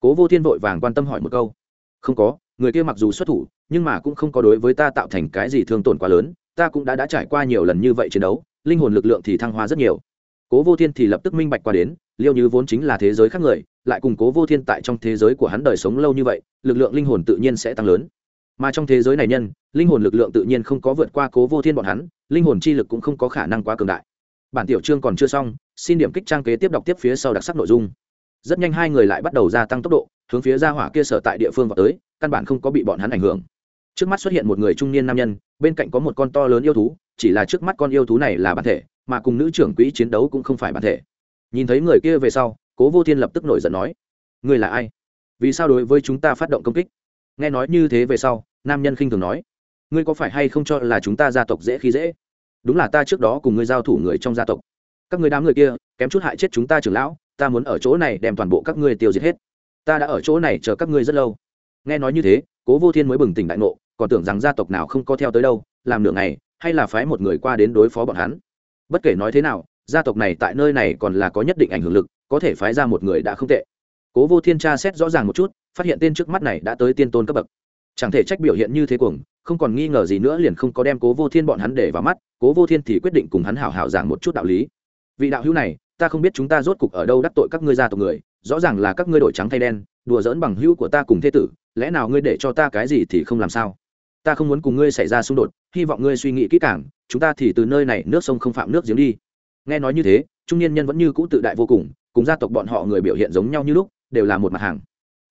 Cố vô thiên vội vàng quan tâm hỏi một câu. Không có, người kia mặc dù xuất thủ, nhưng mà cũng không có đối với ta tạo thành cái gì thương tổn quá lớn, ta cũng đã đã trải qua nhiều lần như vậy chiến đấu, linh hồn lực lượng thì thăng hoa rất nhiều. Cố vô thiên thì lập tức minh bạch qua đến, liêu như vốn chính là thế giới khác người lại cùng cố vô thiên tại trong thế giới của hắn đời sống lâu như vậy, lực lượng linh hồn tự nhiên sẽ tăng lớn. Mà trong thế giới này nhân, linh hồn lực lượng tự nhiên không có vượt qua cố vô thiên bọn hắn, linh hồn chi lực cũng không có khả năng quá cường đại. Bản tiểu chương còn chưa xong, xin điểm kích trang kế tiếp đọc tiếp phía sau đặc sắc nội dung. Rất nhanh hai người lại bắt đầu gia tăng tốc độ, hướng phía ra hỏa kia sở tại địa phương vào tới, căn bản không có bị bọn hắn ảnh hưởng. Trước mắt xuất hiện một người trung niên nam nhân, bên cạnh có một con to lớn yêu thú, chỉ là trước mắt con yêu thú này là bản thể, mà cùng nữ trưởng quỹ chiến đấu cũng không phải bản thể. Nhìn thấy người kia về sau cố vô thiên lập tức nổi giận nói, Ngươi là ai? Vì sao đối với chúng ta phát động công kích? Nghe nói như thế về sau, nam nhân khinh thường nói, ngươi có phải hay không cho là chúng ta gia tộc dễ khi dễ? Đúng là ta trước đó cùng ngươi giao thủ người trong gia tộc. Các người đám người kia, kém chút hại chết chúng ta trưởng lão, ta muốn ở chỗ này đem toàn bộ các ngươi tiêu diệt hết. Ta đã ở chỗ này chờ các ngươi rất lâu. Nghe nói như thế, cố vô thiên mới bừng tỉnh đại ngộ, còn tưởng rằng gia tộc nào không có theo tới đâu, làm nửa ngày, hay là phái một người qua đến đối phó bọn hắn. Bất kể nói thế nào, gia tộc này tại nơi này còn là có nhất định ảnh hưởng lực có thể phái ra một người đã không tệ. Cố vô thiên tra xét rõ ràng một chút, phát hiện tên trước mắt này đã tới tiên tôn cấp bậc. Chẳng thể trách biểu hiện như thế cuồng, không còn nghi ngờ gì nữa liền không có đem cố vô thiên bọn hắn để vào mắt, cố vô thiên thì quyết định cùng hắn hảo hảo giảng một chút đạo lý. Vị đạo hữu này, ta không biết chúng ta rốt cục ở đâu đắc tội các ngươi gia tộc người, rõ ràng là các ngươi đổi trắng thay đen, đùa giỡn bằng hữu của ta cùng thế tử, lẽ nào ngươi để cho ta cái gì thì không làm sao? Ta không muốn cùng ngươi xảy ra xung đột, hy vọng ngươi suy nghĩ kỹ càng, chúng ta thì từ nơi này nước sông không phạm nước giếng đi. Nghe nói như thế, trung niên nhân vẫn như cũ tự đại vô cùng cùng gia tộc bọn họ người biểu hiện giống nhau như lúc, đều là một mặt hàng.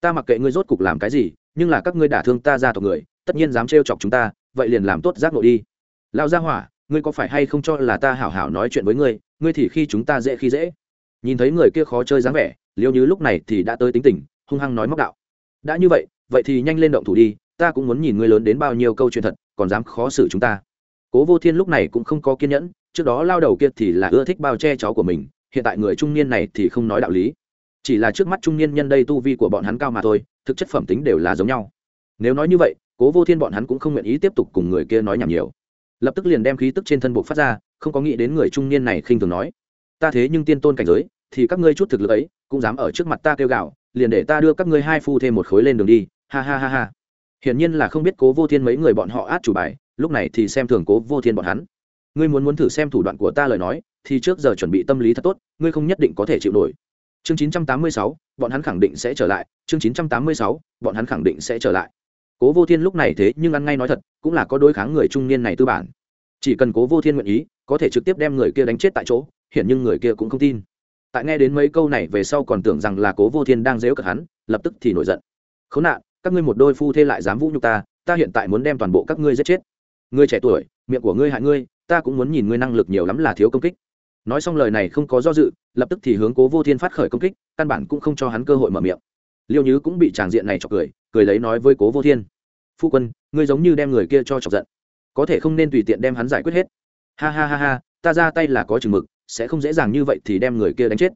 Ta mặc kệ ngươi rốt cục làm cái gì, nhưng là các ngươi đả thương ta gia tộc người, tất nhiên dám trêu chọc chúng ta, vậy liền làm tốt giác ngộ đi. Lao gia hỏa, ngươi có phải hay không cho là ta hảo hảo nói chuyện với ngươi ngươi thì khi chúng ta dễ khi dễ. Nhìn thấy người kia khó chơi dáng vẻ, liêu như lúc này thì đã tới tính tình, hung hăng nói móc đạo. Đã như vậy vậy thì nhanh lên động thủ đi, ta cũng muốn nhìn ngươi lớn đến bao nhiêu câu chuyện thật, còn dám khó xử chúng ta. Cố vô thiên lúc này cũng không có kiên nhẫn, trước đó lao đầu kia thì là ưa thích bao che cháu của mình hiện tại người trung niên này thì không nói đạo lý. Chỉ là trước mắt trung niên nhân đây tu vi của bọn hắn cao mà thôi, thực chất phẩm tính đều là giống nhau. Nếu nói như vậy, cố vô thiên bọn hắn cũng không nguyện ý tiếp tục cùng người kia nói nhảm nhiều. Lập tức liền đem khí tức trên thân buộc phát ra, không có nghĩ đến người trung niên này khinh thường nói, ta thế nhưng tiên tôn cảnh giới, thì các ngươi chút thực lực ấy, cũng dám ở trước mặt ta kêu gạo liền để ta đưa các ngươi hai phu thêm một khối lên đường đi. Ha ha ha ha. Hiển nhiên là không biết cố vô thiên mấy người bọn họ át chủ bài, lúc này thì xem thường cố vô thiên bọn hắn. Ngươi muốn muốn thử xem thủ đoạn của ta lời nói thì trước giờ chuẩn bị tâm lý thật tốt ngươi không nhất định có thể chịu nổi. Chương 986, bọn hắn khẳng định sẽ trở lại. Chương 986, bọn hắn khẳng định sẽ trở lại. Cố vô thiên lúc này thế nhưng ăn ngay nói thật cũng là có đối kháng người trung niên này tư bản. Chỉ cần cố vô thiên nguyện ý có thể trực tiếp đem người kia đánh chết tại chỗ hiện nhưng người kia cũng không tin. Tại nghe đến mấy câu này về sau còn tưởng rằng là cố vô thiên đang dếu cợt hắn lập tức thì nổi giận. Khốn nạn các ngươi một đôi phu thê lại dám vũ nhục ta ta hiện tại muốn đem toàn bộ các ngươi giết chết. Ngươi trẻ tuổi miệng của ngươi hại ngươi ta cũng muốn nhìn ngươi năng lực nhiều lắm là thiếu công kích nói xong lời này không có do dự, lập tức thì hướng cố vô thiên phát khởi công kích, căn bản cũng không cho hắn cơ hội mở miệng. Liêu nhứ cũng bị tràng diện này chọc cười cười lấy nói với cố vô thiên. Phu quân, ngươi giống như đem người kia cho chọc giận. Có thể không nên tùy tiện đem hắn giải quyết hết. Ha ha ha ha, ta ra tay là có chừng mực, sẽ không dễ dàng như vậy thì đem người kia đánh chết.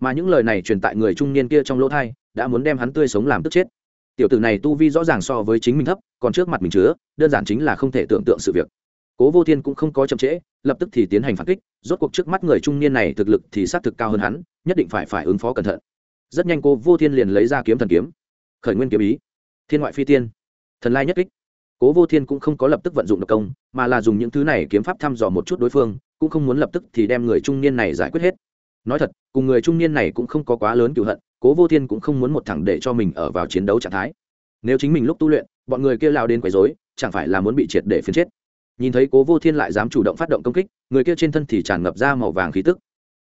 Mà những lời này truyền tại người trung niên kia trong lỗ thai, đã muốn đem hắn tươi sống làm tức chết. Tiểu tử này tu vi rõ ràng so với chính mình thấp, còn trước mặt mình chứa, đơn giản chính là không thể tưởng tượng sự việc. Cố vô thiên cũng không có chậm trễ, lập tức thì tiến hành phản kích rốt cuộc trước mắt người trung niên này thực lực thì xác thực cao hơn hắn, nhất định phải phải ứng phó cẩn thận. Rất nhanh cô vô thiên liền lấy ra kiếm thần kiếm, khởi nguyên kiếm ý. Thiên ngoại phi tiên, thần lai nhất kích. Cố vô thiên cũng không có lập tức vận dụng độc công, mà là dùng những thứ này kiếm pháp thăm dò một chút đối phương, cũng không muốn lập tức thì đem người trung niên này giải quyết hết. Nói thật, cùng người trung niên này cũng không có quá lớn cựu hận, cố vô thiên cũng không muốn một thẳng để cho mình ở vào chiến đấu trạng thái. Nếu chính mình lúc tu luyện, bọn người kia lao đến quấy dối chẳng phải là muốn bị triệt để phiến chết? Nhìn thấy cố vô thiên lại dám chủ động phát động công kích, người kia trên thân thì tràn ngập ra màu vàng khí tức.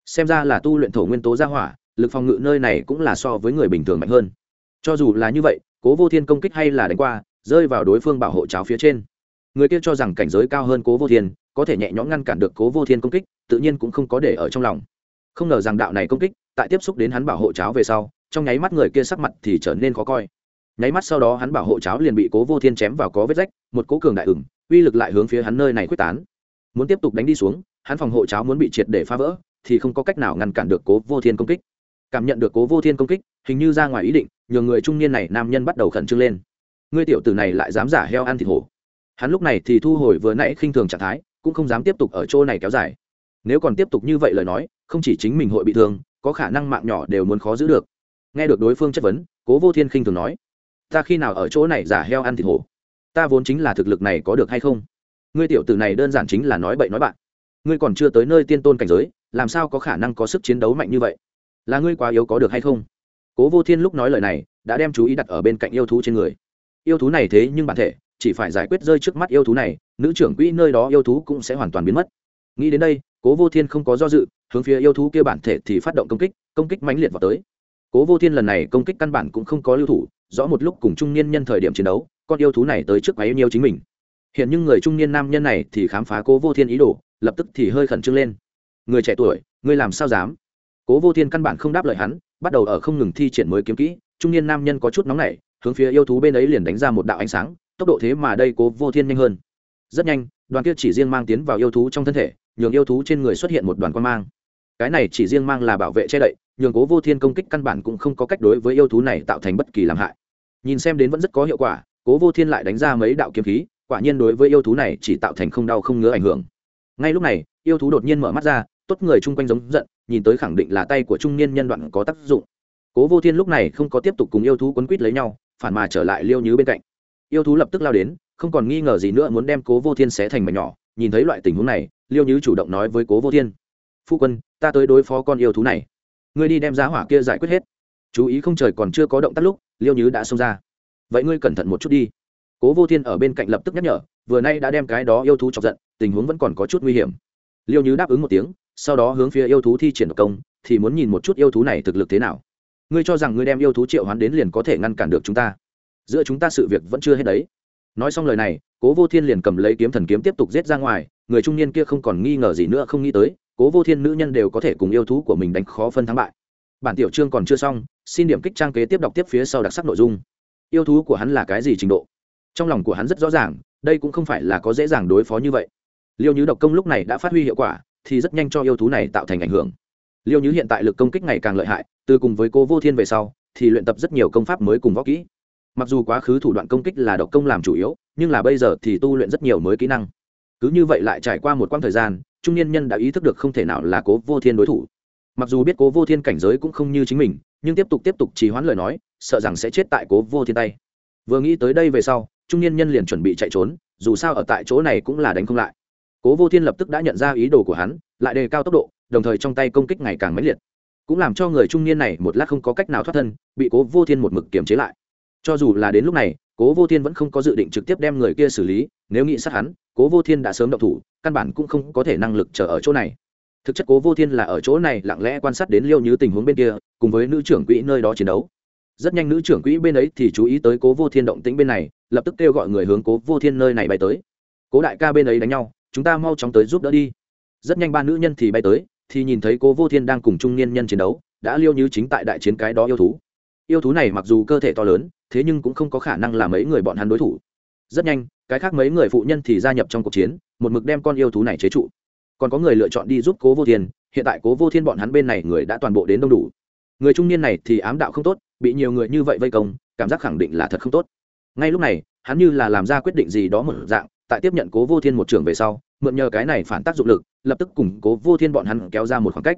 Xem ra là tu luyện thổ nguyên tố ra hỏa, lực phòng ngự nơi này cũng là so với người bình thường mạnh hơn. Cho dù là như vậy, cố vô thiên công kích hay là đánh qua, rơi vào đối phương bảo hộ cháo phía trên. Người kia cho rằng cảnh giới cao hơn cố vô thiên, có thể nhẹ nhõm ngăn cản được cố vô thiên công kích, tự nhiên cũng không có để ở trong lòng. Không ngờ rằng đạo này công kích, tại tiếp xúc đến hắn bảo hộ cháo về sau, trong nháy mắt người kia sắc mặt thì trở nên khó coi. Nháy mắt sau đó hắn bảo hộ cháo liền bị cố vô thiên chém vào có vết rách, một cố cường đại ửng uy lực lại hướng phía hắn nơi này quyết tán. Muốn tiếp tục đánh đi xuống, hắn phòng hộ cháo muốn bị triệt để phá vỡ, thì không có cách nào ngăn cản được cố vô thiên công kích. Cảm nhận được cố vô thiên công kích, hình như ra ngoài ý định, nhường người trung niên này nam nhân bắt đầu khẩn trương lên. Ngươi tiểu tử này lại dám giả heo ăn thịt hổ. Hắn lúc này thì thu hồi vừa nãy khinh thường trạng thái, cũng không dám tiếp tục ở chỗ này kéo dài. Nếu còn tiếp tục như vậy lời nói, không chỉ chính mình hội bị thương, có khả năng mạng nhỏ đều muốn khó giữ được. Nghe được đối phương chất vấn, cố vô thiên khinh thường nói, ta khi nào ở chỗ này giả heo ăn thịt hổ? Ta vốn chính là thực lực này có được hay không? Ngươi tiểu tử này đơn giản chính là nói bậy nói bạn. Ngươi còn chưa tới nơi tiên tôn cảnh giới, làm sao có khả năng có sức chiến đấu mạnh như vậy? Là ngươi quá yếu có được hay không? Cố vô thiên lúc nói lời này, đã đem chú ý đặt ở bên cạnh yêu thú trên người. Yêu thú này thế nhưng bản thể, chỉ phải giải quyết rơi trước mắt yêu thú này, nữ trưởng quỹ nơi đó yêu thú cũng sẽ hoàn toàn biến mất. Nghĩ đến đây, cố vô thiên không có do dự, hướng phía yêu thú kia bản thể thì phát động công kích công kích mãnh liệt vào tới. Cố vô thiên lần này công kích căn bản cũng không có lưu thủ, rõ một lúc cùng trung niên nhân thời điểm chiến đấu con yêu thú này tới trước quá yêu nhiều chính mình. Hiện những người trung niên nam nhân này thì khám phá cố vô thiên ý đồ, lập tức thì hơi khẩn trương lên. Người trẻ tuổi, ngươi làm sao dám? Cố vô thiên căn bản không đáp lời hắn, bắt đầu ở không ngừng thi triển mới kiếm kỹ, trung niên nam nhân có chút nóng nảy, hướng phía yêu thú bên ấy liền đánh ra một đạo ánh sáng, tốc độ thế mà đây cố vô thiên nhanh hơn. Rất nhanh, đoàn kia chỉ riêng mang tiến vào yêu thú trong thân thể, nhường yêu thú trên người xuất hiện một đoàn quan mang. Cái này chỉ riêng mang là bảo vệ che đậy, nhường cố vô thiên công kích căn bản cũng không có cách đối với yêu thú này tạo thành bất kỳ làm hại. Nhìn xem đến vẫn rất có hiệu quả cố vô thiên lại đánh ra mấy đạo kiếm khí, quả nhiên đối với yêu thú này chỉ tạo thành không đau không ngứa ảnh hưởng. Ngay lúc này, yêu thú đột nhiên mở mắt ra, tốt người chung quanh giống giận, nhìn tới khẳng định là tay của trung niên nhân đoạn có tác dụng. Cố vô thiên lúc này không có tiếp tục cùng yêu thú quấn quýt lấy nhau, phản mà trở lại liêu nhứ bên cạnh. Yêu thú lập tức lao đến, không còn nghi ngờ gì nữa muốn đem cố vô thiên xé thành mảnh nhỏ, nhìn thấy loại tình huống này, liêu nhứ chủ động nói với cố vô thiên, phu quân, ta tới đối phó con yêu thú này. Ngươi đi đem giá hỏa kia giải quyết hết. Chú ý không trời còn chưa có động tác lúc, liêu nhứ đã xông ra vậy ngươi cẩn thận một chút đi. Cố vô thiên ở bên cạnh lập tức nhắc nhở, vừa nay đã đem cái đó yêu thú chọc giận, tình huống vẫn còn có chút nguy hiểm. Liêu Như đáp ứng một tiếng, sau đó hướng phía yêu thú thi triển độc công, thì muốn nhìn một chút yêu thú này thực lực thế nào. Ngươi cho rằng ngươi đem yêu thú triệu hoán đến liền có thể ngăn cản được chúng ta? Giữa chúng ta sự việc vẫn chưa hết đấy. Nói xong lời này, cố vô thiên liền cầm lấy kiếm thần kiếm tiếp tục giết ra ngoài, người trung niên kia không còn nghi ngờ gì nữa, không nghĩ tới, cố vô thiên nữ nhân đều có thể cùng yêu thú của mình đánh khó phân thắng bại. Bản tiểu chương còn chưa xong, xin điểm kích trang kế tiếp đọc tiếp phía sau đặc sắc nội dung yêu thú của hắn là cái gì trình độ? Trong lòng của hắn rất rõ ràng, đây cũng không phải là có dễ dàng đối phó như vậy. Liêu nhứ độc công lúc này đã phát huy hiệu quả, thì rất nhanh cho yêu thú này tạo thành ảnh hưởng. Liêu nhứ hiện tại lực công kích ngày càng lợi hại, từ cùng với cô vô thiên về sau, thì luyện tập rất nhiều công pháp mới cùng võ kỹ. Mặc dù quá khứ thủ đoạn công kích là độc công làm chủ yếu, nhưng là bây giờ thì tu luyện rất nhiều mới kỹ năng. Cứ như vậy lại trải qua một quãng thời gian, trung niên nhân đã ý thức được không thể nào là cố vô thiên đối thủ. Mặc dù biết cố vô thiên cảnh giới cũng không như chính mình, nhưng tiếp tục tiếp tục trì hoãn lời nói sợ rằng sẽ chết tại cố vô thiên tay. Vừa nghĩ tới đây về sau, trung niên nhân liền chuẩn bị chạy trốn, dù sao ở tại chỗ này cũng là đánh không lại. Cố vô thiên lập tức đã nhận ra ý đồ của hắn, lại đề cao tốc độ, đồng thời trong tay công kích ngày càng mãnh liệt. Cũng làm cho người trung niên này một lát không có cách nào thoát thân, bị cố vô thiên một mực kiềm chế lại. Cho dù là đến lúc này, cố vô thiên vẫn không có dự định trực tiếp đem người kia xử lý, nếu nghĩ sát hắn, cố vô thiên đã sớm động thủ, căn bản cũng không có thể năng lực chờ ở chỗ này. Thực chất cố vô thiên là ở chỗ này lặng lẽ quan sát đến liêu như tình huống bên kia, cùng với nữ trưởng quỹ nơi đó chiến đấu rất nhanh nữ trưởng quỹ bên ấy thì chú ý tới cố vô thiên động tĩnh bên này, lập tức kêu gọi người hướng cố vô thiên nơi này bay tới. Cố đại ca bên ấy đánh nhau, chúng ta mau chóng tới giúp đỡ đi. Rất nhanh ba nữ nhân thì bay tới, thì nhìn thấy cố vô thiên đang cùng trung niên nhân chiến đấu, đã liêu như chính tại đại chiến cái đó yêu thú. Yêu thú này mặc dù cơ thể to lớn, thế nhưng cũng không có khả năng là mấy người bọn hắn đối thủ. Rất nhanh, cái khác mấy người phụ nhân thì gia nhập trong cuộc chiến, một mực đem con yêu thú này chế trụ. Còn có người lựa chọn đi giúp cố vô thiên, hiện tại cố vô thiên bọn hắn bên này người đã toàn bộ đến đông đủ. Người trung niên này thì ám đạo không tốt bị nhiều người như vậy vây công, cảm giác khẳng định là thật không tốt. Ngay lúc này, hắn như là làm ra quyết định gì đó một dạng, tại tiếp nhận cố vô thiên một trường về sau, mượn nhờ cái này phản tác dụng lực, lập tức củng cố vô thiên bọn hắn kéo ra một khoảng cách.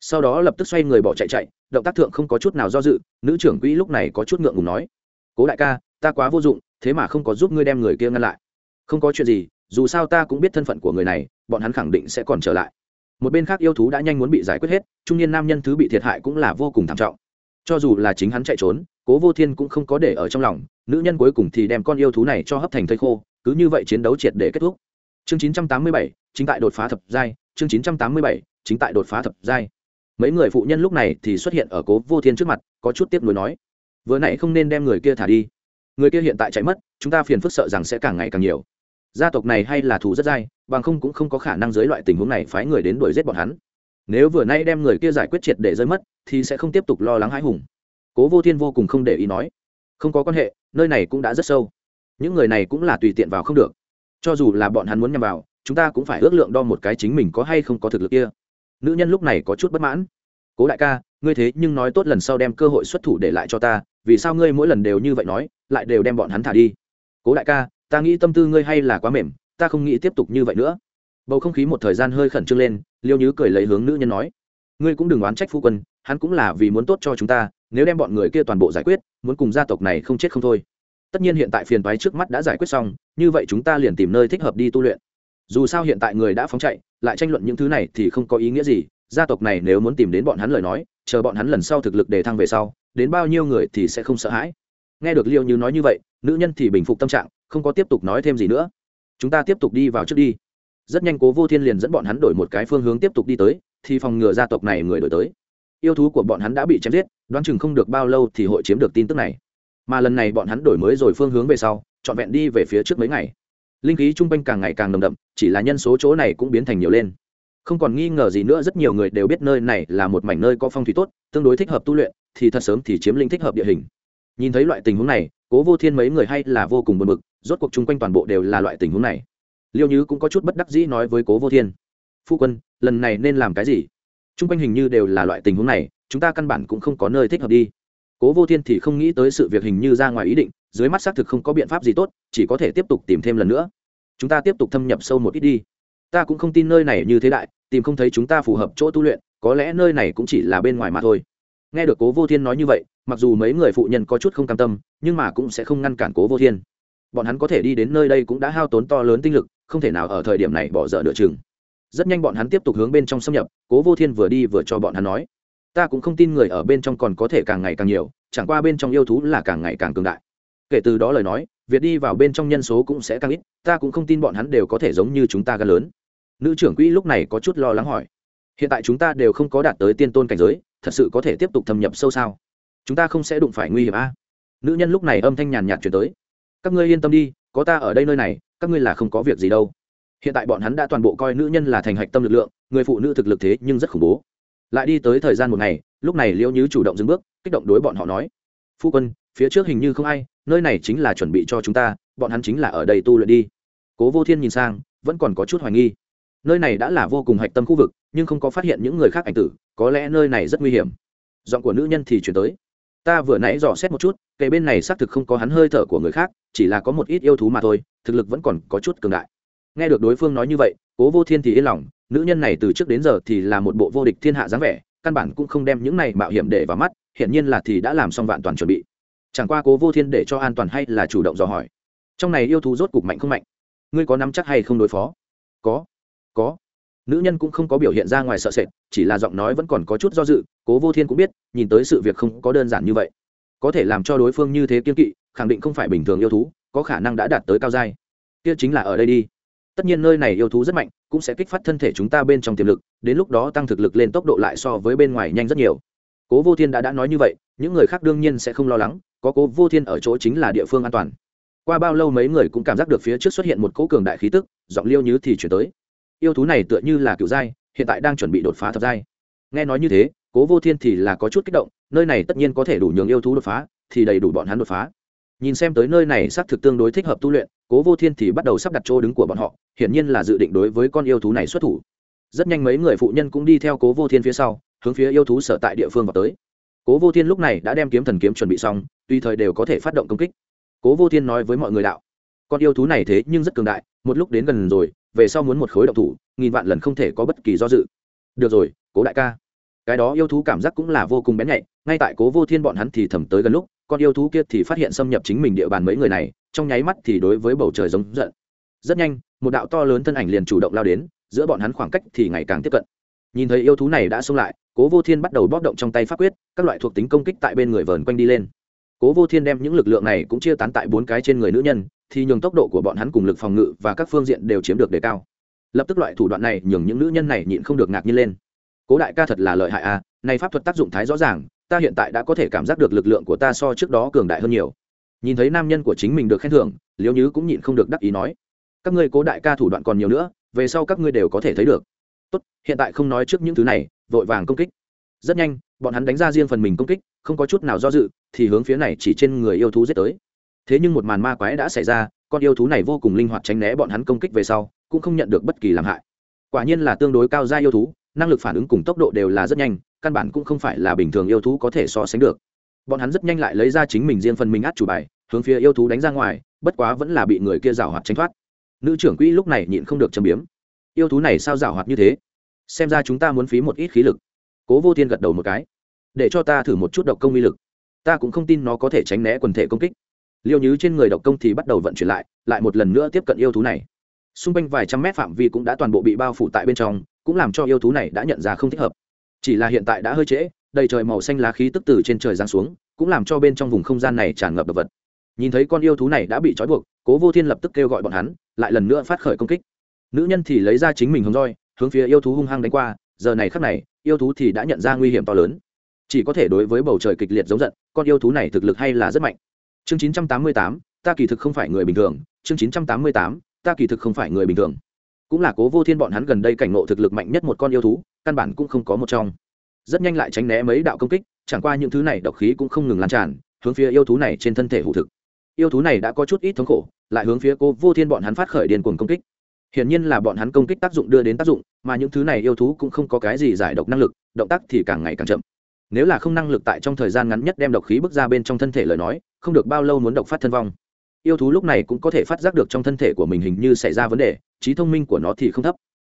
Sau đó lập tức xoay người bỏ chạy chạy, động tác thượng không có chút nào do dự, nữ trưởng quỹ lúc này có chút ngượng ngùng nói, cố đại ca, ta quá vô dụng, thế mà không có giúp ngươi đem người kia ngăn lại. Không có chuyện gì, dù sao ta cũng biết thân phận của người này, bọn hắn khẳng định sẽ còn trở lại. Một bên khác yêu thú đã nhanh muốn bị giải quyết hết, trung niên nam nhân thứ bị thiệt hại cũng là vô cùng thảm trọng cho dù là chính hắn chạy trốn cố vô thiên cũng không có để ở trong lòng nữ nhân cuối cùng thì đem con yêu thú này cho hấp thành thây khô cứ như vậy chiến đấu triệt để kết thúc. Chương 987, chính tại đột phá thập giai chương 987, chính tại đột phá thập giai. Mấy người phụ nhân lúc này thì xuất hiện ở cố vô thiên trước mặt có chút tiếc nuối nói vừa nãy không nên đem người kia thả đi. Người kia hiện tại chạy mất chúng ta phiền phức sợ rằng sẽ càng ngày càng nhiều. Gia tộc này hay là thù rất dai bằng không cũng không có khả năng dưới loại tình huống này phái người đến đuổi giết bọn hắn nếu vừa nay đem người kia giải quyết triệt để rơi mất, thì sẽ không tiếp tục lo lắng hãi hùng. Cố vô thiên vô cùng không để ý nói, không có quan hệ, nơi này cũng đã rất sâu. Những người này cũng là tùy tiện vào không được. Cho dù là bọn hắn muốn nhằm vào, chúng ta cũng phải ước lượng đo một cái chính mình có hay không có thực lực kia. Nữ nhân lúc này có chút bất mãn. Cố đại ca, ngươi thế nhưng nói tốt lần sau đem cơ hội xuất thủ để lại cho ta, vì sao ngươi mỗi lần đều như vậy nói, lại đều đem bọn hắn thả đi? Cố đại ca, ta nghĩ tâm tư ngươi hay là quá mềm, ta không nghĩ tiếp tục như vậy nữa bầu không khí một thời gian hơi khẩn trương lên, liêu nhứ cười lấy hướng nữ nhân nói, ngươi cũng đừng oán trách phu quân, hắn cũng là vì muốn tốt cho chúng ta, nếu đem bọn người kia toàn bộ giải quyết, muốn cùng gia tộc này không chết không thôi. Tất nhiên hiện tại phiền toái trước mắt đã giải quyết xong, như vậy chúng ta liền tìm nơi thích hợp đi tu luyện. Dù sao hiện tại người đã phóng chạy, lại tranh luận những thứ này thì không có ý nghĩa gì, gia tộc này nếu muốn tìm đến bọn hắn lời nói, chờ bọn hắn lần sau thực lực đề thăng về sau, đến bao nhiêu người thì sẽ không sợ hãi. Nghe được liêu như nói như vậy, nữ nhân thì bình phục tâm trạng, không có tiếp tục nói thêm gì nữa. Chúng ta tiếp tục đi vào trước đi rất nhanh cố vô thiên liền dẫn bọn hắn đổi một cái phương hướng tiếp tục đi tới, thì phòng ngừa gia tộc này người đổi tới. Yêu thú của bọn hắn đã bị chém giết, đoán chừng không được bao lâu thì hội chiếm được tin tức này. Mà lần này bọn hắn đổi mới rồi phương hướng về sau, trọn vẹn đi về phía trước mấy ngày. Linh khí chung quanh càng ngày càng nồng đậm, chỉ là nhân số chỗ này cũng biến thành nhiều lên. Không còn nghi ngờ gì nữa, rất nhiều người đều biết nơi này là một mảnh nơi có phong thủy tốt, tương đối thích hợp tu luyện, thì thật sớm thì chiếm linh thích hợp địa hình. Nhìn thấy loại tình huống này, cố vô thiên mấy người hay là vô cùng buồn bực, rốt cuộc chung quanh toàn bộ đều là loại tình huống này liêu như cũng có chút bất đắc dĩ nói với cố vô thiên, phu quân, lần này nên làm cái gì? Chung quanh hình như đều là loại tình huống này, chúng ta căn bản cũng không có nơi thích hợp đi. Cố vô thiên thì không nghĩ tới sự việc hình như ra ngoài ý định, dưới mắt xác thực không có biện pháp gì tốt, chỉ có thể tiếp tục tìm thêm lần nữa. Chúng ta tiếp tục thâm nhập sâu một ít đi. Ta cũng không tin nơi này như thế đại, tìm không thấy chúng ta phù hợp chỗ tu luyện, có lẽ nơi này cũng chỉ là bên ngoài mà thôi. Nghe được cố vô thiên nói như vậy, mặc dù mấy người phụ nhân có chút không cam tâm, nhưng mà cũng sẽ không ngăn cản cố vô thiên. Bọn hắn có thể đi đến nơi đây cũng đã hao tốn to lớn tinh lực không thể nào ở thời điểm này bỏ dở nửa chừng. Rất nhanh bọn hắn tiếp tục hướng bên trong xâm nhập, cố vô thiên vừa đi vừa cho bọn hắn nói, ta cũng không tin người ở bên trong còn có thể càng ngày càng nhiều, chẳng qua bên trong yêu thú là càng ngày càng cường đại. Kể từ đó lời nói việc đi vào bên trong nhân số cũng sẽ càng ít, ta cũng không tin bọn hắn đều có thể giống như chúng ta gan lớn. Nữ trưởng quỹ lúc này có chút lo lắng hỏi, hiện tại chúng ta đều không có đạt tới tiên tôn cảnh giới, thật sự có thể tiếp tục thâm nhập sâu sao? Chúng ta không sẽ đụng phải nguy hiểm a. À? nữ nhân lúc này âm thanh nhàn nhạt chuyển tới, các ngươi yên tâm đi, có ta ở đây nơi này các ngươi là không có việc gì đâu. Hiện tại bọn hắn đã toàn bộ coi nữ nhân là thành hạch tâm lực lượng, người phụ nữ thực lực thế nhưng rất khủng bố. Lại đi tới thời gian một ngày, lúc này liễu nhứ chủ động dừng bước, kích động đối bọn họ nói, phu quân, phía trước hình như không ai, nơi này chính là chuẩn bị cho chúng ta, bọn hắn chính là ở đây tu luyện đi. Cố vô thiên nhìn sang, vẫn còn có chút hoài nghi. Nơi này đã là vô cùng hạch tâm khu vực, nhưng không có phát hiện những người khác ảnh tử, có lẽ nơi này rất nguy hiểm. Giọng của nữ nhân thì chuyển tới, ta vừa nãy dò xét một chút cây bên này xác thực không có hắn hơi thở của người khác, chỉ là có một ít yêu thú mà thôi thực lực vẫn còn có chút cường đại. Nghe được đối phương nói như vậy, cố vô thiên thì yên lòng, nữ nhân này từ trước đến giờ thì là một bộ vô địch thiên hạ dáng vẻ, căn bản cũng không đem những này mạo hiểm để vào mắt, hiển nhiên là thì đã làm xong vạn toàn chuẩn bị. Chẳng qua cố vô thiên để cho an toàn hay là chủ động dò hỏi. Trong này yêu thú rốt cục mạnh không mạnh? Ngươi có nắm chắc hay không đối phó? Có có. Nữ nhân cũng không có biểu hiện ra ngoài sợ sệt, chỉ là giọng nói vẫn còn có chút do dự, cố vô thiên cũng biết, nhìn tới sự việc không có đơn giản như vậy. Có thể làm cho đối phương như thế kiên kỵ, khẳng định không phải bình thường yêu thú có khả năng đã đạt tới cao giai. Kia chính là ở đây đi. Tất nhiên nơi này yêu thú rất mạnh, cũng sẽ kích phát thân thể chúng ta bên trong tiềm lực, đến lúc đó tăng thực lực lên tốc độ lại so với bên ngoài nhanh rất nhiều. Cố vô thiên đã đã nói như vậy, những người khác đương nhiên sẽ không lo lắng, có cố vô thiên ở chỗ chính là địa phương an toàn. Qua bao lâu mấy người cũng cảm giác được phía trước xuất hiện một cỗ cường đại khí tức, giọng liêu như thì chuyển tới. Yêu thú này tựa như là cựu giai, hiện tại đang chuẩn bị đột phá thập giai. Nghe nói như thế, cố vô thiên thì là có chút kích động, nơi này tất nhiên có thể đủ nhường yêu thú đột phá, thì đầy đủ bọn hắn đột phá nhìn xem tới nơi này xác thực tương đối thích hợp tu luyện, cố vô thiên thì bắt đầu sắp đặt chỗ đứng của bọn họ, hiển nhiên là dự định đối với con yêu thú này xuất thủ. Rất nhanh mấy người phụ nhân cũng đi theo cố vô thiên phía sau, hướng phía yêu thú sở tại địa phương vào tới. Cố vô thiên lúc này đã đem kiếm thần kiếm chuẩn bị xong, tùy thời đều có thể phát động công kích. Cố vô thiên nói với mọi người đạo, con yêu thú này thế nhưng rất cường đại, một lúc đến gần rồi, về sau muốn một khối động thủ, nghìn vạn lần không thể có bất kỳ do dự. Được rồi, cố đại ca. Cái đó yêu thú cảm giác cũng là vô cùng bén nhạy, ngay tại cố vô thiên bọn hắn thì thầm tới gần lúc con yêu thú kia thì phát hiện xâm nhập chính mình địa bàn mấy người này, trong nháy mắt thì đối với bầu trời giống giận. Rất nhanh, một đạo to lớn thân ảnh liền chủ động lao đến, giữa bọn hắn khoảng cách thì ngày càng tiếp cận. Nhìn thấy yêu thú này đã xông lại, cố vô thiên bắt đầu bóp động trong tay pháp quyết, các loại thuộc tính công kích tại bên người vờn quanh đi lên. Cố vô thiên đem những lực lượng này cũng chia tán tại bốn cái trên người nữ nhân, thì nhường tốc độ của bọn hắn cùng lực phòng ngự và các phương diện đều chiếm được đề cao. Lập tức loại thủ đoạn này nhường những nữ nhân này nhịn không được ngạc nhiên lên. Cố đại ca thật là lợi hại à này pháp thuật tác dụng thái rõ ràng, ta hiện tại đã có thể cảm giác được lực lượng của ta so trước đó cường đại hơn nhiều. Nhìn thấy nam nhân của chính mình được khen thưởng, liễu nhứ cũng nhịn không được đắc ý nói, các ngươi cố đại ca thủ đoạn còn nhiều nữa, về sau các ngươi đều có thể thấy được. Tốt, hiện tại không nói trước những thứ này, vội vàng công kích. Rất nhanh, bọn hắn đánh ra riêng phần mình công kích, không có chút nào do dự, thì hướng phía này chỉ trên người yêu thú giết tới. Thế nhưng một màn ma quái đã xảy ra, con yêu thú này vô cùng linh hoạt tránh né bọn hắn công kích về sau, cũng không nhận được bất kỳ làm hại. Quả nhiên là tương đối cao gia yêu thú, năng lực phản ứng cùng tốc độ đều là rất nhanh căn bản cũng không phải là bình thường yêu thú có thể so sánh được. Bọn hắn rất nhanh lại lấy ra chính mình riêng phần mình át chủ bài, hướng phía yêu thú đánh ra ngoài, bất quá vẫn là bị người kia rào hoạt tránh thoát. Nữ trưởng quỹ lúc này nhịn không được châm biếm. Yêu thú này sao rào hoạt như thế? Xem ra chúng ta muốn phí một ít khí lực. Cố vô thiên gật đầu một cái. Để cho ta thử một chút độc công uy lực. Ta cũng không tin nó có thể tránh né quần thể công kích. Liêu nhứ trên người độc công thì bắt đầu vận chuyển lại lại một lần nữa tiếp cận yêu thú này. Xung quanh vài trăm mét phạm vi cũng đã toàn bộ bị bao phủ tại bên trong, cũng làm cho yêu thú này đã nhận ra không thích hợp chỉ là hiện tại đã hơi trễ đầy trời màu xanh lá khí tức từ trên trời giáng xuống cũng làm cho bên trong vùng không gian này tràn ngập đ vật. Nhìn thấy con yêu thú này đã bị trói buộc cố vô thiên lập tức kêu gọi bọn hắn lại lần nữa phát khởi công kích. Nữ nhân thì lấy ra chính mình hồng roi hướng phía yêu thú hung hăng đánh qua giờ này khắc này yêu thú thì đã nhận ra nguy hiểm to lớn. Chỉ có thể đối với bầu trời kịch liệt giống giận con yêu thú này thực lực hay là rất mạnh. Chương 988, ta kỳ thực không phải người bình thường. Chương 988, ta kỳ thực không phải người bình thường cũng là cố vô thiên bọn hắn gần đây cảnh ngộ thực lực mạnh nhất một con yêu thú, căn bản cũng không có một trong. Rất nhanh lại tránh né mấy đạo công kích, chẳng qua những thứ này độc khí cũng không ngừng lan tràn, hướng phía yêu thú này trên thân thể hủ thực. Yêu thú này đã có chút ít thống khổ, lại hướng phía cố vô thiên bọn hắn phát khởi điên cuồng công kích. Hiển nhiên là bọn hắn công kích tác dụng đưa đến tác dụng, mà những thứ này yêu thú cũng không có cái gì giải độc năng lực, động tác thì càng ngày càng chậm. Nếu là không năng lực tại trong thời gian ngắn nhất đem độc khí bước ra bên trong thân thể lời nói, không được bao lâu muốn độc phát thân vong. Yêu thú lúc này cũng có thể phát giác được trong thân thể của mình hình như xảy ra vấn đề trí thông minh của nó thì không thấp.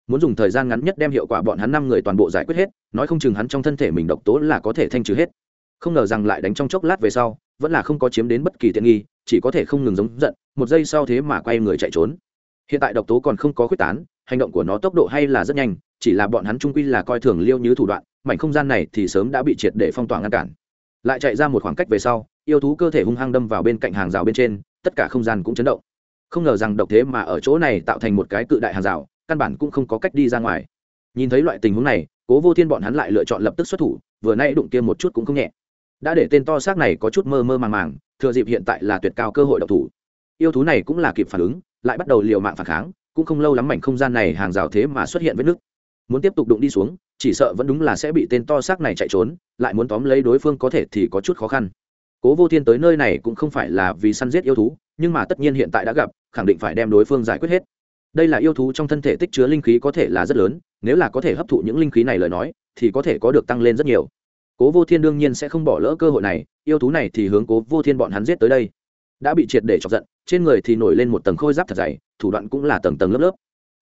Muốn dùng thời gian ngắn nhất đem hiệu quả bọn hắn năm người toàn bộ giải quyết hết, nói không chừng hắn trong thân thể mình độc tố là có thể thanh trừ hết. Không ngờ rằng lại đánh trong chốc lát về sau, vẫn là không có chiếm đến bất kỳ tiện nghi, chỉ có thể không ngừng giống giận, một giây sau thế mà quay người chạy trốn. Hiện tại độc tố còn không có quyết tán, hành động của nó tốc độ hay là rất nhanh, chỉ là bọn hắn trung quy là coi thường liêu như thủ đoạn, mảnh không gian này thì sớm đã bị triệt để phong tỏa ngăn cản. Lại chạy ra một khoảng cách về sau, yêu thú cơ thể hung hăng đâm vào bên cạnh hàng rào bên trên, tất cả không gian cũng chấn động không ngờ rằng độc thế mà ở chỗ này tạo thành một cái cự đại hàng rào, căn bản cũng không có cách đi ra ngoài. Nhìn thấy loại tình huống này, cố vô thiên bọn hắn lại lựa chọn lập tức xuất thủ, vừa nay đụng kia một chút cũng không nhẹ. Đã để tên to xác này có chút mơ mơ màng màng, thừa dịp hiện tại là tuyệt cao cơ hội độc thủ. Yêu thú này cũng là kịp phản ứng, lại bắt đầu liều mạng phản kháng, cũng không lâu lắm mảnh không gian này hàng rào thế mà xuất hiện vết nứt. Muốn tiếp tục đụng đi xuống, chỉ sợ vẫn đúng là sẽ bị tên to xác này chạy trốn, lại muốn tóm lấy đối phương có thể thì có chút khó khăn. Cố vô thiên tới nơi này cũng không phải là vì săn giết yêu thú nhưng mà tất nhiên hiện tại đã gặp, khẳng định phải đem đối phương giải quyết hết. Đây là yêu thú trong thân thể tích chứa linh khí có thể là rất lớn, nếu là có thể hấp thụ những linh khí này lời nói, thì có thể có được tăng lên rất nhiều. Cố vô thiên đương nhiên sẽ không bỏ lỡ cơ hội này, yêu thú này thì hướng cố vô thiên bọn hắn giết tới đây. Đã bị triệt để chọc giận, trên người thì nổi lên một tầng khôi giáp thật dày, thủ đoạn cũng là tầng tầng lớp lớp.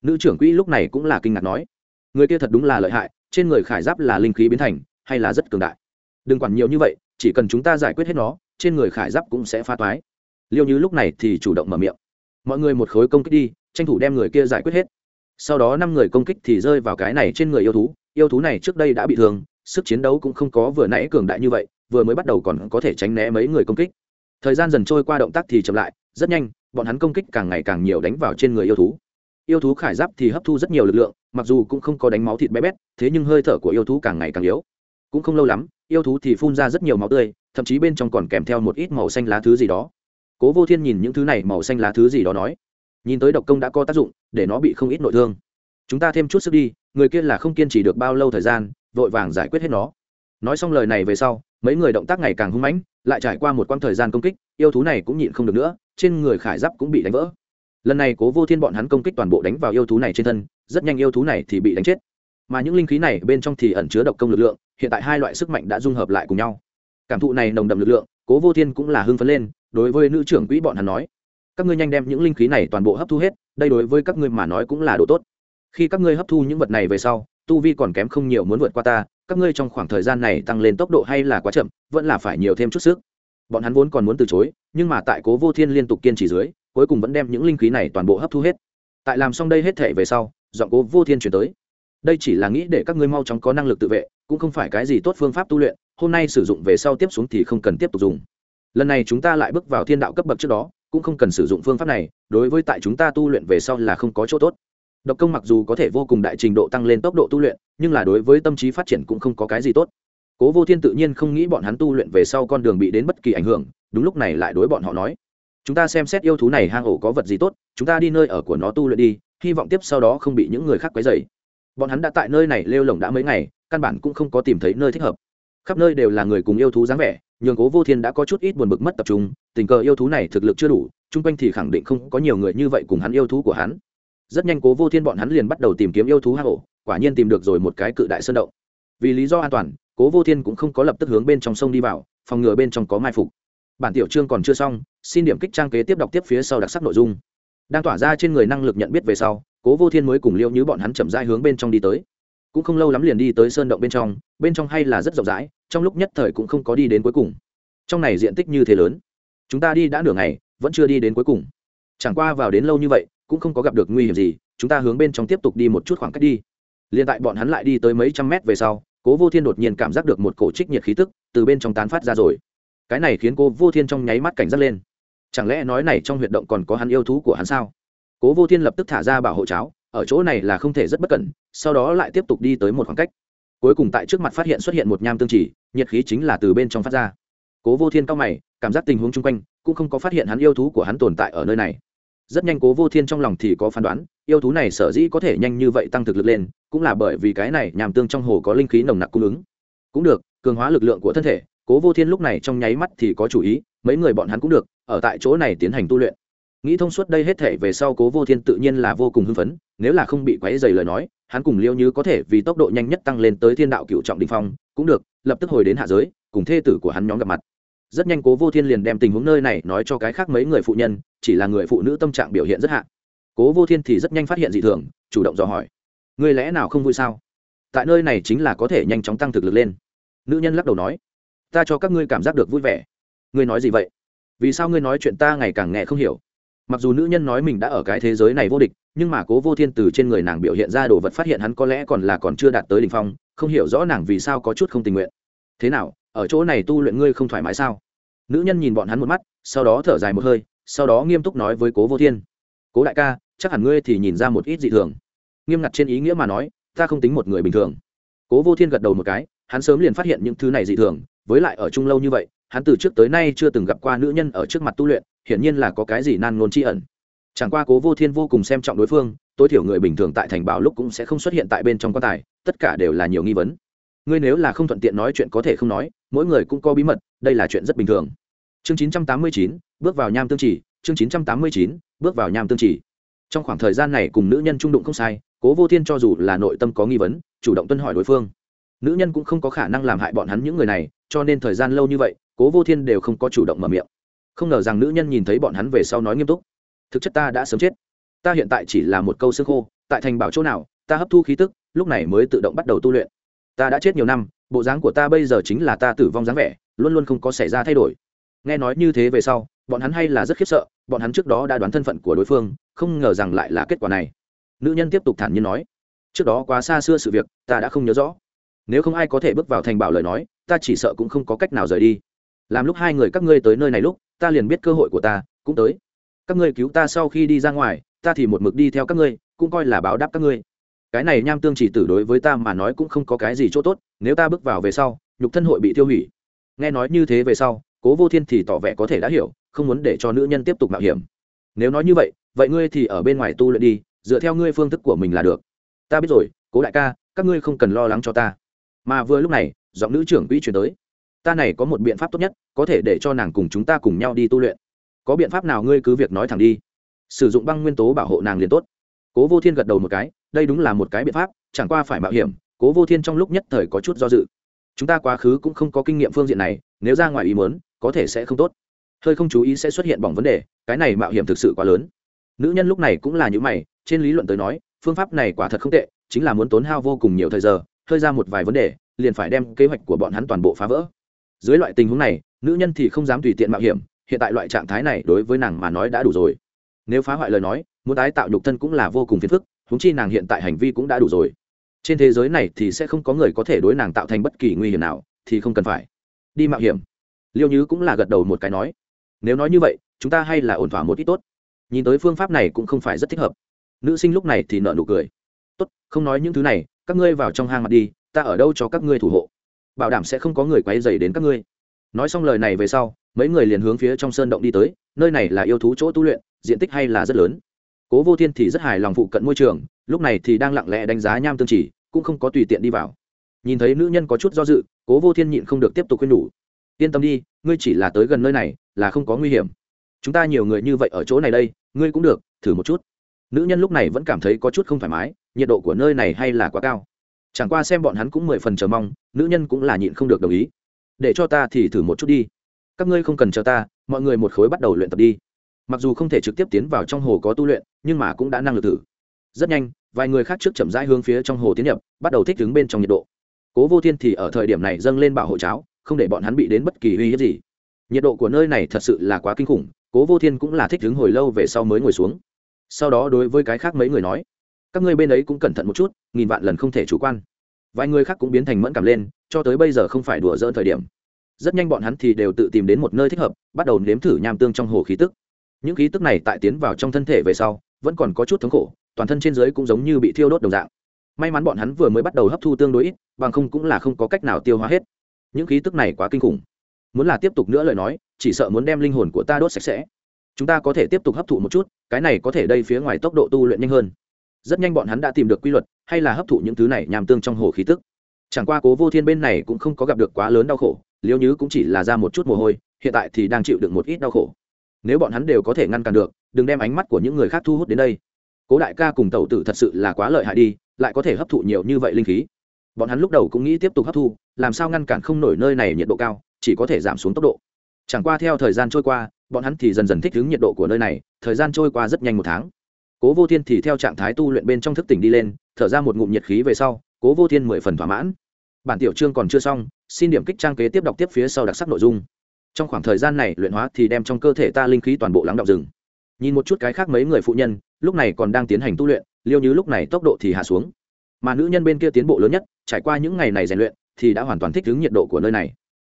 Nữ trưởng quỹ lúc này cũng là kinh ngạc nói, người kia thật đúng là lợi hại, trên người khải giáp là linh khí biến thành, hay là rất cường đại? Đừng quản nhiều như vậy, chỉ cần chúng ta giải quyết hết nó, trên người khải giáp cũng sẽ pha toái liêu như lúc này thì chủ động mở miệng. Mọi người một khối công kích đi, tranh thủ đem người kia giải quyết hết. Sau đó năm người công kích thì rơi vào cái này trên người yêu thú. Yêu thú này trước đây đã bị thương, sức chiến đấu cũng không có vừa nãy cường đại như vậy, vừa mới bắt đầu còn có thể tránh né mấy người công kích. Thời gian dần trôi qua động tác thì chậm lại, rất nhanh, bọn hắn công kích càng ngày càng nhiều đánh vào trên người yêu thú. Yêu thú khải giáp thì hấp thu rất nhiều lực lượng, mặc dù cũng không có đánh máu thịt bé bét, thế nhưng hơi thở của yêu thú càng ngày càng yếu. Cũng không lâu lắm, yêu thú thì phun ra rất nhiều máu tươi, thậm chí bên trong còn kèm theo một ít màu xanh lá thứ gì đó cố vô thiên nhìn những thứ này màu xanh lá thứ gì đó nói, nhìn tới độc công đã có tác dụng, để nó bị không ít nội thương. Chúng ta thêm chút sức đi, người kia là không kiên trì được bao lâu thời gian, vội vàng giải quyết hết nó. Nói xong lời này về sau, mấy người động tác ngày càng hung mãnh, lại trải qua một quãng thời gian công kích, yêu thú này cũng nhịn không được nữa, trên người khải giáp cũng bị đánh vỡ. Lần này cố vô thiên bọn hắn công kích toàn bộ đánh vào yêu thú này trên thân, rất nhanh yêu thú này thì bị đánh chết. Mà những linh khí này bên trong thì ẩn chứa độc công lực lượng, hiện tại hai loại sức mạnh đã dung hợp lại cùng nhau. Cảm thụ này nồng đậm lực lượng, cố vô thiên cũng là hưng phấn lên đối với nữ trưởng quỹ bọn hắn nói, các ngươi nhanh đem những linh khí này toàn bộ hấp thu hết, đây đối với các ngươi mà nói cũng là độ tốt. Khi các ngươi hấp thu những vật này về sau, tu vi còn kém không nhiều muốn vượt qua ta, các ngươi trong khoảng thời gian này tăng lên tốc độ hay là quá chậm, vẫn là phải nhiều thêm chút sức. Bọn hắn vốn còn muốn từ chối, nhưng mà tại cố vô thiên liên tục kiên trì dưới, cuối cùng vẫn đem những linh khí này toàn bộ hấp thu hết. Tại làm xong đây hết thể về sau dọn cố vô thiên chuyển tới. Đây chỉ là nghĩ để các ngươi mau chóng có năng lực tự vệ, cũng không phải cái gì tốt phương pháp tu luyện, hôm nay sử dụng về sau tiếp xuống thì không cần tiếp tục dùng lần này chúng ta lại bước vào thiên đạo cấp bậc trước đó, cũng không cần sử dụng phương pháp này, đối với tại chúng ta tu luyện về sau là không có chỗ tốt. Độc công mặc dù có thể vô cùng đại trình độ tăng lên tốc độ tu luyện, nhưng là đối với tâm trí phát triển cũng không có cái gì tốt. Cố vô thiên tự nhiên không nghĩ bọn hắn tu luyện về sau con đường bị đến bất kỳ ảnh hưởng, đúng lúc này lại đối bọn họ nói, chúng ta xem xét yêu thú này hang ổ có vật gì tốt, chúng ta đi nơi ở của nó tu luyện đi, hy vọng tiếp sau đó không bị những người khác quấy dày bọn hắn đã tại nơi này lêu lồng đã mấy ngày, căn bản cũng không có tìm thấy nơi thích hợp. Khắp nơi đều là người cùng yêu thú dáng vẻ nhường cố vô thiên đã có chút ít buồn bực mất tập trung, tình cờ yêu thú này thực lực chưa đủ, chung quanh thì khẳng định không có nhiều người như vậy cùng hắn yêu thú của hắn. Rất nhanh cố vô thiên bọn hắn liền bắt đầu tìm kiếm yêu thú hang ổ, quả nhiên tìm được rồi một cái cự đại sơn động. Vì lý do an toàn, cố vô thiên cũng không có lập tức hướng bên trong sông đi vào, phòng ngừa bên trong có mai phục. Bản tiểu chương còn chưa xong, xin điểm kích trang kế tiếp đọc tiếp phía sau đặc sắc nội dung. Đang tỏa ra trên người năng lực nhận biết về sau, cố vô thiên mới cùng liêu như bọn hắn chậm rãi hướng bên trong đi tới. Cũng không lâu lắm liền đi tới sơn động bên trong bên trong hay là rất rộng rãi trong lúc nhất thời cũng không có đi đến cuối cùng. Trong này diện tích như thế lớn. Chúng ta đi đã nửa ngày, vẫn chưa đi đến cuối cùng. Chẳng qua vào đến lâu như vậy, cũng không có gặp được nguy hiểm gì, chúng ta hướng bên trong tiếp tục đi một chút khoảng cách đi. Liền tại bọn hắn lại đi tới mấy trăm mét về sau, cố vô thiên đột nhiên cảm giác được một cổ trích nhiệt khí tức từ bên trong tán phát ra rồi. Cái này khiến cố vô thiên trong nháy mắt cảnh giác lên. Chẳng lẽ nói này trong huyệt động còn có hắn yêu thú của hắn sao? Cố vô thiên lập tức thả ra bảo hộ cháo, ở chỗ này là không thể rất bất cẩn, sau đó lại tiếp tục đi tới một khoảng cách cuối cùng tại trước mặt phát hiện xuất hiện một nham tương chỉ, nhiệt khí chính là từ bên trong phát ra. Cố vô thiên cao mày, cảm giác tình huống chung quanh, cũng không có phát hiện hắn yêu thú của hắn tồn tại ở nơi này. Rất nhanh cố vô thiên trong lòng thì có phán đoán, yêu thú này sở dĩ có thể nhanh như vậy tăng thực lực lên, cũng là bởi vì cái này nhàm tương trong hồ có linh khí nồng nặc cung ứng. Cũng được, cường hóa lực lượng của thân thể, cố vô thiên lúc này trong nháy mắt thì có chủ ý, mấy người bọn hắn cũng được, ở tại chỗ này tiến hành tu luyện. Nghĩ thông suốt đây hết thể về sau cố vô thiên tự nhiên là vô cùng hưng phấn nếu là không bị quấy dày lời nói, hắn cùng liêu như có thể vì tốc độ nhanh nhất tăng lên tới thiên đạo cựu trọng đình phong, cũng được, lập tức hồi đến hạ giới, cùng thê tử của hắn nhóm gặp mặt. Rất nhanh cố vô thiên liền đem tình huống nơi này nói cho cái khác mấy người phụ nhân, chỉ là người phụ nữ tâm trạng biểu hiện rất hạ. Cố vô thiên thì rất nhanh phát hiện dị thường, chủ động dò hỏi, ngươi lẽ nào không vui sao? Tại nơi này chính là có thể nhanh chóng tăng thực lực lên. Nữ nhân lắc đầu nói, ta cho các ngươi cảm giác được vui vẻ. Ngươi nói gì vậy? Vì sao ngươi nói chuyện ta ngày càng nghe không hiểu? Mặc dù nữ nhân nói mình đã ở cái thế giới này vô địch, nhưng mà cố vô thiên từ trên người nàng biểu hiện ra đồ vật phát hiện hắn có lẽ còn là còn chưa đạt tới đ ỉ n h phong, không hiểu rõ nàng vì sao có chút không tình nguyện. Thế nào, ở chỗ này tu luyện ngươi không thoải mái sao? Nữ nhân nhìn bọn hắn một mắt, sau đó thở dài một hơi, sau đó nghiêm túc nói với cố vô thiên. Cố đại ca, chắc hẳn ngươi thì nhìn ra một ít dị thường. Nghiêm ngặt trên ý nghĩa mà nói, ta không tính một người bình thường. Cố vô thiên gật đầu một cái, hắn sớm liền phát hiện những thứ này dị thường, với lại ở chung lâu như vậy, hắn từ trước tới nay chưa từng gặp qua nữ nhân ở trước mặt tu luyện hiển nhiên là có cái gì nan ngôn tri ẩn. Chẳng qua cố vô thiên vô cùng xem trọng đối phương tối thiểu người bình thường tại thành bảo lúc cũng sẽ không xuất hiện tại bên trong quan tài tất cả đều là nhiều nghi vấn. Ngươi nếu là không thuận tiện nói chuyện có thể không nói mỗi người cũng có bí mật đây là chuyện rất bình thường. Chương 989, bước vào nham tương chỉ chương 989, bước vào nham tương chỉ trong khoảng thời gian này cùng nữ nhân trung đụng không sai cố vô thiên cho dù là nội tâm có nghi vấn chủ động tuân hỏi đối phương. Nữ nhân cũng không có khả năng làm hại bọn hắn những người này cho nên thời gian lâu như vậy cố vô thiên đều không có chủ động mở miệng không ngờ rằng nữ nhân nhìn thấy bọn hắn về sau nói nghiêm túc. Thực chất ta đã sớm chết. Ta hiện tại chỉ là một câu xương khô, tại thành bảo chỗ nào, ta hấp thu khí tức, lúc này mới tự động bắt đầu tu luyện. Ta đã chết nhiều năm, bộ dáng của ta bây giờ chính là ta tử vong dáng vẻ, luôn luôn không có xảy ra thay đổi. Nghe nói như thế về sau, bọn hắn hay là rất khiếp sợ, bọn hắn trước đó đã đoán thân phận của đối phương, không ngờ rằng lại là kết quả này. Nữ nhân tiếp tục thản nhiên nói, trước đó quá xa xưa sự việc, ta đã không nhớ rõ. Nếu không ai có thể bước vào thành bảo lời nói, ta chỉ sợ cũng không có cách nào rời đi làm lúc hai người các ngươi tới nơi này lúc, ta liền biết cơ hội của ta, cũng tới. Các ngươi cứu ta sau khi đi ra ngoài, ta thì một mực đi theo các ngươi, cũng coi là báo đáp các ngươi. Cái này nham tương chỉ tử đối với ta mà nói cũng không có cái gì chỗ tốt, nếu ta bước vào về sau, nhục thân hội bị tiêu hủy. Nghe nói như thế về sau, cố vô thiên thì tỏ vẻ có thể đã hiểu, không muốn để cho nữ nhân tiếp tục mạo hiểm. Nếu nói như vậy vậy ngươi thì ở bên ngoài tu luyện đi, dựa theo ngươi phương thức của mình là được. Ta biết rồi, cố đại ca, các ngươi không cần lo lắng cho ta. Mà vừa lúc này, giọng nữ trưởng quỹ chuyển tới ta này có một biện pháp tốt nhất, có thể để cho nàng cùng chúng ta cùng nhau đi tu luyện. Có biện pháp nào ngươi cứ việc nói thẳng đi. Sử dụng băng nguyên tố bảo hộ nàng liền tốt. Cố vô thiên gật đầu một cái, đây đúng là một cái biện pháp, chẳng qua phải mạo hiểm, cố vô thiên trong lúc nhất thời có chút do dự. Chúng ta quá khứ cũng không có kinh nghiệm phương diện này, nếu ra ngoài ý muốn, có thể sẽ không tốt. Hơi không chú ý sẽ xuất hiện bỏng vấn đề, cái này mạo hiểm thực sự quá lớn. Nữ nhân lúc này cũng là những mày, trên lý luận tới nói, phương pháp này quả thật không tệ, chính là muốn tốn hao vô cùng nhiều thời giờ, hơi ra một vài vấn đề, liền phải đem kế hoạch của bọn hắn toàn bộ phá vỡ dưới loại tình huống này, nữ nhân thì không dám tùy tiện mạo hiểm, hiện tại loại trạng thái này đối với nàng mà nói đã đủ rồi. Nếu phá hoại lời nói, muốn tái tạo nhục thân cũng là vô cùng phiền phức húng chi nàng hiện tại hành vi cũng đã đủ rồi. Trên thế giới này thì sẽ không có người có thể đối nàng tạo thành bất kỳ nguy hiểm nào, thì không cần phải. Đi mạo hiểm. Liêu nhứ cũng là gật đầu một cái nói. Nếu nói như vậy, chúng ta hay là ổn thỏa một ít tốt. Nhìn tới phương pháp này cũng không phải rất thích hợp. Nữ sinh lúc này thì nợ nụ cười. Tốt, không nói những thứ này, các ngươi vào trong hang mặt đi, ta ở đâu cho các ngươi thủ hộ? Bảo đảm sẽ không có người quay dày đến các ngươi. Nói xong lời này về sau, mấy người liền hướng phía trong sơn động đi tới, nơi này là yêu thú chỗ tu luyện, diện tích hay là rất lớn. Cố vô thiên thì rất hài lòng phụ cận môi trường, lúc này thì đang lặng lẽ đánh giá nham tương chỉ, cũng không có tùy tiện đi vào. Nhìn thấy nữ nhân có chút do dự, cố vô thiên nhịn không được tiếp tục khuyên nhủ. Yên tâm đi, ngươi chỉ là tới gần nơi này, là không có nguy hiểm. Chúng ta nhiều người như vậy ở chỗ này đây, ngươi cũng được, thử một chút. Nữ nhân lúc này vẫn cảm thấy có chút không thoải mái, nhiệt độ của nơi này hay là quá cao chẳng qua xem bọn hắn cũng mười phần chờ mong, nữ nhân cũng là nhịn không được đồng ý. Để cho ta thì thử một chút đi. Các ngươi không cần chờ ta, mọi người một khối bắt đầu luyện tập đi. Mặc dù không thể trực tiếp tiến vào trong hồ có tu luyện, nhưng mà cũng đã năng lực thử. Rất nhanh, vài người khác trước chậm rãi hướng phía trong hồ tiến nhập, bắt đầu thích đứng bên trong nhiệt độ. Cố vô thiên thì ở thời điểm này dâng lên bảo hộ cháo, không để bọn hắn bị đến bất kỳ uy hiếp gì. Nhiệt độ của nơi này thật sự là quá kinh khủng, cố vô thiên cũng là thích đứng hồi lâu về sau mới ngồi xuống. Sau đó đối với cái khác mấy người nói các ngươi bên ấy cũng cẩn thận một chút, nghìn vạn lần không thể chủ quan. Vài người khác cũng biến thành mẫn cảm lên, cho tới bây giờ không phải đùa dỡn thời điểm. Rất nhanh bọn hắn thì đều tự tìm đến một nơi thích hợp, bắt đầu nếm thử nham tương trong hồ khí tức. Những khí tức này tại tiến vào trong thân thể về sau, vẫn còn có chút thống khổ, toàn thân trên dưới cũng giống như bị thiêu đốt đồng dạng. May mắn bọn hắn vừa mới bắt đầu hấp thu tương đối ít, bằng không cũng là không có cách nào tiêu hóa hết. Những khí tức này quá kinh khủng. Muốn là tiếp tục nữa lời nói, chỉ sợ muốn đem linh hồn của ta đốt sạch sẽ. Chúng ta có thể tiếp tục hấp thụ một chút, cái này có thể đây phía ngoài tốc độ tu luyện nhanh hơn rất nhanh bọn hắn đã tìm được quy luật, hay là hấp thụ những thứ này nhằm tương trong hồ khí tức. Chẳng qua cố vô thiên bên này cũng không có gặp được quá lớn đau khổ liêu nhứ cũng chỉ là ra một chút mồ hôi, hiện tại thì đang chịu được một ít đau khổ. Nếu bọn hắn đều có thể ngăn cản được, đừng đem ánh mắt của những người khác thu hút đến đây. Cố đại ca cùng tẩu tử thật sự là quá lợi hại đi, lại có thể hấp thụ nhiều như vậy linh khí. Bọn hắn lúc đầu cũng nghĩ tiếp tục hấp thu, làm sao ngăn cản không nổi nơi này nhiệt độ cao, chỉ có thể giảm xuống tốc độ. Chẳng qua theo thời gian trôi qua, bọn hắn thì dần dần thích ứng nhiệt độ của nơi này, thời gian trôi qua rất nhanh một tháng cố vô thiên thì theo trạng thái tu luyện bên trong thức tỉnh đi lên, thở ra một ngụm nhiệt khí về sau, cố vô thiên mười phần thỏa mãn. Bản tiểu chương còn chưa xong, xin điểm kích trang kế tiếp đọc tiếp phía sau đặc sắc nội dung. Trong khoảng thời gian này, luyện hóa thì đem trong cơ thể ta linh khí toàn bộ lắng đọng rừng. Nhìn một chút cái khác mấy người phụ nhân, lúc này còn đang tiến hành tu luyện, liêu như lúc này tốc độ thì hạ xuống. Mà nữ nhân bên kia tiến bộ lớn nhất, trải qua những ngày này rèn luyện, thì đã hoàn toàn thích ứng nhiệt độ của nơi này.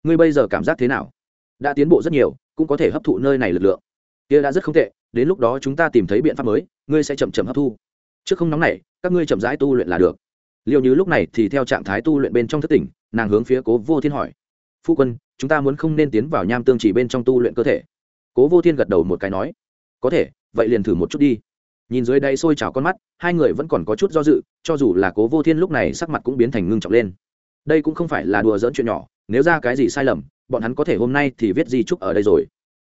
Ngươi bây giờ cảm giác thế nào? Đã tiến bộ rất nhiều, cũng có thể hấp thụ nơi này lực lượng kia đã rất không tệ, đến lúc đó chúng ta tìm thấy biện pháp mới, ngươi sẽ chậm chậm hấp thu. Trước không nóng này, các ngươi chậm rãi tu luyện là được. Liệu như lúc này thì theo trạng thái tu luyện bên trong thất tỉnh, nàng hướng phía cố vô thiên hỏi. Phu quân, chúng ta muốn không nên tiến vào nham tương chỉ bên trong tu luyện cơ thể. Cố vô thiên gật đầu một cái nói. Có thể, vậy liền thử một chút đi. Nhìn dưới đây sôi trào con mắt, hai người vẫn còn có chút do dự, cho dù là cố vô thiên lúc này sắc mặt cũng biến thành ngưng trọng lên. Đây cũng không phải là đùa dỡn chuyện nhỏ, nếu ra cái gì sai lầm, bọn hắn có thể hôm nay thì viết di trúc ở đây rồi.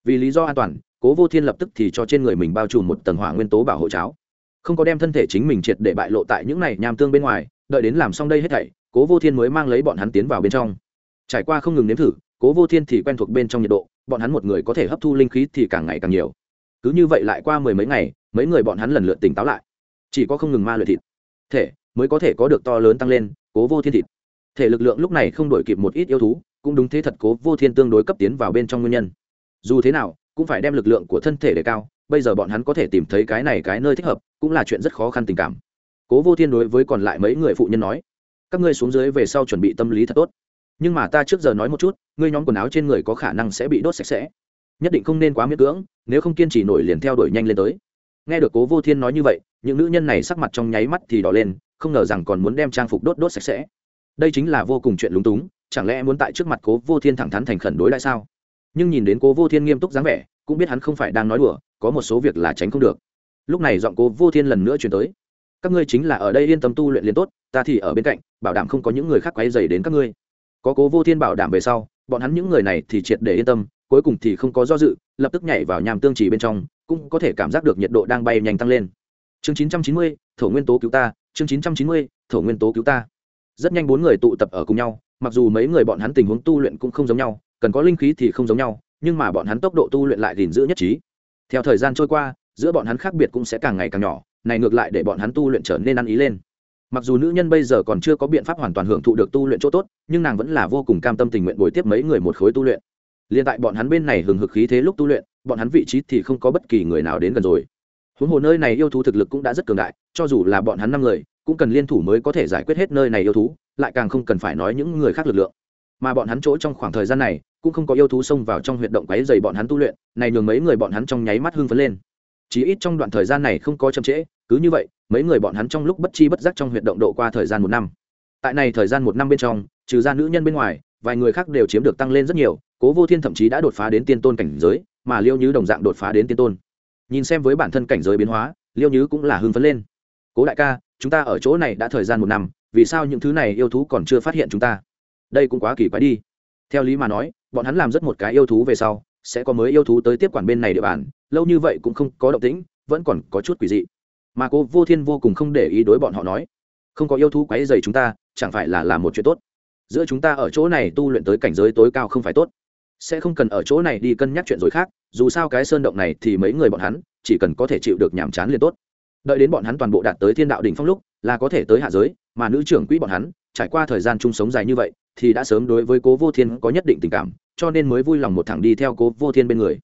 Vì lý do an toàn cố vô thiên lập tức thì cho trên người mình bao trùm một tầng hỏa nguyên tố bảo hộ cháo. Không có đem thân thể chính mình triệt để bại lộ tại những này nham tương bên ngoài, đợi đến làm xong đây hết thảy, cố vô thiên mới mang lấy bọn hắn tiến vào bên trong. Trải qua không ngừng nếm thử, cố vô thiên thì quen thuộc bên trong nhiệt độ, bọn hắn một người có thể hấp thu linh khí thì càng ngày càng nhiều. Cứ như vậy lại qua mười mấy ngày, mấy người bọn hắn lần lượt tỉnh táo lại. Chỉ có không ngừng ma luyện thịt. Thể mới có thể có được to lớn tăng lên, cố vô thiên thịt. Thể lực lượng lúc này không đổi kịp một ít yêu thú, cũng đúng thế thật cố vô thiên tương đối cấp tiến vào bên trong nguyên nhân. Dù thế nào cũng phải đem lực lượng của thân thể để cao, bây giờ bọn hắn có thể tìm thấy cái này cái nơi thích hợp, cũng là chuyện rất khó khăn tình cảm. Cố vô thiên đối với còn lại mấy người phụ nhân nói, các ngươi xuống dưới về sau chuẩn bị tâm lý thật tốt. Nhưng mà ta trước giờ nói một chút, ngươi nhóm quần áo trên người có khả năng sẽ bị đốt sạch sẽ. Nhất định không nên quá miễn cưỡng, nếu không kiên trì nổi liền theo đuổi nhanh lên tới. Nghe được cố vô thiên nói như vậy, những nữ nhân này sắc mặt trong nháy mắt thì đỏ lên, không ngờ rằng còn muốn đem trang phục đốt đốt sạch sẽ. Đây chính là vô cùng chuyện lúng túng, chẳng lẽ muốn tại trước mặt cố vô thiên thẳng thắn thành khẩn đối lại sao? Nhưng nhìn đến cố vô thiên nghiêm túc dáng vẻ cũng biết hắn không phải đang nói đùa có một số việc là tránh không được. Lúc này giọng cố vô thiên lần nữa chuyển tới. Các ngươi chính là ở đây yên tâm tu luyện liền tốt ta thì ở bên cạnh bảo đảm không có những người khác quấy dày đến các ngươi. Có cố vô thiên bảo đảm về sau bọn hắn những người này thì triệt để yên tâm cuối cùng thì không có do dự lập tức nhảy vào nhàm tương chỉ bên trong cũng có thể cảm giác được nhiệt độ đang bay nhanh tăng lên. Chương 990, thổ nguyên tố cứu ta chương 990, thổ nguyên tố cứu ta. Rất nhanh bốn người tụ tập ở cùng nhau mặc dù mấy người bọn hắn tình huống tu luyện cũng không giống nhau cần có linh khí thì không giống nhau, nhưng mà bọn hắn tốc độ tu luyện lại gìn giữ nhất trí. Theo thời gian trôi qua, giữa bọn hắn khác biệt cũng sẽ càng ngày càng nhỏ, này ngược lại để bọn hắn tu luyện trở nên ăn ý lên. Mặc dù nữ nhân bây giờ còn chưa có biện pháp hoàn toàn hưởng thụ được tu luyện chỗ tốt, nhưng nàng vẫn là vô cùng cam tâm tình nguyện bồi tiếp mấy người một khối tu luyện. Liền tại bọn hắn bên này hừng hực khí thế lúc tu luyện, bọn hắn vị trí thì không có bất kỳ người nào đến gần rồi. Huống hồ nơi này yêu thú thực lực cũng đã rất cường đại, cho dù là bọn hắn năm người, cũng cần liên thủ mới có thể giải quyết hết nơi này yêu thú, lại càng không cần phải nói những người khác lực lượng. Mà bọn hắn chỗ trong khoảng thời gian này cũng không có yêu thú xông vào trong huyệt động quấy dày bọn hắn tu luyện, này nhường mấy người bọn hắn trong nháy mắt hưng phấn lên. Chỉ ít trong đoạn thời gian này không có chậm trễ, cứ như vậy, mấy người bọn hắn trong lúc bất chi bất giác trong huyệt động độ qua thời gian một năm. Tại này thời gian một năm bên trong, trừ ra nữ nhân bên ngoài, vài người khác đều chiếm được tăng lên rất nhiều, cố vô thiên thậm chí đã đột phá đến tiên tôn cảnh giới, mà liêu như đồng dạng đột phá đến tiên tôn. Nhìn xem với bản thân cảnh giới biến hóa, liêu như cũng là hưng phấn lên. Cố đại ca, chúng ta ở chỗ này đã thời gian một năm, vì sao những thứ này yêu thú còn chưa phát hiện chúng ta? Đây cũng quá kỳ quái đi theo lý mà nói, bọn hắn làm rất một cái yêu thú về sau, sẽ có mới yêu thú tới tiếp quản bên này địa bàn, lâu như vậy cũng không có động tĩnh, vẫn còn có chút quỷ dị. Mà cô vô thiên vô cùng không để ý đối bọn họ nói, không có yêu thú quấy dày chúng ta, chẳng phải là làm một chuyện tốt. Giữa chúng ta ở chỗ này tu luyện tới cảnh giới tối cao không phải tốt. Sẽ không cần ở chỗ này đi cân nhắc chuyện rồi khác, dù sao cái sơn động này thì mấy người bọn hắn, chỉ cần có thể chịu được nhàm chán liền tốt. Đợi đến bọn hắn toàn bộ đạt tới thiên đạo đỉnh phong lúc, là có thể tới hạ giới, mà nữ trưởng quỹ bọn hắn trải qua thời gian chung sống dài như vậy, thì đã sớm đối với cố vô thiên có nhất định tình cảm, cho nên mới vui lòng một thẳng đi theo cố vô thiên bên người.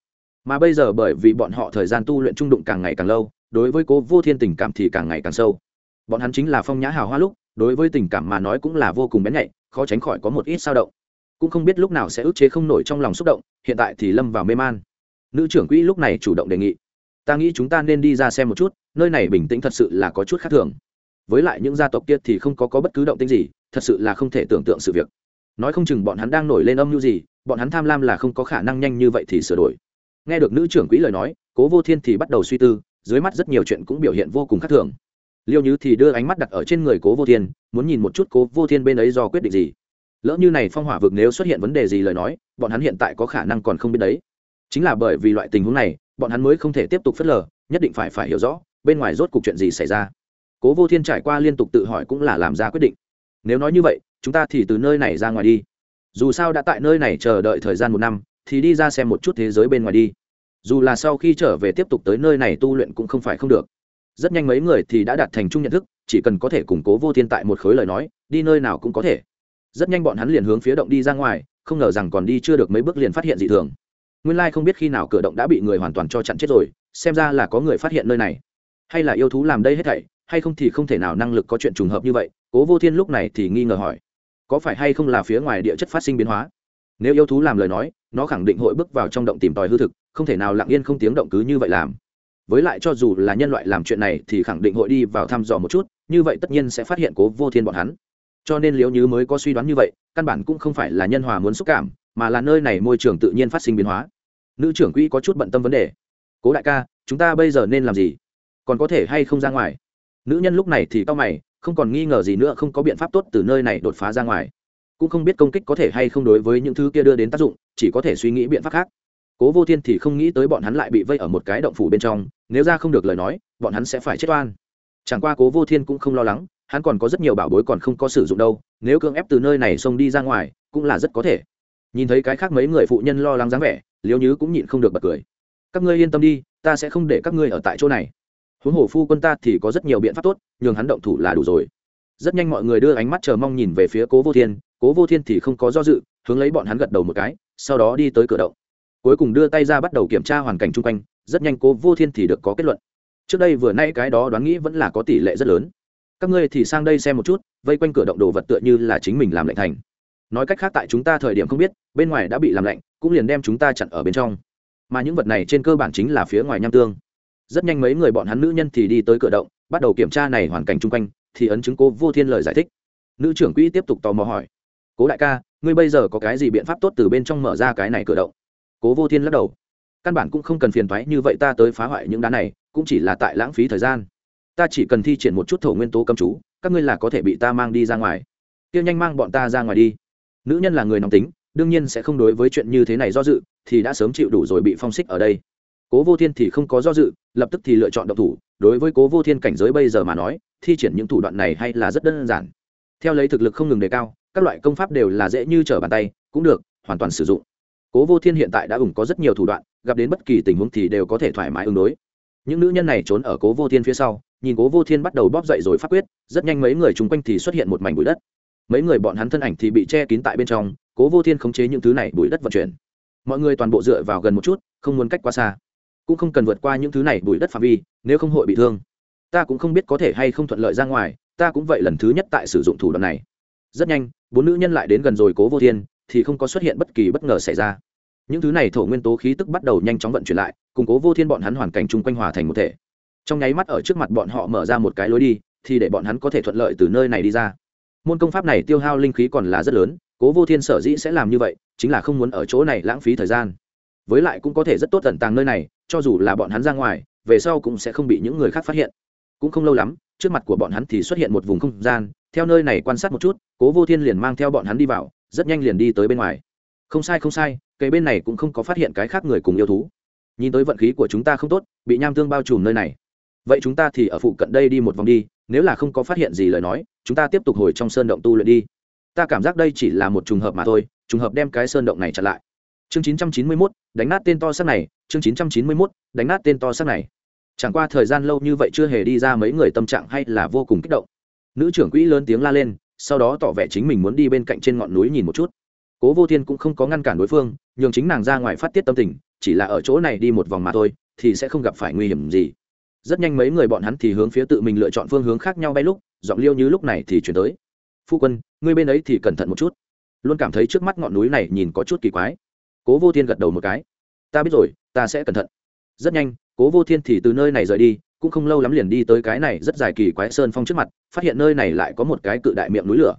Mà bây giờ bởi vì bọn họ thời gian tu luyện trung đụng càng ngày càng lâu, đối với cố vô thiên tình cảm thì càng ngày càng sâu. Bọn hắn chính là phong nhã hào hoa lúc, đối với tình cảm mà nói cũng là vô cùng bén nhạy, khó tránh khỏi có một ít sao động. Cũng không biết lúc nào sẽ ức chế không nổi trong lòng xúc động, hiện tại thì lâm vào mê man. Nữ trưởng quỹ lúc này chủ động đề nghị, ta nghĩ chúng ta nên đi ra xem một chút, nơi này bình tĩnh thật sự là có chút khác thường với lại những gia tộc kia thì không có, có bất cứ động tĩnh gì thật sự là không thể tưởng tượng sự việc. Nói không chừng bọn hắn đang nổi lên âm mưu gì bọn hắn tham lam là không có khả năng nhanh như vậy thì sửa đổi. Nghe được nữ trưởng quỹ lời nói cố vô thiên thì bắt đầu suy tư dưới mắt rất nhiều chuyện cũng biểu hiện vô cùng khác thường. Liêu như thì đưa ánh mắt đặt ở trên người cố vô thiên muốn nhìn một chút cố vô thiên bên ấy do quyết định gì. Lỡ như này phong hỏa vực nếu xuất hiện vấn đề gì lời nói bọn hắn hiện tại có khả năng còn không biết đấy. Chính là bởi vì loại tình huống này bọn hắn mới không thể tiếp tục phớt lờ nhất định phải phải hiểu rõ bên ngoài rốt cuộc chuyện gì xảy ra cố vô thiên trải qua liên tục tự hỏi cũng là làm ra quyết định. Nếu nói như vậy, chúng ta thì từ nơi này ra ngoài đi. Dù sao đã tại nơi này chờ đợi thời gian một năm, thì đi ra xem một chút thế giới bên ngoài đi. Dù là sau khi trở về tiếp tục tới nơi này tu luyện cũng không phải không được. Rất nhanh mấy người thì đã đạt thành chung nhận thức, chỉ cần có thể củng cố vô thiên tại một khối lời nói, đi nơi nào cũng có thể. Rất nhanh bọn hắn liền hướng phía động đi ra ngoài, không ngờ rằng còn đi chưa được mấy bước liền phát hiện dị thường. Nguyên lai không biết khi nào cửa động đã bị người hoàn toàn cho chặn chết rồi, xem ra là có người phát hiện nơi này. Hay là yêu thú làm đây hết thảy hay không thì không thể nào năng lực có chuyện trùng hợp như vậy, cố vô thiên lúc này thì nghi ngờ hỏi, có phải hay không là phía ngoài địa chất phát sinh biến hóa? Nếu yêu thú làm lời nói, nó khẳng định hội bước vào trong động tìm tòi hư thực, không thể nào lặng yên không tiếng động cứ như vậy làm. Với lại cho dù là nhân loại làm chuyện này thì khẳng định hội đi vào thăm dò một chút, như vậy tất nhiên sẽ phát hiện cố vô thiên bọn hắn. Cho nên liễu như mới có suy đoán như vậy, căn bản cũng không phải là nhân hòa muốn xúc cảm, mà là nơi này môi trường tự nhiên phát sinh biến hóa. Nữ trưởng quỹ có chút bận tâm vấn đề. Cố đại ca, chúng ta bây giờ nên làm gì? Còn có thể hay không ra ngoài? Nữ nhân lúc này thì cao mày, không còn nghi ngờ gì nữa, không có biện pháp tốt từ nơi này đột phá ra ngoài. Cũng không biết công kích có thể hay không đối với những thứ kia đưa đến tác dụng, chỉ có thể suy nghĩ biện pháp khác. Cố vô thiên thì không nghĩ tới bọn hắn lại bị vây ở một cái động phủ bên trong, nếu ra không được lời nói, bọn hắn sẽ phải chết oan. Chẳng qua cố vô thiên cũng không lo lắng, hắn còn có rất nhiều bảo bối còn không có sử dụng đâu, nếu cưỡng ép từ nơi này xông đi ra ngoài, cũng là rất có thể. Nhìn thấy cái khác mấy người phụ nhân lo lắng dáng vẻ liêu nhứ cũng nhịn không được bật cười. Các ngươi yên tâm đi, ta sẽ không để các ngươi ở tại chỗ này huống hồ phu quân ta thì có rất nhiều biện pháp tốt, nhường hắn động thủ là đủ rồi. Rất nhanh mọi người đưa ánh mắt chờ mong nhìn về phía cố vô thiên, cố vô thiên thì không có do dự, hướng lấy bọn hắn gật đầu một cái, sau đó đi tới cửa động. Cuối cùng đưa tay ra bắt đầu kiểm tra hoàn cảnh chung quanh, rất nhanh cố vô thiên thì được có kết luận. Trước đây vừa nay cái đó đoán nghĩ vẫn là có tỷ lệ rất lớn. Các ngươi thì sang đây xem một chút, vây quanh cửa động đồ vật tựa như là chính mình làm lệnh thành. Nói cách khác tại chúng ta thời điểm không biết, bên ngoài đã bị làm lạnh, cũng liền đem chúng ta chặn ở bên trong. Mà những vật này trên cơ bản chính là phía ngoài nham tương rất nhanh mấy người bọn hắn nữ nhân thì đi tới cửa động, bắt đầu kiểm tra này hoàn cảnh chung quanh, thì ấn chứng cố vô thiên lời giải thích. Nữ trưởng quỹ tiếp tục tò mò hỏi, cố đại ca, ngươi bây giờ có cái gì biện pháp tốt từ bên trong mở ra cái này cửa động? Cố vô thiên lắc đầu, căn bản cũng không cần phiền thoái như vậy ta tới phá hoại những đá này, cũng chỉ là tại lãng phí thời gian. Ta chỉ cần thi triển một chút thổ nguyên tố cầm chú, các ngươi là có thể bị ta mang đi ra ngoài. Tiêu nhanh mang bọn ta ra ngoài đi. Nữ nhân là người nóng tính, đương nhiên sẽ không đối với chuyện như thế này do dự, thì đã sớm chịu đủ rồi bị phong xích ở đây cố vô thiên thì không có do dự, lập tức thì lựa chọn độc thủ. Đối với cố vô thiên cảnh giới bây giờ mà nói, thi triển những thủ đoạn này hay là rất đơn giản. Theo lấy thực lực không ngừng đề cao, các loại công pháp đều là dễ như trở bàn tay, cũng được, hoàn toàn sử dụng. Cố vô thiên hiện tại đã ủng có rất nhiều thủ đoạn, gặp đến bất kỳ tình huống thì đều có thể thoải mái ứng đối. Những nữ nhân này trốn ở cố vô thiên phía sau, nhìn cố vô thiên bắt đầu bóp dậy rồi phát quyết, rất nhanh mấy người chung quanh thì xuất hiện một mảnh bụi đất. Mấy người bọn hắn thân ảnh thì bị che kín tại bên trong, cố vô thiên khống chế những thứ này, bụi đất vận chuyển. Mọi người toàn bộ dựa vào gần một chút, không muốn cách quá xa cũng không cần vượt qua những thứ này bụi đất phạm vi, nếu không hội bị thương. Ta cũng không biết có thể hay không thuận lợi ra ngoài, ta cũng vậy lần thứ nhất tại sử dụng thủ đoạn này. Rất nhanh, bốn nữ nhân lại đến gần rồi cố vô thiên, thì không có xuất hiện bất kỳ bất ngờ xảy ra. Những thứ này thổ nguyên tố khí tức bắt đầu nhanh chóng vận chuyển lại củng cố vô thiên bọn hắn hoàn cảnh chung quanh hòa thành một thể. Trong nháy mắt ở trước mặt bọn họ mở ra một cái lối đi, thì để bọn hắn có thể thuận lợi từ nơi này đi ra. Môn công pháp này tiêu hao linh khí còn là rất lớn, cố vô thiên sở dĩ sẽ làm như vậy, chính là không muốn ở chỗ này lãng phí thời gian. Với lại cũng có thể rất tốt tận tàng nơi này cho dù là bọn hắn ra ngoài, về sau cũng sẽ không bị những người khác phát hiện. Cũng không lâu lắm, trước mặt của bọn hắn thì xuất hiện một vùng không gian, theo nơi này quan sát một chút, cố vô thiên liền mang theo bọn hắn đi vào, rất nhanh liền đi tới bên ngoài. Không sai không sai, cây bên này cũng không có phát hiện cái khác người cùng yêu thú. Nhìn tới vận khí của chúng ta không tốt, bị nham tương bao trùm nơi này. Vậy chúng ta thì ở phụ cận đây đi một vòng đi, nếu là không có phát hiện gì lời nói, chúng ta tiếp tục hồi trong sơn động tu luyện đi. Ta cảm giác đây chỉ là một trùng hợp mà thôi, trùng hợp đem cái sơn động này chặn lại chương 991, đánh nát tên to sắc này chương 991, đánh nát tên to sắc này. Chẳng qua thời gian lâu như vậy chưa hề đi ra mấy người tâm trạng hay là vô cùng kích động. Nữ trưởng quỹ lớn tiếng la lên sau đó tỏ vẻ chính mình muốn đi bên cạnh trên ngọn núi nhìn một chút. Cố vô thiên cũng không có ngăn cản đối phương nhường chính nàng ra ngoài phát tiết tâm tình chỉ là ở chỗ này đi một vòng mà thôi thì sẽ không gặp phải nguy hiểm gì. Rất nhanh mấy người bọn hắn thì hướng phía tự mình lựa chọn phương hướng khác nhau bay lúc giọng liêu như lúc này thì chuyển tới. Phu quân ngươi bên ấy thì cẩn thận một chút. Luôn cảm thấy trước mắt ngọn núi này nhìn có chút kỳ quái cố vô thiên gật đầu một cái. Ta biết rồi ta sẽ cẩn thận. Rất nhanh cố vô thiên thì từ nơi này rời đi cũng không lâu lắm liền đi tới cái này rất dài kỳ quái sơn phong trước mặt phát hiện nơi này lại có một cái cự đại miệng núi lửa.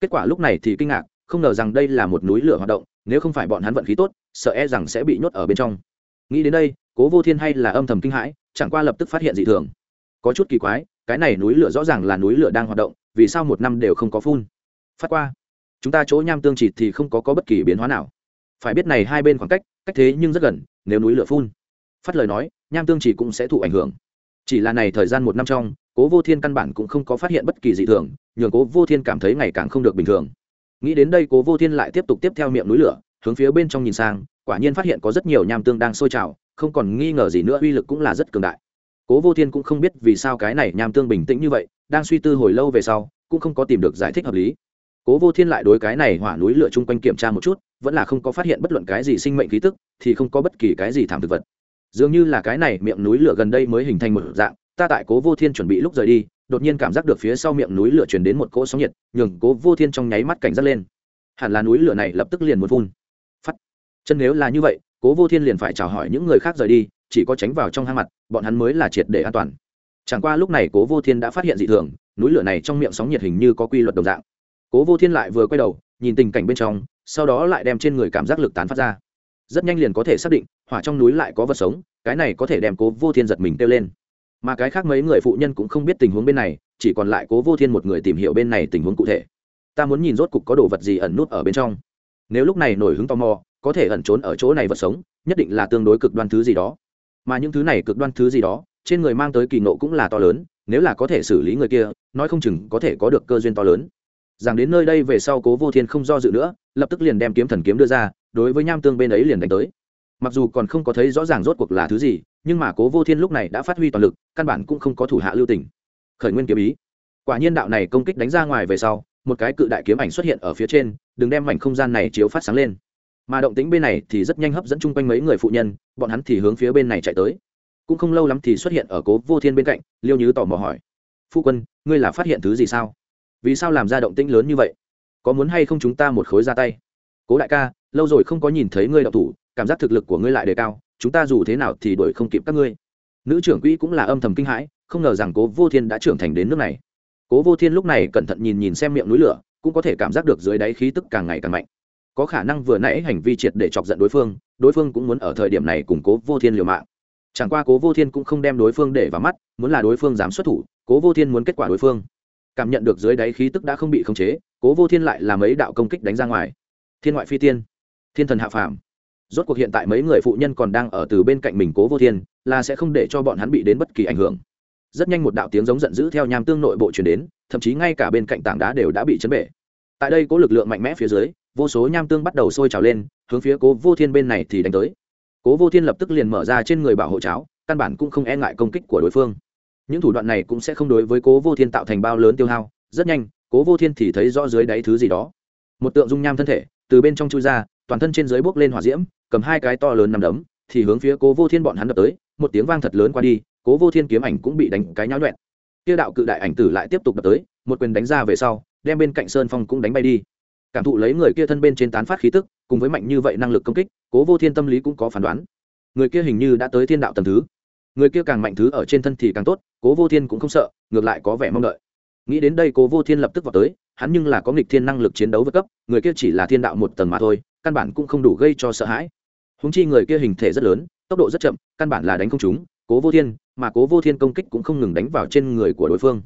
Kết quả lúc này thì kinh ngạc không ngờ rằng đây là một núi lửa hoạt động nếu không phải bọn hắn vận khí tốt sợ e rằng sẽ bị nhốt ở bên trong. Nghĩ đến đây cố vô thiên hay là âm thầm kinh hãi chẳng qua lập tức phát hiện dị thường. Có chút kỳ quái cái này núi lửa rõ ràng là núi lửa đang hoạt động vì sao một năm đều không có phun? Phát qua. Chúng ta chỗ nham tương trịt thì không có, có bất kỳ biến hóa nào phải biết này hai bên khoảng cách cách thế nhưng rất gần, nếu núi lửa phun, phát lời nói, nham tương chỉ cũng sẽ thụ ảnh hưởng. Chỉ là này thời gian một năm trong, cố vô thiên căn bản cũng không có phát hiện bất kỳ dị thường, nhường cố vô thiên cảm thấy ngày càng không được bình thường. Nghĩ đến đây cố vô thiên lại tiếp tục tiếp theo miệng núi lửa, hướng phía bên trong nhìn sang, quả nhiên phát hiện có rất nhiều nham tương đang sôi trào, không còn nghi ngờ gì nữa uy lực cũng là rất cường đại. Cố vô thiên cũng không biết vì sao cái này nham tương bình tĩnh như vậy, đang suy tư hồi lâu về sau, cũng không có tìm được giải thích hợp lý cố vô thiên lại đối cái này hỏa núi lửa chung quanh kiểm tra một chút, vẫn là không có phát hiện bất luận cái gì sinh mệnh khí tức, thì không có bất kỳ cái gì thảm thực vật. Dường như là cái này miệng núi lửa gần đây mới hình thành một dạng, ta tại cố vô thiên chuẩn bị lúc rời đi, đột nhiên cảm giác được phía sau miệng núi lửa chuyển đến một cỗ sóng nhiệt, nhường cố vô thiên trong nháy mắt cảnh giác lên. Hẳn là núi lửa này lập tức liền một vun phắt. Chân nếu là như vậy, cố vô thiên liền phải chào hỏi những người khác rời đi, chỉ có tránh vào trong hang mặt, bọn hắn mới là triệt để an toàn. Chẳng qua lúc này cố vô thiên đã phát hiện dị thường, núi lửa này trong miệng sóng nhiệt hình như có quy luật đồng dạng cố vô thiên lại vừa quay đầu, nhìn tình cảnh bên trong, sau đó lại đem trên người cảm giác lực tán phát ra. Rất nhanh liền có thể xác định, hỏa trong núi lại có vật sống, cái này có thể đem cố vô thiên giật mình kêu lên. Mà cái khác mấy người phụ nhân cũng không biết tình huống bên này, chỉ còn lại cố vô thiên một người tìm hiểu bên này tình huống cụ thể. Ta muốn nhìn rốt cục có đồ vật gì ẩn nút ở bên trong. Nếu lúc này nổi hứng tò mò, có thể ẩn trốn ở chỗ này vật sống, nhất định là tương đối cực đoan thứ gì đó. Mà những thứ này cực đoan thứ gì đó, trên người mang tới kỳ nộ cũng là to lớn, nếu là có thể xử lý người kia, nói không chừng có thể có được cơ duyên to lớn rằng đến nơi đây về sau cố vô thiên không do dự nữa, lập tức liền đem kiếm thần kiếm đưa ra, đối với nham tương bên ấy liền đánh tới. Mặc dù còn không có thấy rõ ràng rốt cuộc là thứ gì, nhưng mà cố vô thiên lúc này đã phát huy toàn lực, căn bản cũng không có thủ hạ lưu tình. Khởi nguyên kiếm ý. Quả nhiên đạo này công kích đánh ra ngoài về sau, một cái cự đại kiếm ảnh xuất hiện ở phía trên, đừng đem mảnh không gian này chiếu phát sáng lên. Mà động tính bên này thì rất nhanh hấp dẫn chung quanh mấy người phụ nhân, bọn hắn thì hướng phía bên này chạy tới. Cũng không lâu lắm thì xuất hiện ở cố vô thiên bên cạnh, liêu như tò mò hỏi. Phu quân, ngươi là phát hiện thứ gì sao? Vì sao làm ra động tĩnh lớn như vậy? Có muốn hay không chúng ta một khối ra tay? Cố đại ca, lâu rồi không có nhìn thấy ngươi đậu thủ, cảm giác thực lực của ngươi lại đề cao, chúng ta dù thế nào thì đuổi không kịp các ngươi. Nữ trưởng quỹ cũng là âm thầm kinh hãi, không ngờ rằng cố vô thiên đã trưởng thành đến nước này. Cố vô thiên lúc này cẩn thận nhìn nhìn xem miệng núi lửa, cũng có thể cảm giác được dưới đáy khí tức càng ngày càng mạnh. Có khả năng vừa nãy hành vi triệt để chọc giận đối phương đối phương cũng muốn ở thời điểm này cùng cố vô thiên liều mạng. Chẳng qua cố vô thiên cũng không đem đối phương để vào mắt, muốn là đối phương dám xuất thủ, cố vô thiên muốn kết quả đối phương cảm nhận được dưới đáy khí tức đã không bị khống chế, cố vô thiên lại làm ấy đạo công kích đánh ra ngoài. Thiên ngoại phi tiên, thiên thần hạ phàm. Rốt cuộc hiện tại mấy người phụ nhân còn đang ở từ bên cạnh mình cố vô thiên, là sẽ không để cho bọn hắn bị đến bất kỳ ảnh hưởng. Rất nhanh một đạo tiếng giống giận dữ theo nham tương nội bộ chuyển đến, thậm chí ngay cả bên cạnh tảng đá đều đã bị chấn bể. Tại đây có lực lượng mạnh mẽ phía dưới, vô số nham tương bắt đầu sôi trào lên, hướng phía cố vô thiên bên này thì đánh tới. Cố vô thiên lập tức liền mở ra trên người bảo hộ cháo, căn bản cũng không e ngại công kích của đối phương những thủ đoạn này cũng sẽ không đối với cố vô thiên tạo thành bao lớn tiêu hao. Rất nhanh, cố vô thiên thì thấy rõ dưới đáy thứ gì đó. Một tượng dung nham thân thể, từ bên trong chui ra, toàn thân trên dưới bốc lên hỏa diễm, cầm hai cái to lớn nằm đấm, thì hướng phía cố vô thiên bọn hắn đập tới. Một tiếng vang thật lớn qua đi, cố vô thiên kiếm ảnh cũng bị đánh cái nháo nhuẹn kia đạo cự đại ảnh tử lại tiếp tục đập tới, một quyền đánh ra về sau, đem bên cạnh sơn phong cũng đánh bay đi. Cảm thụ lấy người kia thân bên trên tán phát khí tức, cùng với mạnh như vậy năng lực công kích, cố vô thiên tâm lý cũng có phán đoán. Người kia hình như đã tới thiên đạo tầm thứ người kia càng mạnh thứ ở trên thân thì càng tốt, cố vô thiên cũng không sợ, ngược lại có vẻ mong đợi. Nghĩ đến đây cố vô thiên lập tức vào tới, hắn nhưng là có nghịch thiên năng lực chiến đấu vượt cấp, người kia chỉ là thiên đạo một tầng mà thôi, căn bản cũng không đủ gây cho sợ hãi. Húng chi người kia hình thể rất lớn, tốc độ rất chậm, căn bản là đánh không chúng cố vô thiên, mà cố vô thiên công kích cũng không ngừng đánh vào trên người của đối phương.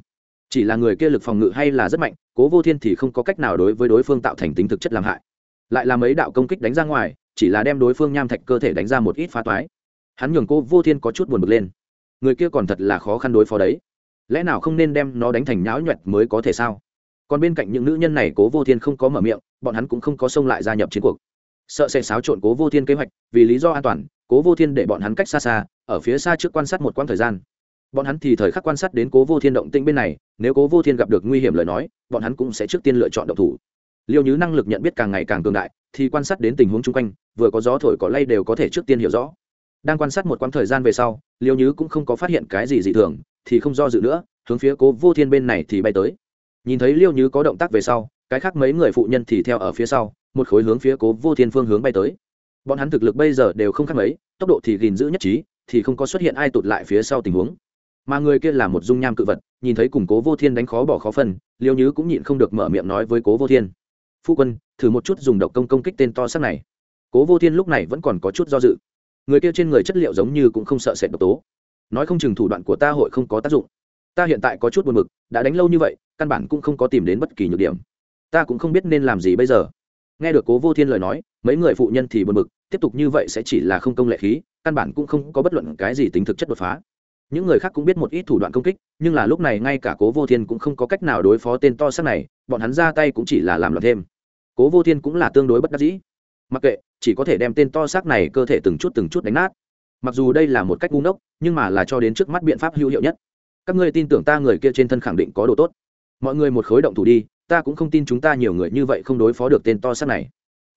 Chỉ là người kia lực phòng ngự hay là rất mạnh, cố vô thiên thì không có cách nào đối với đối phương tạo thành tính thực chất làm hại. Lại là mấy đạo công kích đánh ra ngoài, chỉ là đem đối phương nham thạch cơ thể đánh ra một ít phá toái hắn nhường cô vô thiên có chút buồn bực lên. Người kia còn thật là khó khăn đối phó đấy. Lẽ nào không nên đem nó đánh thành nháo nhuẹt mới có thể sao? Còn bên cạnh những nữ nhân này cố vô thiên không có mở miệng, bọn hắn cũng không có xông lại gia nhập chiến cuộc. Sợ sẽ xáo trộn cố vô thiên kế hoạch, vì lý do an toàn, cố vô thiên để bọn hắn cách xa xa, ở phía xa trước quan sát một quãng thời gian. Bọn hắn thì thời khắc quan sát đến cố vô thiên động tĩnh bên này, nếu cố vô thiên gặp được nguy hiểm lời nói, bọn hắn cũng sẽ trước tiên lựa chọn động thủ. Liêu như năng lực nhận biết càng ngày càng cường đại, thì quan sát đến tình huống chung quanh, vừa có gió thổi có lay đều có thể trước tiên hiểu rõ đang quan sát một quãng thời gian về sau, liêu nhứ cũng không có phát hiện cái gì dị thường, thì không do dự nữa, hướng phía cố vô thiên bên này thì bay tới. Nhìn thấy liêu nhứ có động tác về sau, cái khác mấy người phụ nhân thì theo ở phía sau, một khối hướng phía cố vô thiên phương hướng bay tới. Bọn hắn thực lực bây giờ đều không khác mấy, tốc độ thì gìn giữ nhất trí, thì không có xuất hiện ai tụt lại phía sau tình huống. Mà người kia là một dung nham cự vật, nhìn thấy cùng cố vô thiên đánh khó bỏ khó phân, liêu nhứ cũng nhịn không được mở miệng nói với cố vô thiên. Phu quân, thử một chút dùng độc công công kích tên to sắc này. Cố vô thiên lúc này vẫn còn có chút do dự người kia trên người chất liệu giống như cũng không sợ sệt độc tố. Nói không chừng thủ đoạn của ta hội không có tác dụng. Ta hiện tại có chút buồn mực, đã đánh lâu như vậy, căn bản cũng không có tìm đến bất kỳ nhược điểm. Ta cũng không biết nên làm gì bây giờ. Nghe được cố vô thiên lời nói, mấy người phụ nhân thì buồn mực, tiếp tục như vậy sẽ chỉ là không công lệ khí, căn bản cũng không có bất luận cái gì tính thực chất đột phá. Những người khác cũng biết một ít thủ đoạn công kích, nhưng là lúc này ngay cả cố vô thiên cũng không có cách nào đối phó tên to sắc này, bọn hắn ra tay cũng chỉ là làm loạn thêm. Cố vô thiên cũng là tương đối bất đắc dĩ. Mặc kệ chỉ có thể đem tên to xác này cơ thể từng chút từng chút đánh nát. Mặc dù đây là một cách ngu ngốc nhưng mà là cho đến trước mắt biện pháp hữu hiệu nhất. Các ngươi tin tưởng ta người kia trên thân khẳng định có đồ tốt. Mọi người một khối động thủ đi ta cũng không tin chúng ta nhiều người như vậy không đối phó được tên to xác này.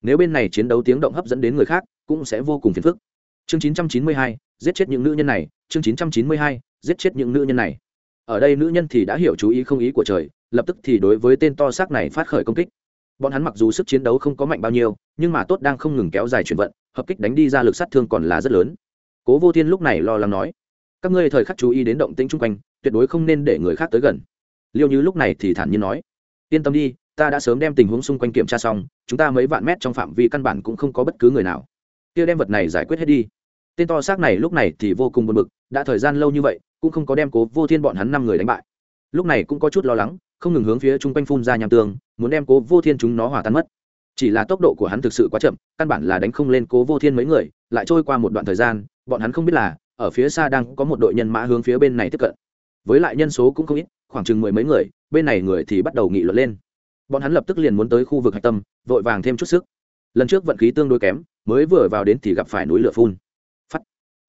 Nếu bên này chiến đấu tiếng động hấp dẫn đến người khác cũng sẽ vô cùng phiền phức. Chương 992, giết chết những nữ nhân này. Chương 992, giết chết những nữ nhân này. Ở đây nữ nhân thì đã hiểu chú ý không ý của trời lập tức thì đối với tên to xác này phát khởi công kích bọn hắn mặc dù sức chiến đấu không có mạnh bao nhiêu, nhưng mà tốt đang không ngừng kéo dài chuyển vận, hợp kích đánh đi ra lực sát thương còn là rất lớn. Cố vô thiên lúc này lo lắng nói, các ngươi thời khắc chú ý đến động tĩnh chung quanh, tuyệt đối không nên để người khác tới gần. Liêu như lúc này thì thản nhiên nói, yên tâm đi, ta đã sớm đem tình huống xung quanh kiểm tra xong, chúng ta mấy vạn mét trong phạm vi căn bản cũng không có bất cứ người nào. Kia đem vật này giải quyết hết đi. Tên to xác này lúc này thì vô cùng buồn bực, đã thời gian lâu như vậy, cũng không có đem cố vô thiên bọn hắn năm người đánh bại. Lúc này cũng có chút lo lắng không ngừng hướng phía chung quanh phun ra nham tương, muốn đem cố vô thiên chúng nó hòa tan mất. Chỉ là tốc độ của hắn thực sự quá chậm, căn bản là đánh không lên cố vô thiên mấy người, lại trôi qua một đoạn thời gian, bọn hắn không biết là, ở phía xa đang có một đội nhân mã hướng phía bên này tiếp cận. Với lại nhân số cũng không ít, khoảng chừng mười mấy người, bên này người thì bắt đầu nghị luận lên. Bọn hắn lập tức liền muốn tới khu vực hạch tâm, vội vàng thêm chút sức. Lần trước vận khí tương đối kém, mới vừa vào đến thì gặp phải núi lửa phun. Phắt.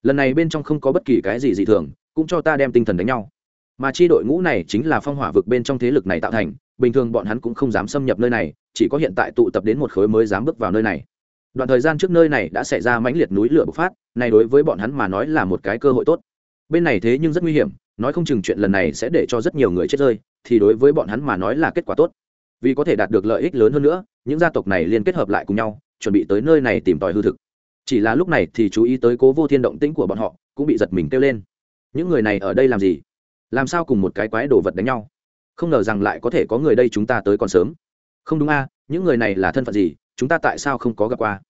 Lần này bên trong không có bất kỳ cái gì dị thường, cũng cho ta đem tinh thần đánh nhau mà chi đội ngũ này chính là phong hỏa vực bên trong thế lực này tạo thành, bình thường bọn hắn cũng không dám xâm nhập nơi này, chỉ có hiện tại tụ tập đến một khối mới dám bước vào nơi này. Đoạn thời gian trước nơi này đã xảy ra mãnh liệt núi lửa bộc phát, này đối với bọn hắn mà nói là một cái cơ hội tốt. Bên này thế nhưng rất nguy hiểm, nói không chừng chuyện lần này sẽ để cho rất nhiều người chết rơi, thì đối với bọn hắn mà nói là kết quả tốt. Vì có thể đạt được lợi ích lớn hơn nữa, những gia tộc này liên kết hợp lại cùng nhau, chuẩn bị tới nơi này tìm tòi hư thực. Chỉ là lúc này thì chú ý tới cố vô thiên động tĩnh của bọn họ, cũng bị giật mình kêu lên. Những người này ở đây làm gì? Làm sao cùng một cái quái đồ vật đánh nhau? Không ngờ rằng lại có thể có người đây chúng ta tới còn sớm. Không đúng a, những người này là thân phận gì? Chúng ta tại sao không có gặp qua?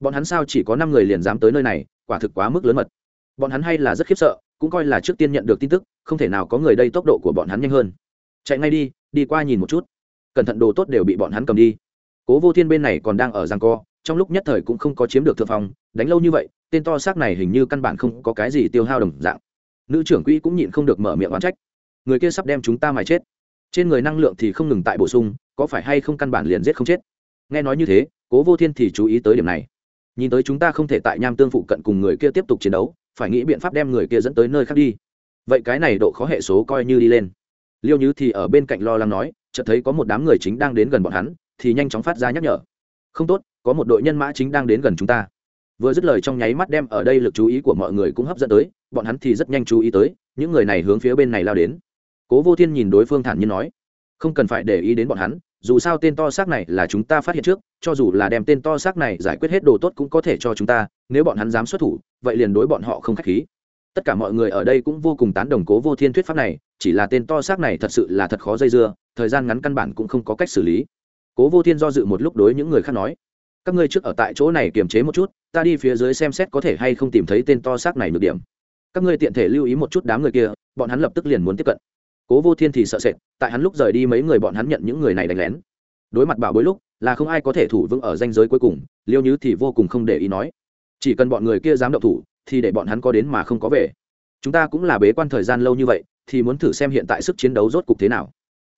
Bọn hắn sao chỉ có năm người liền dám tới nơi này? Quả thực quá mức lớn mật. Bọn hắn hay là rất khiếp sợ, cũng coi là trước tiên nhận được tin tức, không thể nào có người đây tốc độ của bọn hắn nhanh hơn. Chạy ngay đi đi qua nhìn một chút. Cẩn thận đồ tốt đều bị bọn hắn cầm đi. Cố vô thiên bên này còn đang ở giang co, trong lúc nhất thời cũng không có chiếm được thượng phong, đánh lâu như vậy, tên to xác này hình như căn bản không có cái gì tiêu hao đồng dạng nữ trưởng quỹ cũng nhịn không được mở miệng oán trách. Người kia sắp đem chúng ta mà chết. Trên người năng lượng thì không ngừng tại bổ sung, có phải hay không căn bản liền giết không chết? Nghe nói như thế, cố vô thiên thì chú ý tới điểm này. Nhìn tới chúng ta không thể tại nham tương phụ cận cùng người kia tiếp tục chiến đấu, phải nghĩ biện pháp đem người kia dẫn tới nơi khác đi. Vậy cái này độ khó hệ số coi như đi lên. Liêu như thì ở bên cạnh lo lắng nói, chợt thấy có một đám người chính đang đến gần bọn hắn, thì nhanh chóng phát ra nhắc nhở. Không tốt, có một đội nhân mã chính đang đến gần chúng ta vừa dứt lời trong nháy mắt đem ở đây lực chú ý của mọi người cũng hấp dẫn tới, bọn hắn thì rất nhanh chú ý tới, những người này hướng phía bên này lao đến. Cố vô thiên nhìn đối phương thản nhiên nói, không cần phải để ý đến bọn hắn, dù sao tên to xác này là chúng ta phát hiện trước, cho dù là đem tên to xác này giải quyết hết đồ tốt cũng có thể cho chúng ta, nếu bọn hắn dám xuất thủ, vậy liền đối bọn họ không k h á c h khí. Tất cả mọi người ở đây cũng vô cùng tán đồng cố vô thiên thuyết pháp này, chỉ là tên to xác này thật sự là thật khó dây dưa, thời gian ngắn căn bản cũng không có cách xử lý. Cố vô thiên do dự một lúc đối những người khác nói các ngươi trước ở tại chỗ này kiềm chế một chút, ta đi phía dưới xem xét có thể hay không tìm thấy tên to xác này được điểm. Các ngươi tiện thể lưu ý một chút đám người kia, bọn hắn lập tức liền muốn tiếp cận. Cố vô thiên thì sợ sệt, tại hắn lúc rời đi mấy người bọn hắn nhận những người này đánh lén. Đối mặt bảo bối lúc, là không ai có thể thủ vững ở danh giới cuối cùng, liêu nhứ thì vô cùng không để ý nói. Chỉ cần bọn người kia dám động thủ, thì để bọn hắn có đến mà không có về. Chúng ta cũng là bế quan thời gian lâu như vậy, thì muốn thử xem hiện tại sức chiến đấu rốt cục thế nào.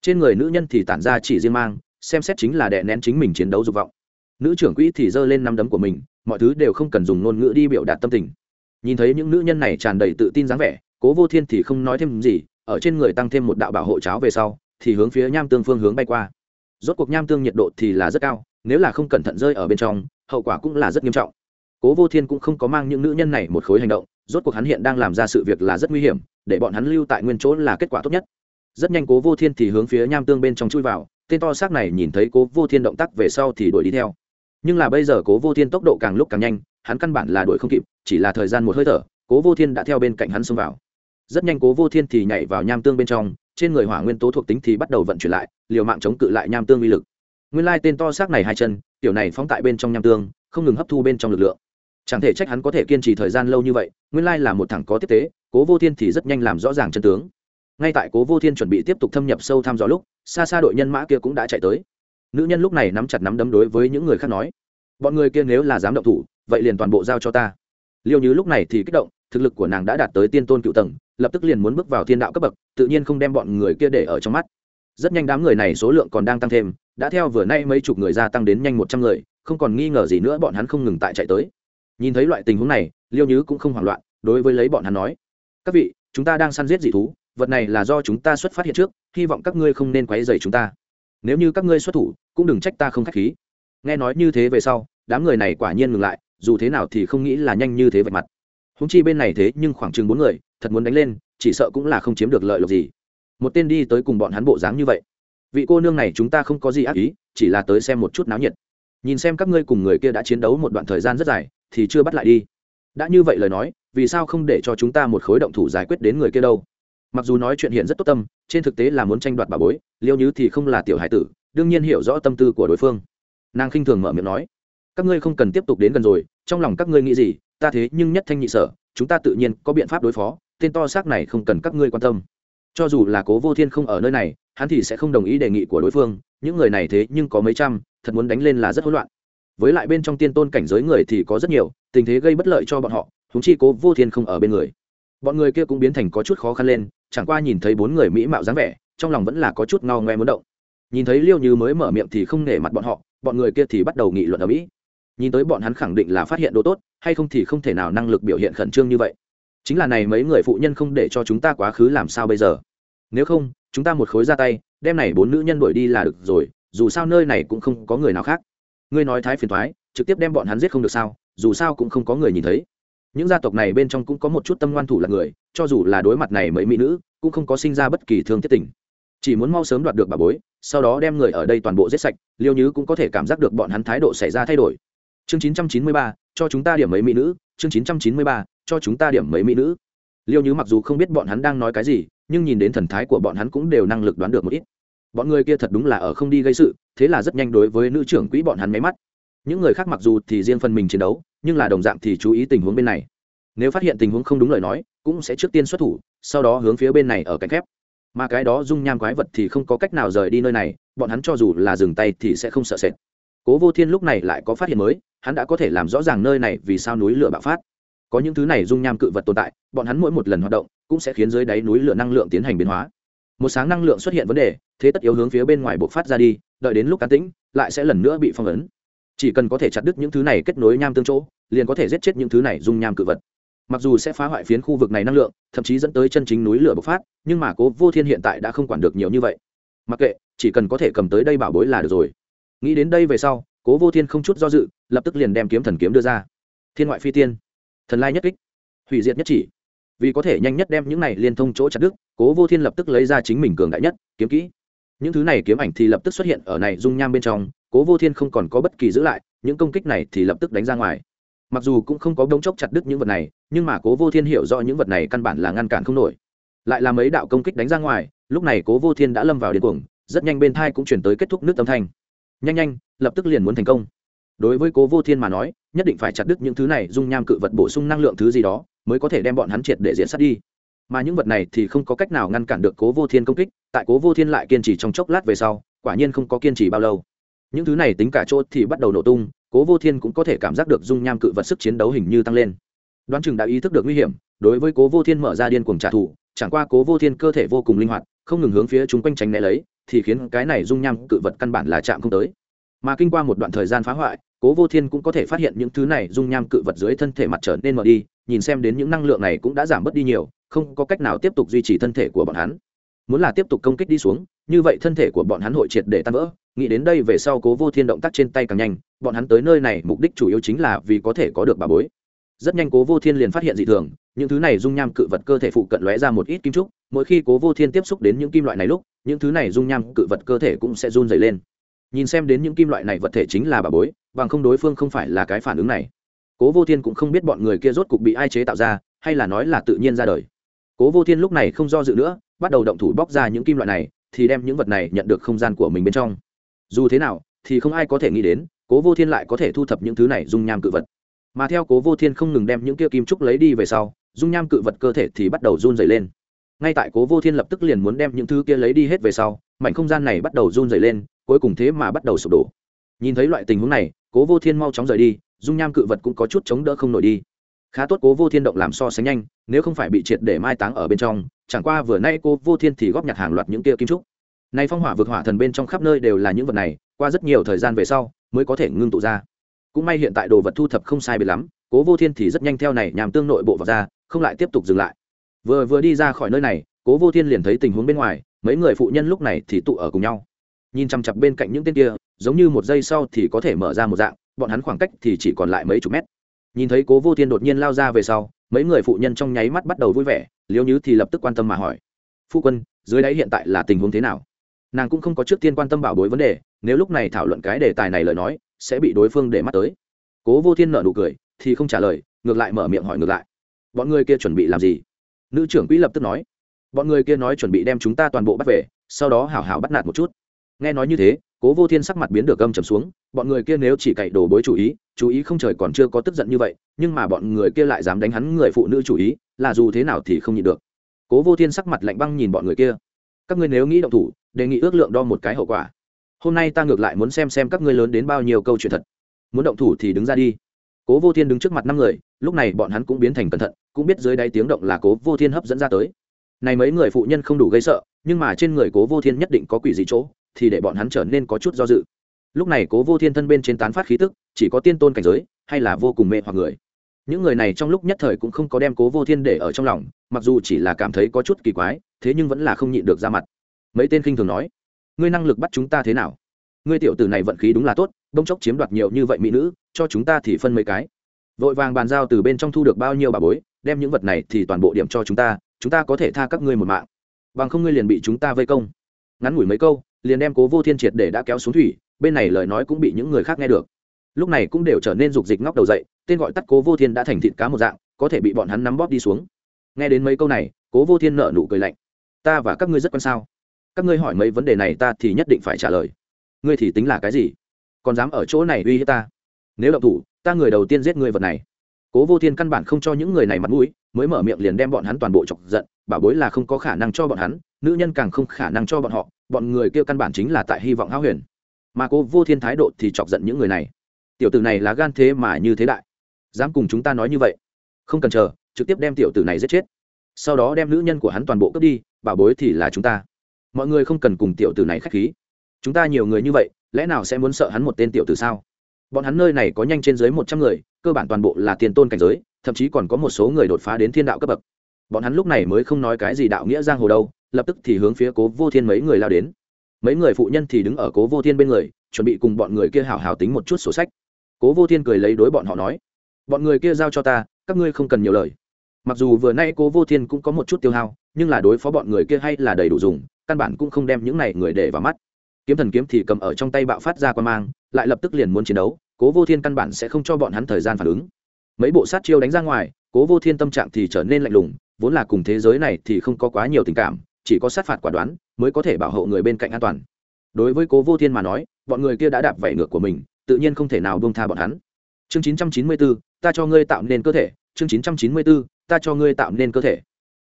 Trên người nữ nhân thì tản ra chỉ riêng mang, xem xét chính là đè nén chính mình chiến đấu dục vọng nữ trưởng quỹ thì giơ lên năm đấm của mình, mọi thứ đều không cần dùng ngôn ngữ đi biểu đạt tâm tình. Nhìn thấy những nữ nhân này tràn đầy tự tin dáng vẻ, cố vô thiên thì không nói thêm gì, ở trên người tăng thêm một đạo bảo hộ cháo về sau, thì hướng phía nham tương phương hướng bay qua. Rốt cuộc nham tương nhiệt độ thì là rất cao, nếu là không cẩn thận rơi ở bên trong, hậu quả cũng là rất nghiêm trọng. Cố vô thiên cũng không có mang những nữ nhân này một khối hành động, rốt cuộc hắn hiện đang làm ra sự việc là rất nguy hiểm, để bọn hắn lưu tại nguyên chỗ là kết quả tốt nhất. Rất nhanh cố vô thiên thì hướng phía nham tương bên trong chui vào, tên to xác này nhìn thấy cố vô thiên động tác về sau thì đuổi đi theo nhưng là bây giờ cố vô thiên tốc độ càng lúc càng nhanh, hắn căn bản là đuổi không kịp, chỉ là thời gian một hơi thở, cố vô thiên đã theo bên cạnh hắn xông vào. Rất nhanh cố vô thiên thì nhảy vào nham tương bên trong, trên người hỏa nguyên tố thuộc tính thì bắt đầu vận chuyển lại, liều mạng chống cự lại nham tương uy lực. Nguyên lai tên to xác này hai chân, tiểu này phóng tại bên trong nham tương, không ngừng hấp thu bên trong lực lượng. Chẳng thể trách hắn có thể kiên trì thời gian lâu như vậy, nguyên lai là một thằng có tiếp tế, cố vô thiên thì rất nhanh làm rõ ràng chân tướng. Ngay tại cố vô thiên chuẩn bị tiếp tục thâm nhập sâu thăm dò lúc, xa xa đội nhân mã kia cũng đã chạy tới nữ nhân lúc này nắm chặt nắm đấm đối với những người khác nói, bọn người kia nếu là dám động thủ, vậy liền toàn bộ giao cho ta. Liêu như lúc này thì kích động, thực lực của nàng đã đạt tới tiên tôn cựu tầng, lập tức liền muốn bước vào thiên đạo cấp bậc, tự nhiên không đem bọn người kia để ở trong mắt. Rất nhanh đám người này số lượng còn đang tăng thêm, đã theo vừa nay mấy chục người gia tăng đến nhanh một trăm người, không còn nghi ngờ gì nữa bọn hắn không ngừng tại chạy tới. Nhìn thấy loại tình huống này, liêu nhứ cũng không hoảng loạn, đối với lấy bọn hắn nói, các vị, chúng ta đang săn giết dị thú, vật này là do chúng ta xuất phát hiện trước, hy vọng các ngươi không nên quấy dày chúng ta. Nếu như các ngươi xuất thủ cũng đừng trách ta không k h á c h khí. Nghe nói như thế về sau, đám người này quả nhiên ngừng lại, dù thế nào thì không nghĩ là nhanh như thế vạch mặt. Húng chi bên này thế nhưng khoảng chừng bốn người, thật muốn đánh lên, chỉ sợ cũng là không chiếm được lợi lộc gì. Một tên đi tới cùng bọn hắn bộ dáng như vậy. Vị cô nương này chúng ta không có gì ác ý, chỉ là tới xem một chút náo nhiệt. Nhìn xem các ngươi cùng người kia đã chiến đấu một đoạn thời gian rất dài, thì chưa bắt lại đi. Đã như vậy lời nói, vì sao không để cho chúng ta một khối động thủ giải quyết đến người kia đâu? Mặc dù nói chuyện hiện rất tốt tâm, trên thực tế là muốn tranh đoạt bà bối, liêu như thì không là tiểu hải tử đương nhiên hiểu rõ tâm tư của đối phương. Nàng khinh thường mở miệng nói, các ngươi không cần tiếp tục đến gần rồi, trong lòng các ngươi nghĩ gì, ta thế nhưng nhất thanh nhị sở, chúng ta tự nhiên có biện pháp đối phó, tên to xác này không cần các ngươi quan tâm. Cho dù là cố vô thiên không ở nơi này, hắn thì sẽ không đồng ý đề nghị của đối phương, những người này thế nhưng có mấy trăm, thật muốn đánh lên là rất hỗn loạn. Với lại bên trong tiên tôn cảnh giới người thì có rất nhiều, tình thế gây bất lợi cho bọn họ húng chi cố vô thiên không ở bên người. Bọn người kia cũng biến thành có chút khó khăn lên, chẳng qua nhìn thấy bốn người mỹ mạo dáng vẻ, trong lòng vẫn là có chút ngao ngoe muốn động nhìn thấy liêu như mới mở miệng thì không nể mặt bọn họ, bọn người kia thì bắt đầu nghị luận ở mỹ. Nhìn tới bọn hắn khẳng định là phát hiện đồ tốt, hay không thì không thể nào năng lực biểu hiện khẩn trương như vậy. Chính là này mấy người phụ nhân không để cho chúng ta quá khứ làm sao bây giờ. Nếu không, chúng ta một khối ra tay, đem này bốn nữ nhân đuổi đi là được rồi, dù sao nơi này cũng không có người nào khác. Ngươi nói thái phiền thoái trực tiếp đem bọn hắn giết không được sao, dù sao cũng không có người nhìn thấy. Những gia tộc này bên trong cũng có một chút tâm ngoan thủ là người, cho dù là đối mặt này mấy mỹ nữ, cũng không có sinh ra bất kỳ thương tiết tình chỉ muốn mau sớm đoạt được bà bối sau đó đem người ở đây toàn bộ giết sạch liêu nhứ cũng có thể cảm giác được bọn hắn thái độ xảy ra thay đổi. Chương 993, cho chúng ta điểm mấy mỹ nữ chương 993, cho chúng ta điểm mấy mỹ nữ. Liêu nhứ mặc dù không biết bọn hắn đang nói cái gì nhưng nhìn đến thần thái của bọn hắn cũng đều năng lực đoán được một ít. Bọn người kia thật đúng là ở không đi gây sự thế là rất nhanh đối với nữ trưởng quỹ bọn hắn máy mắt. Những người khác mặc dù thì riêng phần mình chiến đấu nhưng là đồng dạng thì chú ý tình huống bên này. Nếu phát hiện tình huống không đúng lời nói cũng sẽ trước tiên xuất thủ sau đó hướng phía bên này ở cạnh khép mà cái đó dung nham quái vật thì không có cách nào rời đi nơi này, bọn hắn cho dù là dừng tay thì sẽ không sợ sệt. Cố vô thiên lúc này lại có phát hiện mới, hắn đã có thể làm rõ ràng nơi này vì sao núi lửa bạo phát. Có những thứ này dung nham cự vật tồn tại, bọn hắn mỗi một lần hoạt động cũng sẽ khiến dưới đáy núi lửa năng lượng tiến hành biến hóa. Một sáng năng lượng xuất hiện vấn đề, thế tất yếu hướng phía bên ngoài bộc phát ra đi, đợi đến lúc cá tĩnh, lại sẽ lần nữa bị phong ấn. Chỉ cần có thể chặt đứt những thứ này kết nối nham tương chỗ, liền có thể giết chết những thứ này dung nham cự vật mặc dù sẽ phá hoại phiến khu vực này năng lượng, thậm chí dẫn tới chân chính núi lửa bộc phát, nhưng mà cố vô thiên hiện tại đã không quản được nhiều như vậy. Mặc kệ, chỉ cần có thể cầm tới đây bảo bối là được rồi. Nghĩ đến đây về sau, cố vô thiên không chút do dự, lập tức liền đem kiếm thần kiếm đưa ra. Thiên ngoại phi tiên. Thần lai nhất kích. Hủy diệt nhất chỉ. Vì có thể nhanh nhất đem những này liên thông chỗ chặt đức cố vô thiên lập tức lấy ra chính mình cường đại nhất, kiếm kỹ. Những thứ này kiếm ảnh thì lập tức xuất hiện ở này dung nham bên trong, cố vô thiên không còn có bất kỳ giữ lại, những công kích này thì lập tức đánh ra ngoài mặc dù cũng không có đống chốc chặt đứt những vật này, nhưng mà cố vô thiên hiểu rõ những vật này căn bản là ngăn cản không nổi. Lại là mấy đạo công kích đánh ra ngoài, lúc này cố vô thiên đã lâm vào điên cuồng, rất nhanh bên thai cũng chuyển tới kết thúc nước âm thanh. Nhanh nhanh, lập tức liền muốn thành công. Đối với cố vô thiên mà nói, nhất định phải chặt đứt những thứ này, dung nham cự vật bổ sung năng lượng thứ gì đó, mới có thể đem bọn hắn triệt để diễn sát đi. Mà những vật này thì không có cách nào ngăn cản được cố vô thiên công kích, tại cố vô thiên lại kiên trì trong chốc lát về sau, quả nhiên không có kiên trì bao lâu. Những thứ này tính cả chỗ thì bắt đầu nổ tung cố vô thiên cũng có thể cảm giác được dung nham cự vật sức chiến đấu hình như tăng lên. Đoán chừng đã ý thức được nguy hiểm, đối với cố vô thiên mở ra điên cuồng trả thù, chẳng qua cố vô thiên cơ thể vô cùng linh hoạt, không ngừng hướng phía chúng quanh tránh né lấy, thì khiến cái này dung nham cự vật căn bản là chạm không tới. Mà kinh qua một đoạn thời gian phá hoại, cố vô thiên cũng có thể phát hiện những thứ này dung nham cự vật dưới thân thể mặt trở nên mở đi, nhìn xem đến những năng lượng này cũng đã giảm bớt đi nhiều, không có cách nào tiếp tục duy trì thân thể của bọn hắn. Muốn là tiếp tục công kích đi xuống, như vậy thân thể của bọn hắn hội triệt để tan vỡ nghĩ đến đây về sau cố vô thiên động tác trên tay càng nhanh, bọn hắn tới nơi này mục đích chủ yếu chính là vì có thể có được bà bối. Rất nhanh cố vô thiên liền phát hiện dị thường, những thứ này dung nham cự vật cơ thể phụ cận lóe ra một ít kim trúc, mỗi khi cố vô thiên tiếp xúc đến những kim loại này lúc, những thứ này dung nham cự vật cơ thể cũng sẽ run dày lên. Nhìn xem đến những kim loại này vật thể chính là bà bối, bằng không đối phương không phải là cái phản ứng này. Cố vô thiên cũng không biết bọn người kia rốt cục bị ai chế tạo ra, hay là nói là tự nhiên ra đời. Cố vô thiên lúc này không do dự nữa, bắt đầu động thủ bóc ra những kim loại này, thì đem những vật này nhận được không gian của mình bên trong dù thế nào, thì không ai có thể nghĩ đến, cố vô thiên lại có thể thu thập những thứ này dung nham cự vật. Mà theo cố vô thiên không ngừng đem những kia kim trúc lấy đi về sau, dung nham cự vật cơ thể thì bắt đầu run dày lên. Ngay tại cố vô thiên lập tức liền muốn đem những thứ kia lấy đi hết về sau, mảnh không gian này bắt đầu run dày lên, cuối cùng thế mà bắt đầu sụp đổ. Nhìn thấy loại tình huống này, cố vô thiên mau chóng rời đi, dung nham cự vật cũng có chút chống đỡ không nổi đi. Khá tốt cố vô thiên động làm so sánh nhanh, nếu không phải bị triệt để mai táng ở bên trong, chẳng qua vừa nay cố vô thiên thì góp nhặt hàng loạt những kia kim trúc nay phong hỏa vực hỏa thần bên trong khắp nơi đều là những vật này, qua rất nhiều thời gian về sau, mới có thể ngưng tụ ra. Cũng may hiện tại đồ vật thu thập không sai biệt lắm, cố vô thiên thì rất nhanh theo này nhằm tương nội bộ vào ra, không lại tiếp tục dừng lại. Vừa vừa đi ra khỏi nơi này, cố vô thiên liền thấy tình huống bên ngoài, mấy người phụ nhân lúc này thì tụ ở cùng nhau. Nhìn chằm chặp bên cạnh những tên kia, giống như một giây sau thì có thể mở ra một dạng, bọn hắn khoảng cách thì chỉ còn lại mấy chục mét. Nhìn thấy cố vô thiên đột nhiên lao ra về sau, mấy người phụ nhân trong nháy mắt bắt đầu vui vẻ liếu nhứ thì lập tức quan tâm mà hỏi, phu quân, dưới đáy hiện tại là tình huống thế nào? Nàng cũng không có trước tiên quan tâm bảo bối vấn đề, nếu lúc này thảo luận cái đề tài này lời nói, sẽ bị đối phương để mắt tới. Cố vô thiên nợ nụ cười, thì không trả lời, ngược lại mở miệng hỏi ngược lại. Bọn người kia chuẩn bị làm gì? Nữ trưởng quỹ lập tức nói. Bọn người kia nói chuẩn bị đem chúng ta toàn bộ bắt về, sau đó hảo hảo bắt nạt một chút. Nghe nói như thế, cố vô thiên sắc mặt biến được gâm trầm xuống, bọn người kia nếu chỉ cậy đổ bối chủ ý, chú ý không trời còn chưa có tức giận như vậy, nhưng mà bọn người kia lại dám đánh hắn người phụ nữ chủ ý, là dù thế nào thì không nhịn được. Cố vô thiên sắc mặt lạnh băng nhìn bọn người kia. Các ngươi nếu nghĩ động thủ đề nghị ước lượng đo một cái hậu quả. Hôm nay ta ngược lại muốn xem xem các ngươi lớn đến bao nhiêu câu chuyện thật. Muốn động thủ thì đứng ra đi. Cố vô thiên đứng trước mặt năm người, lúc này bọn hắn cũng biến thành cẩn thận, cũng biết dưới đáy tiếng động là cố vô thiên hấp dẫn ra tới. Này mấy người phụ nhân không đủ gây sợ, nhưng mà trên người cố vô thiên nhất định có quỷ gì chỗ, thì để bọn hắn trở nên có chút do dự. Lúc này cố vô thiên thân bên trên tán phát khí tức, chỉ có tiên tôn cảnh giới, hay là vô cùng mê hoặc người. Những người này trong lúc nhất thời cũng không có đem cố vô thiên để ở trong lòng, mặc dù chỉ là cảm thấy có chút kỳ quái, thế nhưng vẫn là không nhịn được ra mặt mấy tên khinh thường nói, ngươi năng lực bắt chúng ta thế nào? Ngươi tiểu tử này vận khí đúng là tốt bông chốc chiếm đoạt nhiều như vậy mỹ nữ, cho chúng ta thì phân mấy cái. Vội vàng bàn giao từ bên trong thu được bao nhiêu bà bối, đem những vật này thì toàn bộ điểm cho chúng ta chúng ta có thể tha các ngươi một mạng. Bằng không ngươi liền bị chúng ta vây công. Ngắn ngủi mấy câu, liền đem cố vô thiên triệt để đã kéo xuống thủy, bên này lời nói cũng bị những người khác nghe được. Lúc này cũng đều trở nên rục dịch ngóc đầu dậy, tên gọi tắt cố vô thiên đã thành thịt cá một dạng, có thể bị bọn hắn nắm bóp đi xuống. Nghe đến mấy câu này, cố vô thiên nợ nụ cười lạnh. Ta và các ngươi rất quan sao? Các ngươi hỏi mấy vấn đề này ta thì nhất định phải trả lời. Ngươi thì tính là cái gì? Còn dám ở chỗ này uy hiếp ta? Nếu động thủ, ta người đầu tiên giết ngươi vật này. Cố vô thiên căn bản không cho những người này mặt mũi, mới mở miệng liền đem bọn hắn toàn bộ chọc giận, bảo bối là không có khả năng cho bọn hắn, nữ nhân càng không khả năng cho bọn họ, bọn người kia căn bản chính là tại hy vọng háo huyền. Mà cố vô thiên thái độ thì chọc giận những người này. Tiểu tử này là gan thế mà như thế đại. Dám cùng chúng ta nói như vậy. Không cần chờ, trực tiếp đem tiểu tử này giết chết. Sau đó đem nữ nhân của hắn toàn bộ cướp đi, bảo bối thì là chúng ta mọi người không cần cùng tiểu tử này k h á c h khí. Chúng ta nhiều người như vậy, lẽ nào sẽ muốn sợ hắn một tên tiểu tử sao? Bọn hắn nơi này có nhanh trên dưới một trăm người, cơ bản toàn bộ là tiền tôn cảnh giới, thậm chí còn có một số người đột phá đến thiên đạo cấp bậc. Bọn hắn lúc này mới không nói cái gì đạo nghĩa giang hồ đâu, lập tức thì hướng phía cố vô thiên mấy người lao đến. Mấy người phụ nhân thì đứng ở cố vô thiên bên người, chuẩn bị cùng bọn người kia hào hào tính một chút sổ sách. Cố vô thiên cười lấy đối bọn họ nói, bọn người kia giao cho ta, các ngươi không cần nhiều lời. Mặc dù vừa nay cố vô thiên cũng có một chút tiêu hao, nhưng là đối phó bọn người kia hay là đầy đủ dùng căn bản cũng không đem những này người để vào mắt. Kiếm thần kiếm thì cầm ở trong tay bạo phát ra quan mang lại lập tức liền muốn chiến đấu cố vô thiên căn bản sẽ không cho bọn hắn thời gian phản ứng. Mấy bộ sát chiêu đánh ra ngoài cố vô thiên tâm trạng thì trở nên lạnh lùng vốn là cùng thế giới này thì không có quá nhiều tình cảm chỉ có sát phạt quả đoán mới có thể bảo hộ người bên cạnh an toàn. Đối với cố vô thiên mà nói bọn người kia đã đạp vảy ngược của mình tự nhiên không thể nào buông tha bọn hắn. Chương 994, ta cho ngươi tạo nên cơ thể. Chương 994, ta cho ngươi tạo nên cơ thể.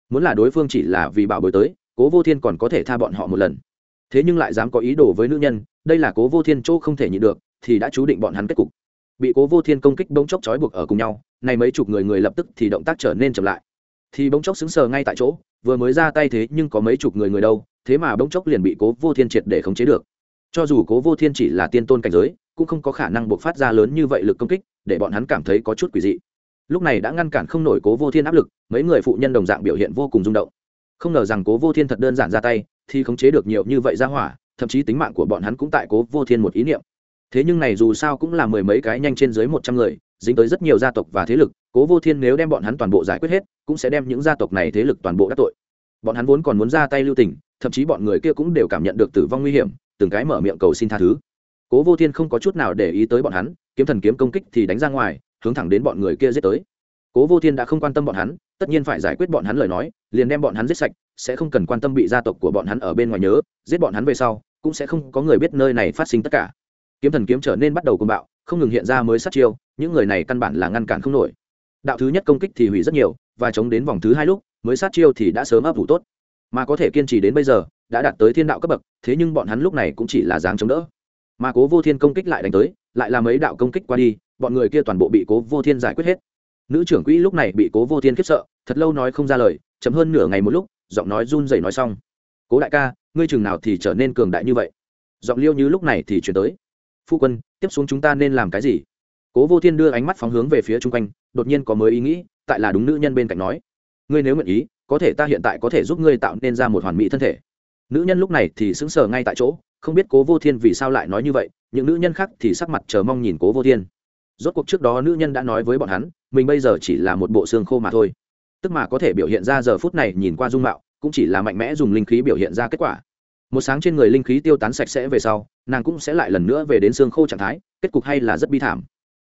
Muốn là đối phương chỉ là vì bảo bối tới cố vô thiên còn có thể tha bọn họ một lần. Thế nhưng lại dám có ý đồ với nữ nhân, đây là cố vô thiên chỗ không thể nhịn được, thì đã chú định bọn hắn kết cục. Bị cố vô thiên công kích bỗng chốc trói buộc ở cùng nhau này mấy chục người người lập tức thì động tác trở nên chậm lại. Thì bỗng chốc xứng sờ ngay tại chỗ, vừa mới ra tay thế nhưng có mấy chục người người đâu, thế mà bỗng chốc liền bị cố vô thiên triệt để khống chế được. Cho dù cố vô thiên chỉ là tiên tôn cảnh giới, cũng không có khả năng buộc phát ra lớn như vậy lực công kích, để bọn hắn cảm thấy có chút quỷ dị. Lúc này đã ngăn cản không nổi cố vô thiên áp lực, mấy người phụ nhân đồng dạng biểu hiện vô cùng rung động không ngờ rằng cố vô thiên thật đơn giản ra tay, thì khống chế được nhiều như vậy ra hỏa, thậm chí tính mạng của bọn hắn cũng tại cố vô thiên một ý niệm. Thế nhưng này dù sao cũng là mười mấy cái nhanh trên dưới một trăm người, dính tới rất nhiều gia tộc và thế lực, cố vô thiên nếu đem bọn hắn toàn bộ giải quyết hết, cũng sẽ đem những gia tộc này thế lực toàn bộ các tội. Bọn hắn vốn còn muốn ra tay lưu tình, thậm chí bọn người kia cũng đều cảm nhận được tử vong nguy hiểm, từng cái mở miệng cầu xin tha thứ. Cố vô thiên không có chút nào để ý tới bọn hắn, kiếm thần kiếm công kích thì đánh ra ngoài, hướng thẳng đến bọn người kia giết tới cố vô thiên đã không quan tâm bọn hắn, tất nhiên phải giải quyết bọn hắn lời nói, liền đem bọn hắn giết sạch, sẽ không cần quan tâm bị gia tộc của bọn hắn ở bên ngoài nhớ, giết bọn hắn về sau, cũng sẽ không có người biết nơi này phát sinh tất cả. Kiếm thần kiếm trở nên bắt đầu cùng bạo, không ngừng hiện ra mới sát chiêu, những người này căn bản là ngăn cản không nổi. Đạo thứ nhất công kích thì hủy rất nhiều, và chống đến vòng thứ hai lúc, mới sát chiêu thì đã sớm ấp ủ tốt. Mà có thể kiên trì đến bây giờ, đã đạt tới thiên đạo cấp bậc, thế nhưng bọn hắn lúc này cũng chỉ là dáng chống đỡ. Mà cố vô thiên công kích lại đánh tới, lại làm mấy đạo công kích qua đi, bọn người kia toàn bộ bị cố vô thiên giải quyết hết nữ trưởng quỹ lúc này bị cố vô thiên khiếp sợ, thật lâu nói không ra lời, chấm hơn nửa ngày một lúc, giọng nói run rẩy nói xong. Cố đại ca, ngươi chừng nào thì trở nên cường đại như vậy? Giọng liêu như lúc này thì chuyển tới. Phu quân, tiếp xuống chúng ta nên làm cái gì? Cố vô thiên đưa ánh mắt phóng hướng về phía chung quanh, đột nhiên có mới ý nghĩ, tại là đúng nữ nhân bên cạnh nói. Ngươi nếu nguyện ý, có thể ta hiện tại có thể giúp ngươi tạo nên ra một hoàn mỹ thân thể. Nữ nhân lúc này thì sững sờ ngay tại chỗ, không biết cố vô thiên vì sao lại nói như vậy, những nữ nhân khác thì sắc mặt chờ mong nhìn cố vô thiên rốt cuộc trước đó nữ nhân đã nói với bọn hắn, mình bây giờ chỉ là một bộ xương khô mà thôi. Tức mà có thể biểu hiện ra giờ phút này nhìn qua dung mạo, cũng chỉ là mạnh mẽ dùng linh khí biểu hiện ra kết quả. Một sáng trên người linh khí tiêu tán sạch sẽ về sau, nàng cũng sẽ lại lần nữa về đến xương khô trạng thái, kết cục hay là rất bi thảm.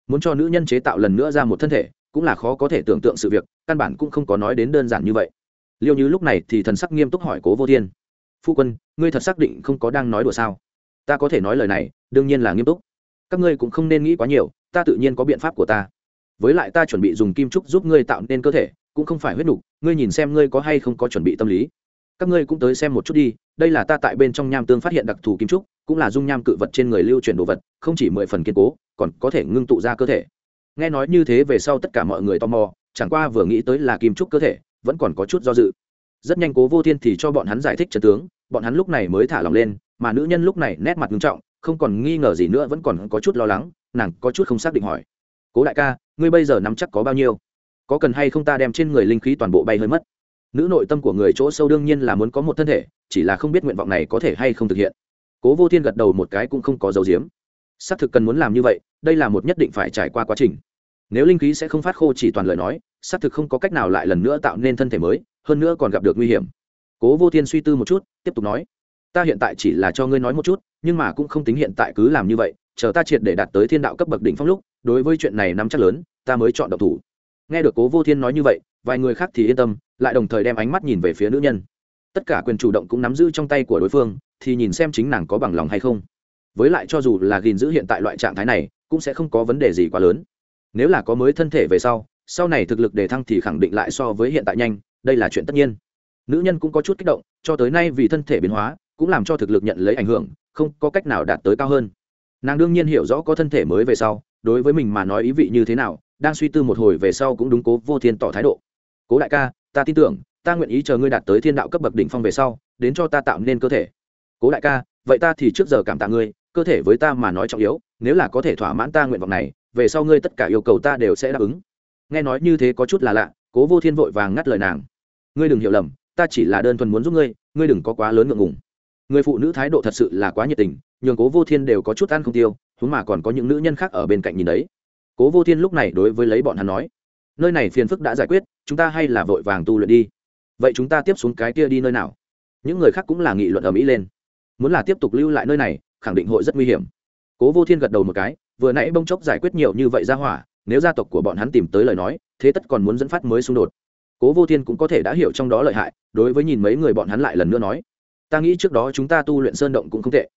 Muốn cho nữ nhân chế tạo lần nữa ra một thân thể, cũng là khó có thể tưởng tượng sự việc, căn bản cũng không có nói đến đơn giản như vậy. Liêu như lúc này thì thần sắc nghiêm túc hỏi cố vô thiên. Phu quân, ngươi thật xác định không có đang nói đùa sao? Ta có thể nói lời này, đương nhiên là nghiêm túc. Các ngươi cũng không nên nghĩ quá nhiều ta tự nhiên có biện pháp của ta. Với lại ta chuẩn bị dùng kim trúc giúp ngươi tạo nên cơ thể, cũng không phải huyết nục, ngươi nhìn xem ngươi có hay không có chuẩn bị tâm lý. Các ngươi cũng tới xem một chút đi, đây là ta tại bên trong nham tương phát hiện đặc thù kim trúc, cũng là dung nham cự vật trên người lưu chuyển đồ vật, không chỉ mười phần kiên cố, còn có thể ngưng tụ ra cơ thể. Nghe nói như thế về sau tất cả mọi người tò mò, chẳng qua vừa nghĩ tới là kim trúc cơ thể, vẫn còn có chút do dự. Rất nhanh cố vô thiên thì cho bọn hắn giải thích trật tướng, bọn hắn lúc này mới thả lòng lên, mà nữ nhân lúc này nét mặt nghiêm trọng, không còn nghi ngờ gì nữa, vẫn còn có chút lo lắng nàng có chút không xác định hỏi. Cố đại ca, ngươi bây giờ nắm chắc có bao nhiêu? Có cần hay không ta đem trên người linh khí toàn bộ bay hơi mất? Nữ nội tâm của người chỗ sâu đương nhiên là muốn có một thân thể, chỉ là không biết nguyện vọng này có thể hay không thực hiện. Cố vô thiên gật đầu một cái cũng không có dấu diếm xác thực cần muốn làm như vậy, đây là một nhất định phải trải qua quá trình. Nếu linh khí sẽ không phát khô chỉ toàn lời nói, xác thực không có cách nào lại lần nữa tạo nên thân thể mới, hơn nữa còn gặp được nguy hiểm. Cố vô thiên suy tư một chút, tiếp tục nói, ta hiện tại chỉ là cho ngươi nói một chút, nhưng mà cũng không tính hiện tại cứ làm như vậy chờ ta triệt để đạt tới thiên đạo cấp bậc đỉnh phong lúc, đối với chuyện này nắm chắc lớn, ta mới chọn độc thủ. Nghe được cố vô thiên nói như vậy, vài người khác thì yên tâm, lại đồng thời đem ánh mắt nhìn về phía nữ nhân. Tất cả quyền chủ động cũng nắm giữ trong tay của đối phương, thì nhìn xem chính nàng có bằng lòng hay không. Với lại cho dù là gìn giữ hiện tại loại trạng thái này, cũng sẽ không có vấn đề gì quá lớn. Nếu là có mới thân thể về sau sau này thực lực đề thăng thì khẳng định lại so với hiện tại nhanh, đây là chuyện tất nhiên. Nữ nhân cũng có chút kích động, cho tới nay vì thân thể biến hóa, cũng làm cho thực lực nhận lấy ảnh hưởng, không có cách nào đạt tới cao hơn nàng đương nhiên hiểu rõ có thân thể mới về sau, đối với mình mà nói ý vị như thế nào, đang suy tư một hồi về sau cũng đúng cố vô thiên tỏ thái độ. Cố đại ca, ta tin tưởng, ta nguyện ý chờ ngươi đạt tới thiên đạo cấp bậc đỉnh phong về sau, đến cho ta tạo nên cơ thể. Cố đại ca, vậy ta thì trước giờ cảm tạ ngươi, cơ thể với ta mà nói trọng yếu, nếu là có thể thỏa mãn ta nguyện vọng này, về sau ngươi tất cả yêu cầu ta đều sẽ đáp ứng. Nghe nói như thế có chút là lạ, cố vô thiên vội vàng ngắt lời nàng. Ngươi đừng hiểu lầm, ta chỉ là đơn thuần muốn giúp ngươi ngươi đừng có quá lớn ngượng ngùng. Người phụ nữ thái độ thật sự là quá nhiệt tình nhường cố vô thiên đều có chút ăn không tiêu húng mà còn có những nữ nhân khác ở bên cạnh nhìn đấy. Cố vô thiên lúc này đối với lấy bọn hắn nói, nơi này phiền phức đã giải quyết, chúng ta hay là vội vàng tu luyện đi. Vậy chúng ta tiếp xuống cái kia đi nơi nào? Những người khác cũng là nghị luận ở mỹ lên. Muốn là tiếp tục lưu lại nơi này, khẳng định hội rất nguy hiểm. Cố vô thiên gật đầu một cái, vừa nãy bông chốc giải quyết nhiều như vậy ra hỏa, nếu gia tộc của bọn hắn tìm tới lời nói, thế tất còn muốn dẫn phát mới xung đột. Cố vô thiên cũng có thể đã hiểu trong đó lợi hại, đối với nhìn mấy người bọn hắn lại lần nữa nói, ta nghĩ trước đó chúng ta tu luyện sơn động cũng không tệ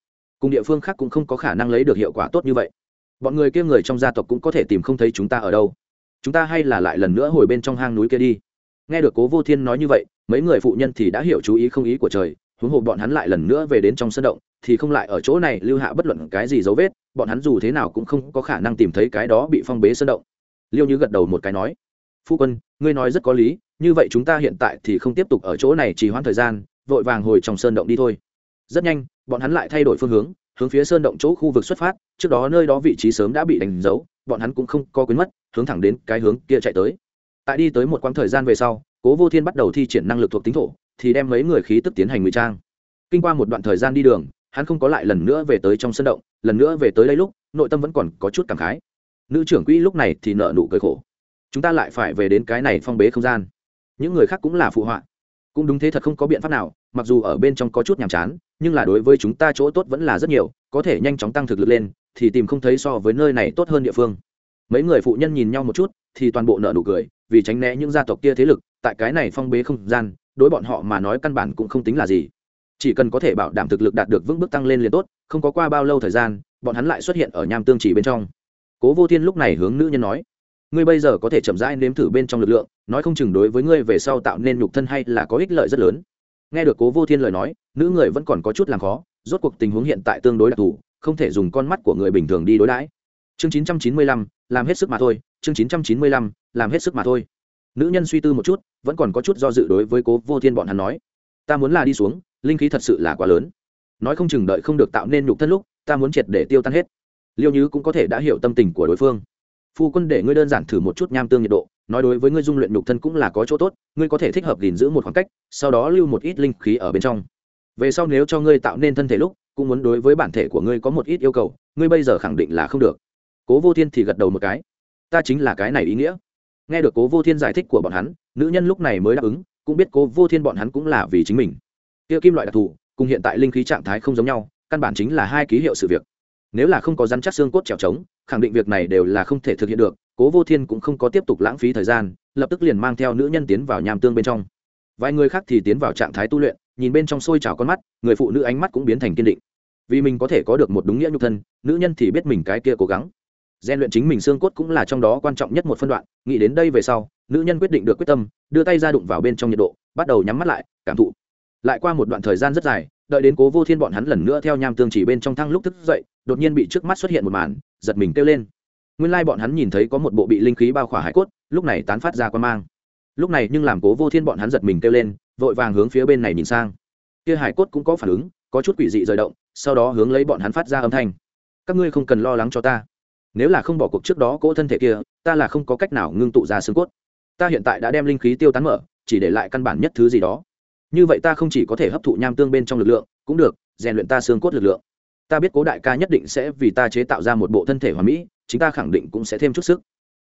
cùng địa phương khác cũng không có khả năng lấy được hiệu quả tốt như vậy. Bọn người kia người trong gia tộc cũng có thể tìm không thấy chúng ta ở đâu. Chúng ta hay là lại lần nữa hồi bên trong hang núi kia đi. Nghe được cố vô thiên nói như vậy, mấy người phụ nhân thì đã hiểu chú ý không ý của trời, huống hồ bọn hắn lại lần nữa về đến trong sân động, thì không lại ở chỗ này lưu hạ bất luận cái gì dấu vết, bọn hắn dù thế nào cũng không có khả năng tìm thấy cái đó bị phong bế sân động. Liêu như gật đầu một cái nói, phu quân, ngươi nói rất có lý, như vậy chúng ta hiện tại thì không tiếp tục ở chỗ này trì hoãn thời gian, vội vàng hồi trong sơn động đi thôi. Rất nhanh bọn hắn lại thay đổi phương hướng hướng phía sơn động chỗ khu vực xuất phát, trước đó nơi đó vị trí sớm đã bị đánh dấu, bọn hắn cũng không có quyến mất, hướng thẳng đến cái hướng kia chạy tới. Tại đi tới một quãng thời gian về sau, cố vô thiên bắt đầu thi triển năng lực thuộc tính thổ, thì đem mấy người khí tức tiến hành ngụy trang. Kinh qua một đoạn thời gian đi đường, hắn không có lại lần nữa về tới trong sân động, lần nữa về tới đây lúc, nội tâm vẫn còn có chút cảm khái. Nữ trưởng quỹ lúc này thì nợ nụ cười khổ. Chúng ta lại phải về đến cái này phong bế không gian. Những người khác cũng là phụ họa cũng đúng thế thật không có biện pháp nào, mặc dù ở bên trong có chút nhàm chán, nhưng là đối với chúng ta chỗ tốt vẫn là rất nhiều, có thể nhanh chóng tăng thực lực lên, thì tìm không thấy so với nơi này tốt hơn địa phương. Mấy người phụ nhân nhìn nhau một chút, thì toàn bộ nợ nụ cười, vì tránh né những gia tộc kia thế lực, tại cái này phong bế không gian, đối bọn họ mà nói căn bản cũng không tính là gì. Chỉ cần có thể bảo đảm thực lực đạt được vững bước tăng lên liền tốt, không có qua bao lâu thời gian, bọn hắn lại xuất hiện ở nham tương chỉ bên trong. Cố vô thiên lúc này hướng nữ nhân nói ngươi bây giờ có thể chậm rãi nếm thử bên trong lực lượng nói không chừng đối với ngươi về sau tạo nên nhục thân hay là có ích lợi rất lớn. Nghe được cố vô thiên lời nói nữ người vẫn còn có chút làm khó rốt cuộc tình huống hiện tại tương đối đặc thù không thể dùng con mắt của người bình thường đi đối đãi. Chương 995, làm hết sức mà thôi chương 995, làm hết sức mà thôi. Nữ nhân suy tư một chút vẫn còn có chút do dự đối với cố vô thiên bọn hắn nói. Ta muốn là đi xuống linh khí thật sự là quá lớn. Nói không chừng đợi không được tạo nên nhục thân lúc ta muốn triệt để tiêu tan hết. Liêu như cũng có thể đã hiểu tâm tình của đối phương phu quân để ngươi đơn giản thử một chút nham tương nhiệt độ, nói đối với ngươi dung luyện nhục thân cũng là có chỗ tốt, ngươi có thể thích hợp gìn giữ một khoảng cách, sau đó lưu một ít linh khí ở bên trong. Về sau nếu cho ngươi tạo nên thân thể lúc, cũng muốn đối với bản thể của ngươi có một ít yêu cầu, ngươi bây giờ khẳng định là không được. Cố vô thiên thì gật đầu một cái. Ta chính là cái này ý nghĩa. Nghe được cố vô thiên giải thích của bọn hắn, nữ nhân lúc này mới đáp ứng, cũng biết cố vô thiên bọn hắn cũng là vì chính mình. Kia kim loại đặc thù, cùng hiện tại linh khí trạng thái không giống nhau, căn bản chính là hai ký hiệu sự việc nếu là không có rắn chắc xương cốt trèo trống, khẳng định việc này đều là không thể thực hiện được, cố vô thiên cũng không có tiếp tục lãng phí thời gian, lập tức liền mang theo nữ nhân tiến vào nham tương bên trong. Vài người khác thì tiến vào trạng thái tu luyện, nhìn bên trong sôi trào con mắt, người phụ nữ ánh mắt cũng biến thành kiên định. Vì mình có thể có được một đúng nghĩa nhục thân, nữ nhân thì biết mình cái kia cố gắng. Gian luyện chính mình xương cốt cũng là trong đó quan trọng nhất một phân đoạn, nghĩ đến đây về sau, nữ nhân quyết định được quyết tâm, đưa tay ra đụng vào bên trong nhiệt độ, bắt đầu nhắm mắt lại, cảm thụ. Lại qua một đoạn thời gian rất dài, đợi đến cố vô thiên bọn hắn lần nữa theo nham tương chỉ bên trong thăng lúc thức dậy đột nhiên bị trước mắt xuất hiện một màn, giật mình kêu lên. Nguyên lai bọn hắn nhìn thấy có một bộ bị linh khí bao khỏa hải cốt, lúc này tán phát ra quan mang. Lúc này nhưng làm cố vô thiên bọn hắn giật mình kêu lên, vội vàng hướng phía bên này nhìn sang. Kia hải cốt cũng có phản ứng, có chút quỷ dị rời động, sau đó hướng lấy bọn hắn phát ra âm thanh. Các ngươi không cần lo lắng cho ta. Nếu là không bỏ cuộc trước đó cỗ thân thể kia, ta là không có cách nào ngưng tụ ra xương cốt. Ta hiện tại đã đem linh khí tiêu tán mở, chỉ để lại căn bản nhất thứ gì đó. Như vậy ta không chỉ có thể hấp thụ nham tương bên trong lực lượng, cũng được, rèn luyện ta xương cốt lực lượng ta biết cố đại ca nhất định sẽ vì ta chế tạo ra một bộ thân thể hoàn mỹ, chính ta khẳng định cũng sẽ thêm chút sức.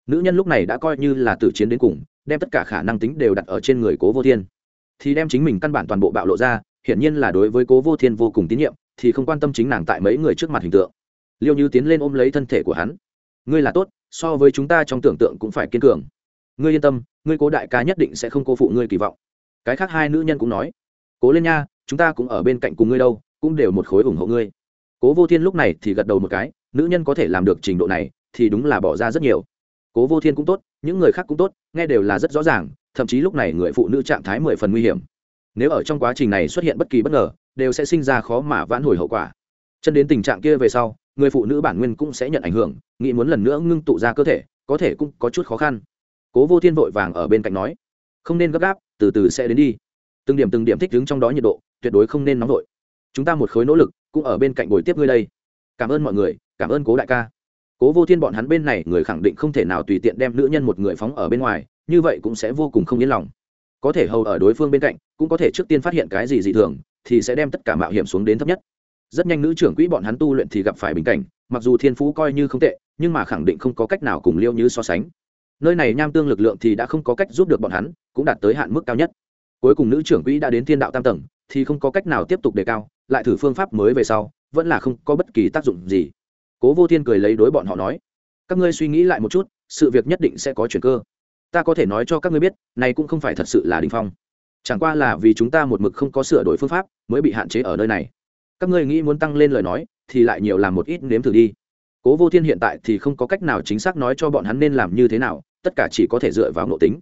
Nữ nhân lúc này đã coi như là tử chiến đến cùng, đem tất cả khả năng tính đều đặt ở trên người cố vô thiên. Thì đem chính mình căn bản toàn bộ bạo lộ ra, hiển nhiên là đối với cố vô thiên vô cùng tín nhiệm, thì không quan tâm chính nàng tại mấy người trước mặt hình tượng. Liêu như tiến lên ôm lấy thân thể của hắn. Ngươi là tốt, so với chúng ta trong tưởng tượng cũng phải kiên cường. Ngươi yên tâm, ngươi cố đại ca nhất định sẽ không cô phụ ngươi kỳ vọng. Cái khác hai nữ nhân cũng nói. Cố lên nha, chúng ta cũng ở bên cạnh cùng ngươi đâu, cũng đều một khối ủng hộ ngươi cố vô thiên lúc này thì gật đầu một cái, nữ nhân có thể làm được trình độ này thì đúng là bỏ ra rất nhiều. Cố vô thiên cũng tốt, những người khác cũng tốt, nghe đều là rất rõ ràng, thậm chí lúc này người phụ nữ trạng thái mười phần nguy hiểm. Nếu ở trong quá trình này xuất hiện bất kỳ bất ngờ, đều sẽ sinh ra khó mà vãn hồi hậu quả. Chân đến tình trạng kia về sau, người phụ nữ bản nguyên cũng sẽ nhận ảnh hưởng, nghĩ muốn lần nữa ngưng tụ ra cơ thể, có thể cũng có chút khó khăn. Cố vô thiên vội vàng ở bên cạnh nói, không nên gấp gáp, từ từ sẽ đến đi. Từng điểm từng điểm thích đứng trong đó nhiệt độ, tuyệt đối không nên nóng vội. Chúng ta một khối nỗ lực cũng ở bên cạnh buổi tiếp ngươi đây. Cảm ơn mọi người, cảm ơn cố đại ca. Cố vô thiên bọn hắn bên này người khẳng định không thể nào tùy tiện đem nữ nhân một người phóng ở bên ngoài, như vậy cũng sẽ vô cùng không yên lòng. Có thể hầu ở đối phương bên cạnh, cũng có thể trước tiên phát hiện cái gì dị thường, thì sẽ đem tất cả mạo hiểm xuống đến thấp nhất. Rất nhanh nữ trưởng quỹ bọn hắn tu luyện thì gặp phải bình cảnh, mặc dù thiên phú coi như không tệ, nhưng mà khẳng định không có cách nào cùng liêu như so sánh. Nơi này nham tương lực lượng thì đã không có cách giúp được bọn hắn, cũng đạt tới hạn mức cao nhất. Cuối cùng nữ trưởng quỹ đã đến thiên đạo tam tầng, thì không có cách nào tiếp tục đề cao lại thử phương pháp mới về sau, vẫn là không có bất kỳ tác dụng gì. Cố vô thiên cười lấy đối bọn họ nói, các ngươi suy nghĩ lại một chút, sự việc nhất định sẽ có chuyển cơ. Ta có thể nói cho các ngươi biết, này cũng không phải thật sự là đình phong. Chẳng qua là vì chúng ta một mực không có sửa đổi phương pháp, mới bị hạn chế ở nơi này. Các ngươi nghĩ muốn tăng lên lời nói, thì lại nhiều làm một ít nếm thử đi. Cố vô thiên hiện tại thì không có cách nào chính xác nói cho bọn hắn nên làm như thế nào, tất cả chỉ có thể dựa vào nội tính.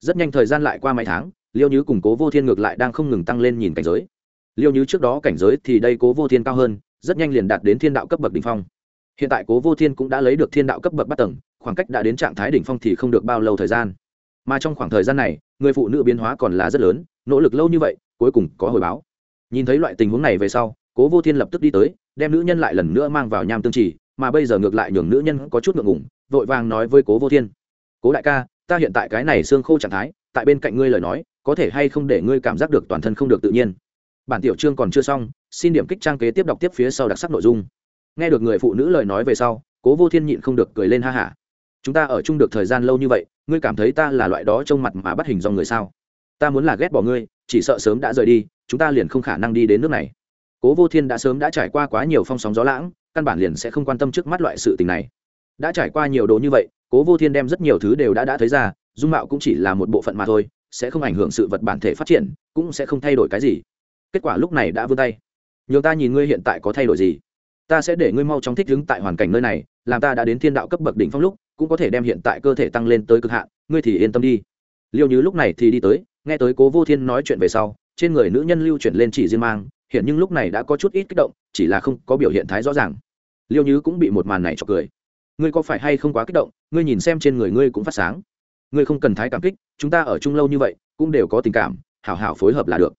Rất nhanh thời gian lại qua mấy tháng, liêu như cùng cố vô thiên ngược lại đang không ngừng tăng lên nhìn cảnh giới liêu như trước đó cảnh giới thì đây cố vô thiên cao hơn, rất nhanh liền đạt đến thiên đạo cấp bậc đ ỉ n h phong. Hiện tại cố vô thiên cũng đã lấy được thiên đạo cấp bậc bắt tầng, khoảng cách đã đến trạng thái đỉnh phong thì không được bao lâu thời gian. Mà trong khoảng thời gian này, người phụ nữ biến hóa còn là rất lớn, nỗ lực lâu như vậy, cuối cùng có hồi báo. Nhìn thấy loại tình huống này về sau, cố vô thiên lập tức đi tới, đem nữ nhân lại lần nữa mang vào nham tương trì, mà bây giờ ngược lại nhường nữ nhân có chút ngượng ngủng vội vàng nói với cố vô thiên, cố đại ca, ta hiện tại cái này xương khô trạng thái, tại bên cạnh ngươi lời nói, có thể hay không để ngươi cảm giác được toàn thân không được tự nhiên? Bản tiểu chương còn chưa xong, xin điểm kích trang kế tiếp đọc tiếp phía sau đặc sắc nội dung. Nghe được người phụ nữ lời nói về sau, cố vô thiên nhịn không được cười lên ha hả. Chúng ta ở chung được thời gian lâu như vậy, ngươi cảm thấy ta là loại đó trông mặt mà bắt hình do người sao? Ta muốn là ghét bỏ ngươi, chỉ sợ sớm đã rời đi, chúng ta liền không khả năng đi đến nước này. Cố vô thiên đã sớm đã trải qua quá nhiều phong sóng gió lãng, căn bản liền sẽ không quan tâm trước mắt loại sự tình này. Đã trải qua nhiều đồ như vậy, cố vô thiên đem rất nhiều thứ đều đã đã thấy ra, dung mạo cũng chỉ là một bộ phận mà thôi, sẽ không ảnh hưởng sự vật bản thể phát triển, cũng sẽ không thay đổi cái gì kết quả lúc này đã vươn tay. Nhường ta nhìn ngươi hiện tại có thay đổi gì. Ta sẽ để ngươi mau chóng thích ứng tại hoàn cảnh nơi này, làm ta đã đến thiên đạo cấp bậc đỉnh phong lúc, cũng có thể đem hiện tại cơ thể tăng lên tới cực hạn, ngươi thì yên tâm đi. Liêu như lúc này thì đi tới, nghe tới cố vô thiên nói chuyện về sau, trên người nữ nhân lưu chuyển lên chỉ riêng mang, hiện nhưng lúc này đã có chút ít kích động, chỉ là không có biểu hiện thái rõ ràng. Liêu như cũng bị một màn này cho cười. Ngươi có phải hay không quá kích động, ngươi nhìn xem trên người ngươi cũng phát sáng. Ngươi không cần thái cảm kích, chúng ta ở chung lâu như vậy, cũng đều có tình cảm, hảo hảo phối hợp là được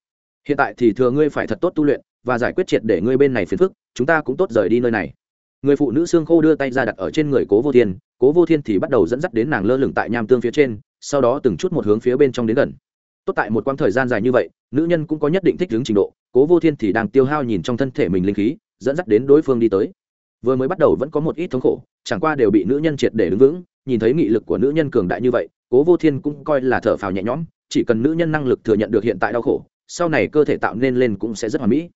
hiện tại thì thừa ngươi phải thật tốt tu luyện và giải quyết triệt để ngươi bên này phiền phức, chúng ta cũng tốt rời đi nơi này. Người phụ nữ xương khô đưa tay ra đặt ở trên người cố vô thiên, cố vô thiên thì bắt đầu dẫn dắt đến nàng lơ lửng tại nham tương phía trên, sau đó từng chút một hướng phía bên trong đến gần. Tốt tại một quãng thời gian dài như vậy, nữ nhân cũng có nhất định thích ứng trình độ, cố vô thiên thì đang tiêu hao nhìn trong thân thể mình linh khí, dẫn dắt đến đối phương đi tới. Vừa mới bắt đầu vẫn có một ít thống khổ, chẳng qua đều bị nữ nhân triệt để đứng vững, nhìn thấy nghị lực của nữ nhân cường đại như vậy, cố vô thiên cũng coi là thở phào nhẹ nhõm, chỉ cần nữ nhân năng lực thừa nhận được hiện tại đau khổ sau này cơ thể tạo nên lên cũng sẽ rất hoàn mỹ.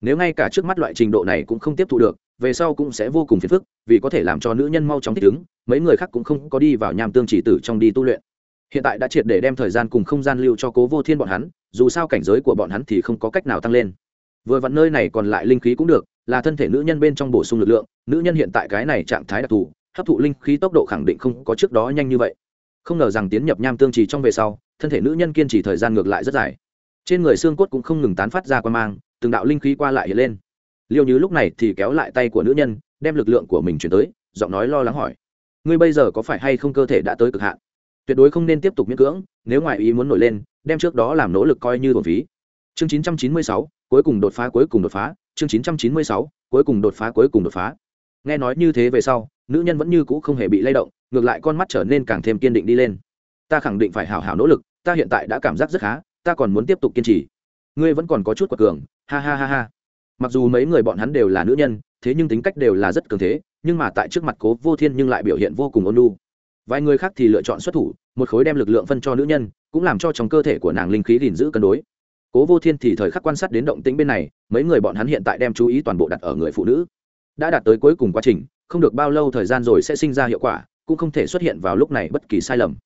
Nếu ngay cả trước mắt loại trình độ này cũng không tiếp thu được, về sau cũng sẽ vô cùng phiền phức, vì có thể làm cho nữ nhân mau chóng thích ứng, mấy người khác cũng không có đi vào nham tương chỉ tử trong đi tu luyện. Hiện tại đã triệt để đem thời gian cùng không gian lưu cho cố vô thiên bọn hắn, dù sao cảnh giới của bọn hắn thì không có cách nào tăng lên. Vừa vặn nơi này còn lại linh khí cũng được, là thân thể nữ nhân bên trong bổ sung lực lượng, nữ nhân hiện tại cái này trạng thái đặc thù, hấp thụ linh khí tốc độ khẳng định không có trước đó nhanh như vậy. Không ngờ rằng tiến nhập nham tương trì trong về sau, thân thể nữ nhân kiên trì thời gian ngược lại rất dài trên người xương cốt cũng không ngừng tán phát ra qua mang từng đạo linh khí qua lại hiện lên. Liêu như lúc này thì kéo lại tay của nữ nhân đem lực lượng của mình chuyển tới giọng nói lo lắng hỏi. Ngươi bây giờ có phải hay không cơ thể đã tới cực hạn? Tuyệt đối không nên tiếp tục miễn cưỡng nếu ngoại ý muốn nổi lên đem trước đó làm nỗ lực coi như thuần phí. Chương 996, cuối cùng đột phá cuối cùng đột phá. Chương 996, cuối cùng đột phá cuối cùng đột phá. Nghe nói như thế về sau nữ nhân vẫn như cũ không hề bị lay động ngược lại con mắt trở nên càng thêm kiên định đi lên. Ta khẳng định phải hào hào nỗ lực ta hiện tại đã cảm giác rất khá ta còn muốn tiếp tục kiên trì. Ngươi vẫn còn có chút quật cường, ha ha ha ha. Mặc dù mấy người bọn hắn đều là nữ nhân, thế nhưng tính cách đều là rất cường thế, nhưng mà tại trước mặt cố vô thiên nhưng lại biểu hiện vô cùng ôn lu vài người khác thì lựa chọn xuất thủ, một khối đem lực lượng phân cho nữ nhân, cũng làm cho trong cơ thể của nàng linh khí gìn giữ cân đối. Cố vô thiên thì thời khắc quan sát đến động tĩnh bên này, mấy người bọn hắn hiện tại đem chú ý toàn bộ đặt ở người phụ nữ. Đã đạt tới cuối cùng quá trình, không được bao lâu thời gian rồi sẽ sinh ra hiệu quả, cũng không thể xuất hiện vào lúc này bất kỳ sai lầm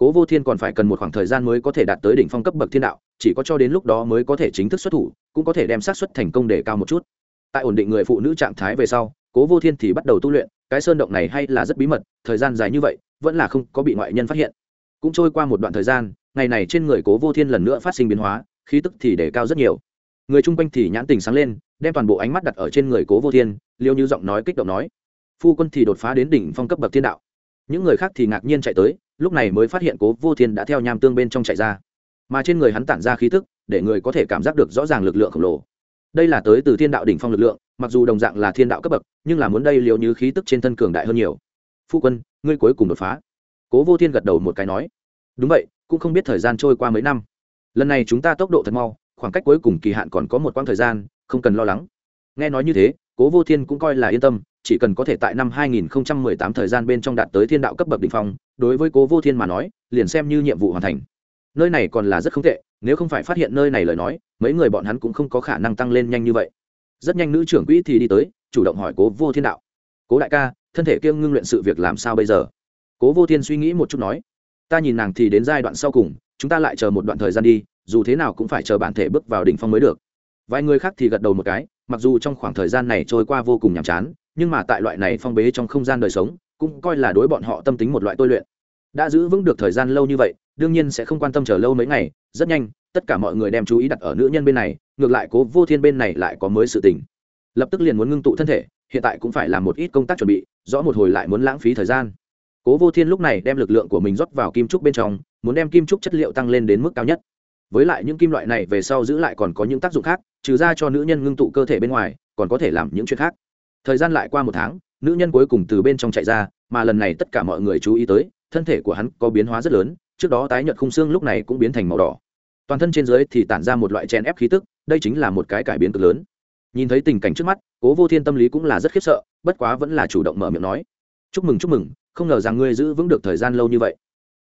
cố vô thiên còn phải cần một khoảng thời gian mới có thể đạt tới đỉnh phong cấp bậc thiên đạo, chỉ có cho đến lúc đó mới có thể chính thức xuất thủ, cũng có thể đem sát xuất thành công để cao một chút. Tại ổn định người phụ nữ trạng thái về sau, cố vô thiên thì bắt đầu tu luyện, cái sơn động này hay là rất bí mật, thời gian dài như vậy, vẫn là không có bị ngoại nhân phát hiện. Cũng trôi qua một đoạn thời gian, ngày này trên người cố vô thiên lần nữa phát sinh biến hóa, khí tức thì để cao rất nhiều. Người chung quanh thì nhãn tình sáng lên, đem toàn bộ ánh mắt đặt ở trên người cố vô thiên, liêu như giọng nói kích động nói, phu quân thì đột phá đến đỉnh phong cấp bậc thiên đạo. Những người khác thì ngạc nhiên chạy tới lúc này mới phát hiện cố vô thiên đã theo nham tương bên trong chạy ra. Mà trên người hắn tản ra khí thức để người có thể cảm giác được rõ ràng lực lượng khổng lồ. Đây là tới từ thiên đạo đỉnh phong lực lượng, mặc dù đồng dạng là thiên đạo cấp bậc, nhưng là muốn đây liệu như khí tức trên thân cường đại hơn nhiều. Phu quân, ngươi cuối cùng đột phá. Cố vô thiên gật đầu một cái nói. Đúng vậy, cũng không biết thời gian trôi qua mấy năm. Lần này chúng ta tốc độ thật mau, khoảng cách cuối cùng kỳ hạn còn có một quãng thời gian, không cần lo lắng. Nghe nói như thế, cố vô thiên cũng coi là yên tâm chỉ cần có thể tại năm 2018 thời gian bên trong đạt tới thiên đạo cấp bậc đỉnh phong, đối với Cố Vô Thiên mà nói, liền xem như nhiệm vụ hoàn thành. Nơi này còn là rất không tệ, nếu không phải phát hiện nơi này lời nói, mấy người bọn hắn cũng không có khả năng tăng lên nhanh như vậy. Rất nhanh nữ trưởng quỹ thì đi tới, chủ động hỏi Cố Vô Thiên đạo: "Cố đại ca, thân thể kia ngưng luyện sự việc làm sao bây giờ?" cố vô thiên suy nghĩ một chút nói ta nhìn nàng thì đến giai đoạn sau cùng chúng ta lại chờ một đoạn thời gian đi dù thế nào cũng phải chờ bản thể bước vào đỉnh phong mới được vài người khác thì gật đầu một cái mặc dù trong khoảng thời gian này trôi qua vô cùng nhàm chán nhưng mà tại loại này phong bế trong không gian đời sống, cũng coi là đối bọn họ tâm tính một loại tôi luyện. Đã giữ vững được thời gian lâu như vậy, đương nhiên sẽ không quan tâm chờ lâu mấy ngày, rất nhanh, tất cả mọi người đem chú ý đặt ở nữ nhân bên này, ngược lại cố vô thiên bên này lại có mới sự tình. Lập tức liền muốn ngưng tụ thân thể, hiện tại cũng phải làm một ít công tác chuẩn bị, rõ một hồi lại muốn lãng phí thời gian. Cố vô thiên lúc này đem lực lượng của mình rót vào kim trúc bên trong, muốn đem kim trúc chất liệu tăng lên đến mức cao nhất. Với lại những kim loại này về sau giữ lại còn có những tác dụng khác, trừ ra cho nữ nhân ngưng tụ cơ thể bên ngoài, còn có thể làm những chuyện khác thời gian lại qua một tháng, nữ nhân cuối cùng từ bên trong chạy ra, mà lần này tất cả mọi người chú ý tới, thân thể của hắn có biến hóa rất lớn, trước đó tái nhợt khung xương lúc này cũng biến thành màu đỏ. Toàn thân trên dưới thì tản ra một loại chen ép khí tức, đây chính là một cái cải biến cực lớn. Nhìn thấy tình cảnh trước mắt, cố vô thiên tâm lý cũng là rất khiếp sợ, bất quá vẫn là chủ động mở miệng nói. Chúc mừng chúc mừng, không ngờ rằng ngươi giữ vững được thời gian lâu như vậy.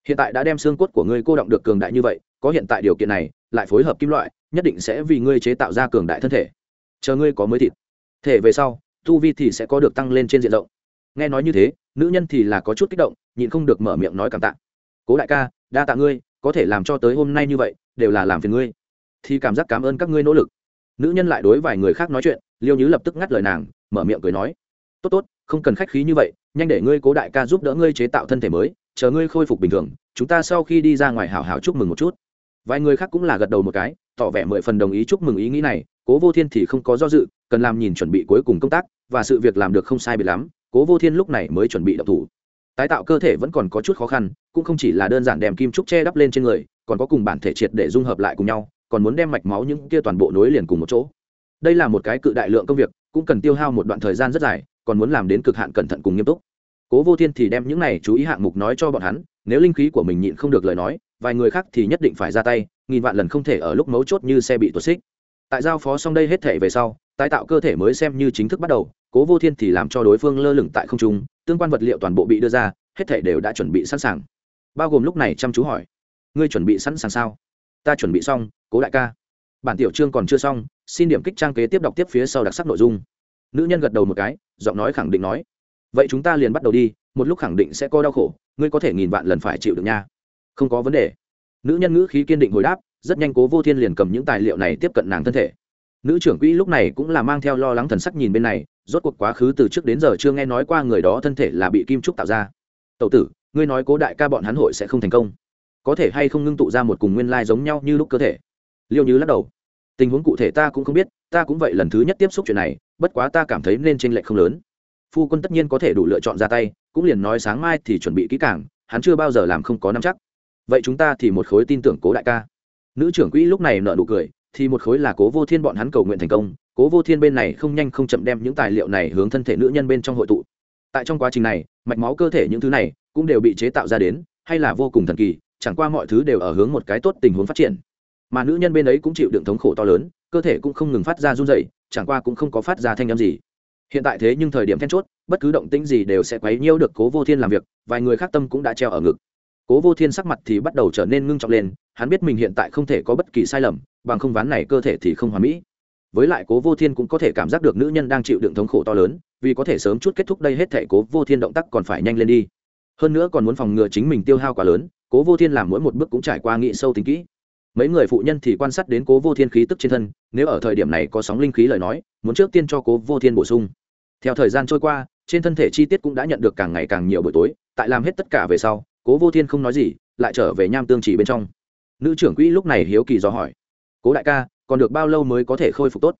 Hiện tại đã đem xương cốt của ngươi cô động được cường đại như vậy, có hiện tại điều kiện này, lại phối hợp kim loại, nhất định sẽ vì ngươi chế tạo ra cường đại thân thể. Chờ ngươi có mới thịt. Thể về sau tu vi thì sẽ có được tăng lên trên diện rộng. Nghe nói như thế, nữ nhân thì là có chút kích động, nhịn không được mở miệng nói cảm tạ. Cố đại ca, đa tạ ngươi, có thể làm cho tới hôm nay như vậy, đều là làm phiền ngươi. Thì cảm giác cảm ơn các ngươi nỗ lực. Nữ nhân lại đối vài người khác nói chuyện, liêu nhứ lập tức ngắt lời nàng, mở miệng cười nói. Tốt tốt, không cần khách khí như vậy, nhanh để ngươi cố đại ca giúp đỡ ngươi chế tạo thân thể mới, chờ ngươi khôi phục bình thường, chúng ta sau khi đi ra ngoài hào hào chúc mừng một chút. Vài người khác cũng là gật đầu một cái, tỏ vẻ mười phần đồng ý chúc mừng ý nghĩ này, cố vô thiên thì không có do dự cần làm nhìn chuẩn bị cuối cùng công tác, và sự việc làm được không sai bị lắm, cố vô thiên lúc này mới chuẩn bị đập thủ. Tái tạo cơ thể vẫn còn có chút khó khăn, cũng không chỉ là đơn giản đem kim trúc che đắp lên trên người, còn có cùng bản thể triệt để dung hợp lại cùng nhau, còn muốn đem mạch máu những kia toàn bộ nối liền cùng một chỗ. Đây là một cái cự đại lượng công việc, cũng cần tiêu hao một đoạn thời gian rất dài, còn muốn làm đến cực hạn cẩn thận cùng nghiêm túc. Cố vô thiên thì đem những này chú ý hạng mục nói cho bọn hắn, nếu linh khí của mình nhịn không được lời nói, vài người khác thì nhất định phải ra tay, nghìn vạn lần không thể ở lúc mấu chốt như xe bị tuột xích tại giao phó xong đây hết thể về sau, tái tạo cơ thể mới xem như chính thức bắt đầu, cố vô thiên thì làm cho đối phương lơ lửng tại không trung, tương quan vật liệu toàn bộ bị đưa ra, hết thể đều đã chuẩn bị sẵn sàng. Bao gồm lúc này chăm chú hỏi, ngươi chuẩn bị sẵn sàng sao? Ta chuẩn bị xong, cố đại ca. Bản tiểu chương còn chưa xong, xin điểm kích trang kế tiếp đọc tiếp phía sau đặc sắc nội dung. Nữ nhân gật đầu một cái, giọng nói khẳng định nói, vậy chúng ta liền bắt đầu đi, một lúc khẳng định sẽ có đau khổ, ngươi có thể nghìn vạn lần phải chịu được nha. Không có vấn đề. Nữ nhân ngữ khí kiên định hồi đáp rất nhanh cố vô thiên liền cầm những tài liệu này tiếp cận nàng thân thể. Nữ trưởng quỹ lúc này cũng là mang theo lo lắng thần sắc nhìn bên này, rốt cuộc quá khứ từ trước đến giờ chưa nghe nói qua người đó thân thể là bị kim trúc tạo ra. Tậu tử, ngươi nói cố đại ca bọn hắn hội sẽ không thành công. Có thể hay không ngưng tụ ra một cùng nguyên lai giống nhau như lúc cơ thể? Liêu như lắc đầu. Tình huống cụ thể ta cũng không biết, ta cũng vậy lần thứ nhất tiếp xúc chuyện này, bất quá ta cảm thấy nên tranh lệch không lớn. Phu quân tất nhiên có thể đủ lựa chọn ra tay, cũng liền nói sáng mai thì chuẩn bị kỹ càng, hắn chưa bao giờ làm không có năm chắc. Vậy chúng ta thì một khối tin tưởng cố đại ca nữ trưởng quỹ lúc này nợ nụ cười, thì một khối là cố vô thiên bọn hắn cầu nguyện thành công. Cố vô thiên bên này không nhanh không chậm đem những tài liệu này hướng thân thể nữ nhân bên trong hội tụ. Tại trong quá trình này, mạch máu cơ thể những thứ này cũng đều bị chế tạo ra đến, hay là vô cùng thần kỳ, chẳng qua mọi thứ đều ở hướng một cái tốt tình huống phát triển. Mà nữ nhân bên ấy cũng chịu đựng thống khổ to lớn, cơ thể cũng không ngừng phát ra run dày chẳng qua cũng không có phát ra thanh â m gì. Hiện tại thế nhưng thời điểm then chốt, bất cứ động tĩnh gì đều sẽ quấy nhiễu được cố vô thiên làm việc, vài người khác tâm cũng đã treo ở ngực cố vô thiên sắc mặt thì bắt đầu trở nên ngưng trọng lên, hắn biết mình hiện tại không thể có bất kỳ sai lầm, bằng không ván này cơ thể thì không hoàn mỹ. Với lại cố vô thiên cũng có thể cảm giác được nữ nhân đang chịu đựng thống khổ to lớn, vì có thể sớm chút kết thúc đây hết thể cố vô thiên động tác còn phải nhanh lên đi. Hơn nữa còn muốn phòng ngừa chính mình tiêu hao quá lớn, cố vô thiên làm mỗi một bước cũng trải qua nghị sâu tính kỹ. Mấy người phụ nhân thì quan sát đến cố vô thiên khí tức trên thân, nếu ở thời điểm này có sóng linh khí lời nói, muốn trước tiên cho cố vô thiên bổ sung. Theo thời gian trôi qua, trên thân thể chi tiết cũng đã nhận được càng ngày càng nhiều buổi tối, tại làm hết tất cả về sau cố vô thiên không nói gì, lại trở về nham tương chỉ bên trong. Nữ trưởng quỹ lúc này hiếu kỳ dò hỏi, cố đại ca, còn được bao lâu mới có thể khôi phục tốt?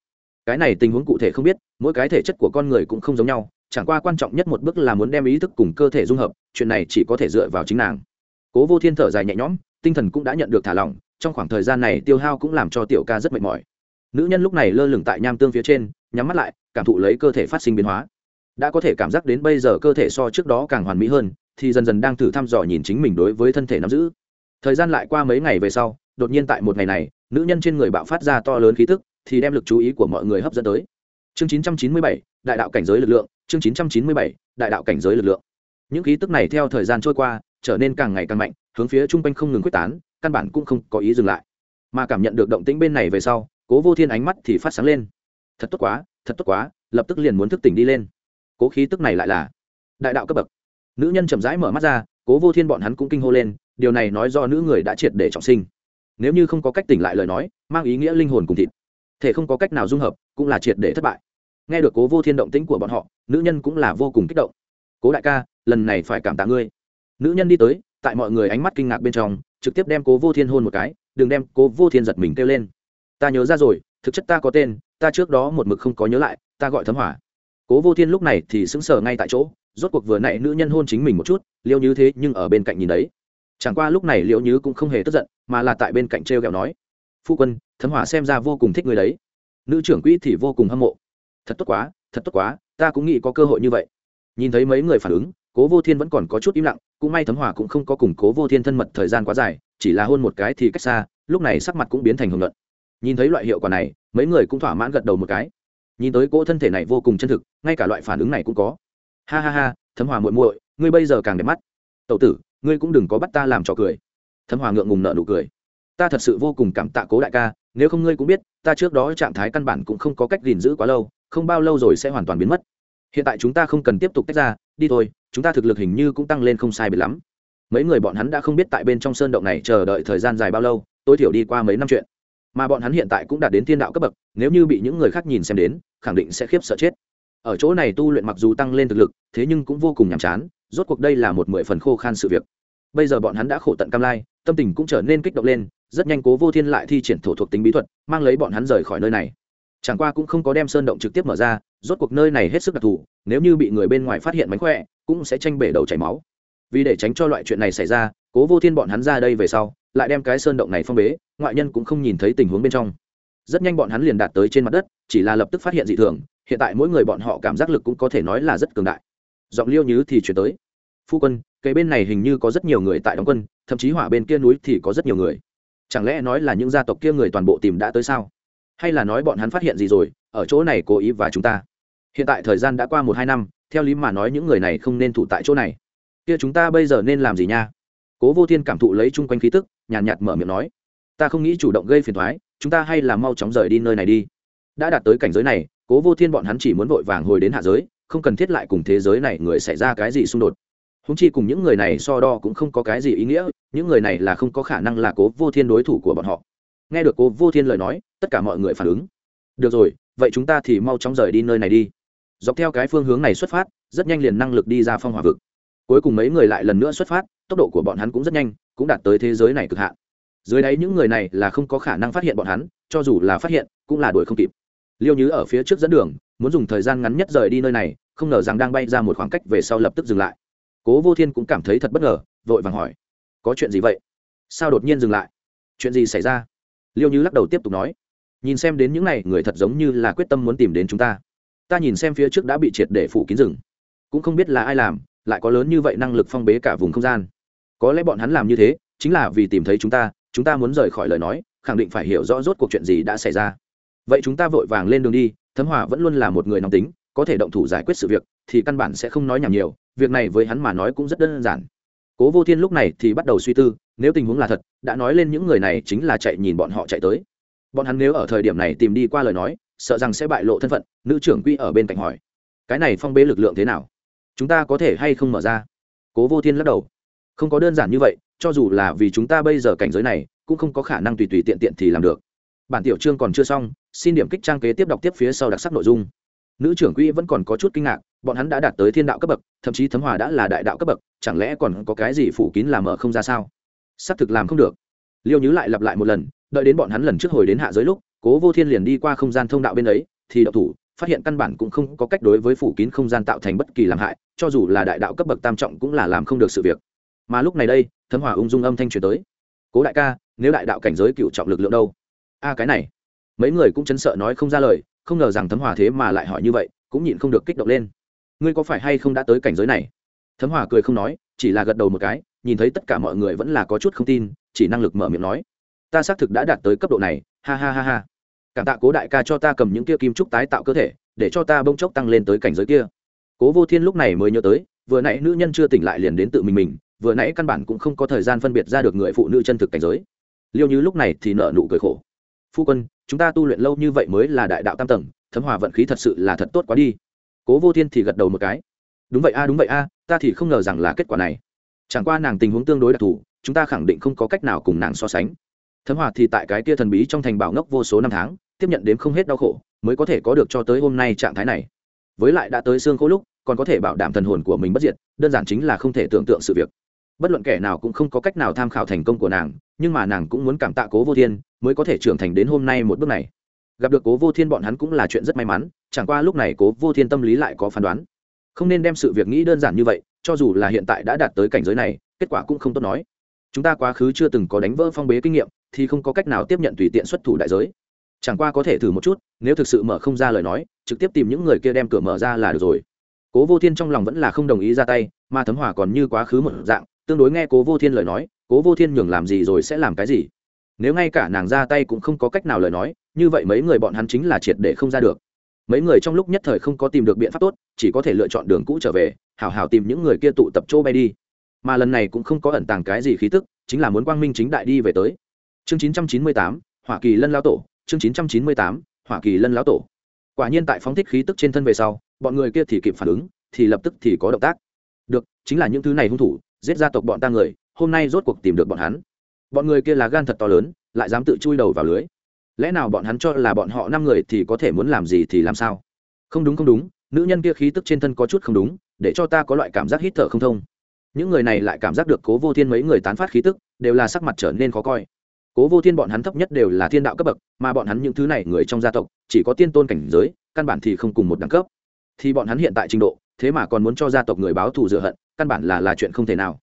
Cái này tình huống cụ thể không biết, mỗi cái thể chất của con người cũng không giống nhau, chẳng qua quan trọng nhất một bước là muốn đem ý thức cùng cơ thể dung hợp, chuyện này chỉ có thể dựa vào chính nàng. Cố vô thiên thở dài nhẹ nhõm, tinh thần cũng đã nhận được thả lỏng, trong khoảng thời gian này tiêu hao cũng làm cho tiểu ca rất mệt mỏi. Nữ nhân lúc này lơ lửng tại nham tương phía trên, nhắm mắt lại, cảm thụ lấy cơ thể phát sinh biến hóa. Đã có thể cảm giác đến bây giờ cơ thể so trước đó càng hoàn mỹ hơn thì dần dần đang thử thăm dò nhìn chính mình đối với thân thể nắm giữ. Thời gian lại qua mấy ngày về sau đột nhiên tại một ngày này nữ nhân trên người bạo phát ra to lớn khí tức thì đem lực chú ý của mọi người hấp dẫn tới. Chương 997, đại đạo cảnh giới lực lượng chương 997, đại đạo cảnh giới lực lượng. Những khí tức này theo thời gian trôi qua trở nên càng ngày càng mạnh hướng phía chung quanh không ngừng quyết tán căn bản cũng không có ý dừng lại. Mà cảm nhận được động tĩnh bên này về sau cố vô thiên ánh mắt thì phát sáng lên. Thật tốt quá thật tốt quá lập tức liền muốn thức tỉnh đi lên. Cố khí tức này lại là đại đạo cấp bậc nữ nhân chậm rãi mở mắt ra, cố vô thiên bọn hắn cũng kinh hô lên, điều này nói do nữ người đã triệt để trọng sinh. Nếu như không có cách tỉnh lại lời nói, mang ý nghĩa linh hồn cùng thịt. Thể không có cách nào dung hợp, cũng là triệt để thất bại. Nghe được cố vô thiên động tĩnh của bọn họ, nữ nhân cũng là vô cùng kích động. Cố đại ca, lần này phải cảm tạ ngươi. Nữ nhân đi tới, tại mọi người ánh mắt kinh ngạc bên trong, trực tiếp đem cố vô thiên hôn một cái, đừng đem cố vô thiên giật mình kêu lên. Ta nhớ ra rồi, thực chất ta có tên, ta trước đó một mực không có nhớ lại, ta gọi thấm hỏa. Cố vô thiên lúc này thì sững sờ ngay tại chỗ rốt cuộc vừa nãy nữ nhân hôn chính mình một chút, liêu như thế nhưng ở bên cạnh nhìn đấy. Chẳng qua lúc này liễu như cũng không hề tức giận, mà là tại bên cạnh t r e o kẹo nói, phu quân, thấm hỏa xem ra vô cùng thích người đấy. Nữ trưởng quỹ thì vô cùng hâm mộ. Thật tốt quá, thật tốt quá, ta cũng nghĩ có cơ hội như vậy. Nhìn thấy mấy người phản ứng, cố vô thiên vẫn còn có chút im lặng, cũng may thấm hỏa cũng không có củng cố vô thiên thân mật thời gian quá dài, chỉ là hôn một cái thì cách xa, lúc này sắc mặt cũng biến thành hưởng luận nhìn thấy loại hiệu quả này, mấy người cũng thỏa mãn gật đầu một cái. Nhìn tới cỗ thân thể này vô cùng chân thực, ngay cả loại phản ứng này cũng có ha ha ha, thấm hòa muội muội, ngươi bây giờ càng đẹp mắt. Tậu tử, ngươi cũng đừng có bắt ta làm trò cười. Thấm hòa ngượng ngùng nợ nụ cười. Ta thật sự vô cùng cảm tạ cố đại ca, nếu không ngươi cũng biết, ta trước đó trạng thái căn bản cũng không có cách gìn giữ quá lâu, không bao lâu rồi sẽ hoàn toàn biến mất. Hiện tại chúng ta không cần tiếp tục tách ra, đi thôi, chúng ta thực lực hình như cũng tăng lên không sai biệt lắm. Mấy người bọn hắn đã không biết tại bên trong sơn động này chờ đợi thời gian dài bao lâu, tối thiểu đi qua mấy năm chuyện. Mà bọn hắn hiện tại cũng đạt đến thiên đạo cấp bậc, nếu như bị những người khác nhìn xem đến, khẳng định sẽ khiếp sợ chết ở chỗ này tu luyện mặc dù tăng lên thực lực, thế nhưng cũng vô cùng nhàm chán, rốt cuộc đây là một mười phần khô khan sự việc. Bây giờ bọn hắn đã khổ tận cam lai, tâm tình cũng trở nên kích động lên, rất nhanh cố vô thiên lại thi triển thổ thuộc tính bí thuật, mang lấy bọn hắn rời khỏi nơi này. Chẳng qua cũng không có đem sơn động trực tiếp mở ra, rốt cuộc nơi này hết sức đặc thù, nếu như bị người bên ngoài phát hiện mánh khỏe, cũng sẽ tranh bể đầu chảy máu. Vì để tránh cho loại chuyện này xảy ra, cố vô thiên bọn hắn ra đây về sau, lại đem cái sơn động này phong bế, ngoại nhân cũng không nhìn thấy tình huống bên trong. Rất nhanh bọn hắn liền đạt tới trên mặt đất, chỉ là lập tức phát hiện dị thường hiện tại mỗi người bọn họ cảm giác lực cũng có thể nói là rất cường đại. Giọng liêu nhứ thì chuyển tới. Phu quân cây bên này hình như có rất nhiều người tại đóng quân thậm chí hỏa bên kia núi thì có rất nhiều người. Chẳng lẽ nói là những gia tộc kia người toàn bộ tìm đã tới sao? Hay là nói bọn hắn phát hiện gì rồi ở chỗ này cố ý và chúng ta? Hiện tại thời gian đã qua một hai năm theo lý mà nói những người này không nên thủ tại chỗ này. Kia chúng ta bây giờ nên làm gì nha? Cố vô thiên cảm thụ lấy chung quanh khí tức nhàn nhạt, nhạt mở miệng nói. Ta không nghĩ chủ động gây phiền thoái chúng ta hay là mau chóng rời đi nơi này đi. Đã đạt tới cảnh giới này cố vô thiên bọn hắn chỉ muốn vội vàng hồi đến hạ giới, không cần thiết lại cùng thế giới này người xảy ra cái gì xung đột. Húng chi cùng những người này so đo cũng không có cái gì ý nghĩa, những người này là không có khả năng là cố vô thiên đối thủ của bọn họ. Nghe được cố vô thiên lời nói, tất cả mọi người phản ứng. Được rồi, vậy chúng ta thì mau chóng rời đi nơi này đi. Dọc theo cái phương hướng này xuất phát, rất nhanh liền năng lực đi ra phong hỏa vực. Cuối cùng mấy người lại lần nữa xuất phát, tốc độ của bọn hắn cũng rất nhanh, cũng đạt tới thế giới này cực hạn. Dưới đáy những người này là không có khả năng phát hiện bọn hắn, cho dù là phát hiện, cũng là đuổi không kịp liêu nhứ ở phía trước dẫn đường, muốn dùng thời gian ngắn nhất rời đi nơi này, không ngờ rằng đang bay ra một khoảng cách về sau lập tức dừng lại. Cố vô thiên cũng cảm thấy thật bất ngờ, vội vàng hỏi, có chuyện gì vậy? Sao đột nhiên dừng lại? Chuyện gì xảy ra? Liêu như lắc đầu tiếp tục nói, nhìn xem đến những n à y người thật giống như là quyết tâm muốn tìm đến chúng ta. Ta nhìn xem phía trước đã bị triệt để phủ kín rừng. Cũng không biết là ai làm, lại có lớn như vậy năng lực phong bế cả vùng không gian. Có lẽ bọn hắn làm như thế, chính là vì tìm thấy chúng ta chúng ta muốn rời khỏi lời nói, khẳng định phải hiểu rõ rốt cuộc chuyện gì đã xảy ra vậy chúng ta vội vàng lên đường đi, thấm hòa vẫn luôn là một người nóng tính, có thể động thủ giải quyết sự việc thì căn bản sẽ không nói nhảm nhiều, việc này với hắn mà nói cũng rất đơn giản. Cố vô thiên lúc này thì bắt đầu suy tư, nếu tình huống là thật, đã nói lên những người này chính là chạy nhìn bọn họ chạy tới. Bọn hắn nếu ở thời điểm này tìm đi qua lời nói, sợ rằng sẽ bại lộ thân phận, nữ trưởng quy ở bên cạnh hỏi, cái này phong bế lực lượng thế nào? Chúng ta có thể hay không mở ra? Cố vô thiên lắc đầu, không có đơn giản như vậy, cho dù là vì chúng ta bây giờ cảnh giới này, cũng không có khả năng tùy tùy tiện tiện thì làm được. Bản tiểu chương còn chưa xong xin điểm kích trang kế tiếp đọc tiếp phía sau đặc sắc nội dung. Nữ trưởng quỹ vẫn còn có chút kinh ngạc, bọn hắn đã đạt tới thiên đạo cấp bậc, thậm chí thấm hòa đã là đại đạo cấp bậc, chẳng lẽ còn có cái gì phủ kín làm mở không ra sao? Xác thực làm không được. Liêu nhứ lại lặp lại một lần, đợi đến bọn hắn lần trước hồi đến hạ giới lúc, cố vô thiên liền đi qua không gian thông đạo bên ấy, thì đậu thủ, phát hiện căn bản cũng không có cách đối với phủ kín không gian tạo thành bất kỳ làm hại, cho dù là đại đạo cấp bậc tam trọng cũng là làm không được sự việc. Mà lúc này đây, thấm hòa ung dung âm thanh truyền tới. Cố đại ca, nếu đại đạo cảnh giới cựu trọng lực lượng đâu? A, cái này mấy người cũng chấn sợ nói không ra lời, không ngờ rằng thấm hòa thế mà lại hỏi như vậy, cũng nhịn không được kích động lên. Ngươi có phải hay không đã tới cảnh giới này? Thấm hòa cười không nói, chỉ là gật đầu một cái, nhìn thấy tất cả mọi người vẫn là có chút không tin, chỉ năng lực mở miệng nói. Ta xác thực đã đạt tới cấp độ này, ha ha ha ha. Cảm tạ cố đại ca cho ta cầm những kia kim trúc tái tạo cơ thể, để cho ta bông chốc tăng lên tới cảnh giới kia. Cố vô thiên lúc này mới nhớ tới, vừa nãy nữ nhân chưa tỉnh lại liền đến tự mình mình, vừa nãy căn bản cũng không có thời gian phân biệt ra được người phụ nữ chân thực cảnh giới. Liêu như lúc này thì nợ nụ cười khổ. Phu quân chúng ta tu luyện lâu như vậy mới là đại đạo tam tầng, thấm hòa vận khí thật sự là thật tốt quá đi. Cố vô thiên thì gật đầu một cái. Đúng vậy a, đúng vậy a, ta thì không ngờ rằng là kết quả này. Chẳng qua nàng tình huống tương đối đặc thù, chúng ta khẳng định không có cách nào cùng nàng so sánh. Thấm hòa thì tại cái kia thần bí trong thành bảo ngốc vô số năm tháng, tiếp nhận đến không hết đau khổ, mới có thể có được cho tới hôm nay trạng thái này. Với lại đã tới xương khô lúc, còn có thể bảo đảm thần hồn của mình bất diệt, đơn giản chính là không thể tưởng tượng sự việc. Bất luận kẻ nào cũng không có cách nào tham khảo thành công của nàng, nhưng mà nàng cũng muốn cảm tạ cố vô thiên mới có thể trưởng thành đến hôm nay một bước này. Gặp được cố vô thiên bọn hắn cũng là chuyện rất may mắn, chẳng qua lúc này cố vô thiên tâm lý lại có phán đoán. Không nên đem sự việc nghĩ đơn giản như vậy, cho dù là hiện tại đã đạt tới cảnh giới này, kết quả cũng không tốt nói. Chúng ta quá khứ chưa từng có đánh vỡ phong bế kinh nghiệm, thì không có cách nào tiếp nhận tùy tiện xuất thủ đại giới. Chẳng qua có thể thử một chút, nếu thực sự mở không ra lời nói, trực tiếp tìm những người kia đem cửa mở ra là được rồi. Cố vô thiên trong lòng vẫn là không đồng ý ra tay, mà thấm hỏa còn như quá khứ một dạng, tương đối nghe cố vô thiên lời nói, cố vô thiên nhường làm gì rồi sẽ làm cái gì? Nếu ngay cả nàng ra tay cũng không có cách nào lời nói như vậy mấy người bọn hắn chính là triệt để không ra được. Mấy người trong lúc nhất thời không có tìm được biện pháp tốt chỉ có thể lựa chọn đường cũ trở về hảo hảo tìm những người kia tụ tập chỗ bay đi. Mà lần này cũng không có ẩn tàng cái gì khí tức chính là muốn quang minh chính đại đi về tới. Chương 998, hỏa kỳ lân lao tổ. Chương 998, hỏa kỳ lân lao tổ. Quả nhiên tại phóng thích khí tức trên thân về sau bọn người kia thì kịp phản ứng thì lập tức thì có động tác. Được chính là những thứ này hung thủ giết gia tộc bọn ta người hôm nay rốt cuộc tìm được bọn hắn bọn người kia là gan thật to lớn, lại dám tự chui đầu vào lưới. Lẽ nào bọn hắn cho là bọn họ năm người thì có thể muốn làm gì thì làm sao? Không đúng không đúng, nữ nhân kia khí tức trên thân có chút không đúng, để cho ta có loại cảm giác hít thở không thông. Những người này lại cảm giác được cố vô thiên mấy người tán phát khí tức, đều là sắc mặt trở nên khó coi. Cố vô thiên bọn hắn thấp nhất đều là thiên đạo cấp bậc, mà bọn hắn những thứ này người trong gia tộc, chỉ có tiên tôn cảnh giới, căn bản thì không cùng một đẳng cấp. Thì bọn hắn hiện tại trình độ, thế mà còn muốn cho gia tộc người báo thù dựa hận, căn bản là là chuyện không thể nào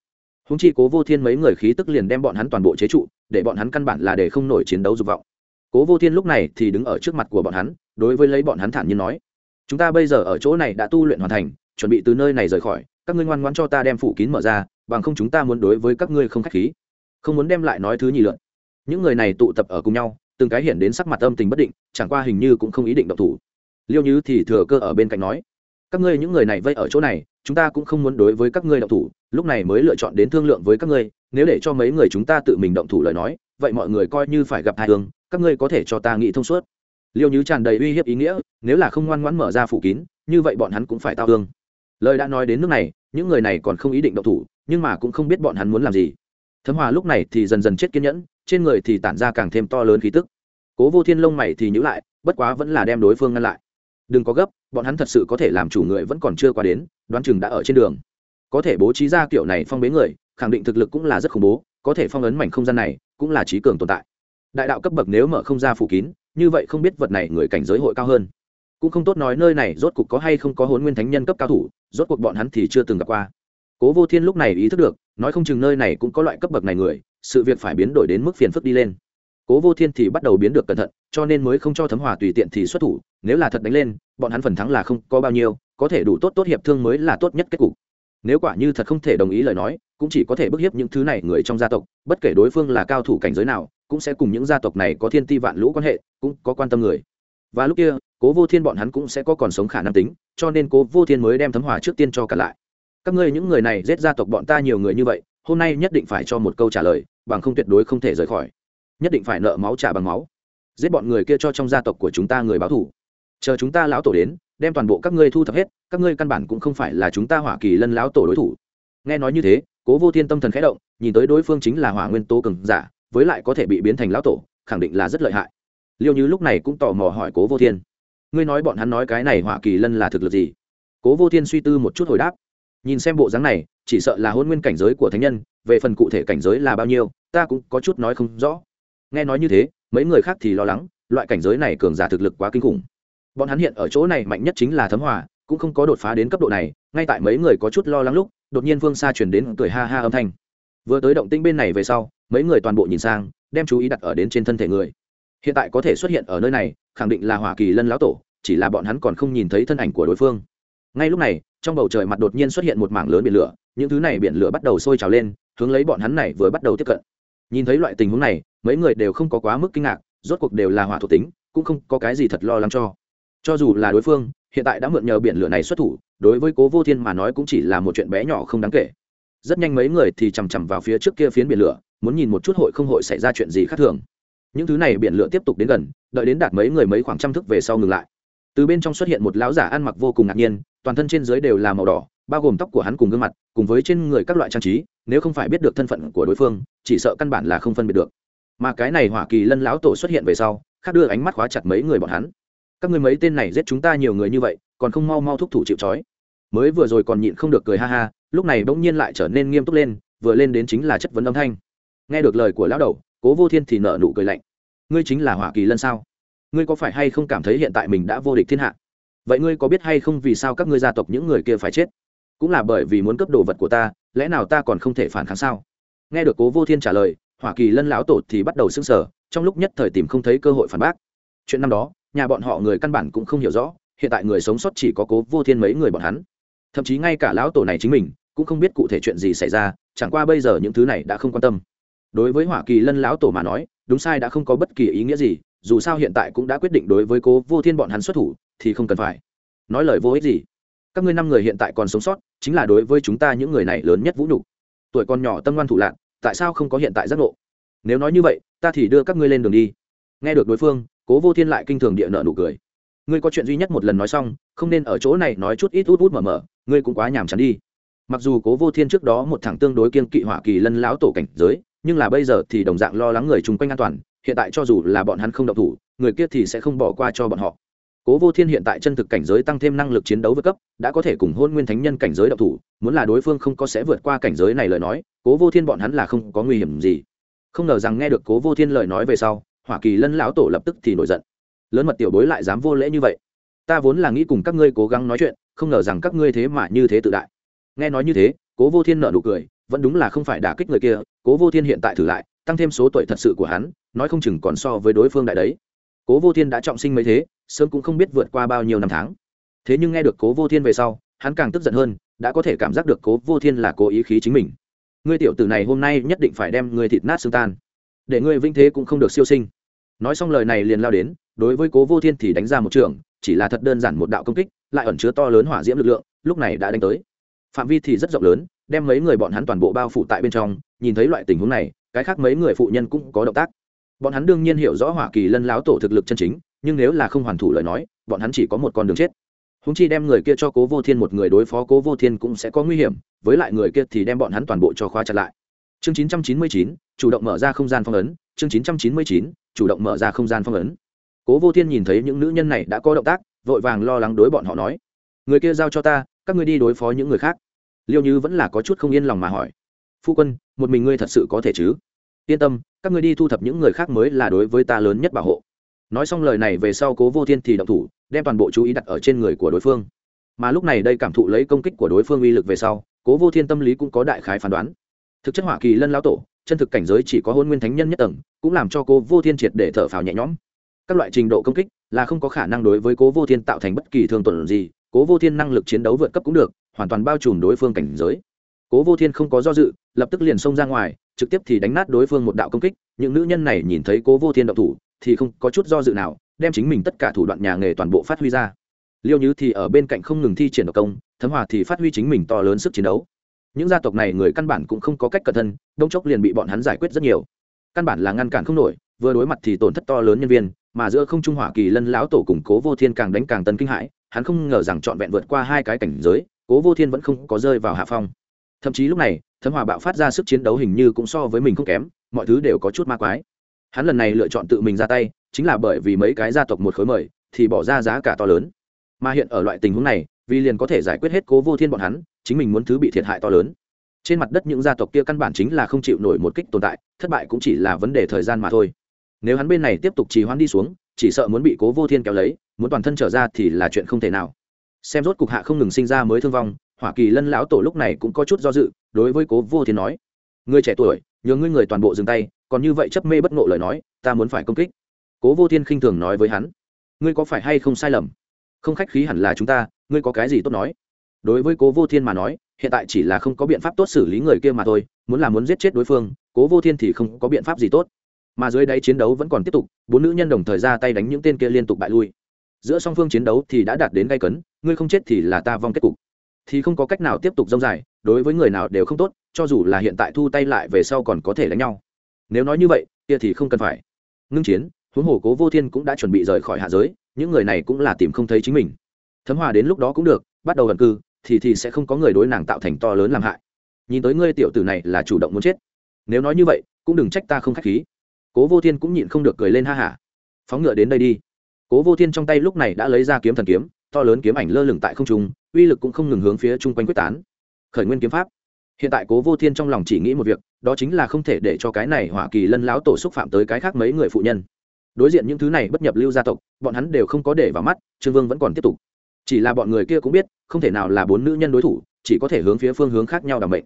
húng chi cố vô thiên mấy người khí tức liền đem bọn hắn toàn bộ chế trụ, để bọn hắn căn bản là để không nổi chiến đấu dục vọng. Cố vô thiên lúc này thì đứng ở trước mặt của bọn hắn, đối với lấy bọn hắn thản nhiên nói, chúng ta bây giờ ở chỗ này đã tu luyện hoàn thành, chuẩn bị từ nơi này rời khỏi, các ngươi ngoan ngoãn cho ta đem phủ kín mở ra, bằng không chúng ta muốn đối với các ngươi không khách khí. Không muốn đem lại nói thứ nhì lượn. Những người này tụ tập ở cùng nhau, từng cái hiện đến sắc mặt âm tình bất định, chẳng qua hình như cũng không ý định độc thủ. Liêu như thì thừa cơ ở bên cạnh nói, các ngươi những người này vây ở chỗ này chúng ta cũng không muốn đối với các ngươi động thủ, lúc này mới lựa chọn đến thương lượng với các ngươi, nếu để cho mấy người chúng ta tự mình động thủ lời nói, vậy mọi người coi như phải gặp hai thương các ngươi có thể cho ta nghĩ thông suốt. Liêu như tràn đầy uy hiếp ý nghĩa, nếu là không ngoan ngoãn mở ra phủ kín, như vậy bọn hắn cũng phải tao thương. Lời đã nói đến nước này, những người này còn không ý định động thủ, nhưng mà cũng không biết bọn hắn muốn làm gì. Thấm hòa lúc này thì dần dần chết kiên nhẫn, trên người thì tản ra càng thêm to lớn khí tức. Cố vô thiên lông mày thì nhữ lại, bất quá vẫn là đem đối phương ngăn lại đừng có gấp, bọn hắn thật sự có thể làm chủ người vẫn còn chưa qua đến, đoán chừng đã ở trên đường. Có thể bố trí ra kiểu này phong bế người, khẳng định thực lực cũng là rất khủng bố, có thể phong ấn mảnh không gian này, cũng là trí cường tồn tại. Đại đạo cấp bậc nếu mở không ra phủ kín, như vậy không biết vật này người cảnh giới hội cao hơn. Cũng không tốt nói nơi này rốt cuộc có hay không có hôn nguyên thánh nhân cấp cao thủ, rốt cuộc bọn hắn thì chưa từng gặp qua. Cố vô thiên lúc này ý thức được, nói không chừng nơi này cũng có loại cấp bậc này người, sự việc phải biến đổi đến mức phiền phức đi lên cố vô thiên thì bắt đầu biến được cẩn thận, cho nên mới không cho thấm hòa tùy tiện thì xuất thủ, nếu là thật đánh lên, bọn hắn phần thắng là không có bao nhiêu, có thể đủ tốt tốt hiệp thương mới là tốt nhất kết cục. Nếu quả như thật không thể đồng ý lời nói, cũng chỉ có thể bức hiếp những thứ này người trong gia tộc, bất kể đối phương là cao thủ cảnh giới nào, cũng sẽ cùng những gia tộc này có thiên ti vạn lũ quan hệ, cũng có quan tâm người. Và lúc kia, cố vô thiên bọn hắn cũng sẽ có còn sống khả năng tính, cho nên cố vô thiên mới đem thấm hòa trước tiên cho cả lại. Các ngươi những người này giết gia tộc bọn ta nhiều người như vậy, hôm nay nhất định phải cho một câu trả lời, bằng không tuyệt đối không thể rời khỏi nhất định phải nợ máu trả bằng máu. Giết bọn người kia cho trong gia tộc của chúng ta người báo thủ chờ chúng ta lão tổ đến, đem toàn bộ các ngươi thu thập hết, các ngươi căn bản cũng không phải là chúng ta hỏa kỳ lân lão tổ đối thủ. Nghe nói như thế, cố vô thiên tâm thần khẽ động, nhìn tới đối phương chính là hỏa nguyên tố cường giả, với lại có thể bị biến thành lão tổ, khẳng định là rất lợi hại. Liêu như lúc này cũng tò mò hỏi cố vô thiên, ngươi nói bọn hắn nói cái này hỏa kỳ lân là thực lực gì? Cố vô thiên suy tư một chút hồi đáp, nhìn xem bộ dáng này, chỉ sợ là hôn nguyên cảnh giới của thánh nhân, về phần cụ thể cảnh giới là bao nhiêu, ta cũng có chút nói không rõ nghe nói như thế, mấy người khác thì lo lắng, loại cảnh giới này cường giả thực lực quá kinh khủng. Bọn hắn hiện ở chỗ này mạnh nhất chính là thấm hòa, cũng không có đột phá đến cấp độ này, ngay tại mấy người có chút lo lắng lúc, đột nhiên phương xa chuyển đến cười ha ha âm thanh. Vừa tới động tinh bên này về sau, mấy người toàn bộ nhìn sang, đem chú ý đặt ở đến trên thân thể người. Hiện tại có thể xuất hiện ở nơi này, khẳng định là hỏa kỳ lân lão tổ, chỉ là bọn hắn còn không nhìn thấy thân ảnh của đối phương. Ngay lúc này, trong bầu trời mặt đột nhiên xuất hiện một mảng lớn biển lửa, những thứ này biển lửa bắt đầu sôi trào lên, hướng lấy bọn hắn này vừa bắt đầu tiếp cận. Nhìn thấy loại tình huống này mấy người đều không có quá mức kinh ngạc, rốt cuộc đều là hỏa thuộc tính, cũng không có cái gì thật lo lắng cho. Cho dù là đối phương, hiện tại đã mượn nhờ biển lửa này xuất thủ, đối với cố vô thiên mà nói cũng chỉ là một chuyện bé nhỏ không đáng kể. Rất nhanh mấy người thì chằm chằm vào phía trước kia phiến biển lửa, muốn nhìn một chút hội không hội xảy ra chuyện gì khác thường. Những thứ này biển lửa tiếp tục đến gần, đợi đến đạt mấy người mấy khoảng trăm thức về sau ngừng lại. Từ bên trong xuất hiện một lão giả ăn mặc vô cùng ngạc nhiên, toàn thân trên dưới đều là màu đỏ, bao gồm tóc của hắn cùng gương mặt, cùng với trên người các loại trang trí, nếu không phải biết được thân phận của đối phương, chỉ sợ căn bản là không phân biệt được mà cái này hỏa kỳ lân lão tổ xuất hiện về sau, khác đưa ánh mắt khóa chặt mấy người bọn hắn. Các người mấy tên này giết chúng ta nhiều người như vậy, còn không mau mau thúc thủ chịu trói. Mới vừa rồi còn nhịn không được cười ha ha, lúc này bỗng nhiên lại trở nên nghiêm túc lên, vừa lên đến chính là chất vấn âm thanh. Nghe được lời của lão đầu, cố vô thiên thì nợ nụ cười lạnh. Ngươi chính là hỏa kỳ lân sao? Ngươi có phải hay không cảm thấy hiện tại mình đã vô địch thiên hạ? Vậy ngươi có biết hay không vì sao các ngươi gia tộc những người kia phải chết? Cũng là bởi vì muốn cấp đồ vật của ta, lẽ nào ta còn không thể phản kháng sao? Nghe được cố vô thiên trả lời hỏa kỳ lân lão tổ thì bắt đầu xưng sở trong lúc nhất thời tìm không thấy cơ hội phản bác. Chuyện năm đó, nhà bọn họ người căn bản cũng không hiểu rõ, hiện tại người sống sót chỉ có cố vô thiên mấy người bọn hắn. Thậm chí ngay cả lão tổ này chính mình, cũng không biết cụ thể chuyện gì xảy ra, chẳng qua bây giờ những thứ này đã không quan tâm. Đối với hỏa kỳ lân lão tổ mà nói, đúng sai đã không có bất kỳ ý nghĩa gì, dù sao hiện tại cũng đã quyết định đối với cố vô thiên bọn hắn xuất thủ, thì không cần phải. Nói lời vô ích gì? Các ngươi năm người hiện tại còn sống sót, chính là đối với chúng ta những người này lớn nhất vũ nhục. Tuổi còn nhỏ tâm ngoan thủ lạc tại sao không có hiện tại giác ngộ? Nếu nói như vậy, ta thì đưa các ngươi lên đường đi. Nghe được đối phương, cố vô thiên lại kinh thường địa nợ nụ cười. Ngươi có chuyện duy nhất một lần nói xong, không nên ở chỗ này nói chút ít út út mở mở, ngươi cũng quá nhàm chán đi. Mặc dù cố vô thiên trước đó một thằng tương đối kiên kỵ hỏa kỳ lân lão tổ cảnh giới, nhưng là bây giờ thì đồng dạng lo lắng người chung quanh an toàn, hiện tại cho dù là bọn hắn không động thủ, người kia thì sẽ không bỏ qua cho bọn họ cố vô thiên hiện tại chân thực cảnh giới tăng thêm năng lực chiến đấu vượt cấp, đã có thể cùng hôn nguyên thánh nhân cảnh giới động thủ, muốn là đối phương không có sẽ vượt qua cảnh giới này lời nói, cố vô thiên bọn hắn là không có nguy hiểm gì. Không ngờ rằng nghe được cố vô thiên lời nói về sau, hỏa kỳ lân lão tổ lập tức thì nổi giận. Lớn mật tiểu bối lại dám vô lễ như vậy. Ta vốn là nghĩ cùng các ngươi cố gắng nói chuyện, không ngờ rằng các ngươi thế mà như thế tự đại. Nghe nói như thế, cố vô thiên nợ nụ cười, vẫn đúng là không phải đả kích người kia, cố vô thiên hiện tại thử lại, tăng thêm số tuổi thật sự của hắn, nói không chừng còn so với đối phương đại đấy cố vô thiên đã trọng sinh mấy thế sớm cũng không biết vượt qua bao nhiêu năm tháng. Thế nhưng nghe được cố vô thiên về sau, hắn càng tức giận hơn, đã có thể cảm giác được cố vô thiên là cố ý khí chính mình. Ngươi tiểu tử này hôm nay nhất định phải đem ngươi thịt nát xương tan, để ngươi vinh thế cũng không được siêu sinh. Nói xong lời này liền lao đến, đối với cố vô thiên thì đánh ra một trường, chỉ là thật đơn giản một đạo công kích, lại ẩn chứa to lớn hỏa diễm lực lượng, lúc này đã đánh tới. Phạm vi thì rất rộng lớn, đem mấy người bọn hắn toàn bộ bao phủ tại bên trong, nhìn thấy loại tình huống này, cái khác mấy người phụ nhân cũng có động tác bọn hắn đương nhiên hiểu rõ hỏa kỳ lân láo tổ thực lực chân chính nhưng nếu là không hoàn thủ lời nói bọn hắn chỉ có một con đường chết. Húng chi đem người kia cho cố vô thiên một người đối phó cố vô thiên cũng sẽ có nguy hiểm với lại người kia thì đem bọn hắn toàn bộ cho khóa chặt lại. Chương 999, chủ động mở ra không gian phong ấn. Chương 999, chủ động mở ra không gian phong ấn. Cố vô thiên nhìn thấy những nữ nhân này đã có động tác vội vàng lo lắng đối bọn họ nói. Người kia giao cho ta các ngươi đi đối phó những người khác. Liêu như vẫn là có chút không yên lòng mà hỏi. Phu quân một mình ngươi thật sự có thể chứ? Yên tâm các ngươi đi thu thập những người khác mới là đối với ta lớn nhất bảo hộ. Nói xong lời này về sau cố vô thiên thì động thủ, đem toàn bộ chú ý đặt ở trên người của đối phương. Mà lúc này đây cảm thụ lấy công kích của đối phương uy lực về sau, cố vô thiên tâm lý cũng có đại khái phán đoán. Thực chất hỏa kỳ lân lao tổ, chân thực cảnh giới chỉ có hôn nguyên thánh nhân nhất tầng, cũng làm cho cố vô thiên triệt để thở phào nhẹ nhõm. Các loại trình độ công kích là không có khả năng đối với cố vô thiên tạo thành bất kỳ thương tổn gì, cố vô thiên năng lực chiến đấu vượt cấp cũng được, hoàn toàn bao trùm đối phương cảnh giới. Cố vô thiên không có do dự, lập tức liền xông ra ngoài trực tiếp thì đánh nát đối phương một đạo công kích, những nữ nhân này nhìn thấy cố vô thiên động thủ, thì không có chút do dự nào, đem chính mình tất cả thủ đoạn nhà nghề toàn bộ phát huy ra. Liêu như thì ở bên cạnh không ngừng thi triển độc công, thấm hòa thì phát huy chính mình to lớn sức chiến đấu. Những gia tộc này người căn bản cũng không có cách cẩn thân đông chốc liền bị bọn hắn giải quyết rất nhiều. Căn bản là ngăn cản không nổi, vừa đối mặt thì tổn thất to lớn nhân viên, mà giữa không trung hỏa kỳ lân lão tổ củng cố vô thiên càng đánh càng tân kinh hãi, hắn không ngờ rằng trọn vẹn vượt qua hai cái cảnh giới, cố vô thiên vẫn không có rơi vào hạ phong. Thậm chí lúc này thấm hòa bạo phát ra sức chiến đấu hình như cũng so với mình không kém, mọi thứ đều có chút ma quái. Hắn lần này lựa chọn tự mình ra tay, chính là bởi vì mấy cái gia tộc một khối mời, thì bỏ ra giá cả to lớn. Mà hiện ở loại tình huống này, vì liền có thể giải quyết hết cố vô thiên bọn hắn, chính mình muốn thứ bị thiệt hại to lớn. Trên mặt đất những gia tộc kia căn bản chính là không chịu nổi một kích tồn tại, thất bại cũng chỉ là vấn đề thời gian mà thôi. Nếu hắn bên này tiếp tục trì hoãn đi xuống, chỉ sợ muốn bị cố vô thiên kéo lấy, muốn toàn thân trở ra thì là chuyện không thể nào. Xem rốt cục hạ không ngừng sinh ra mới thương vong hỏa kỳ lân lão tổ lúc này cũng có chút do dự, đối với cố vô thiên nói người trẻ tuổi nhờ ngươi người toàn bộ dừng tay, còn như vậy chấp mê bất ngộ lời nói, ta muốn phải công kích. Cố vô thiên khinh thường nói với hắn, ngươi có phải hay không sai lầm? Không khách khí hẳn là chúng ta, ngươi có cái gì tốt nói? Đối với cố vô thiên mà nói, hiện tại chỉ là không có biện pháp tốt xử lý người kia mà thôi, muốn là muốn giết chết đối phương, cố vô thiên thì không có biện pháp gì tốt. Mà dưới đáy chiến đấu vẫn còn tiếp tục, bốn nữ nhân đồng thời ra tay đánh những tên kia liên tục bại lui. Giữa song phương chiến đấu thì đã đạt đến gây cấn, ngươi không chết thì là ta vong kết cục thì không có cách nào tiếp tục dông dài, đối với người nào đều không tốt, cho dù là hiện tại thu tay lại về sau còn có thể đánh nhau. Nếu nói như vậy, kia thì không cần phải. Ngưng chiến, huống hồ cố vô thiên cũng đã chuẩn bị rời khỏi hạ giới, những người này cũng là tìm không thấy chính mình. Thấm hòa đến lúc đó cũng được, bắt đầu ẩn cư, thì thì sẽ không có người đối nàng tạo thành to lớn làm hại. Nhìn tới ngươi tiểu tử này là chủ động muốn chết. Nếu nói như vậy, cũng đừng trách ta không k h á c h khí. Cố vô thiên cũng nhịn không được cười lên ha hả. Phóng ngựa đến đây đi. Cố vô thiên trong tay lúc này đã lấy ra kiếm thần kiếm to lớn kiếm ảnh lơ lửng tại không trung, uy lực cũng không ngừng hướng phía chung quanh quyết tán. Khởi nguyên kiếm pháp. Hiện tại cố vô thiên trong lòng chỉ nghĩ một việc, đó chính là không thể để cho cái này hỏa kỳ lân lão tổ xúc phạm tới cái khác mấy người phụ nhân. Đối diện những thứ này bất nhập lưu gia tộc, bọn hắn đều không có để vào mắt, trương vương vẫn còn tiếp tục. Chỉ là bọn người kia cũng biết, không thể nào là bốn nữ nhân đối thủ, chỉ có thể hướng phía phương hướng khác nhau đảm mệnh.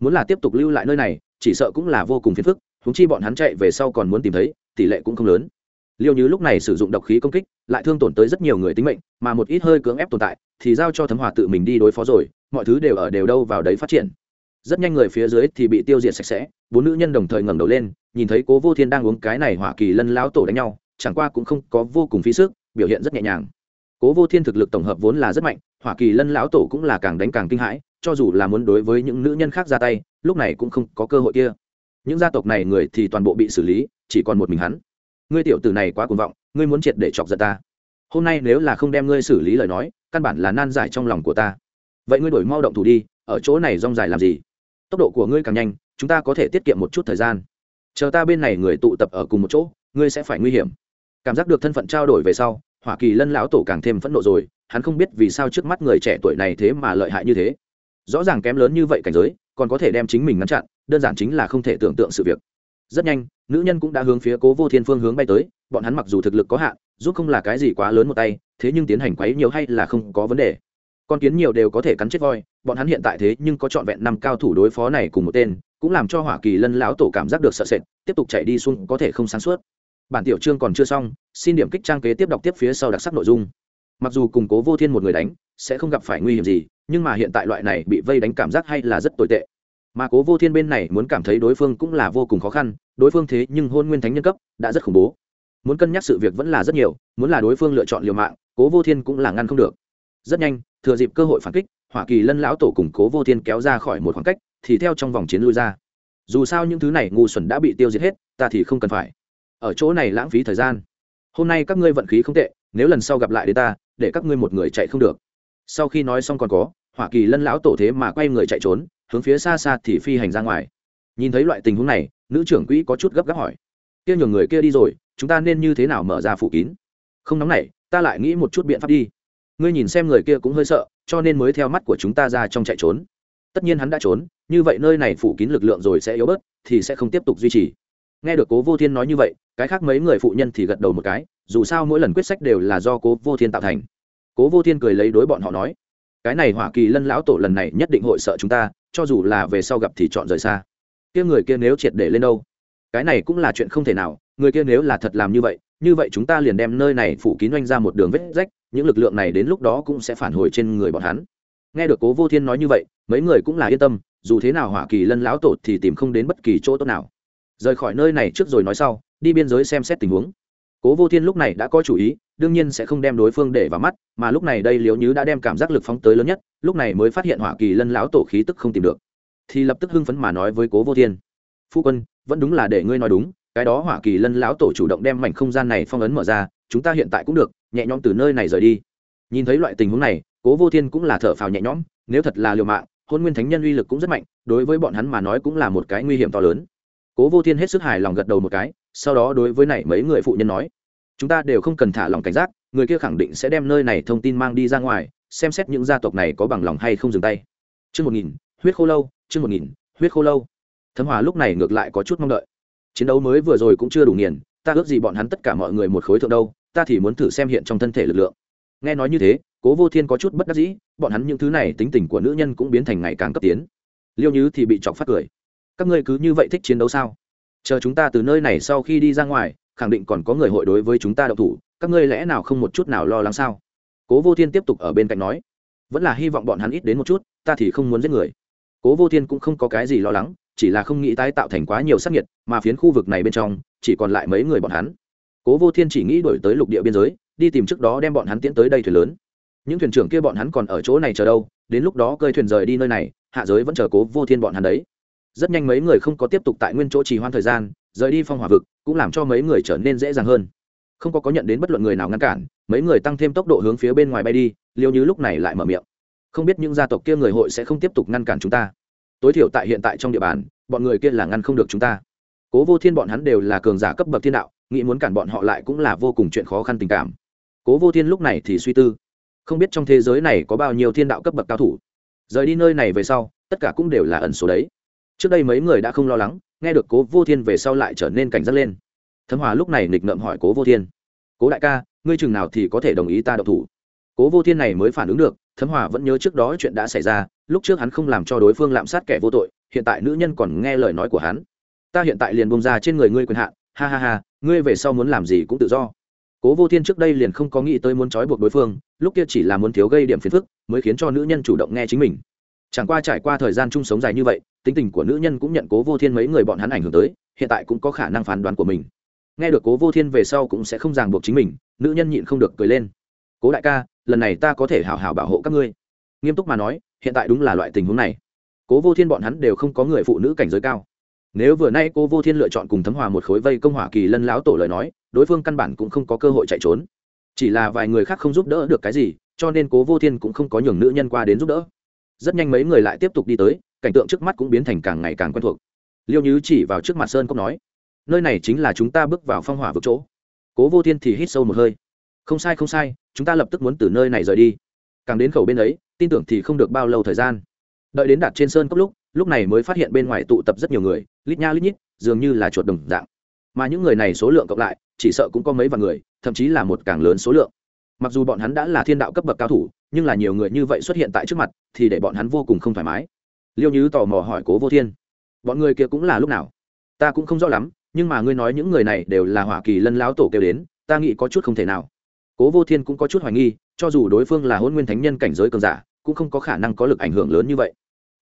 muốn là tiếp tục lưu lại nơi này, chỉ sợ cũng là vô cùng phiền phức húng chi bọn hắn chạy về sau còn muốn tìm thấy, tỷ lệ cũng không lớn liêu như lúc này sử dụng độc khí công kích, lại thương tổn tới rất nhiều người tính mệnh, mà một ít hơi cưỡng ép tồn tại thì giao cho thấm hòa tự mình đi đối phó rồi, mọi thứ đều ở đều đâu vào đấy phát triển. Rất nhanh người phía dưới thì bị tiêu diệt sạch sẽ, bốn nữ nhân đồng thời ngẩng đầu lên, nhìn thấy cố vô thiên đang uống cái này hỏa kỳ lân lão tổ đánh nhau, chẳng qua cũng không có vô cùng phí sức, biểu hiện rất nhẹ nhàng. Cố vô thiên thực lực tổng hợp vốn là rất mạnh, hỏa kỳ lân lão tổ cũng là càng đánh càng kinh hãi, cho dù là muốn đối với những nữ nhân khác ra tay, lúc này cũng không có cơ hội kia. Những gia tộc này người thì toàn bộ bị xử lý, chỉ còn một mình hắn ngươi tiểu tử này quá cuồng vọng, ngươi muốn triệt để chọc giận ta. Hôm nay nếu là không đem ngươi xử lý lời nói, căn bản là nan giải trong lòng của ta. Vậy ngươi đổi mau động thủ đi, ở chỗ này rong dài làm gì? Tốc độ của ngươi càng nhanh, chúng ta có thể tiết kiệm một chút thời gian. Chờ ta bên này người tụ tập ở cùng một chỗ, ngươi sẽ phải nguy hiểm. Cảm giác được thân phận trao đổi về sau hoa kỳ lân lão tổ càng thêm phẫn nộ rồi, hắn không biết vì sao trước mắt người trẻ tuổi này thế mà lợi hại như thế. Rõ ràng kém lớn như vậy cảnh giới, còn có thể đem chính mình ngăn chặn, đơn giản chính là không thể tưởng tượng sự việc rất nhanh, nữ nhân cũng đã hướng phía cố vô thiên phương hướng bay tới, bọn hắn mặc dù thực lực có hạn, giúp không là cái gì quá lớn một tay, thế nhưng tiến hành quấy nhiều hay là không có vấn đề. Con kiến nhiều đều có thể cắn chết voi, bọn hắn hiện tại thế nhưng có trọn vẹn năm cao thủ đối phó này cùng một tên, cũng làm cho hỏa kỳ lân láo tổ cảm giác được sợ sệt, tiếp tục chạy đi xuống, có thể không sáng suốt. Bản tiểu chương còn chưa xong, xin điểm kích trang kế tiếp đọc tiếp phía sau đặc sắc nội dung. Mặc dù củng cố vô thiên một người đánh, sẽ không gặp phải nguy hiểm gì, nhưng mà hiện tại loại này bị vây đánh cảm giác hay là rất tồi tệ mà cố vô thiên bên này muốn cảm thấy đối phương cũng là vô cùng khó khăn, đối phương thế nhưng hôn nguyên thánh nhân cấp, đã rất khủng bố. Muốn cân nhắc sự việc vẫn là rất nhiều, muốn là đối phương lựa chọn liều mạng, cố vô thiên cũng là ngăn không được. Rất nhanh, thừa dịp cơ hội phản kích hoa kỳ lân lão tổ cùng cố vô thiên kéo ra khỏi một khoảng cách, thì theo trong vòng chiến lui ra. Dù sao những thứ này ngu xuẩn đã bị tiêu diệt hết, ta thì không cần phải. Ở chỗ này lãng phí thời gian. Hôm nay các ngươi vận khí không tệ, nếu lần sau gặp lại đến ta, để các ngươi một người chạy không được. Sau khi nói xong còn có hỏa kỳ lân lão tổ thế mà quay người chạy trốn, hướng phía xa xa thì phi hành ra ngoài. Nhìn thấy loại tình huống này, nữ trưởng quỹ có chút gấp gáp hỏi. Kia nhường người kia đi rồi, chúng ta nên như thế nào mở ra phủ kín? Không nóng này ta lại nghĩ một chút biện pháp đi. Ngươi nhìn xem người kia cũng hơi sợ, cho nên mới theo mắt của chúng ta ra trong chạy trốn. Tất nhiên hắn đã trốn, như vậy nơi này phủ kín lực lượng rồi sẽ yếu bớt, thì sẽ không tiếp tục duy trì. Nghe được cố vô thiên nói như vậy, cái khác mấy người phụ nhân thì gật đầu một cái, dù sao mỗi lần quyết sách đều là do cố vô thiên tạo thành. Cố vô thiên cười lấy đối bọn họ nói cái này hỏa kỳ lân lão tổ lần này nhất định hội sợ chúng ta, cho dù là về sau gặp thì chọn rời xa. Kia người kia nếu triệt để lên đâu? Cái này cũng là chuyện không thể nào, người kia nếu là thật làm như vậy như vậy chúng ta liền đem nơi này phủ kín oanh ra một đường vết rách, những lực lượng này đến lúc đó cũng sẽ phản hồi trên người bọn hắn. Nghe được cố vô thiên nói như vậy, mấy người cũng là yên tâm, dù thế nào hỏa kỳ lân lão tổ thì tìm không đến bất kỳ chỗ tốt nào. Rời khỏi nơi này trước rồi nói sau, đi biên giới xem xét tình huống cố vô thiên lúc này đã có chủ ý, đương nhiên sẽ không đem đối phương để vào mắt, mà lúc này đây liếu như đã đem cảm giác lực phóng tới lớn nhất, lúc này mới phát hiện hỏa kỳ lân lão tổ khí tức không tìm được. Thì lập tức hưng phấn mà nói với cố vô thiên, phu quân, vẫn đúng là để ngươi nói đúng, cái đó hỏa kỳ lân lão tổ chủ động đem mảnh không gian này phong ấn mở ra, chúng ta hiện tại cũng được, nhẹ nhõm từ nơi này rời đi. Nhìn thấy loại tình huống này, cố vô thiên cũng là thở phào nhẹ nhõm, nếu thật là liều mạng, hôn nguyên thánh nhân uy lực cũng rất mạnh, đối với bọn hắn mà nói cũng là một cái nguy hiểm to lớn. Cố vô thiên hết sức hài lòng gật đầu một cái sau đó đối với này mấy người phụ nhân nói, chúng ta đều không cần thả lòng cảnh giác, người kia khẳng định sẽ đem nơi này thông tin mang đi ra ngoài, xem xét những gia tộc này có bằng lòng hay không dừng tay. Chương một nghìn, huyết khô lâu, chương một nghìn, huyết khô lâu. Thấm hòa lúc này ngược lại có chút mong đợi. Chiến đấu mới vừa rồi cũng chưa đủ nghiền, ta ước gì bọn hắn tất cả mọi người một khối thượng đâu, ta thì muốn thử xem hiện trong thân thể lực lượng. Nghe nói như thế, cố vô thiên có chút bất đắc dĩ, bọn hắn những thứ này tính tình của nữ nhân cũng biến thành ngày càng cấp tiến. Liêu như thì bị chọc phát cười. Các ngươi cứ như vậy thích chiến đấu sao? Chờ chúng ta từ nơi này sau khi đi ra ngoài, khẳng định còn có người hội đối với chúng ta đậu thủ, các ngươi lẽ nào không một chút nào lo lắng sao? Cố vô thiên tiếp tục ở bên cạnh nói. Vẫn là hy vọng bọn hắn ít đến một chút, ta thì không muốn giết người. Cố vô thiên cũng không có cái gì lo lắng, chỉ là không nghĩ tái tạo thành quá nhiều sắc nhiệt mà phiến khu vực này bên trong, chỉ còn lại mấy người bọn hắn. Cố vô thiên chỉ nghĩ đổi tới lục địa biên giới, đi tìm trước đó đem bọn hắn tiến tới đây thuyền lớn. Những thuyền trưởng kia bọn hắn còn ở chỗ này chờ đâu, đến lúc đó cơi thuyền rời đi nơi này, hạ giới vẫn chờ cố vô thiên bọn hắn đấy rất nhanh mấy người không có tiếp tục tại nguyên chỗ trì hoãn thời gian, rời đi phong hỏa vực, cũng làm cho mấy người trở nên dễ dàng hơn. Không có có nhận đến bất luận người nào ngăn cản, mấy người tăng thêm tốc độ hướng phía bên ngoài bay đi, liêu như lúc này lại mở miệng. Không biết những gia tộc kia người hội sẽ không tiếp tục ngăn cản chúng ta. Tối thiểu tại hiện tại trong địa bàn, bọn người kia là ngăn không được chúng ta. Cố vô thiên bọn hắn đều là cường giả cấp bậc thiên đạo, nghĩ muốn cản bọn họ lại cũng là vô cùng chuyện khó khăn tình cảm. Cố vô thiên lúc này thì suy tư, không biết trong thế giới này có bao nhiêu thiên đạo cấp bậc cao thủ. Rời đi nơi này về sau, tất cả cũng đều là ẩn số đấy trước đây mấy người đã không lo lắng, nghe được cố vô thiên về sau lại trở nên cảnh giác lên. Thấm hòa lúc này nghịch ngợm hỏi cố vô thiên, cố đại ca, ngươi chừng nào thì có thể đồng ý ta độc thủ? Cố vô thiên này mới phản ứng được, thấm hòa vẫn nhớ trước đó chuyện đã xảy ra, lúc trước hắn không làm cho đối phương lạm sát kẻ vô tội, hiện tại nữ nhân còn nghe lời nói của hắn. Ta hiện tại liền bông ra trên người ngươi quyền hạn, ha ha ha, ngươi về sau muốn làm gì cũng tự do. Cố vô thiên trước đây liền không có nghĩ tới muốn trói buộc đối phương, lúc kia chỉ là muốn thiếu gây điểm phiền phức, mới khiến cho nữ nhân chủ động nghe chính mình chẳng qua trải qua thời gian chung sống dài như vậy, tính tình của nữ nhân cũng nhận cố vô thiên mấy người bọn hắn ảnh hưởng tới, hiện tại cũng có khả năng phán đoán của mình. Nghe được cố vô thiên về sau cũng sẽ không ràng buộc chính mình, nữ nhân nhịn không được cười lên. Cố đại ca, lần này ta có thể hảo hảo bảo hộ các ngươi. Nghiêm túc mà nói, hiện tại đúng là loại tình huống này. Cố vô thiên bọn hắn đều không có người phụ nữ cảnh giới cao. Nếu vừa nay cố vô thiên lựa chọn cùng thấm hòa một khối vây công hỏa kỳ lân láo tổ lời nói, đối phương căn bản cũng không có cơ hội chạy trốn. Chỉ là vài người khác không giúp đỡ được cái gì, cho nên cố vô thiên cũng không có nhường nữ nhân qua đến giúp đỡ rất nhanh mấy người lại tiếp tục đi tới, cảnh tượng trước mắt cũng biến thành càng ngày càng quen thuộc. Liêu nhứ chỉ vào trước mặt sơn cốc nói, nơi này chính là chúng ta bước vào phong hỏa vực chỗ. Cố vô thiên thì hít sâu một hơi. Không sai không sai, chúng ta lập tức muốn từ nơi này rời đi. Càng đến khẩu bên ấy, tin tưởng thì không được bao lâu thời gian. Đợi đến đạt trên sơn cốc lúc lúc này mới phát hiện bên ngoài tụ tập rất nhiều người, lít nha lít nhít, dường như là chuột đồng dạng. Mà những người này số lượng cộng lại, chỉ sợ cũng có mấy vạn người, thậm chí là một càng lớn số lượng mặc dù bọn hắn đã là thiên đạo cấp bậc cao thủ, nhưng là nhiều người như vậy xuất hiện tại trước mặt, thì để bọn hắn vô cùng không thoải mái. Liêu như tò mò hỏi cố vô thiên, bọn người kia cũng là lúc nào? Ta cũng không rõ lắm, nhưng mà ngươi nói những người này đều là hỏa kỳ lân láo tổ kêu đến, ta nghĩ có chút không thể nào. Cố vô thiên cũng có chút hoài nghi, cho dù đối phương là hôn nguyên thánh nhân cảnh giới cường giả, cũng không có khả năng có lực ảnh hưởng lớn như vậy.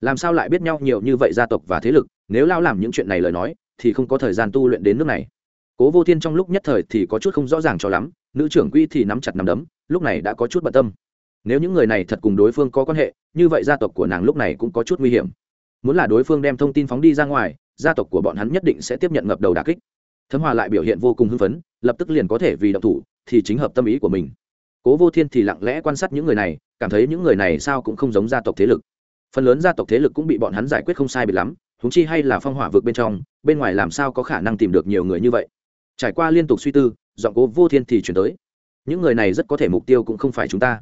Làm sao lại biết nhau nhiều như vậy gia tộc và thế lực, nếu lao làm những chuyện này lời nói, thì không có thời gian tu luyện đến nước này. Cố vô thiên trong lúc nhất thời thì có chút không rõ ràng cho lắm nữ trưởng quỹ thì nắm chặt nắm đấm, lúc này đã có chút bận tâm. Nếu những người này thật cùng đối phương có quan hệ, như vậy gia tộc của nàng lúc này cũng có chút nguy hiểm. Muốn là đối phương đem thông tin phóng đi ra ngoài, gia tộc của bọn hắn nhất định sẽ tiếp nhận ngập đầu đà kích. Thấm hòa lại biểu hiện vô cùng hưng phấn, lập tức liền có thể vì động thủ, thì chính hợp tâm ý của mình. Cố vô thiên thì lặng lẽ quan sát những người này, cảm thấy những người này sao cũng không giống gia tộc thế lực. Phần lớn gia tộc thế lực cũng bị bọn hắn giải quyết không sai biệt lắm húng chi hay là phong hỏa vực bên trong, bên ngoài làm sao có khả năng tìm được nhiều người như vậy? Trải qua liên tục suy tư dọn cố vô thiên thì chuyển tới. Những người này rất có thể mục tiêu cũng không phải chúng ta.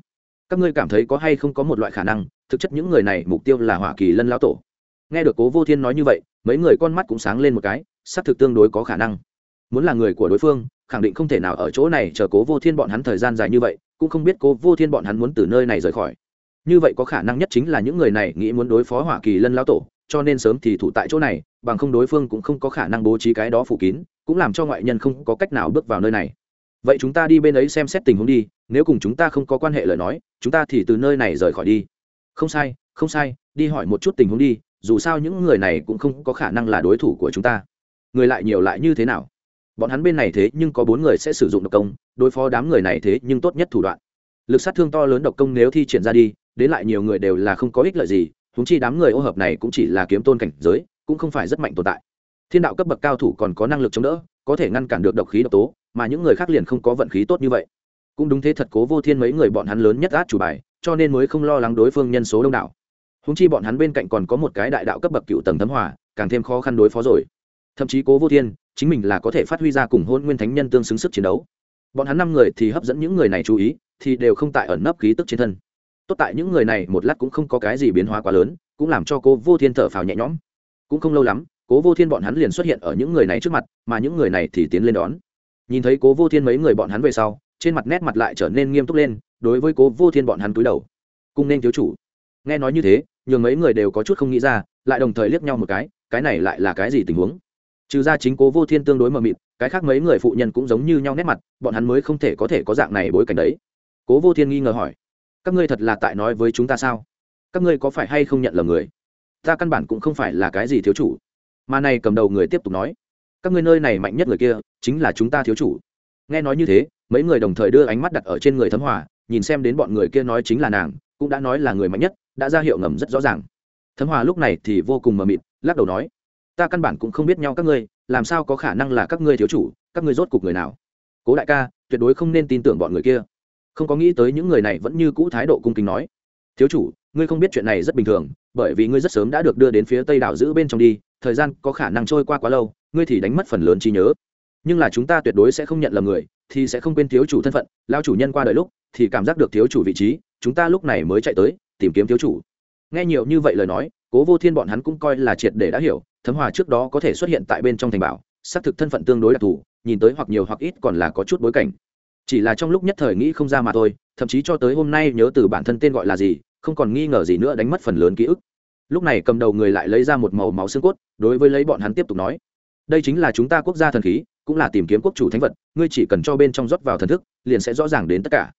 Các ngươi cảm thấy có hay không có một loại khả năng, thực chất những người này mục tiêu là hỏa kỳ lân lao tổ. Nghe được cố vô thiên nói như vậy, mấy người con mắt cũng sáng lên một cái, xác thực tương đối có khả năng. Muốn là người của đối phương, khẳng định không thể nào ở chỗ này chờ cố vô thiên bọn hắn thời gian dài như vậy, cũng không biết cố vô thiên bọn hắn muốn từ nơi này rời khỏi. Như vậy có khả năng nhất chính là những người này nghĩ muốn đối phó hỏa kỳ lân lao tổ, cho nên sớm thì thủ tại chỗ này, bằng không đối phương cũng không có khả năng bố trí cái đó phủ kín cũng làm cho ngoại nhân không có cách nào bước vào nơi này. Vậy chúng ta đi bên ấy xem xét tình huống đi, nếu cùng chúng ta không có quan hệ lời nói, chúng ta thì từ nơi này rời khỏi đi. Không sai không sai, đi hỏi một chút tình huống đi, dù sao những người này cũng không có khả năng là đối thủ của chúng ta. Người lại nhiều lại như thế nào? Bọn hắn bên này thế nhưng có bốn người sẽ sử dụng độc công, đối phó đám người này thế nhưng tốt nhất thủ đoạn. Lực sát thương to lớn độc công nếu thi triển ra đi, đến lại nhiều người đều là không có ích lợi gì húng chi đám người ô hợp này cũng chỉ là kiếm tôn cảnh giới, cũng không phải rất mạnh tồn tại thiên đạo cấp bậc cao thủ còn có năng lực chống đỡ, có thể ngăn cản được độc khí độc tố, mà những người khác liền không có vận khí tốt như vậy. Cũng đúng thế thật cố vô thiên mấy người bọn hắn lớn nhất át chủ bài, cho nên mới không lo lắng đối phương nhân số đông đảo. Húng chi bọn hắn bên cạnh còn có một cái đại đạo cấp bậc cựu tầng thấm hòa, càng thêm khó khăn đối phó rồi. Thậm chí cố vô thiên, chính mình là có thể phát huy ra cùng hôn nguyên thánh nhân tương xứng sức chiến đấu. Bọn hắn năm người thì hấp dẫn những người này chú ý, thì đều không tại ẩn nấp khí tức trên thân. Tốt tại những người này một lát cũng không có cái gì biến hóa quá lớn, cũng làm cho cố vô thiên thở phào nhẹ nhõm. Cũng không lâu lắm cố vô thiên bọn hắn liền xuất hiện ở những người này trước mặt, mà những người này thì tiến lên đón. Nhìn thấy cố vô thiên mấy người bọn hắn về sau, trên mặt nét mặt lại trở nên nghiêm túc lên, đối với cố vô thiên bọn hắn túi đầu. Cung nên thiếu chủ. Nghe nói như thế, nhường mấy người đều có chút không nghĩ ra, lại đồng thời liếc nhau một cái cái này lại là cái gì tình huống? Trừ ra chính cố vô thiên tương đối mờ mịt, cái khác mấy người phụ nhân cũng giống như nhau nét mặt, bọn hắn mới không thể có thể có dạng này bối cảnh đấy. Cố vô thiên nghi ngờ hỏi, các ngươi thật là tại nói với chúng ta sao? Các ngươi có phải hay không nhận lầm người? Ta căn bản cũng không phải là cái gì thiếu chủ mà này cầm đầu người tiếp tục nói, các ngươi nơi này mạnh nhất người kia chính là chúng ta thiếu chủ. Nghe nói như thế, mấy người đồng thời đưa ánh mắt đặt ở trên người thấm hòa, nhìn xem đến bọn người kia nói chính là nàng, cũng đã nói là người mạnh nhất, đã ra hiệu ngầm rất rõ ràng. Thấm hòa lúc này thì vô cùng mờ mịt, lắc đầu nói, ta căn bản cũng không biết nhau các ngươi, làm sao có khả năng là các ngươi thiếu chủ, các ngươi rốt cục người nào? Cố đại ca, tuyệt đối không nên tin tưởng bọn người kia. Không có nghĩ tới những người này vẫn như cũ thái độ cung kính nói, thiếu chủ, ngươi không biết chuyện này rất bình thường, bởi vì ngươi rất sớm đã được đưa đến phía tây đảo giữ bên trong đi thời gian có khả năng trôi qua quá lâu, ngươi thì đánh mất phần lớn trí nhớ. Nhưng là chúng ta tuyệt đối sẽ không nhận lầm người, thì sẽ không quên thiếu chủ thân phận, lao chủ nhân qua đời lúc, thì cảm giác được thiếu chủ vị trí, chúng ta lúc này mới chạy tới, tìm kiếm thiếu chủ. Nghe nhiều như vậy lời nói, cố vô thiên bọn hắn cũng coi là triệt để đã hiểu, thấm hòa trước đó có thể xuất hiện tại bên trong thành bảo, xác thực thân phận tương đối đặc thù, nhìn tới hoặc nhiều hoặc ít còn là có chút bối cảnh. Chỉ là trong lúc nhất thời nghĩ không ra mà thôi, thậm chí cho tới hôm nay nhớ từ bản thân tên gọi là gì, không còn nghi ngờ gì nữa đánh mất phần lớn ký ức lúc này cầm đầu người lại lấy ra một màu máu xương cốt, đối với lấy bọn hắn tiếp tục nói, đây chính là chúng ta quốc gia thần khí, cũng là tìm kiếm quốc chủ thánh vật, ngươi chỉ cần cho bên trong rót vào thần thức, liền sẽ rõ ràng đến tất cả.